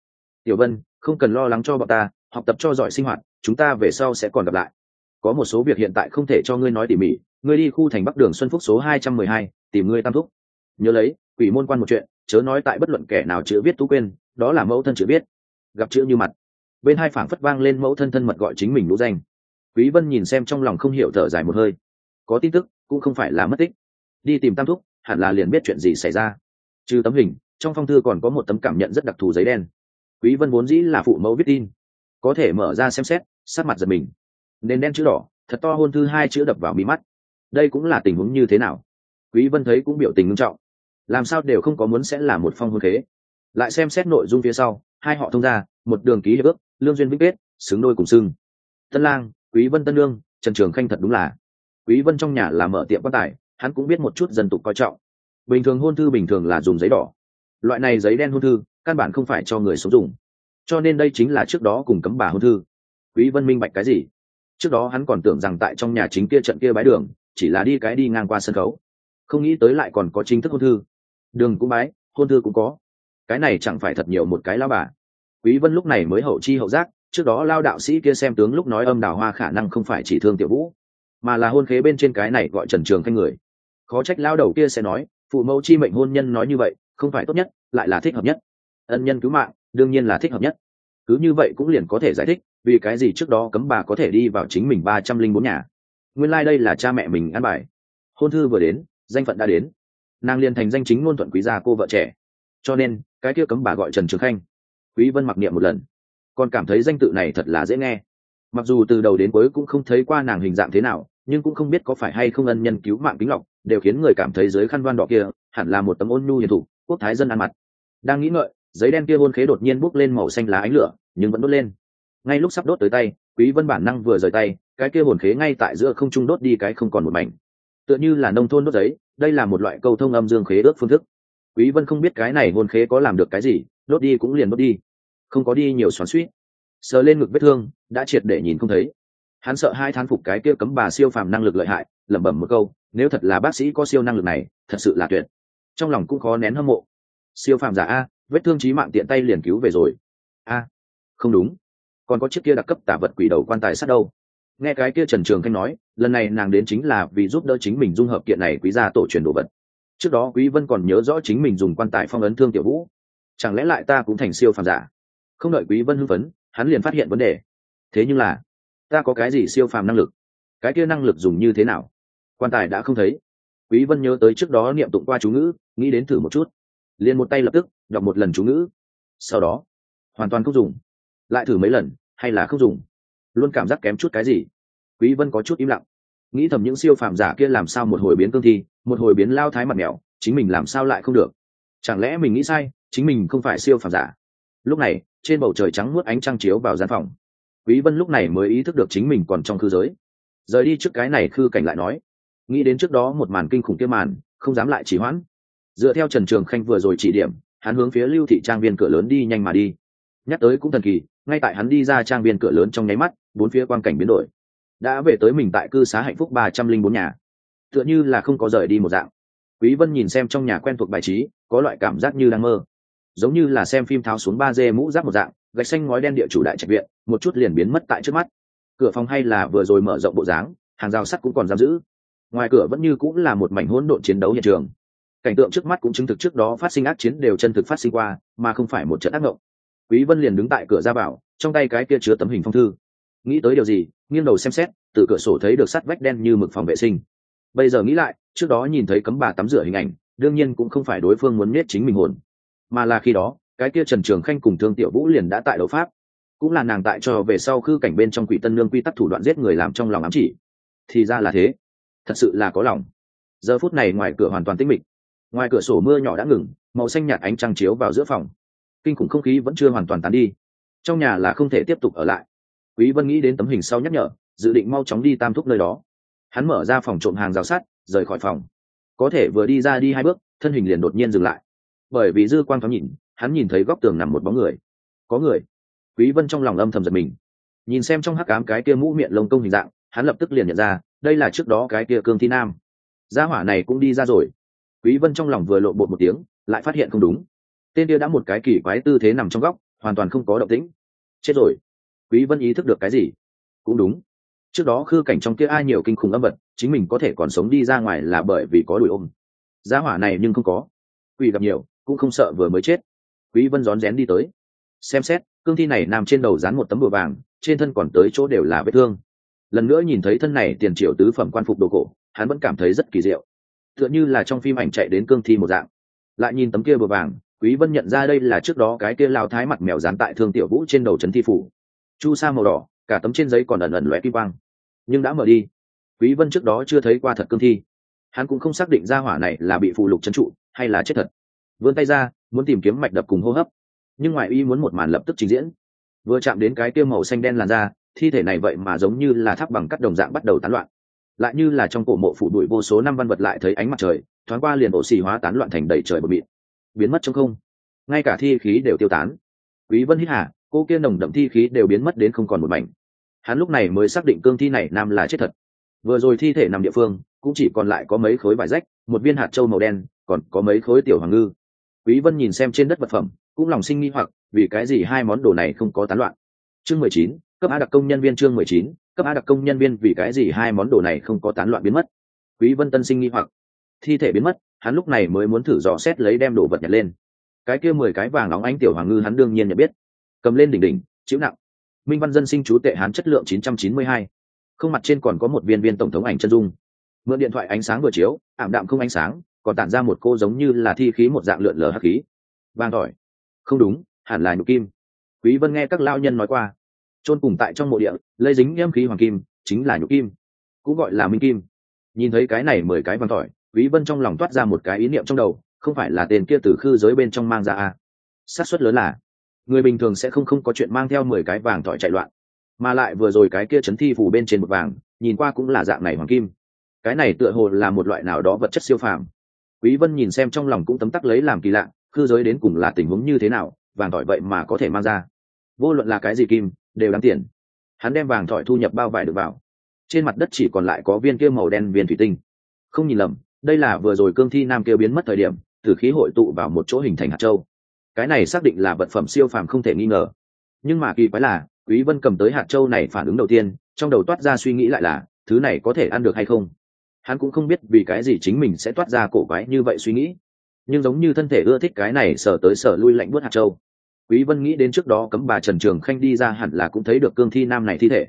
A: Tiểu vân, không cần lo lắng cho bọn ta, học tập cho giỏi sinh hoạt, chúng ta về sau sẽ còn gặp lại. Có một số việc hiện tại không thể cho ngươi nói tỉ mỉ, ngươi đi khu thành bắc đường xuân phúc số hai trăm mười hai, tìm ngươi tam thúc nhớ lấy, quỷ môn quan một chuyện, chớ nói tại bất luận kẻ nào chữ viết tú quên, đó là mẫu thân chữ viết. Gặp chữ như mặt. Bên hai phảng phất vang lên mẫu thân thân mật gọi chính mình lũ danh. Quý vân nhìn xem trong lòng không hiểu thở dài một hơi. Có tin tức, cũng không phải là mất tích. Đi tìm tam thúc, hẳn là liền biết chuyện gì xảy ra. Trừ tấm hình, trong phong thư còn có một tấm cảm nhận rất đặc thù giấy đen. Quý vân vốn dĩ là phụ mẫu viết tin. Có thể mở ra xem xét sát mặt giật mình. Nên đen chữ đỏ, thật to hôn thư hai chữ đập vào mí mắt. Đây cũng là tình huống như thế nào? Quý vân thấy cũng biểu tình nghiêm trọng làm sao đều không có muốn sẽ là một phong hôn khế. Lại xem xét nội dung phía sau, hai họ thông ra một đường ký hiệp ước, lương duyên vĩnh kết, xứng đôi cùng xưng. Tân lang, quý vân tân lương trần trường khanh thật đúng là. Quý vân trong nhà là mở tiệm quan tài, hắn cũng biết một chút dân tục coi trọng. Bình thường hôn thư bình thường là dùng giấy đỏ. Loại này giấy đen hôn thư, căn bản không phải cho người sống dùng. Cho nên đây chính là trước đó cùng cấm bà hôn thư. Quý vân minh bạch cái gì? Trước đó hắn còn tưởng rằng tại trong nhà chính kia trận kia bái đường, chỉ là đi cái đi ngang qua sân khấu. Không nghĩ tới lại còn có chính thức hôn thư đường cũng bái, hôn thư cũng có. Cái này chẳng phải thật nhiều một cái lao bà. Quý vân lúc này mới hậu chi hậu giác, trước đó lao đạo sĩ kia xem tướng lúc nói âm đào hoa khả năng không phải chỉ thương tiểu vũ, mà là hôn khế bên trên cái này gọi trần trường khanh người. Khó trách lao đầu kia sẽ nói, phụ mẫu chi mệnh hôn nhân nói như vậy, không phải tốt nhất, lại là thích hợp nhất. Ân nhân cứu mạng, đương nhiên là thích hợp nhất. Cứ như vậy cũng liền có thể giải thích, vì cái gì trước đó cấm bà có thể đi vào chính mình ba trăm linh bốn nhà. Nguyên lai、like、đây là cha mẹ mình ăn bài. Hôn thư vừa đến, danh phận đã đến nàng liền thành danh chính ngôn thuận quý gia cô vợ trẻ. Cho nên, cái kia cấm bà gọi trần trường khanh, quý vân mặc niệm một lần. Còn cảm thấy danh tự này thật là dễ nghe. Mặc dù từ đầu đến cuối cũng không thấy qua nàng hình dạng thế nào, nhưng cũng không biết có phải hay không ân nhân cứu mạng kính lọc, đều khiến người cảm thấy dưới khăn đoan đỏ kia, hẳn là một tấm ôn nhu hiền thủ quốc thái dân ăn mặt đang nghĩ ngợi, giấy đen kia hôn khế đột nhiên bốc lên màu xanh lá ánh lửa, nhưng vẫn đốt lên. Ngay lúc sắp đốt tới tay, quý vân bản năng vừa rời tay, cái kia hồn khế ngay tại giữa không trung đốt đi cái không còn một mảnh. Tựa như là nông thôn đốt giấy đây là một loại câu thông âm dương khế ước phương thức. Quý vân không biết cái này ngôn khế có làm được cái gì, đốt đi cũng liền đốt đi. Không có đi nhiều xoắn xuýt. Sờ lên ngực vết thương, đã triệt để nhìn không thấy. Hắn sợ hai thán phục cái kia cấm bà siêu phàm năng lực lợi hại, lẩm bẩm một câu, nếu thật là bác sĩ có siêu năng lực này, thật sự là tuyệt. Trong lòng cũng khó nén hâm mộ. Siêu phàm giả a, vết thương trí mạng tiện tay liền cứu về rồi. A, không đúng. Còn có chiếc kia đặc cấp tả vật quỷ đầu quan tài sát đâu? Nghe cái kia trần trường khanh nói, lần này nàng đến chính là vì giúp đỡ chính mình dung hợp kiện này quý gia tổ truyền đồ vật. Trước đó quý vân còn nhớ rõ chính mình dùng quan tài phong ấn thương tiểu vũ. Chẳng lẽ lại ta cũng thành siêu phàm giả? Không đợi quý vân hưng phấn, hắn liền phát hiện vấn đề. Thế nhưng là, ta có cái gì siêu phàm năng lực? Cái kia năng lực dùng như thế nào? Quan tài đã không thấy. Quý vân nhớ tới trước đó niệm tụng qua chú ngữ, nghĩ đến thử một chút. Liền một tay lập tức, đọc một lần chú ngữ. Sau đó, hoàn toàn không dùng. Lại thử mấy lần, hay là không dùng? Luôn cảm giác kém chút cái gì. Quý vân có chút im lặng. Nghĩ thầm những siêu phàm giả kia làm sao một hồi biến cương thi, một hồi biến lao thái mặt mèo, chính mình làm sao lại không được? Chẳng lẽ mình nghĩ sai, chính mình không phải siêu phàm giả? Lúc này, trên bầu trời trắng muốt ánh trăng chiếu vào gian phòng. Quý vân lúc này mới ý thức được chính mình còn trong khư giới. Rời đi trước cái này khư cảnh lại nói. Nghĩ đến trước đó một màn kinh khủng kia màn, không dám lại chỉ hoãn. Dựa theo trần trường khanh vừa rồi chỉ điểm, hắn hướng phía lưu thị trang viên cửa lớn đi nhanh mà đi. Nhắc tới cũng thần kỳ ngay tại hắn đi ra trang viên cửa lớn trong nháy mắt, bốn phía quang cảnh biến đổi. Đã về tới mình tại cư xá hạnh phúc ba trăm linh bốn nhà. Tựa như là không có rời đi một dạng. Quý vân nhìn xem trong nhà quen thuộc bài trí, có loại cảm giác như đang mơ. Giống như là xem phim tháo xuống ba d mũ giáp một dạng, gạch xanh ngói đen địa chủ đại trạch viện, một chút liền biến mất tại trước mắt. Cửa phòng hay là vừa rồi mở rộng bộ dáng, hàng rào sắt cũng còn giam giữ. Ngoài cửa vẫn như cũng là một mảnh hỗn độn chiến đấu hiện trường. Cảnh tượng trước mắt cũng chứng thực trước đó phát sinh ác chiến đều chân thực phát sinh qua, mà không phải một trận ác ngộng quý vân liền đứng tại cửa ra vào, trong tay cái kia chứa tấm hình phong thư. Nghĩ tới điều gì, nghiêng đầu xem xét, từ cửa sổ thấy được sắt vách đen như mực phòng vệ sinh. Bây giờ nghĩ lại, trước đó nhìn thấy cấm bà tắm rửa hình ảnh, đương nhiên cũng không phải đối phương muốn biết chính mình hồn. Mà là khi đó, cái kia trần trường khanh cùng thương tiểu vũ liền đã tại đấu pháp. Cũng là nàng tại cho về sau khư cảnh bên trong quỷ tân lương quy tắc thủ đoạn giết người làm trong lòng ám chỉ. Thì ra là thế. Thật sự là có lòng. Giờ phút này ngoài cửa hoàn toàn tĩnh mịch. Ngoài cửa sổ mưa nhỏ đã ngừng, màu xanh nhạt ánh trăng chiếu vào giữa phòng kinh khủng không khí vẫn chưa hoàn toàn tán đi. Trong nhà là không thể tiếp tục ở lại. Quý vân nghĩ đến tấm hình sau nhắc nhở, dự định mau chóng đi tam thúc nơi đó. Hắn mở ra phòng trộm hàng rào sắt, rời khỏi phòng. Có thể vừa đi ra đi hai bước, thân hình liền đột nhiên dừng lại. Bởi vì dư quang thoáng nhìn, hắn nhìn thấy góc tường nằm một bóng người. Có người. Quý vân trong lòng âm thầm giật mình. Nhìn xem trong hắc ám cái kia mũ miệng lông công hình dạng, hắn lập tức liền nhận ra, đây là trước đó cái kia cương thi nam. Gia hỏa này cũng đi ra rồi. Quý vân trong lòng vừa lộ bột một tiếng, lại phát hiện không đúng tên kia đã một cái kỳ quái tư thế nằm trong góc, hoàn toàn không có động tĩnh. Chết rồi. Quý vân ý thức được cái gì? Cũng đúng. Trước đó khư cảnh trong kia ai nhiều kinh khủng âm vật, chính mình có thể còn sống đi ra ngoài là bởi vì có đùi ôm. Giá hỏa này nhưng không có. Quỷ gặp nhiều, cũng không sợ vừa mới chết. Quý vân rón rén đi tới. Xem xét, cương thi này nằm trên đầu dán một tấm bùa vàng, trên thân còn tới chỗ đều là vết thương. Lần nữa nhìn thấy thân này tiền triệu tứ phẩm quan phục đồ cổ, hắn vẫn cảm thấy rất kỳ diệu. Tựa như là trong phim ảnh chạy đến cương thi một dạng. Lại nhìn tấm kia bùa vàng quý vân nhận ra đây là trước đó cái kia lao thái mặt mèo dán tại thương tiểu vũ trên đầu trấn thi phủ. Chu sa màu đỏ, cả tấm trên giấy còn ẩn ẩn lóe kim quang. Nhưng đã mở đi. Quý vân trước đó chưa thấy qua thật cương thi. Hắn cũng không xác định ra hỏa này là bị phù lục trấn trụ, hay là chết thật. Vươn tay ra, muốn tìm kiếm mạch đập cùng hô hấp. Nhưng ngoại y muốn một màn lập tức trình diễn. Vừa chạm đến cái tiêu màu xanh đen làn da, thi thể này vậy mà giống như là tháp bằng cắt đồng dạng bắt đầu tán loạn. Lại như là trong cổ mộ phủ đuổi vô số năm văn vật lại thấy ánh mặt trời, thoáng qua liền ổ xì hóa tán loạn thành đầy trời bờ mịt biến mất trong không. Ngay cả thi khí đều tiêu tán. Quý vân hít hà cô kia nồng đậm thi khí đều biến mất đến không còn một mảnh. Hắn lúc này mới xác định cương thi này nam là chết thật. Vừa rồi thi thể nằm địa phương cũng chỉ còn lại có mấy khối vải rách một viên hạt trâu màu đen còn có mấy khối tiểu hoàng ngư. Quý vân nhìn xem trên đất vật phẩm cũng lòng sinh nghi hoặc vì cái gì hai món đồ này không có tán loạn. Chương 19, cấp a đặc công nhân viên chương 19, cấp a đặc công nhân viên vì cái gì hai món đồ này không có tán loạn biến mất. Quý vân tân sinh nghi hoặc. Thi thể biến mất hắn lúc này mới muốn thử dò xét lấy đem đồ vật nhặt lên. Cái kia mười cái vàng óng ánh tiểu hoàng ngư hắn đương nhiên nhận biết. Cầm lên đỉnh đỉnh, chịu nặng. Minh văn dân sinh chú tệ hán chất lượng 992. không mặt trên còn có một viên viên tổng thống ảnh chân dung. Mượn điện thoại ánh sáng vừa chiếu, ảm đạm không ánh sáng, còn tản ra một cô giống như là thi khí một dạng lượn lờ hắc khí. Vàng tỏi. Không đúng, hẳn là nhục kim. Quý vân nghe các lao nhân nói qua. Chôn cùng tại trong mộ địa lây dính nghiêm khí hoàng kim, chính là nhục kim. Cũng gọi là minh kim. Nhìn thấy cái này mười cái vàng tỏi quý vân trong lòng toát ra một cái ý niệm trong đầu, không phải là tên kia từ khư giới bên trong mang ra à? Xác suất lớn là, người bình thường sẽ không không có chuyện mang theo mười cái vàng tỏi chạy loạn, mà lại vừa rồi cái kia chấn thi phủ bên trên một vàng, nhìn qua cũng là dạng này hoàng kim. Cái này tựa hồ là một loại nào đó vật chất siêu phàm. Quý vân nhìn xem trong lòng cũng tấm tắc lấy làm kỳ lạ, khư giới đến cùng là tình huống như thế nào, vàng tỏi vậy mà có thể mang ra? Vô luận là cái gì kim, đều đáng tiền. Hắn đem vàng tỏi thu nhập bao vải được vào. Trên mặt đất chỉ còn lại có viên kia màu đen viên thủy tinh. Không nhìn lầm đây là vừa rồi cương thi nam kia biến mất thời điểm, tử khí hội tụ vào một chỗ hình thành hạt châu. Cái này xác định là vật phẩm siêu phàm không thể nghi ngờ. Nhưng mà kỳ quái là, quý vân cầm tới hạt châu này phản ứng đầu tiên, trong đầu toát ra suy nghĩ lại là, thứ này có thể ăn được hay không? Hắn cũng không biết vì cái gì chính mình sẽ toát ra cổ quái như vậy suy nghĩ. Nhưng giống như thân thể ưa thích cái này sở tới sở lui lạnh buốt hạt châu. Quý vân nghĩ đến trước đó cấm bà trần trường khanh đi ra hẳn là cũng thấy được cương thi nam này thi thể.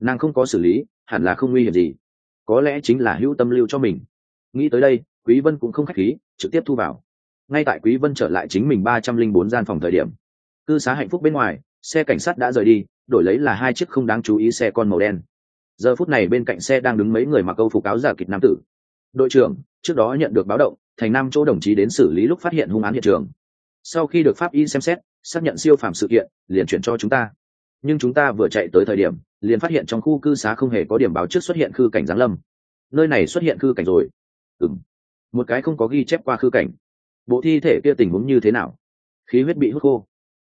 A: Nàng không có xử lý, hẳn là không nguy hiểm gì. Có lẽ chính là hữu tâm lưu cho mình nghĩ tới đây, quý vân cũng không khách khí, trực tiếp thu vào. Ngay tại quý vân trở lại chính mình 304 gian phòng thời điểm, cư xá hạnh phúc bên ngoài, xe cảnh sát đã rời đi, đổi lấy là hai chiếc không đáng chú ý xe con màu đen. Giờ phút này bên cạnh xe đang đứng mấy người mặc câu phục áo giả kịch nam tử. Đội trưởng, trước đó nhận được báo động, thành nam chỗ đồng chí đến xử lý lúc phát hiện hung án hiện trường. Sau khi được pháp y xem xét, xác nhận siêu phàm sự kiện, liền chuyển cho chúng ta. Nhưng chúng ta vừa chạy tới thời điểm, liền phát hiện trong khu cư xá không hề có điểm báo trước xuất hiện khư cảnh giáng lâm. Nơi này xuất hiện khư cảnh rồi ừng một cái không có ghi chép qua khư cảnh. Bộ thi thể kia tình huống như thế nào? Khí huyết bị hút khô.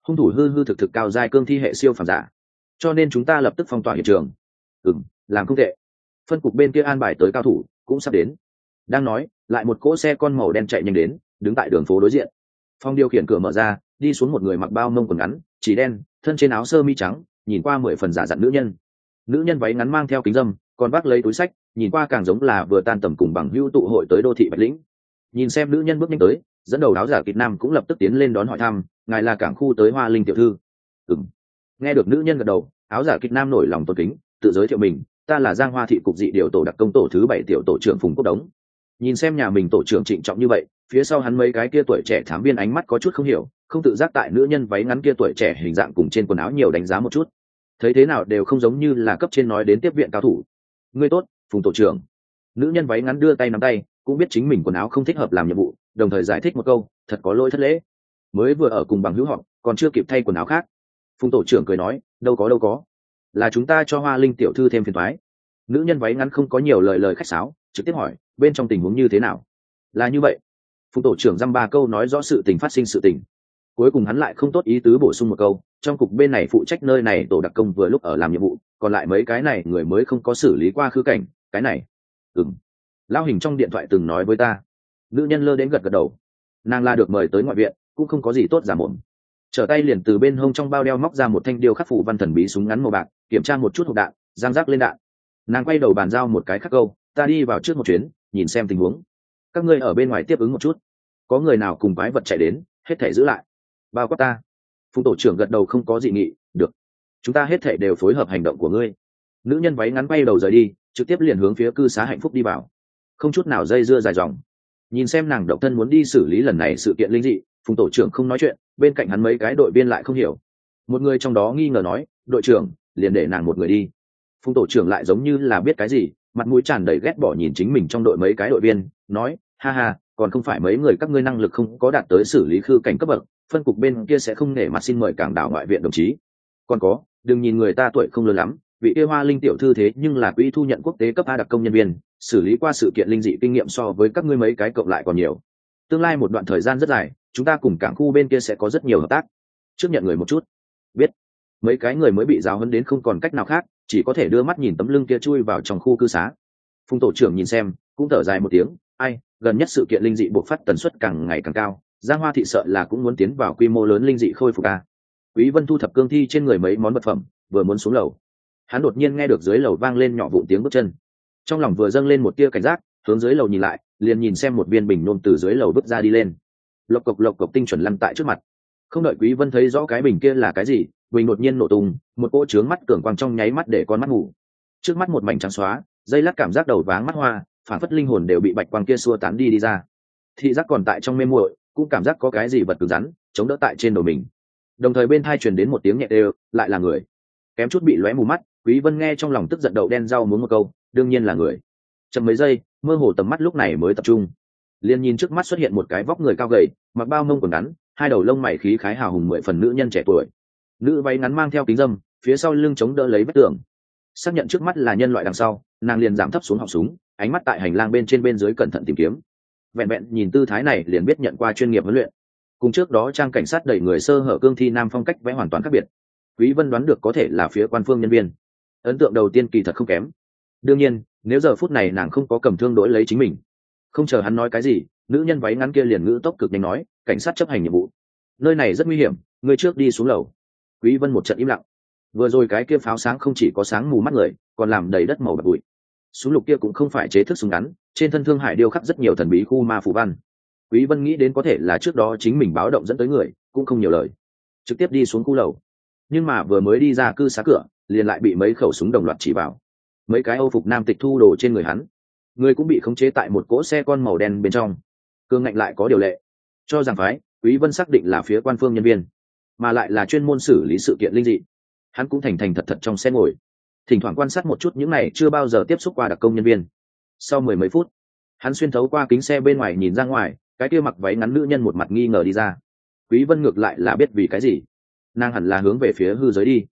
A: Hung thủ hư hư thực thực cao dài cương thi hệ siêu phàm giả. Cho nên chúng ta lập tức phong tỏa hiện trường. Ừng làm không tệ. Phân cục bên kia an bài tới cao thủ, cũng sắp đến. Đang nói, lại một cỗ xe con màu đen chạy nhanh đến, đứng tại đường phố đối diện. Phong điều khiển cửa mở ra, đi xuống một người mặc bao mông quần ngắn, chỉ đen, thân trên áo sơ mi trắng, nhìn qua mười phần giả dặn nữ nhân. Nữ nhân váy ngắn mang theo kính dâm còn vác lấy túi sách, nhìn qua càng giống là vừa tan tầm cùng bằng hữu tụ hội tới đô thị bạch lĩnh. Nhìn xem nữ nhân bước nhanh tới, dẫn đầu áo giả kịch nam cũng lập tức tiến lên đón hỏi thăm, ngài là cảng khu tới hoa linh tiểu thư? Ừng nghe được nữ nhân gật đầu, áo giả kịch nam nổi lòng tôn kính, tự giới thiệu mình, ta là giang hoa thị cục dị điều tổ đặc công tổ thứ bảy tiểu tổ trưởng phùng quốc đống. Nhìn xem nhà mình tổ trưởng trịnh trọng như vậy, phía sau hắn mấy cái kia tuổi trẻ thám viên ánh mắt có chút không hiểu, không tự giác tại nữ nhân váy ngắn kia tuổi trẻ hình dạng cùng trên quần áo nhiều đánh giá một chút. Thấy thế nào đều không giống như là cấp trên nói đến tiếp viện cao thủ ngươi tốt, phùng tổ trưởng. Nữ nhân váy ngắn đưa tay nắm tay, cũng biết chính mình quần áo không thích hợp làm nhiệm vụ, đồng thời giải thích một câu, thật có lỗi thất lễ. Mới vừa ở cùng bằng hữu họ còn chưa kịp thay quần áo khác. Phùng tổ trưởng cười nói, đâu có đâu có. Là chúng ta cho hoa linh tiểu thư thêm phiền thoái nữ nhân váy ngắn không có nhiều lời lời khách sáo, trực tiếp hỏi, bên trong tình huống như thế nào? Là như vậy. Phùng tổ trưởng dăm ba câu nói rõ sự tình phát sinh sự tình. Cuối cùng hắn lại không tốt ý tứ bổ sung một câu trong cục bên này phụ trách nơi này tổ đặc công vừa lúc ở làm nhiệm vụ, còn lại mấy cái này người mới không có xử lý qua khứ cảnh, cái này. Ừng lao hình trong điện thoại từng nói với ta. Nữ nhân lơ đến gật gật đầu. Nàng la được mời tới ngoại viện, cũng không có gì tốt giả mồm. Trở tay liền từ bên hông trong bao đeo móc ra một thanh điêu khắc phủ văn thần bí súng ngắn màu bạc, kiểm tra một chút hộp đạn giang rác lên đạn. Nàng quay đầu bàn giao một cái khắc câu, ta đi vào trước một chuyến, nhìn xem tình huống. Các ngươi ở bên ngoài tiếp ứng một chút. Có người nào cùng quái vật chạy đến, hết thể giữ lại. Bao quát ta phùng tổ trưởng gật đầu không có dị nghị, được, chúng ta hết thể đều phối hợp hành động của ngươi. Nữ nhân váy ngắn bay đầu rời đi, trực tiếp liền hướng phía cư xá hạnh phúc đi vào. Không chút nào dây dưa dài dòng. Nhìn xem nàng độc thân muốn đi xử lý lần này sự kiện linh dị, phùng tổ trưởng không nói chuyện, bên cạnh hắn mấy cái đội viên lại không hiểu. Một người trong đó nghi ngờ nói, đội trưởng, liền để nàng một người đi. Phùng tổ trưởng lại giống như là biết cái gì, mặt mũi tràn đầy ghét bỏ nhìn chính mình trong đội mấy cái đội viên, nói, ha ha, còn không phải mấy người các ngươi năng lực không có đạt tới xử lý khư cảnh cấp bậc phân cục bên kia sẽ không nể mặt xin mời cảng đảo ngoại viện đồng chí. Còn có, đừng nhìn người ta tuổi không lớn lắm, vị yêu hoa linh tiểu thư thế nhưng là quỹ thu nhận quốc tế cấp a đặc công nhân viên, xử lý qua sự kiện linh dị kinh nghiệm so với các ngươi mấy cái cộng lại còn nhiều. Tương lai một đoạn thời gian rất dài, chúng ta cùng cảng khu bên kia sẽ có rất nhiều hợp tác. Trước nhận người một chút. Biết. Mấy cái người mới bị giáo hấn đến không còn cách nào khác, chỉ có thể đưa mắt nhìn tấm lưng kia chui vào trong khu cư xá. Phùng tổ trưởng nhìn xem, cũng thở dài một tiếng, ai, gần nhất sự kiện linh dị bộc phát tần suất càng ngày càng cao giang hoa thị sợ là cũng muốn tiến vào quy mô lớn linh dị khôi phục ca quý vân thu thập cương thi trên người mấy món vật phẩm, vừa muốn xuống lầu. Hắn đột nhiên nghe được dưới lầu vang lên nhỏ vụn tiếng bước chân. Trong lòng vừa dâng lên một tia cảnh giác, hướng dưới lầu nhìn lại, liền nhìn xem một viên bình nôn từ dưới lầu bước ra đi lên. Lộc cộc lộc cộc tinh chuẩn lăn tại trước mặt. Không đợi quý vân thấy rõ cái bình kia là cái gì, bình đột nhiên nổ tung, một cỗ trướng mắt cường quang trong nháy mắt để con mắt ngủ. Trước mắt một mảnh trắng xóa, dây lát cảm giác đầu váng mắt hoa, phản phất linh hồn đều bị bạch quang kia xua tán đi đi ra. Thị giác còn tại trong mê muội cũng cảm giác có cái gì vật cứng rắn chống đỡ tại trên đầu mình. Đồng thời bên thai truyền đến một tiếng nhẹ đều, lại là người. Kém chút bị lóe mù mắt, quý vân nghe trong lòng tức giận đậu đen rau muốn một câu, đương nhiên là người. Chậm mấy giây, mơ hồ tầm mắt lúc này mới tập trung. Liền nhìn trước mắt xuất hiện một cái vóc người cao gầy, mặc bao mông quần ngắn, hai đầu lông mày khí khái hào hùng mười phần nữ nhân trẻ tuổi. Nữ váy ngắn mang theo kính dâm, phía sau lưng chống đỡ lấy vách tường. Xác nhận trước mắt là nhân loại đằng sau, nàng liền giảm thấp xuống họng súng, ánh mắt tại hành lang bên trên bên dưới cẩn thận tìm kiếm vẹn vẹn nhìn tư thái này liền biết nhận qua chuyên nghiệp huấn luyện. Cùng trước đó trang cảnh sát đẩy người sơ hở cương thi nam phong cách vẽ hoàn toàn khác biệt. Quý vân đoán được có thể là phía quan phương nhân viên. Ấn tượng đầu tiên kỳ thật không kém. Đương nhiên, nếu giờ phút này nàng không có cầm thương đối lấy chính mình, không chờ hắn nói cái gì, nữ nhân váy ngắn kia liền ngữ tốc cực nhanh nói, cảnh sát chấp hành nhiệm vụ. Nơi này rất nguy hiểm người trước đi xuống lầu. Quý vân một trận im lặng. Vừa rồi cái kia pháo sáng không chỉ có sáng mù mắt người, còn làm đầy đất màu bạc bụi. Súng lục kia cũng không phải chế thức súng ngắn trên thân thương hải điêu khắc rất nhiều thần bí khu ma phù văn. Quý vân nghĩ đến có thể là trước đó chính mình báo động dẫn tới người, cũng không nhiều lời. Trực tiếp đi xuống khu lầu. Nhưng mà vừa mới đi ra cư xá cửa, liền lại bị mấy khẩu súng đồng loạt chỉ vào. Mấy cái âu phục nam tịch thu đồ trên người hắn. Người cũng bị khống chế tại một cỗ xe con màu đen bên trong. Cương ngạnh lại có điều lệ. Cho rằng phái, quý vân xác định là phía quan phương nhân viên, mà lại là chuyên môn xử lý sự kiện linh dị. Hắn cũng thành thành thật thật trong xe ngồi. Thỉnh thoảng quan sát một chút những này chưa bao giờ tiếp xúc qua đặc công nhân viên sau mười mấy phút, hắn xuyên thấu qua kính xe bên ngoài nhìn ra ngoài, cái kia mặc váy ngắn nữ nhân một mặt nghi ngờ đi ra. Quý vân ngược lại là biết vì cái gì. Nàng hẳn là hướng về phía hư giới đi.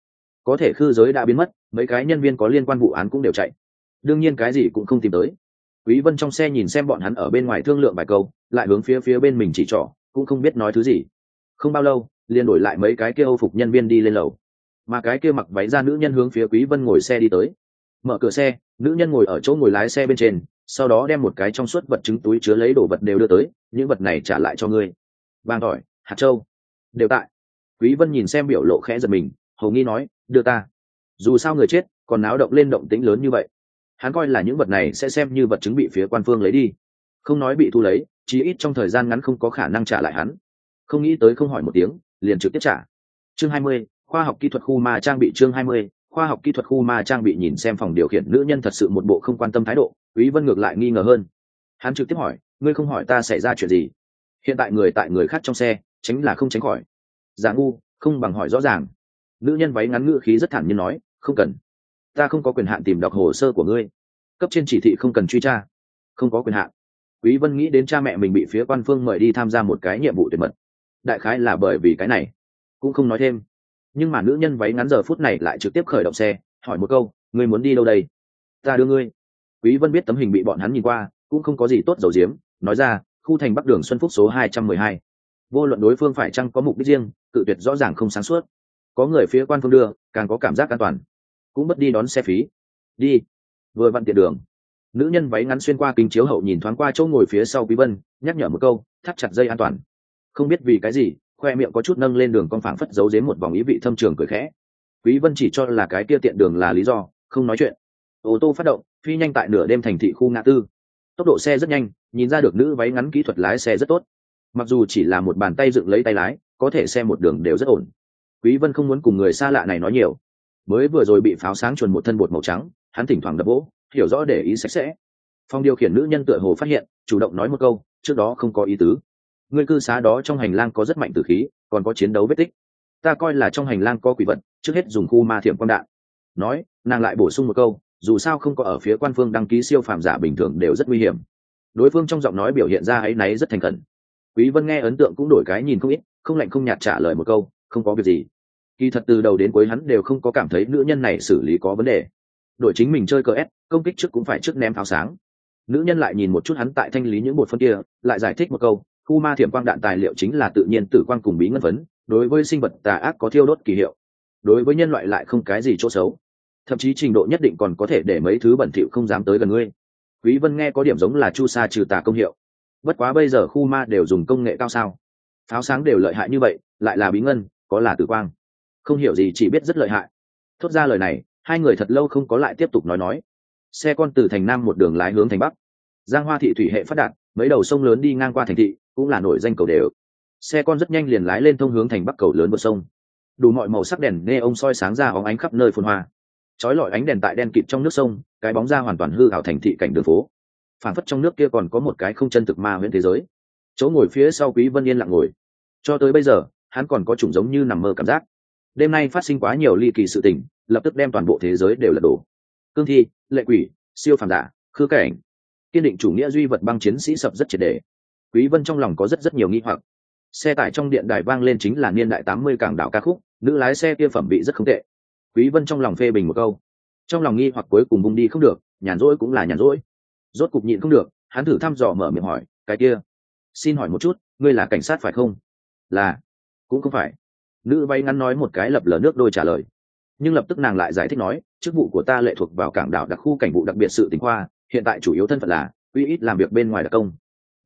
A: Có thể hư giới đã biến mất, mấy cái nhân viên có liên quan vụ án cũng đều chạy. Đương nhiên cái gì cũng không tìm tới. Quý vân trong xe nhìn xem bọn hắn ở bên ngoài thương lượng vài câu, lại hướng phía phía bên mình chỉ trỏ, cũng không biết nói thứ gì. Không bao lâu, liền đổi lại mấy cái kia âu phục nhân viên đi lên lầu. Mà cái kia mặc váy ra nữ nhân hướng phía quý vân ngồi xe đi tới. Mở cửa xe nữ nhân ngồi ở chỗ ngồi lái xe bên trên sau đó đem một cái trong suốt vật chứng túi chứa lấy đồ vật đều đưa tới những vật này trả lại cho ngươi. Vàng tỏi hạt châu đều tại. Quý vân nhìn xem biểu lộ khẽ giật mình hầu nghi nói đưa ta. Dù sao người chết còn náo động lên động tĩnh lớn như vậy. Hắn coi là những vật này sẽ xem như vật chứng bị phía quan phương lấy đi. Không nói bị thu lấy chí ít trong thời gian ngắn không có khả năng trả lại hắn. Không nghĩ tới không hỏi một tiếng liền trực tiếp trả. Chương 20, khoa học kỹ thuật khu ma trang bị chương 20, khoa học kỹ thuật khu ma trang bị nhìn xem phòng điều khiển nữ nhân thật sự một bộ không quan tâm thái độ, quý vân ngược lại nghi ngờ hơn. Hắn trực tiếp hỏi, ngươi không hỏi ta xảy ra chuyện gì? Hiện tại người tại người khác trong xe, tránh là không tránh khỏi. Giả ngu, không bằng hỏi rõ ràng. Nữ nhân váy ngắn ngữ khí rất thản nhiên nói, không cần. Ta không có quyền hạn tìm đọc hồ sơ của ngươi. Cấp trên chỉ thị không cần truy tra. Không có quyền hạn. Quý vân nghĩ đến cha mẹ mình bị phía quan phương mời đi tham gia một cái nhiệm vụ tuyệt mật. Đại khái là bởi vì cái này. Cũng không nói thêm nhưng mà nữ nhân váy ngắn giờ phút này lại trực tiếp khởi động xe, hỏi một câu, ngươi muốn đi đâu đây? Ta đưa ngươi. Quý vân biết tấm hình bị bọn hắn nhìn qua, cũng không có gì tốt dầu diếm nói ra, khu thành bắc đường xuân phúc số 212. vô luận đối phương phải chăng có mục đích riêng tự tuyệt rõ ràng không sáng suốt. Có người phía quan phương đưa, càng có cảm giác an toàn. Cũng mất đi đón xe phí. Đi. Vừa vặn tiện đường. Nữ nhân váy ngắn xuyên qua kính chiếu hậu nhìn thoáng qua chỗ ngồi phía sau quý vân, nhắc nhở một câu, thắt chặt dây an toàn. Không biết vì cái gì khoe miệng có chút nâng lên đường con phảng phất giấu dếm một vòng ý vị thâm trường cười khẽ. Quý vân chỉ cho là cái kia tiện đường là lý do, không nói chuyện. Ô tô phát động, phi nhanh tại nửa đêm thành thị khu ngã tư. Tốc độ xe rất nhanh, nhìn ra được nữ váy ngắn kỹ thuật lái xe rất tốt. Mặc dù chỉ là một bàn tay dựng lấy tay lái, có thể xe một đường đều rất ổn. Quý vân không muốn cùng người xa lạ này nói nhiều. Mới vừa rồi bị pháo sáng chuồn một thân bột màu trắng, hắn thỉnh thoảng đập vỗ, hiểu rõ để ý sạch sẽ. Phong điều khiển nữ nhân tựa hồ phát hiện, chủ động nói một câu, trước đó không có ý tứ người cư xá đó trong hành lang có rất mạnh tử khí, còn có chiến đấu vết tích. Ta coi là trong hành lang có quỷ vật, trước hết dùng khu ma thiểm quang đạn. Nói, nàng lại bổ sung một câu, dù sao không có ở phía quan phương đăng ký siêu phàm giả bình thường đều rất nguy hiểm. Đối phương trong giọng nói biểu hiện ra áy náy rất thành khẩn. Quý vân nghe ấn tượng cũng đổi cái nhìn không ít, không lạnh không nhạt trả lời một câu, không có việc gì. Kỳ thật từ đầu đến cuối hắn đều không có cảm thấy nữ nhân này xử lý có vấn đề. Đội chính mình chơi cờ ép công kích trước cũng phải trước ném pháo sáng. Nữ nhân lại nhìn một chút hắn tại thanh lý những bột phân kia, lại giải thích một câu khu ma thiểm quang đạn tài liệu chính là tự nhiên tử quang cùng bí ngân phấn, đối với sinh vật tà ác có thiêu đốt kỳ hiệu. Đối với nhân loại lại không cái gì chỗ xấu. Thậm chí trình độ nhất định còn có thể để mấy thứ bẩn thỉu không dám tới gần ngươi. Quý vân nghe có điểm giống là chu sa trừ tà công hiệu. Bất quá bây giờ khu ma đều dùng công nghệ cao sao? Pháo sáng đều lợi hại như vậy, lại là bí ngân, có là tử quang? Không hiểu gì, chỉ biết rất lợi hại. Thốt ra lời này, hai người thật lâu không có lại tiếp tục nói nói. Xe con từ thành nam một đường lái hướng thành bắc. Giang hoa thị thủy hệ phát đạt, mấy đầu sông lớn đi ngang qua thành thị cũng là nổi danh cầu đều. Xe con rất nhanh liền lái lên thông hướng thành bắc cầu lớn vượt sông. Đủ mọi màu sắc đèn nghe ông soi sáng ra óng ánh khắp nơi phun hoa. Trói lọi ánh đèn tại đen kịt trong nước sông, cái bóng ra hoàn toàn hư hảo thành thị cảnh đường phố. Phản phất trong nước kia còn có một cái không chân thực ma huyện thế giới. Chỗ ngồi phía sau quý vân yên lặng ngồi. Cho tới bây giờ, hắn còn có chủng giống như nằm mơ cảm giác. Đêm nay phát sinh quá nhiều ly kỳ sự tình, lập tức đem toàn bộ thế giới đều lật đổ. Cương thi, lệ quỷ, siêu phàm giả, khư cảnh. Kiên định chủ nghĩa duy vật băng chiến sĩ sập rất triệt đề quý vân trong lòng có rất rất nhiều nghi hoặc. Xe tải trong điện đài vang lên chính là niên đại 80 cảng đảo ca khúc, nữ lái xe kia phẩm vị rất không tệ. Quý vân trong lòng phê bình một câu. Trong lòng nghi hoặc cuối cùng bung đi không được, nhàn rỗi cũng là nhàn rỗi. Rốt cục nhịn không được, hắn thử thăm dò mở miệng hỏi, cái kia, xin hỏi một chút, ngươi là cảnh sát phải không? Là. Cũng không phải. Nữ bay ngắn nói một cái lập lờ nước đôi trả lời. Nhưng lập tức nàng lại giải thích nói, chức vụ của ta lệ thuộc vào cảng đảo đặc khu cảnh vụ đặc biệt sự tỉnh khoa, hiện tại chủ yếu thân phận là, uy ít làm việc bên ngoài đặc công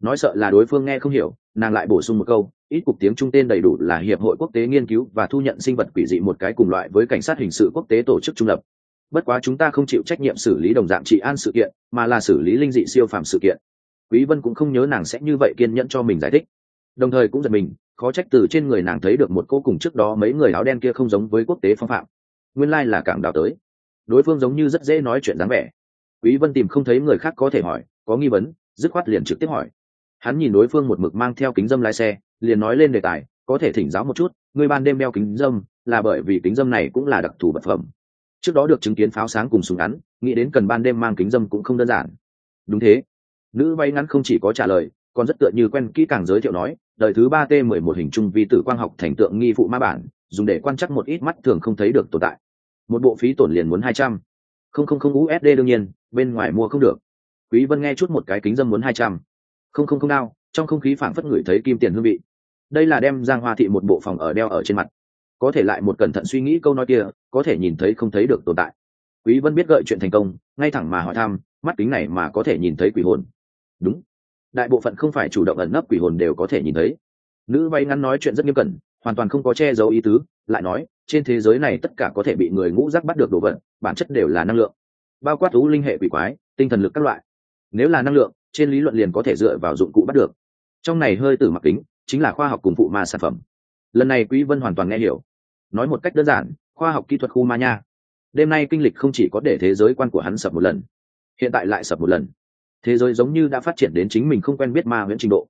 A: nói sợ là đối phương nghe không hiểu, nàng lại bổ sung một câu, ít cục tiếng trung tên đầy đủ là hiệp hội quốc tế nghiên cứu và thu nhận sinh vật quỷ dị một cái cùng loại với cảnh sát hình sự quốc tế tổ chức trung lập. Bất quá chúng ta không chịu trách nhiệm xử lý đồng dạng trị an sự kiện, mà là xử lý linh dị siêu phàm sự kiện. Quý vân cũng không nhớ nàng sẽ như vậy kiên nhẫn cho mình giải thích. Đồng thời cũng giật mình, khó trách từ trên người nàng thấy được một cô cùng trước đó mấy người áo đen kia không giống với quốc tế phong phạm. Nguyên lai like là cảng đào tới. Đối phương giống như rất dễ nói chuyện dáng vẻ. Quý vân tìm không thấy người khác có thể hỏi, có nghi vấn, dứt khoát liền trực tiếp hỏi hắn nhìn đối phương một mực mang theo kính dâm lái xe, liền nói lên đề tài, có thể thỉnh giáo một chút, người ban đêm đeo kính dâm là bởi vì kính dâm này cũng là đặc thù vật phẩm. Trước đó được chứng kiến pháo sáng cùng súng ngắn, nghĩ đến cần ban đêm mang kính dâm cũng không đơn giản. Đúng thế. Nữ váy ngắn không chỉ có trả lời, còn rất tựa như quen kỹ càng giới thiệu nói, đời thứ ba t mười một hình trung vi tử quang học thành tượng nghi phụ ma bản, dùng để quan trắc một ít mắt thường không thấy được tồn tại. Một bộ phí tổn liền muốn hai trăm. Không không không usd đương nhiên, bên ngoài mua không được. Quý vân nghe chút một cái kính dâm muốn hai trăm không không không đao, trong không khí phảng phất ngửi thấy kim tiền hương vị. Đây là đem giang hoa thị một bộ phòng ở đeo ở trên mặt. Có thể lại một cẩn thận suy nghĩ câu nói kia, có thể nhìn thấy không thấy được tồn tại. Quý vân biết gợi chuyện thành công, ngay thẳng mà hỏi thăm, mắt kính này mà có thể nhìn thấy quỷ hồn. Đúng. Đại bộ phận không phải chủ động ẩn nấp quỷ hồn đều có thể nhìn thấy. Nữ váy ngắn nói chuyện rất nghiêm cẩn, hoàn toàn không có che giấu ý tứ, lại nói, trên thế giới này tất cả có thể bị người ngũ giác bắt được đồ vật, bản chất đều là năng lượng. Bao quát thú linh hệ quỷ quái, tinh thần lực các loại. Nếu là năng lượng trên lý luận liền có thể dựa vào dụng cụ bắt được. Trong này hơi tử mặc kính, chính là khoa học cùng phụ ma sản phẩm. Lần này quý vân hoàn toàn nghe hiểu. Nói một cách đơn giản, khoa học kỹ thuật khu ma nha. Đêm nay kinh lịch không chỉ có để thế giới quan của hắn sập một lần, hiện tại lại sập một lần. Thế giới giống như đã phát triển đến chính mình không quen biết ma huyễn trình độ.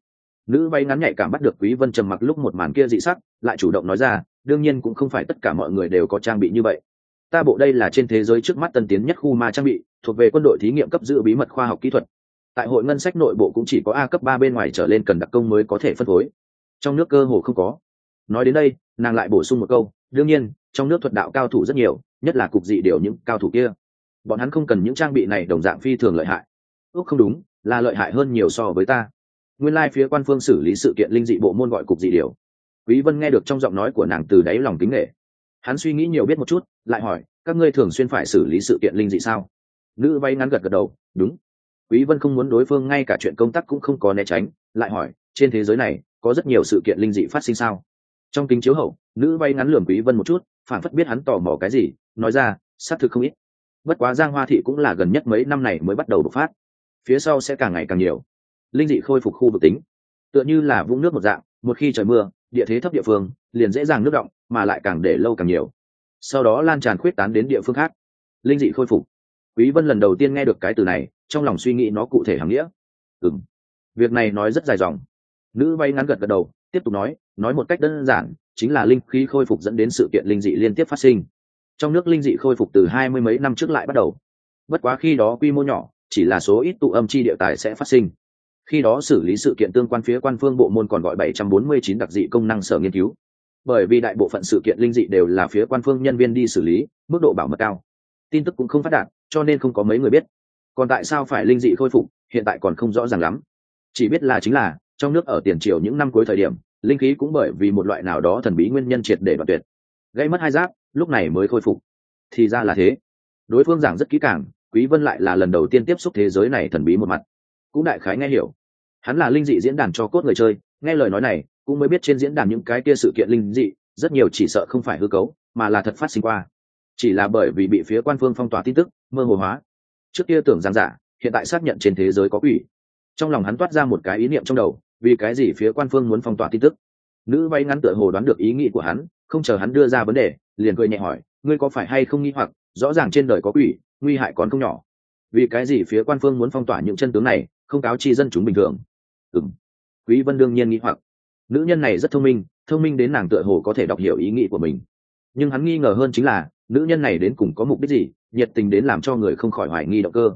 A: Nữ bay ngắn nhạy cảm bắt được quý vân trầm mặc lúc một màn kia dị sắc, lại chủ động nói ra, đương nhiên cũng không phải tất cả mọi người đều có trang bị như vậy. Ta bộ đây là trên thế giới trước mắt tân tiến nhất khu ma trang bị, thuộc về quân đội thí nghiệm cấp giữ bí mật khoa học kỹ thuật tại hội ngân sách nội bộ cũng chỉ có a cấp ba bên ngoài trở lên cần đặc công mới có thể phân phối. Trong nước cơ hồ không có. Nói đến đây, nàng lại bổ sung một câu, đương nhiên, trong nước thuật đạo cao thủ rất nhiều, nhất là cục dị điều những cao thủ kia. Bọn hắn không cần những trang bị này đồng dạng phi thường lợi hại. Ước không đúng, là lợi hại hơn nhiều so với ta. Nguyên lai、like、phía quan phương xử lý sự kiện linh dị bộ môn gọi cục dị điều. Quý vân nghe được trong giọng nói của nàng từ đáy lòng kính nghệ hắn suy nghĩ nhiều biết một chút, lại hỏi, các ngươi thường xuyên phải xử lý sự kiện linh dị sao? Nữ vay ngắn gật gật đầu, đúng quý vân không muốn đối phương ngay cả chuyện công tác cũng không có né tránh, lại hỏi, trên thế giới này, có rất nhiều sự kiện linh dị phát sinh sao? Trong kính chiếu hậu, nữ vay ngắn lườm quý vân một chút phản phất biết hắn tò mò cái gì, nói ra, xác thực không ít. Bất quá giang hoa thị cũng là gần nhất mấy năm này mới bắt đầu bộc phát. Phía sau sẽ càng ngày càng nhiều. Linh dị khôi phục khu vực tính. Tựa như là vũng nước một dạng, một khi trời mưa, địa thế thấp địa phương, liền dễ dàng nước động, mà lại càng để lâu càng nhiều. Sau đó lan tràn khuyết tán đến địa phương khác. Linh dị khôi phục. Quý vân lần đầu tiên nghe được cái từ này trong lòng suy nghĩ nó cụ thể hàng nghĩa. Ừm. Việc này nói rất dài dòng. Nữ vay ngắn gật gật đầu, tiếp tục nói nói một cách đơn giản, chính là linh khí khôi phục dẫn đến sự kiện linh dị liên tiếp phát sinh. Trong nước linh dị khôi phục từ hai mươi mấy năm trước lại bắt đầu. Bất quá khi đó quy mô nhỏ, chỉ là số ít tụ âm chi địa tài sẽ phát sinh. Khi đó xử lý sự kiện tương quan phía quan phương bộ môn còn gọi 749 đặc dị công năng sở nghiên cứu. Bởi vì đại bộ phận sự kiện linh dị đều là phía quan phương nhân viên đi xử lý, mức độ bảo mật cao. Tin tức cũng không phát đạt, cho nên không có mấy người biết còn tại sao phải linh dị khôi phục, hiện tại còn không rõ ràng lắm. Chỉ biết là chính là, trong nước ở tiền triều những năm cuối thời điểm, linh khí cũng bởi vì một loại nào đó thần bí nguyên nhân triệt để đoạn tuyệt. Gây mất hai giáp, lúc này mới khôi phục. Thì ra là thế. Đối phương giảng rất kỹ càng, quý vân lại là lần đầu tiên tiếp xúc thế giới này thần bí một mặt. Cũng đại khái nghe hiểu. Hắn là linh dị diễn đàn cho cốt người chơi, nghe lời nói này, cũng mới biết trên diễn đàn những cái kia sự kiện linh dị, rất nhiều chỉ sợ không phải hư cấu, mà là thật phát sinh qua. Chỉ là bởi vì bị phía quan phương phong tỏa tin tức, mơ hồ hóa trước kia tưởng rằng giả, hiện tại xác nhận trên thế giới có quỷ. Trong lòng hắn toát ra một cái ý niệm trong đầu, vì cái gì phía quan phương muốn phong tỏa tin tức? Nữ váy ngắn tựa hồ đoán được ý nghĩ của hắn, không chờ hắn đưa ra vấn đề, liền cười nhẹ hỏi, ngươi có phải hay không nghi hoặc, rõ ràng trên đời có quỷ, nguy hại còn không nhỏ. Vì cái gì phía quan phương muốn phong tỏa những chân tướng này, không cáo chi dân chúng bình thường? Ừ m quý vân đương nhiên nghĩ hoặc. Nữ nhân này rất thông minh thông minh đến nàng tựa hồ có thể đọc hiểu ý nghĩ của mình nhưng hắn nghi ngờ hơn chính là, nữ nhân này đến cùng có mục đích gì, nhiệt tình đến làm cho người không khỏi hoài nghi động cơ.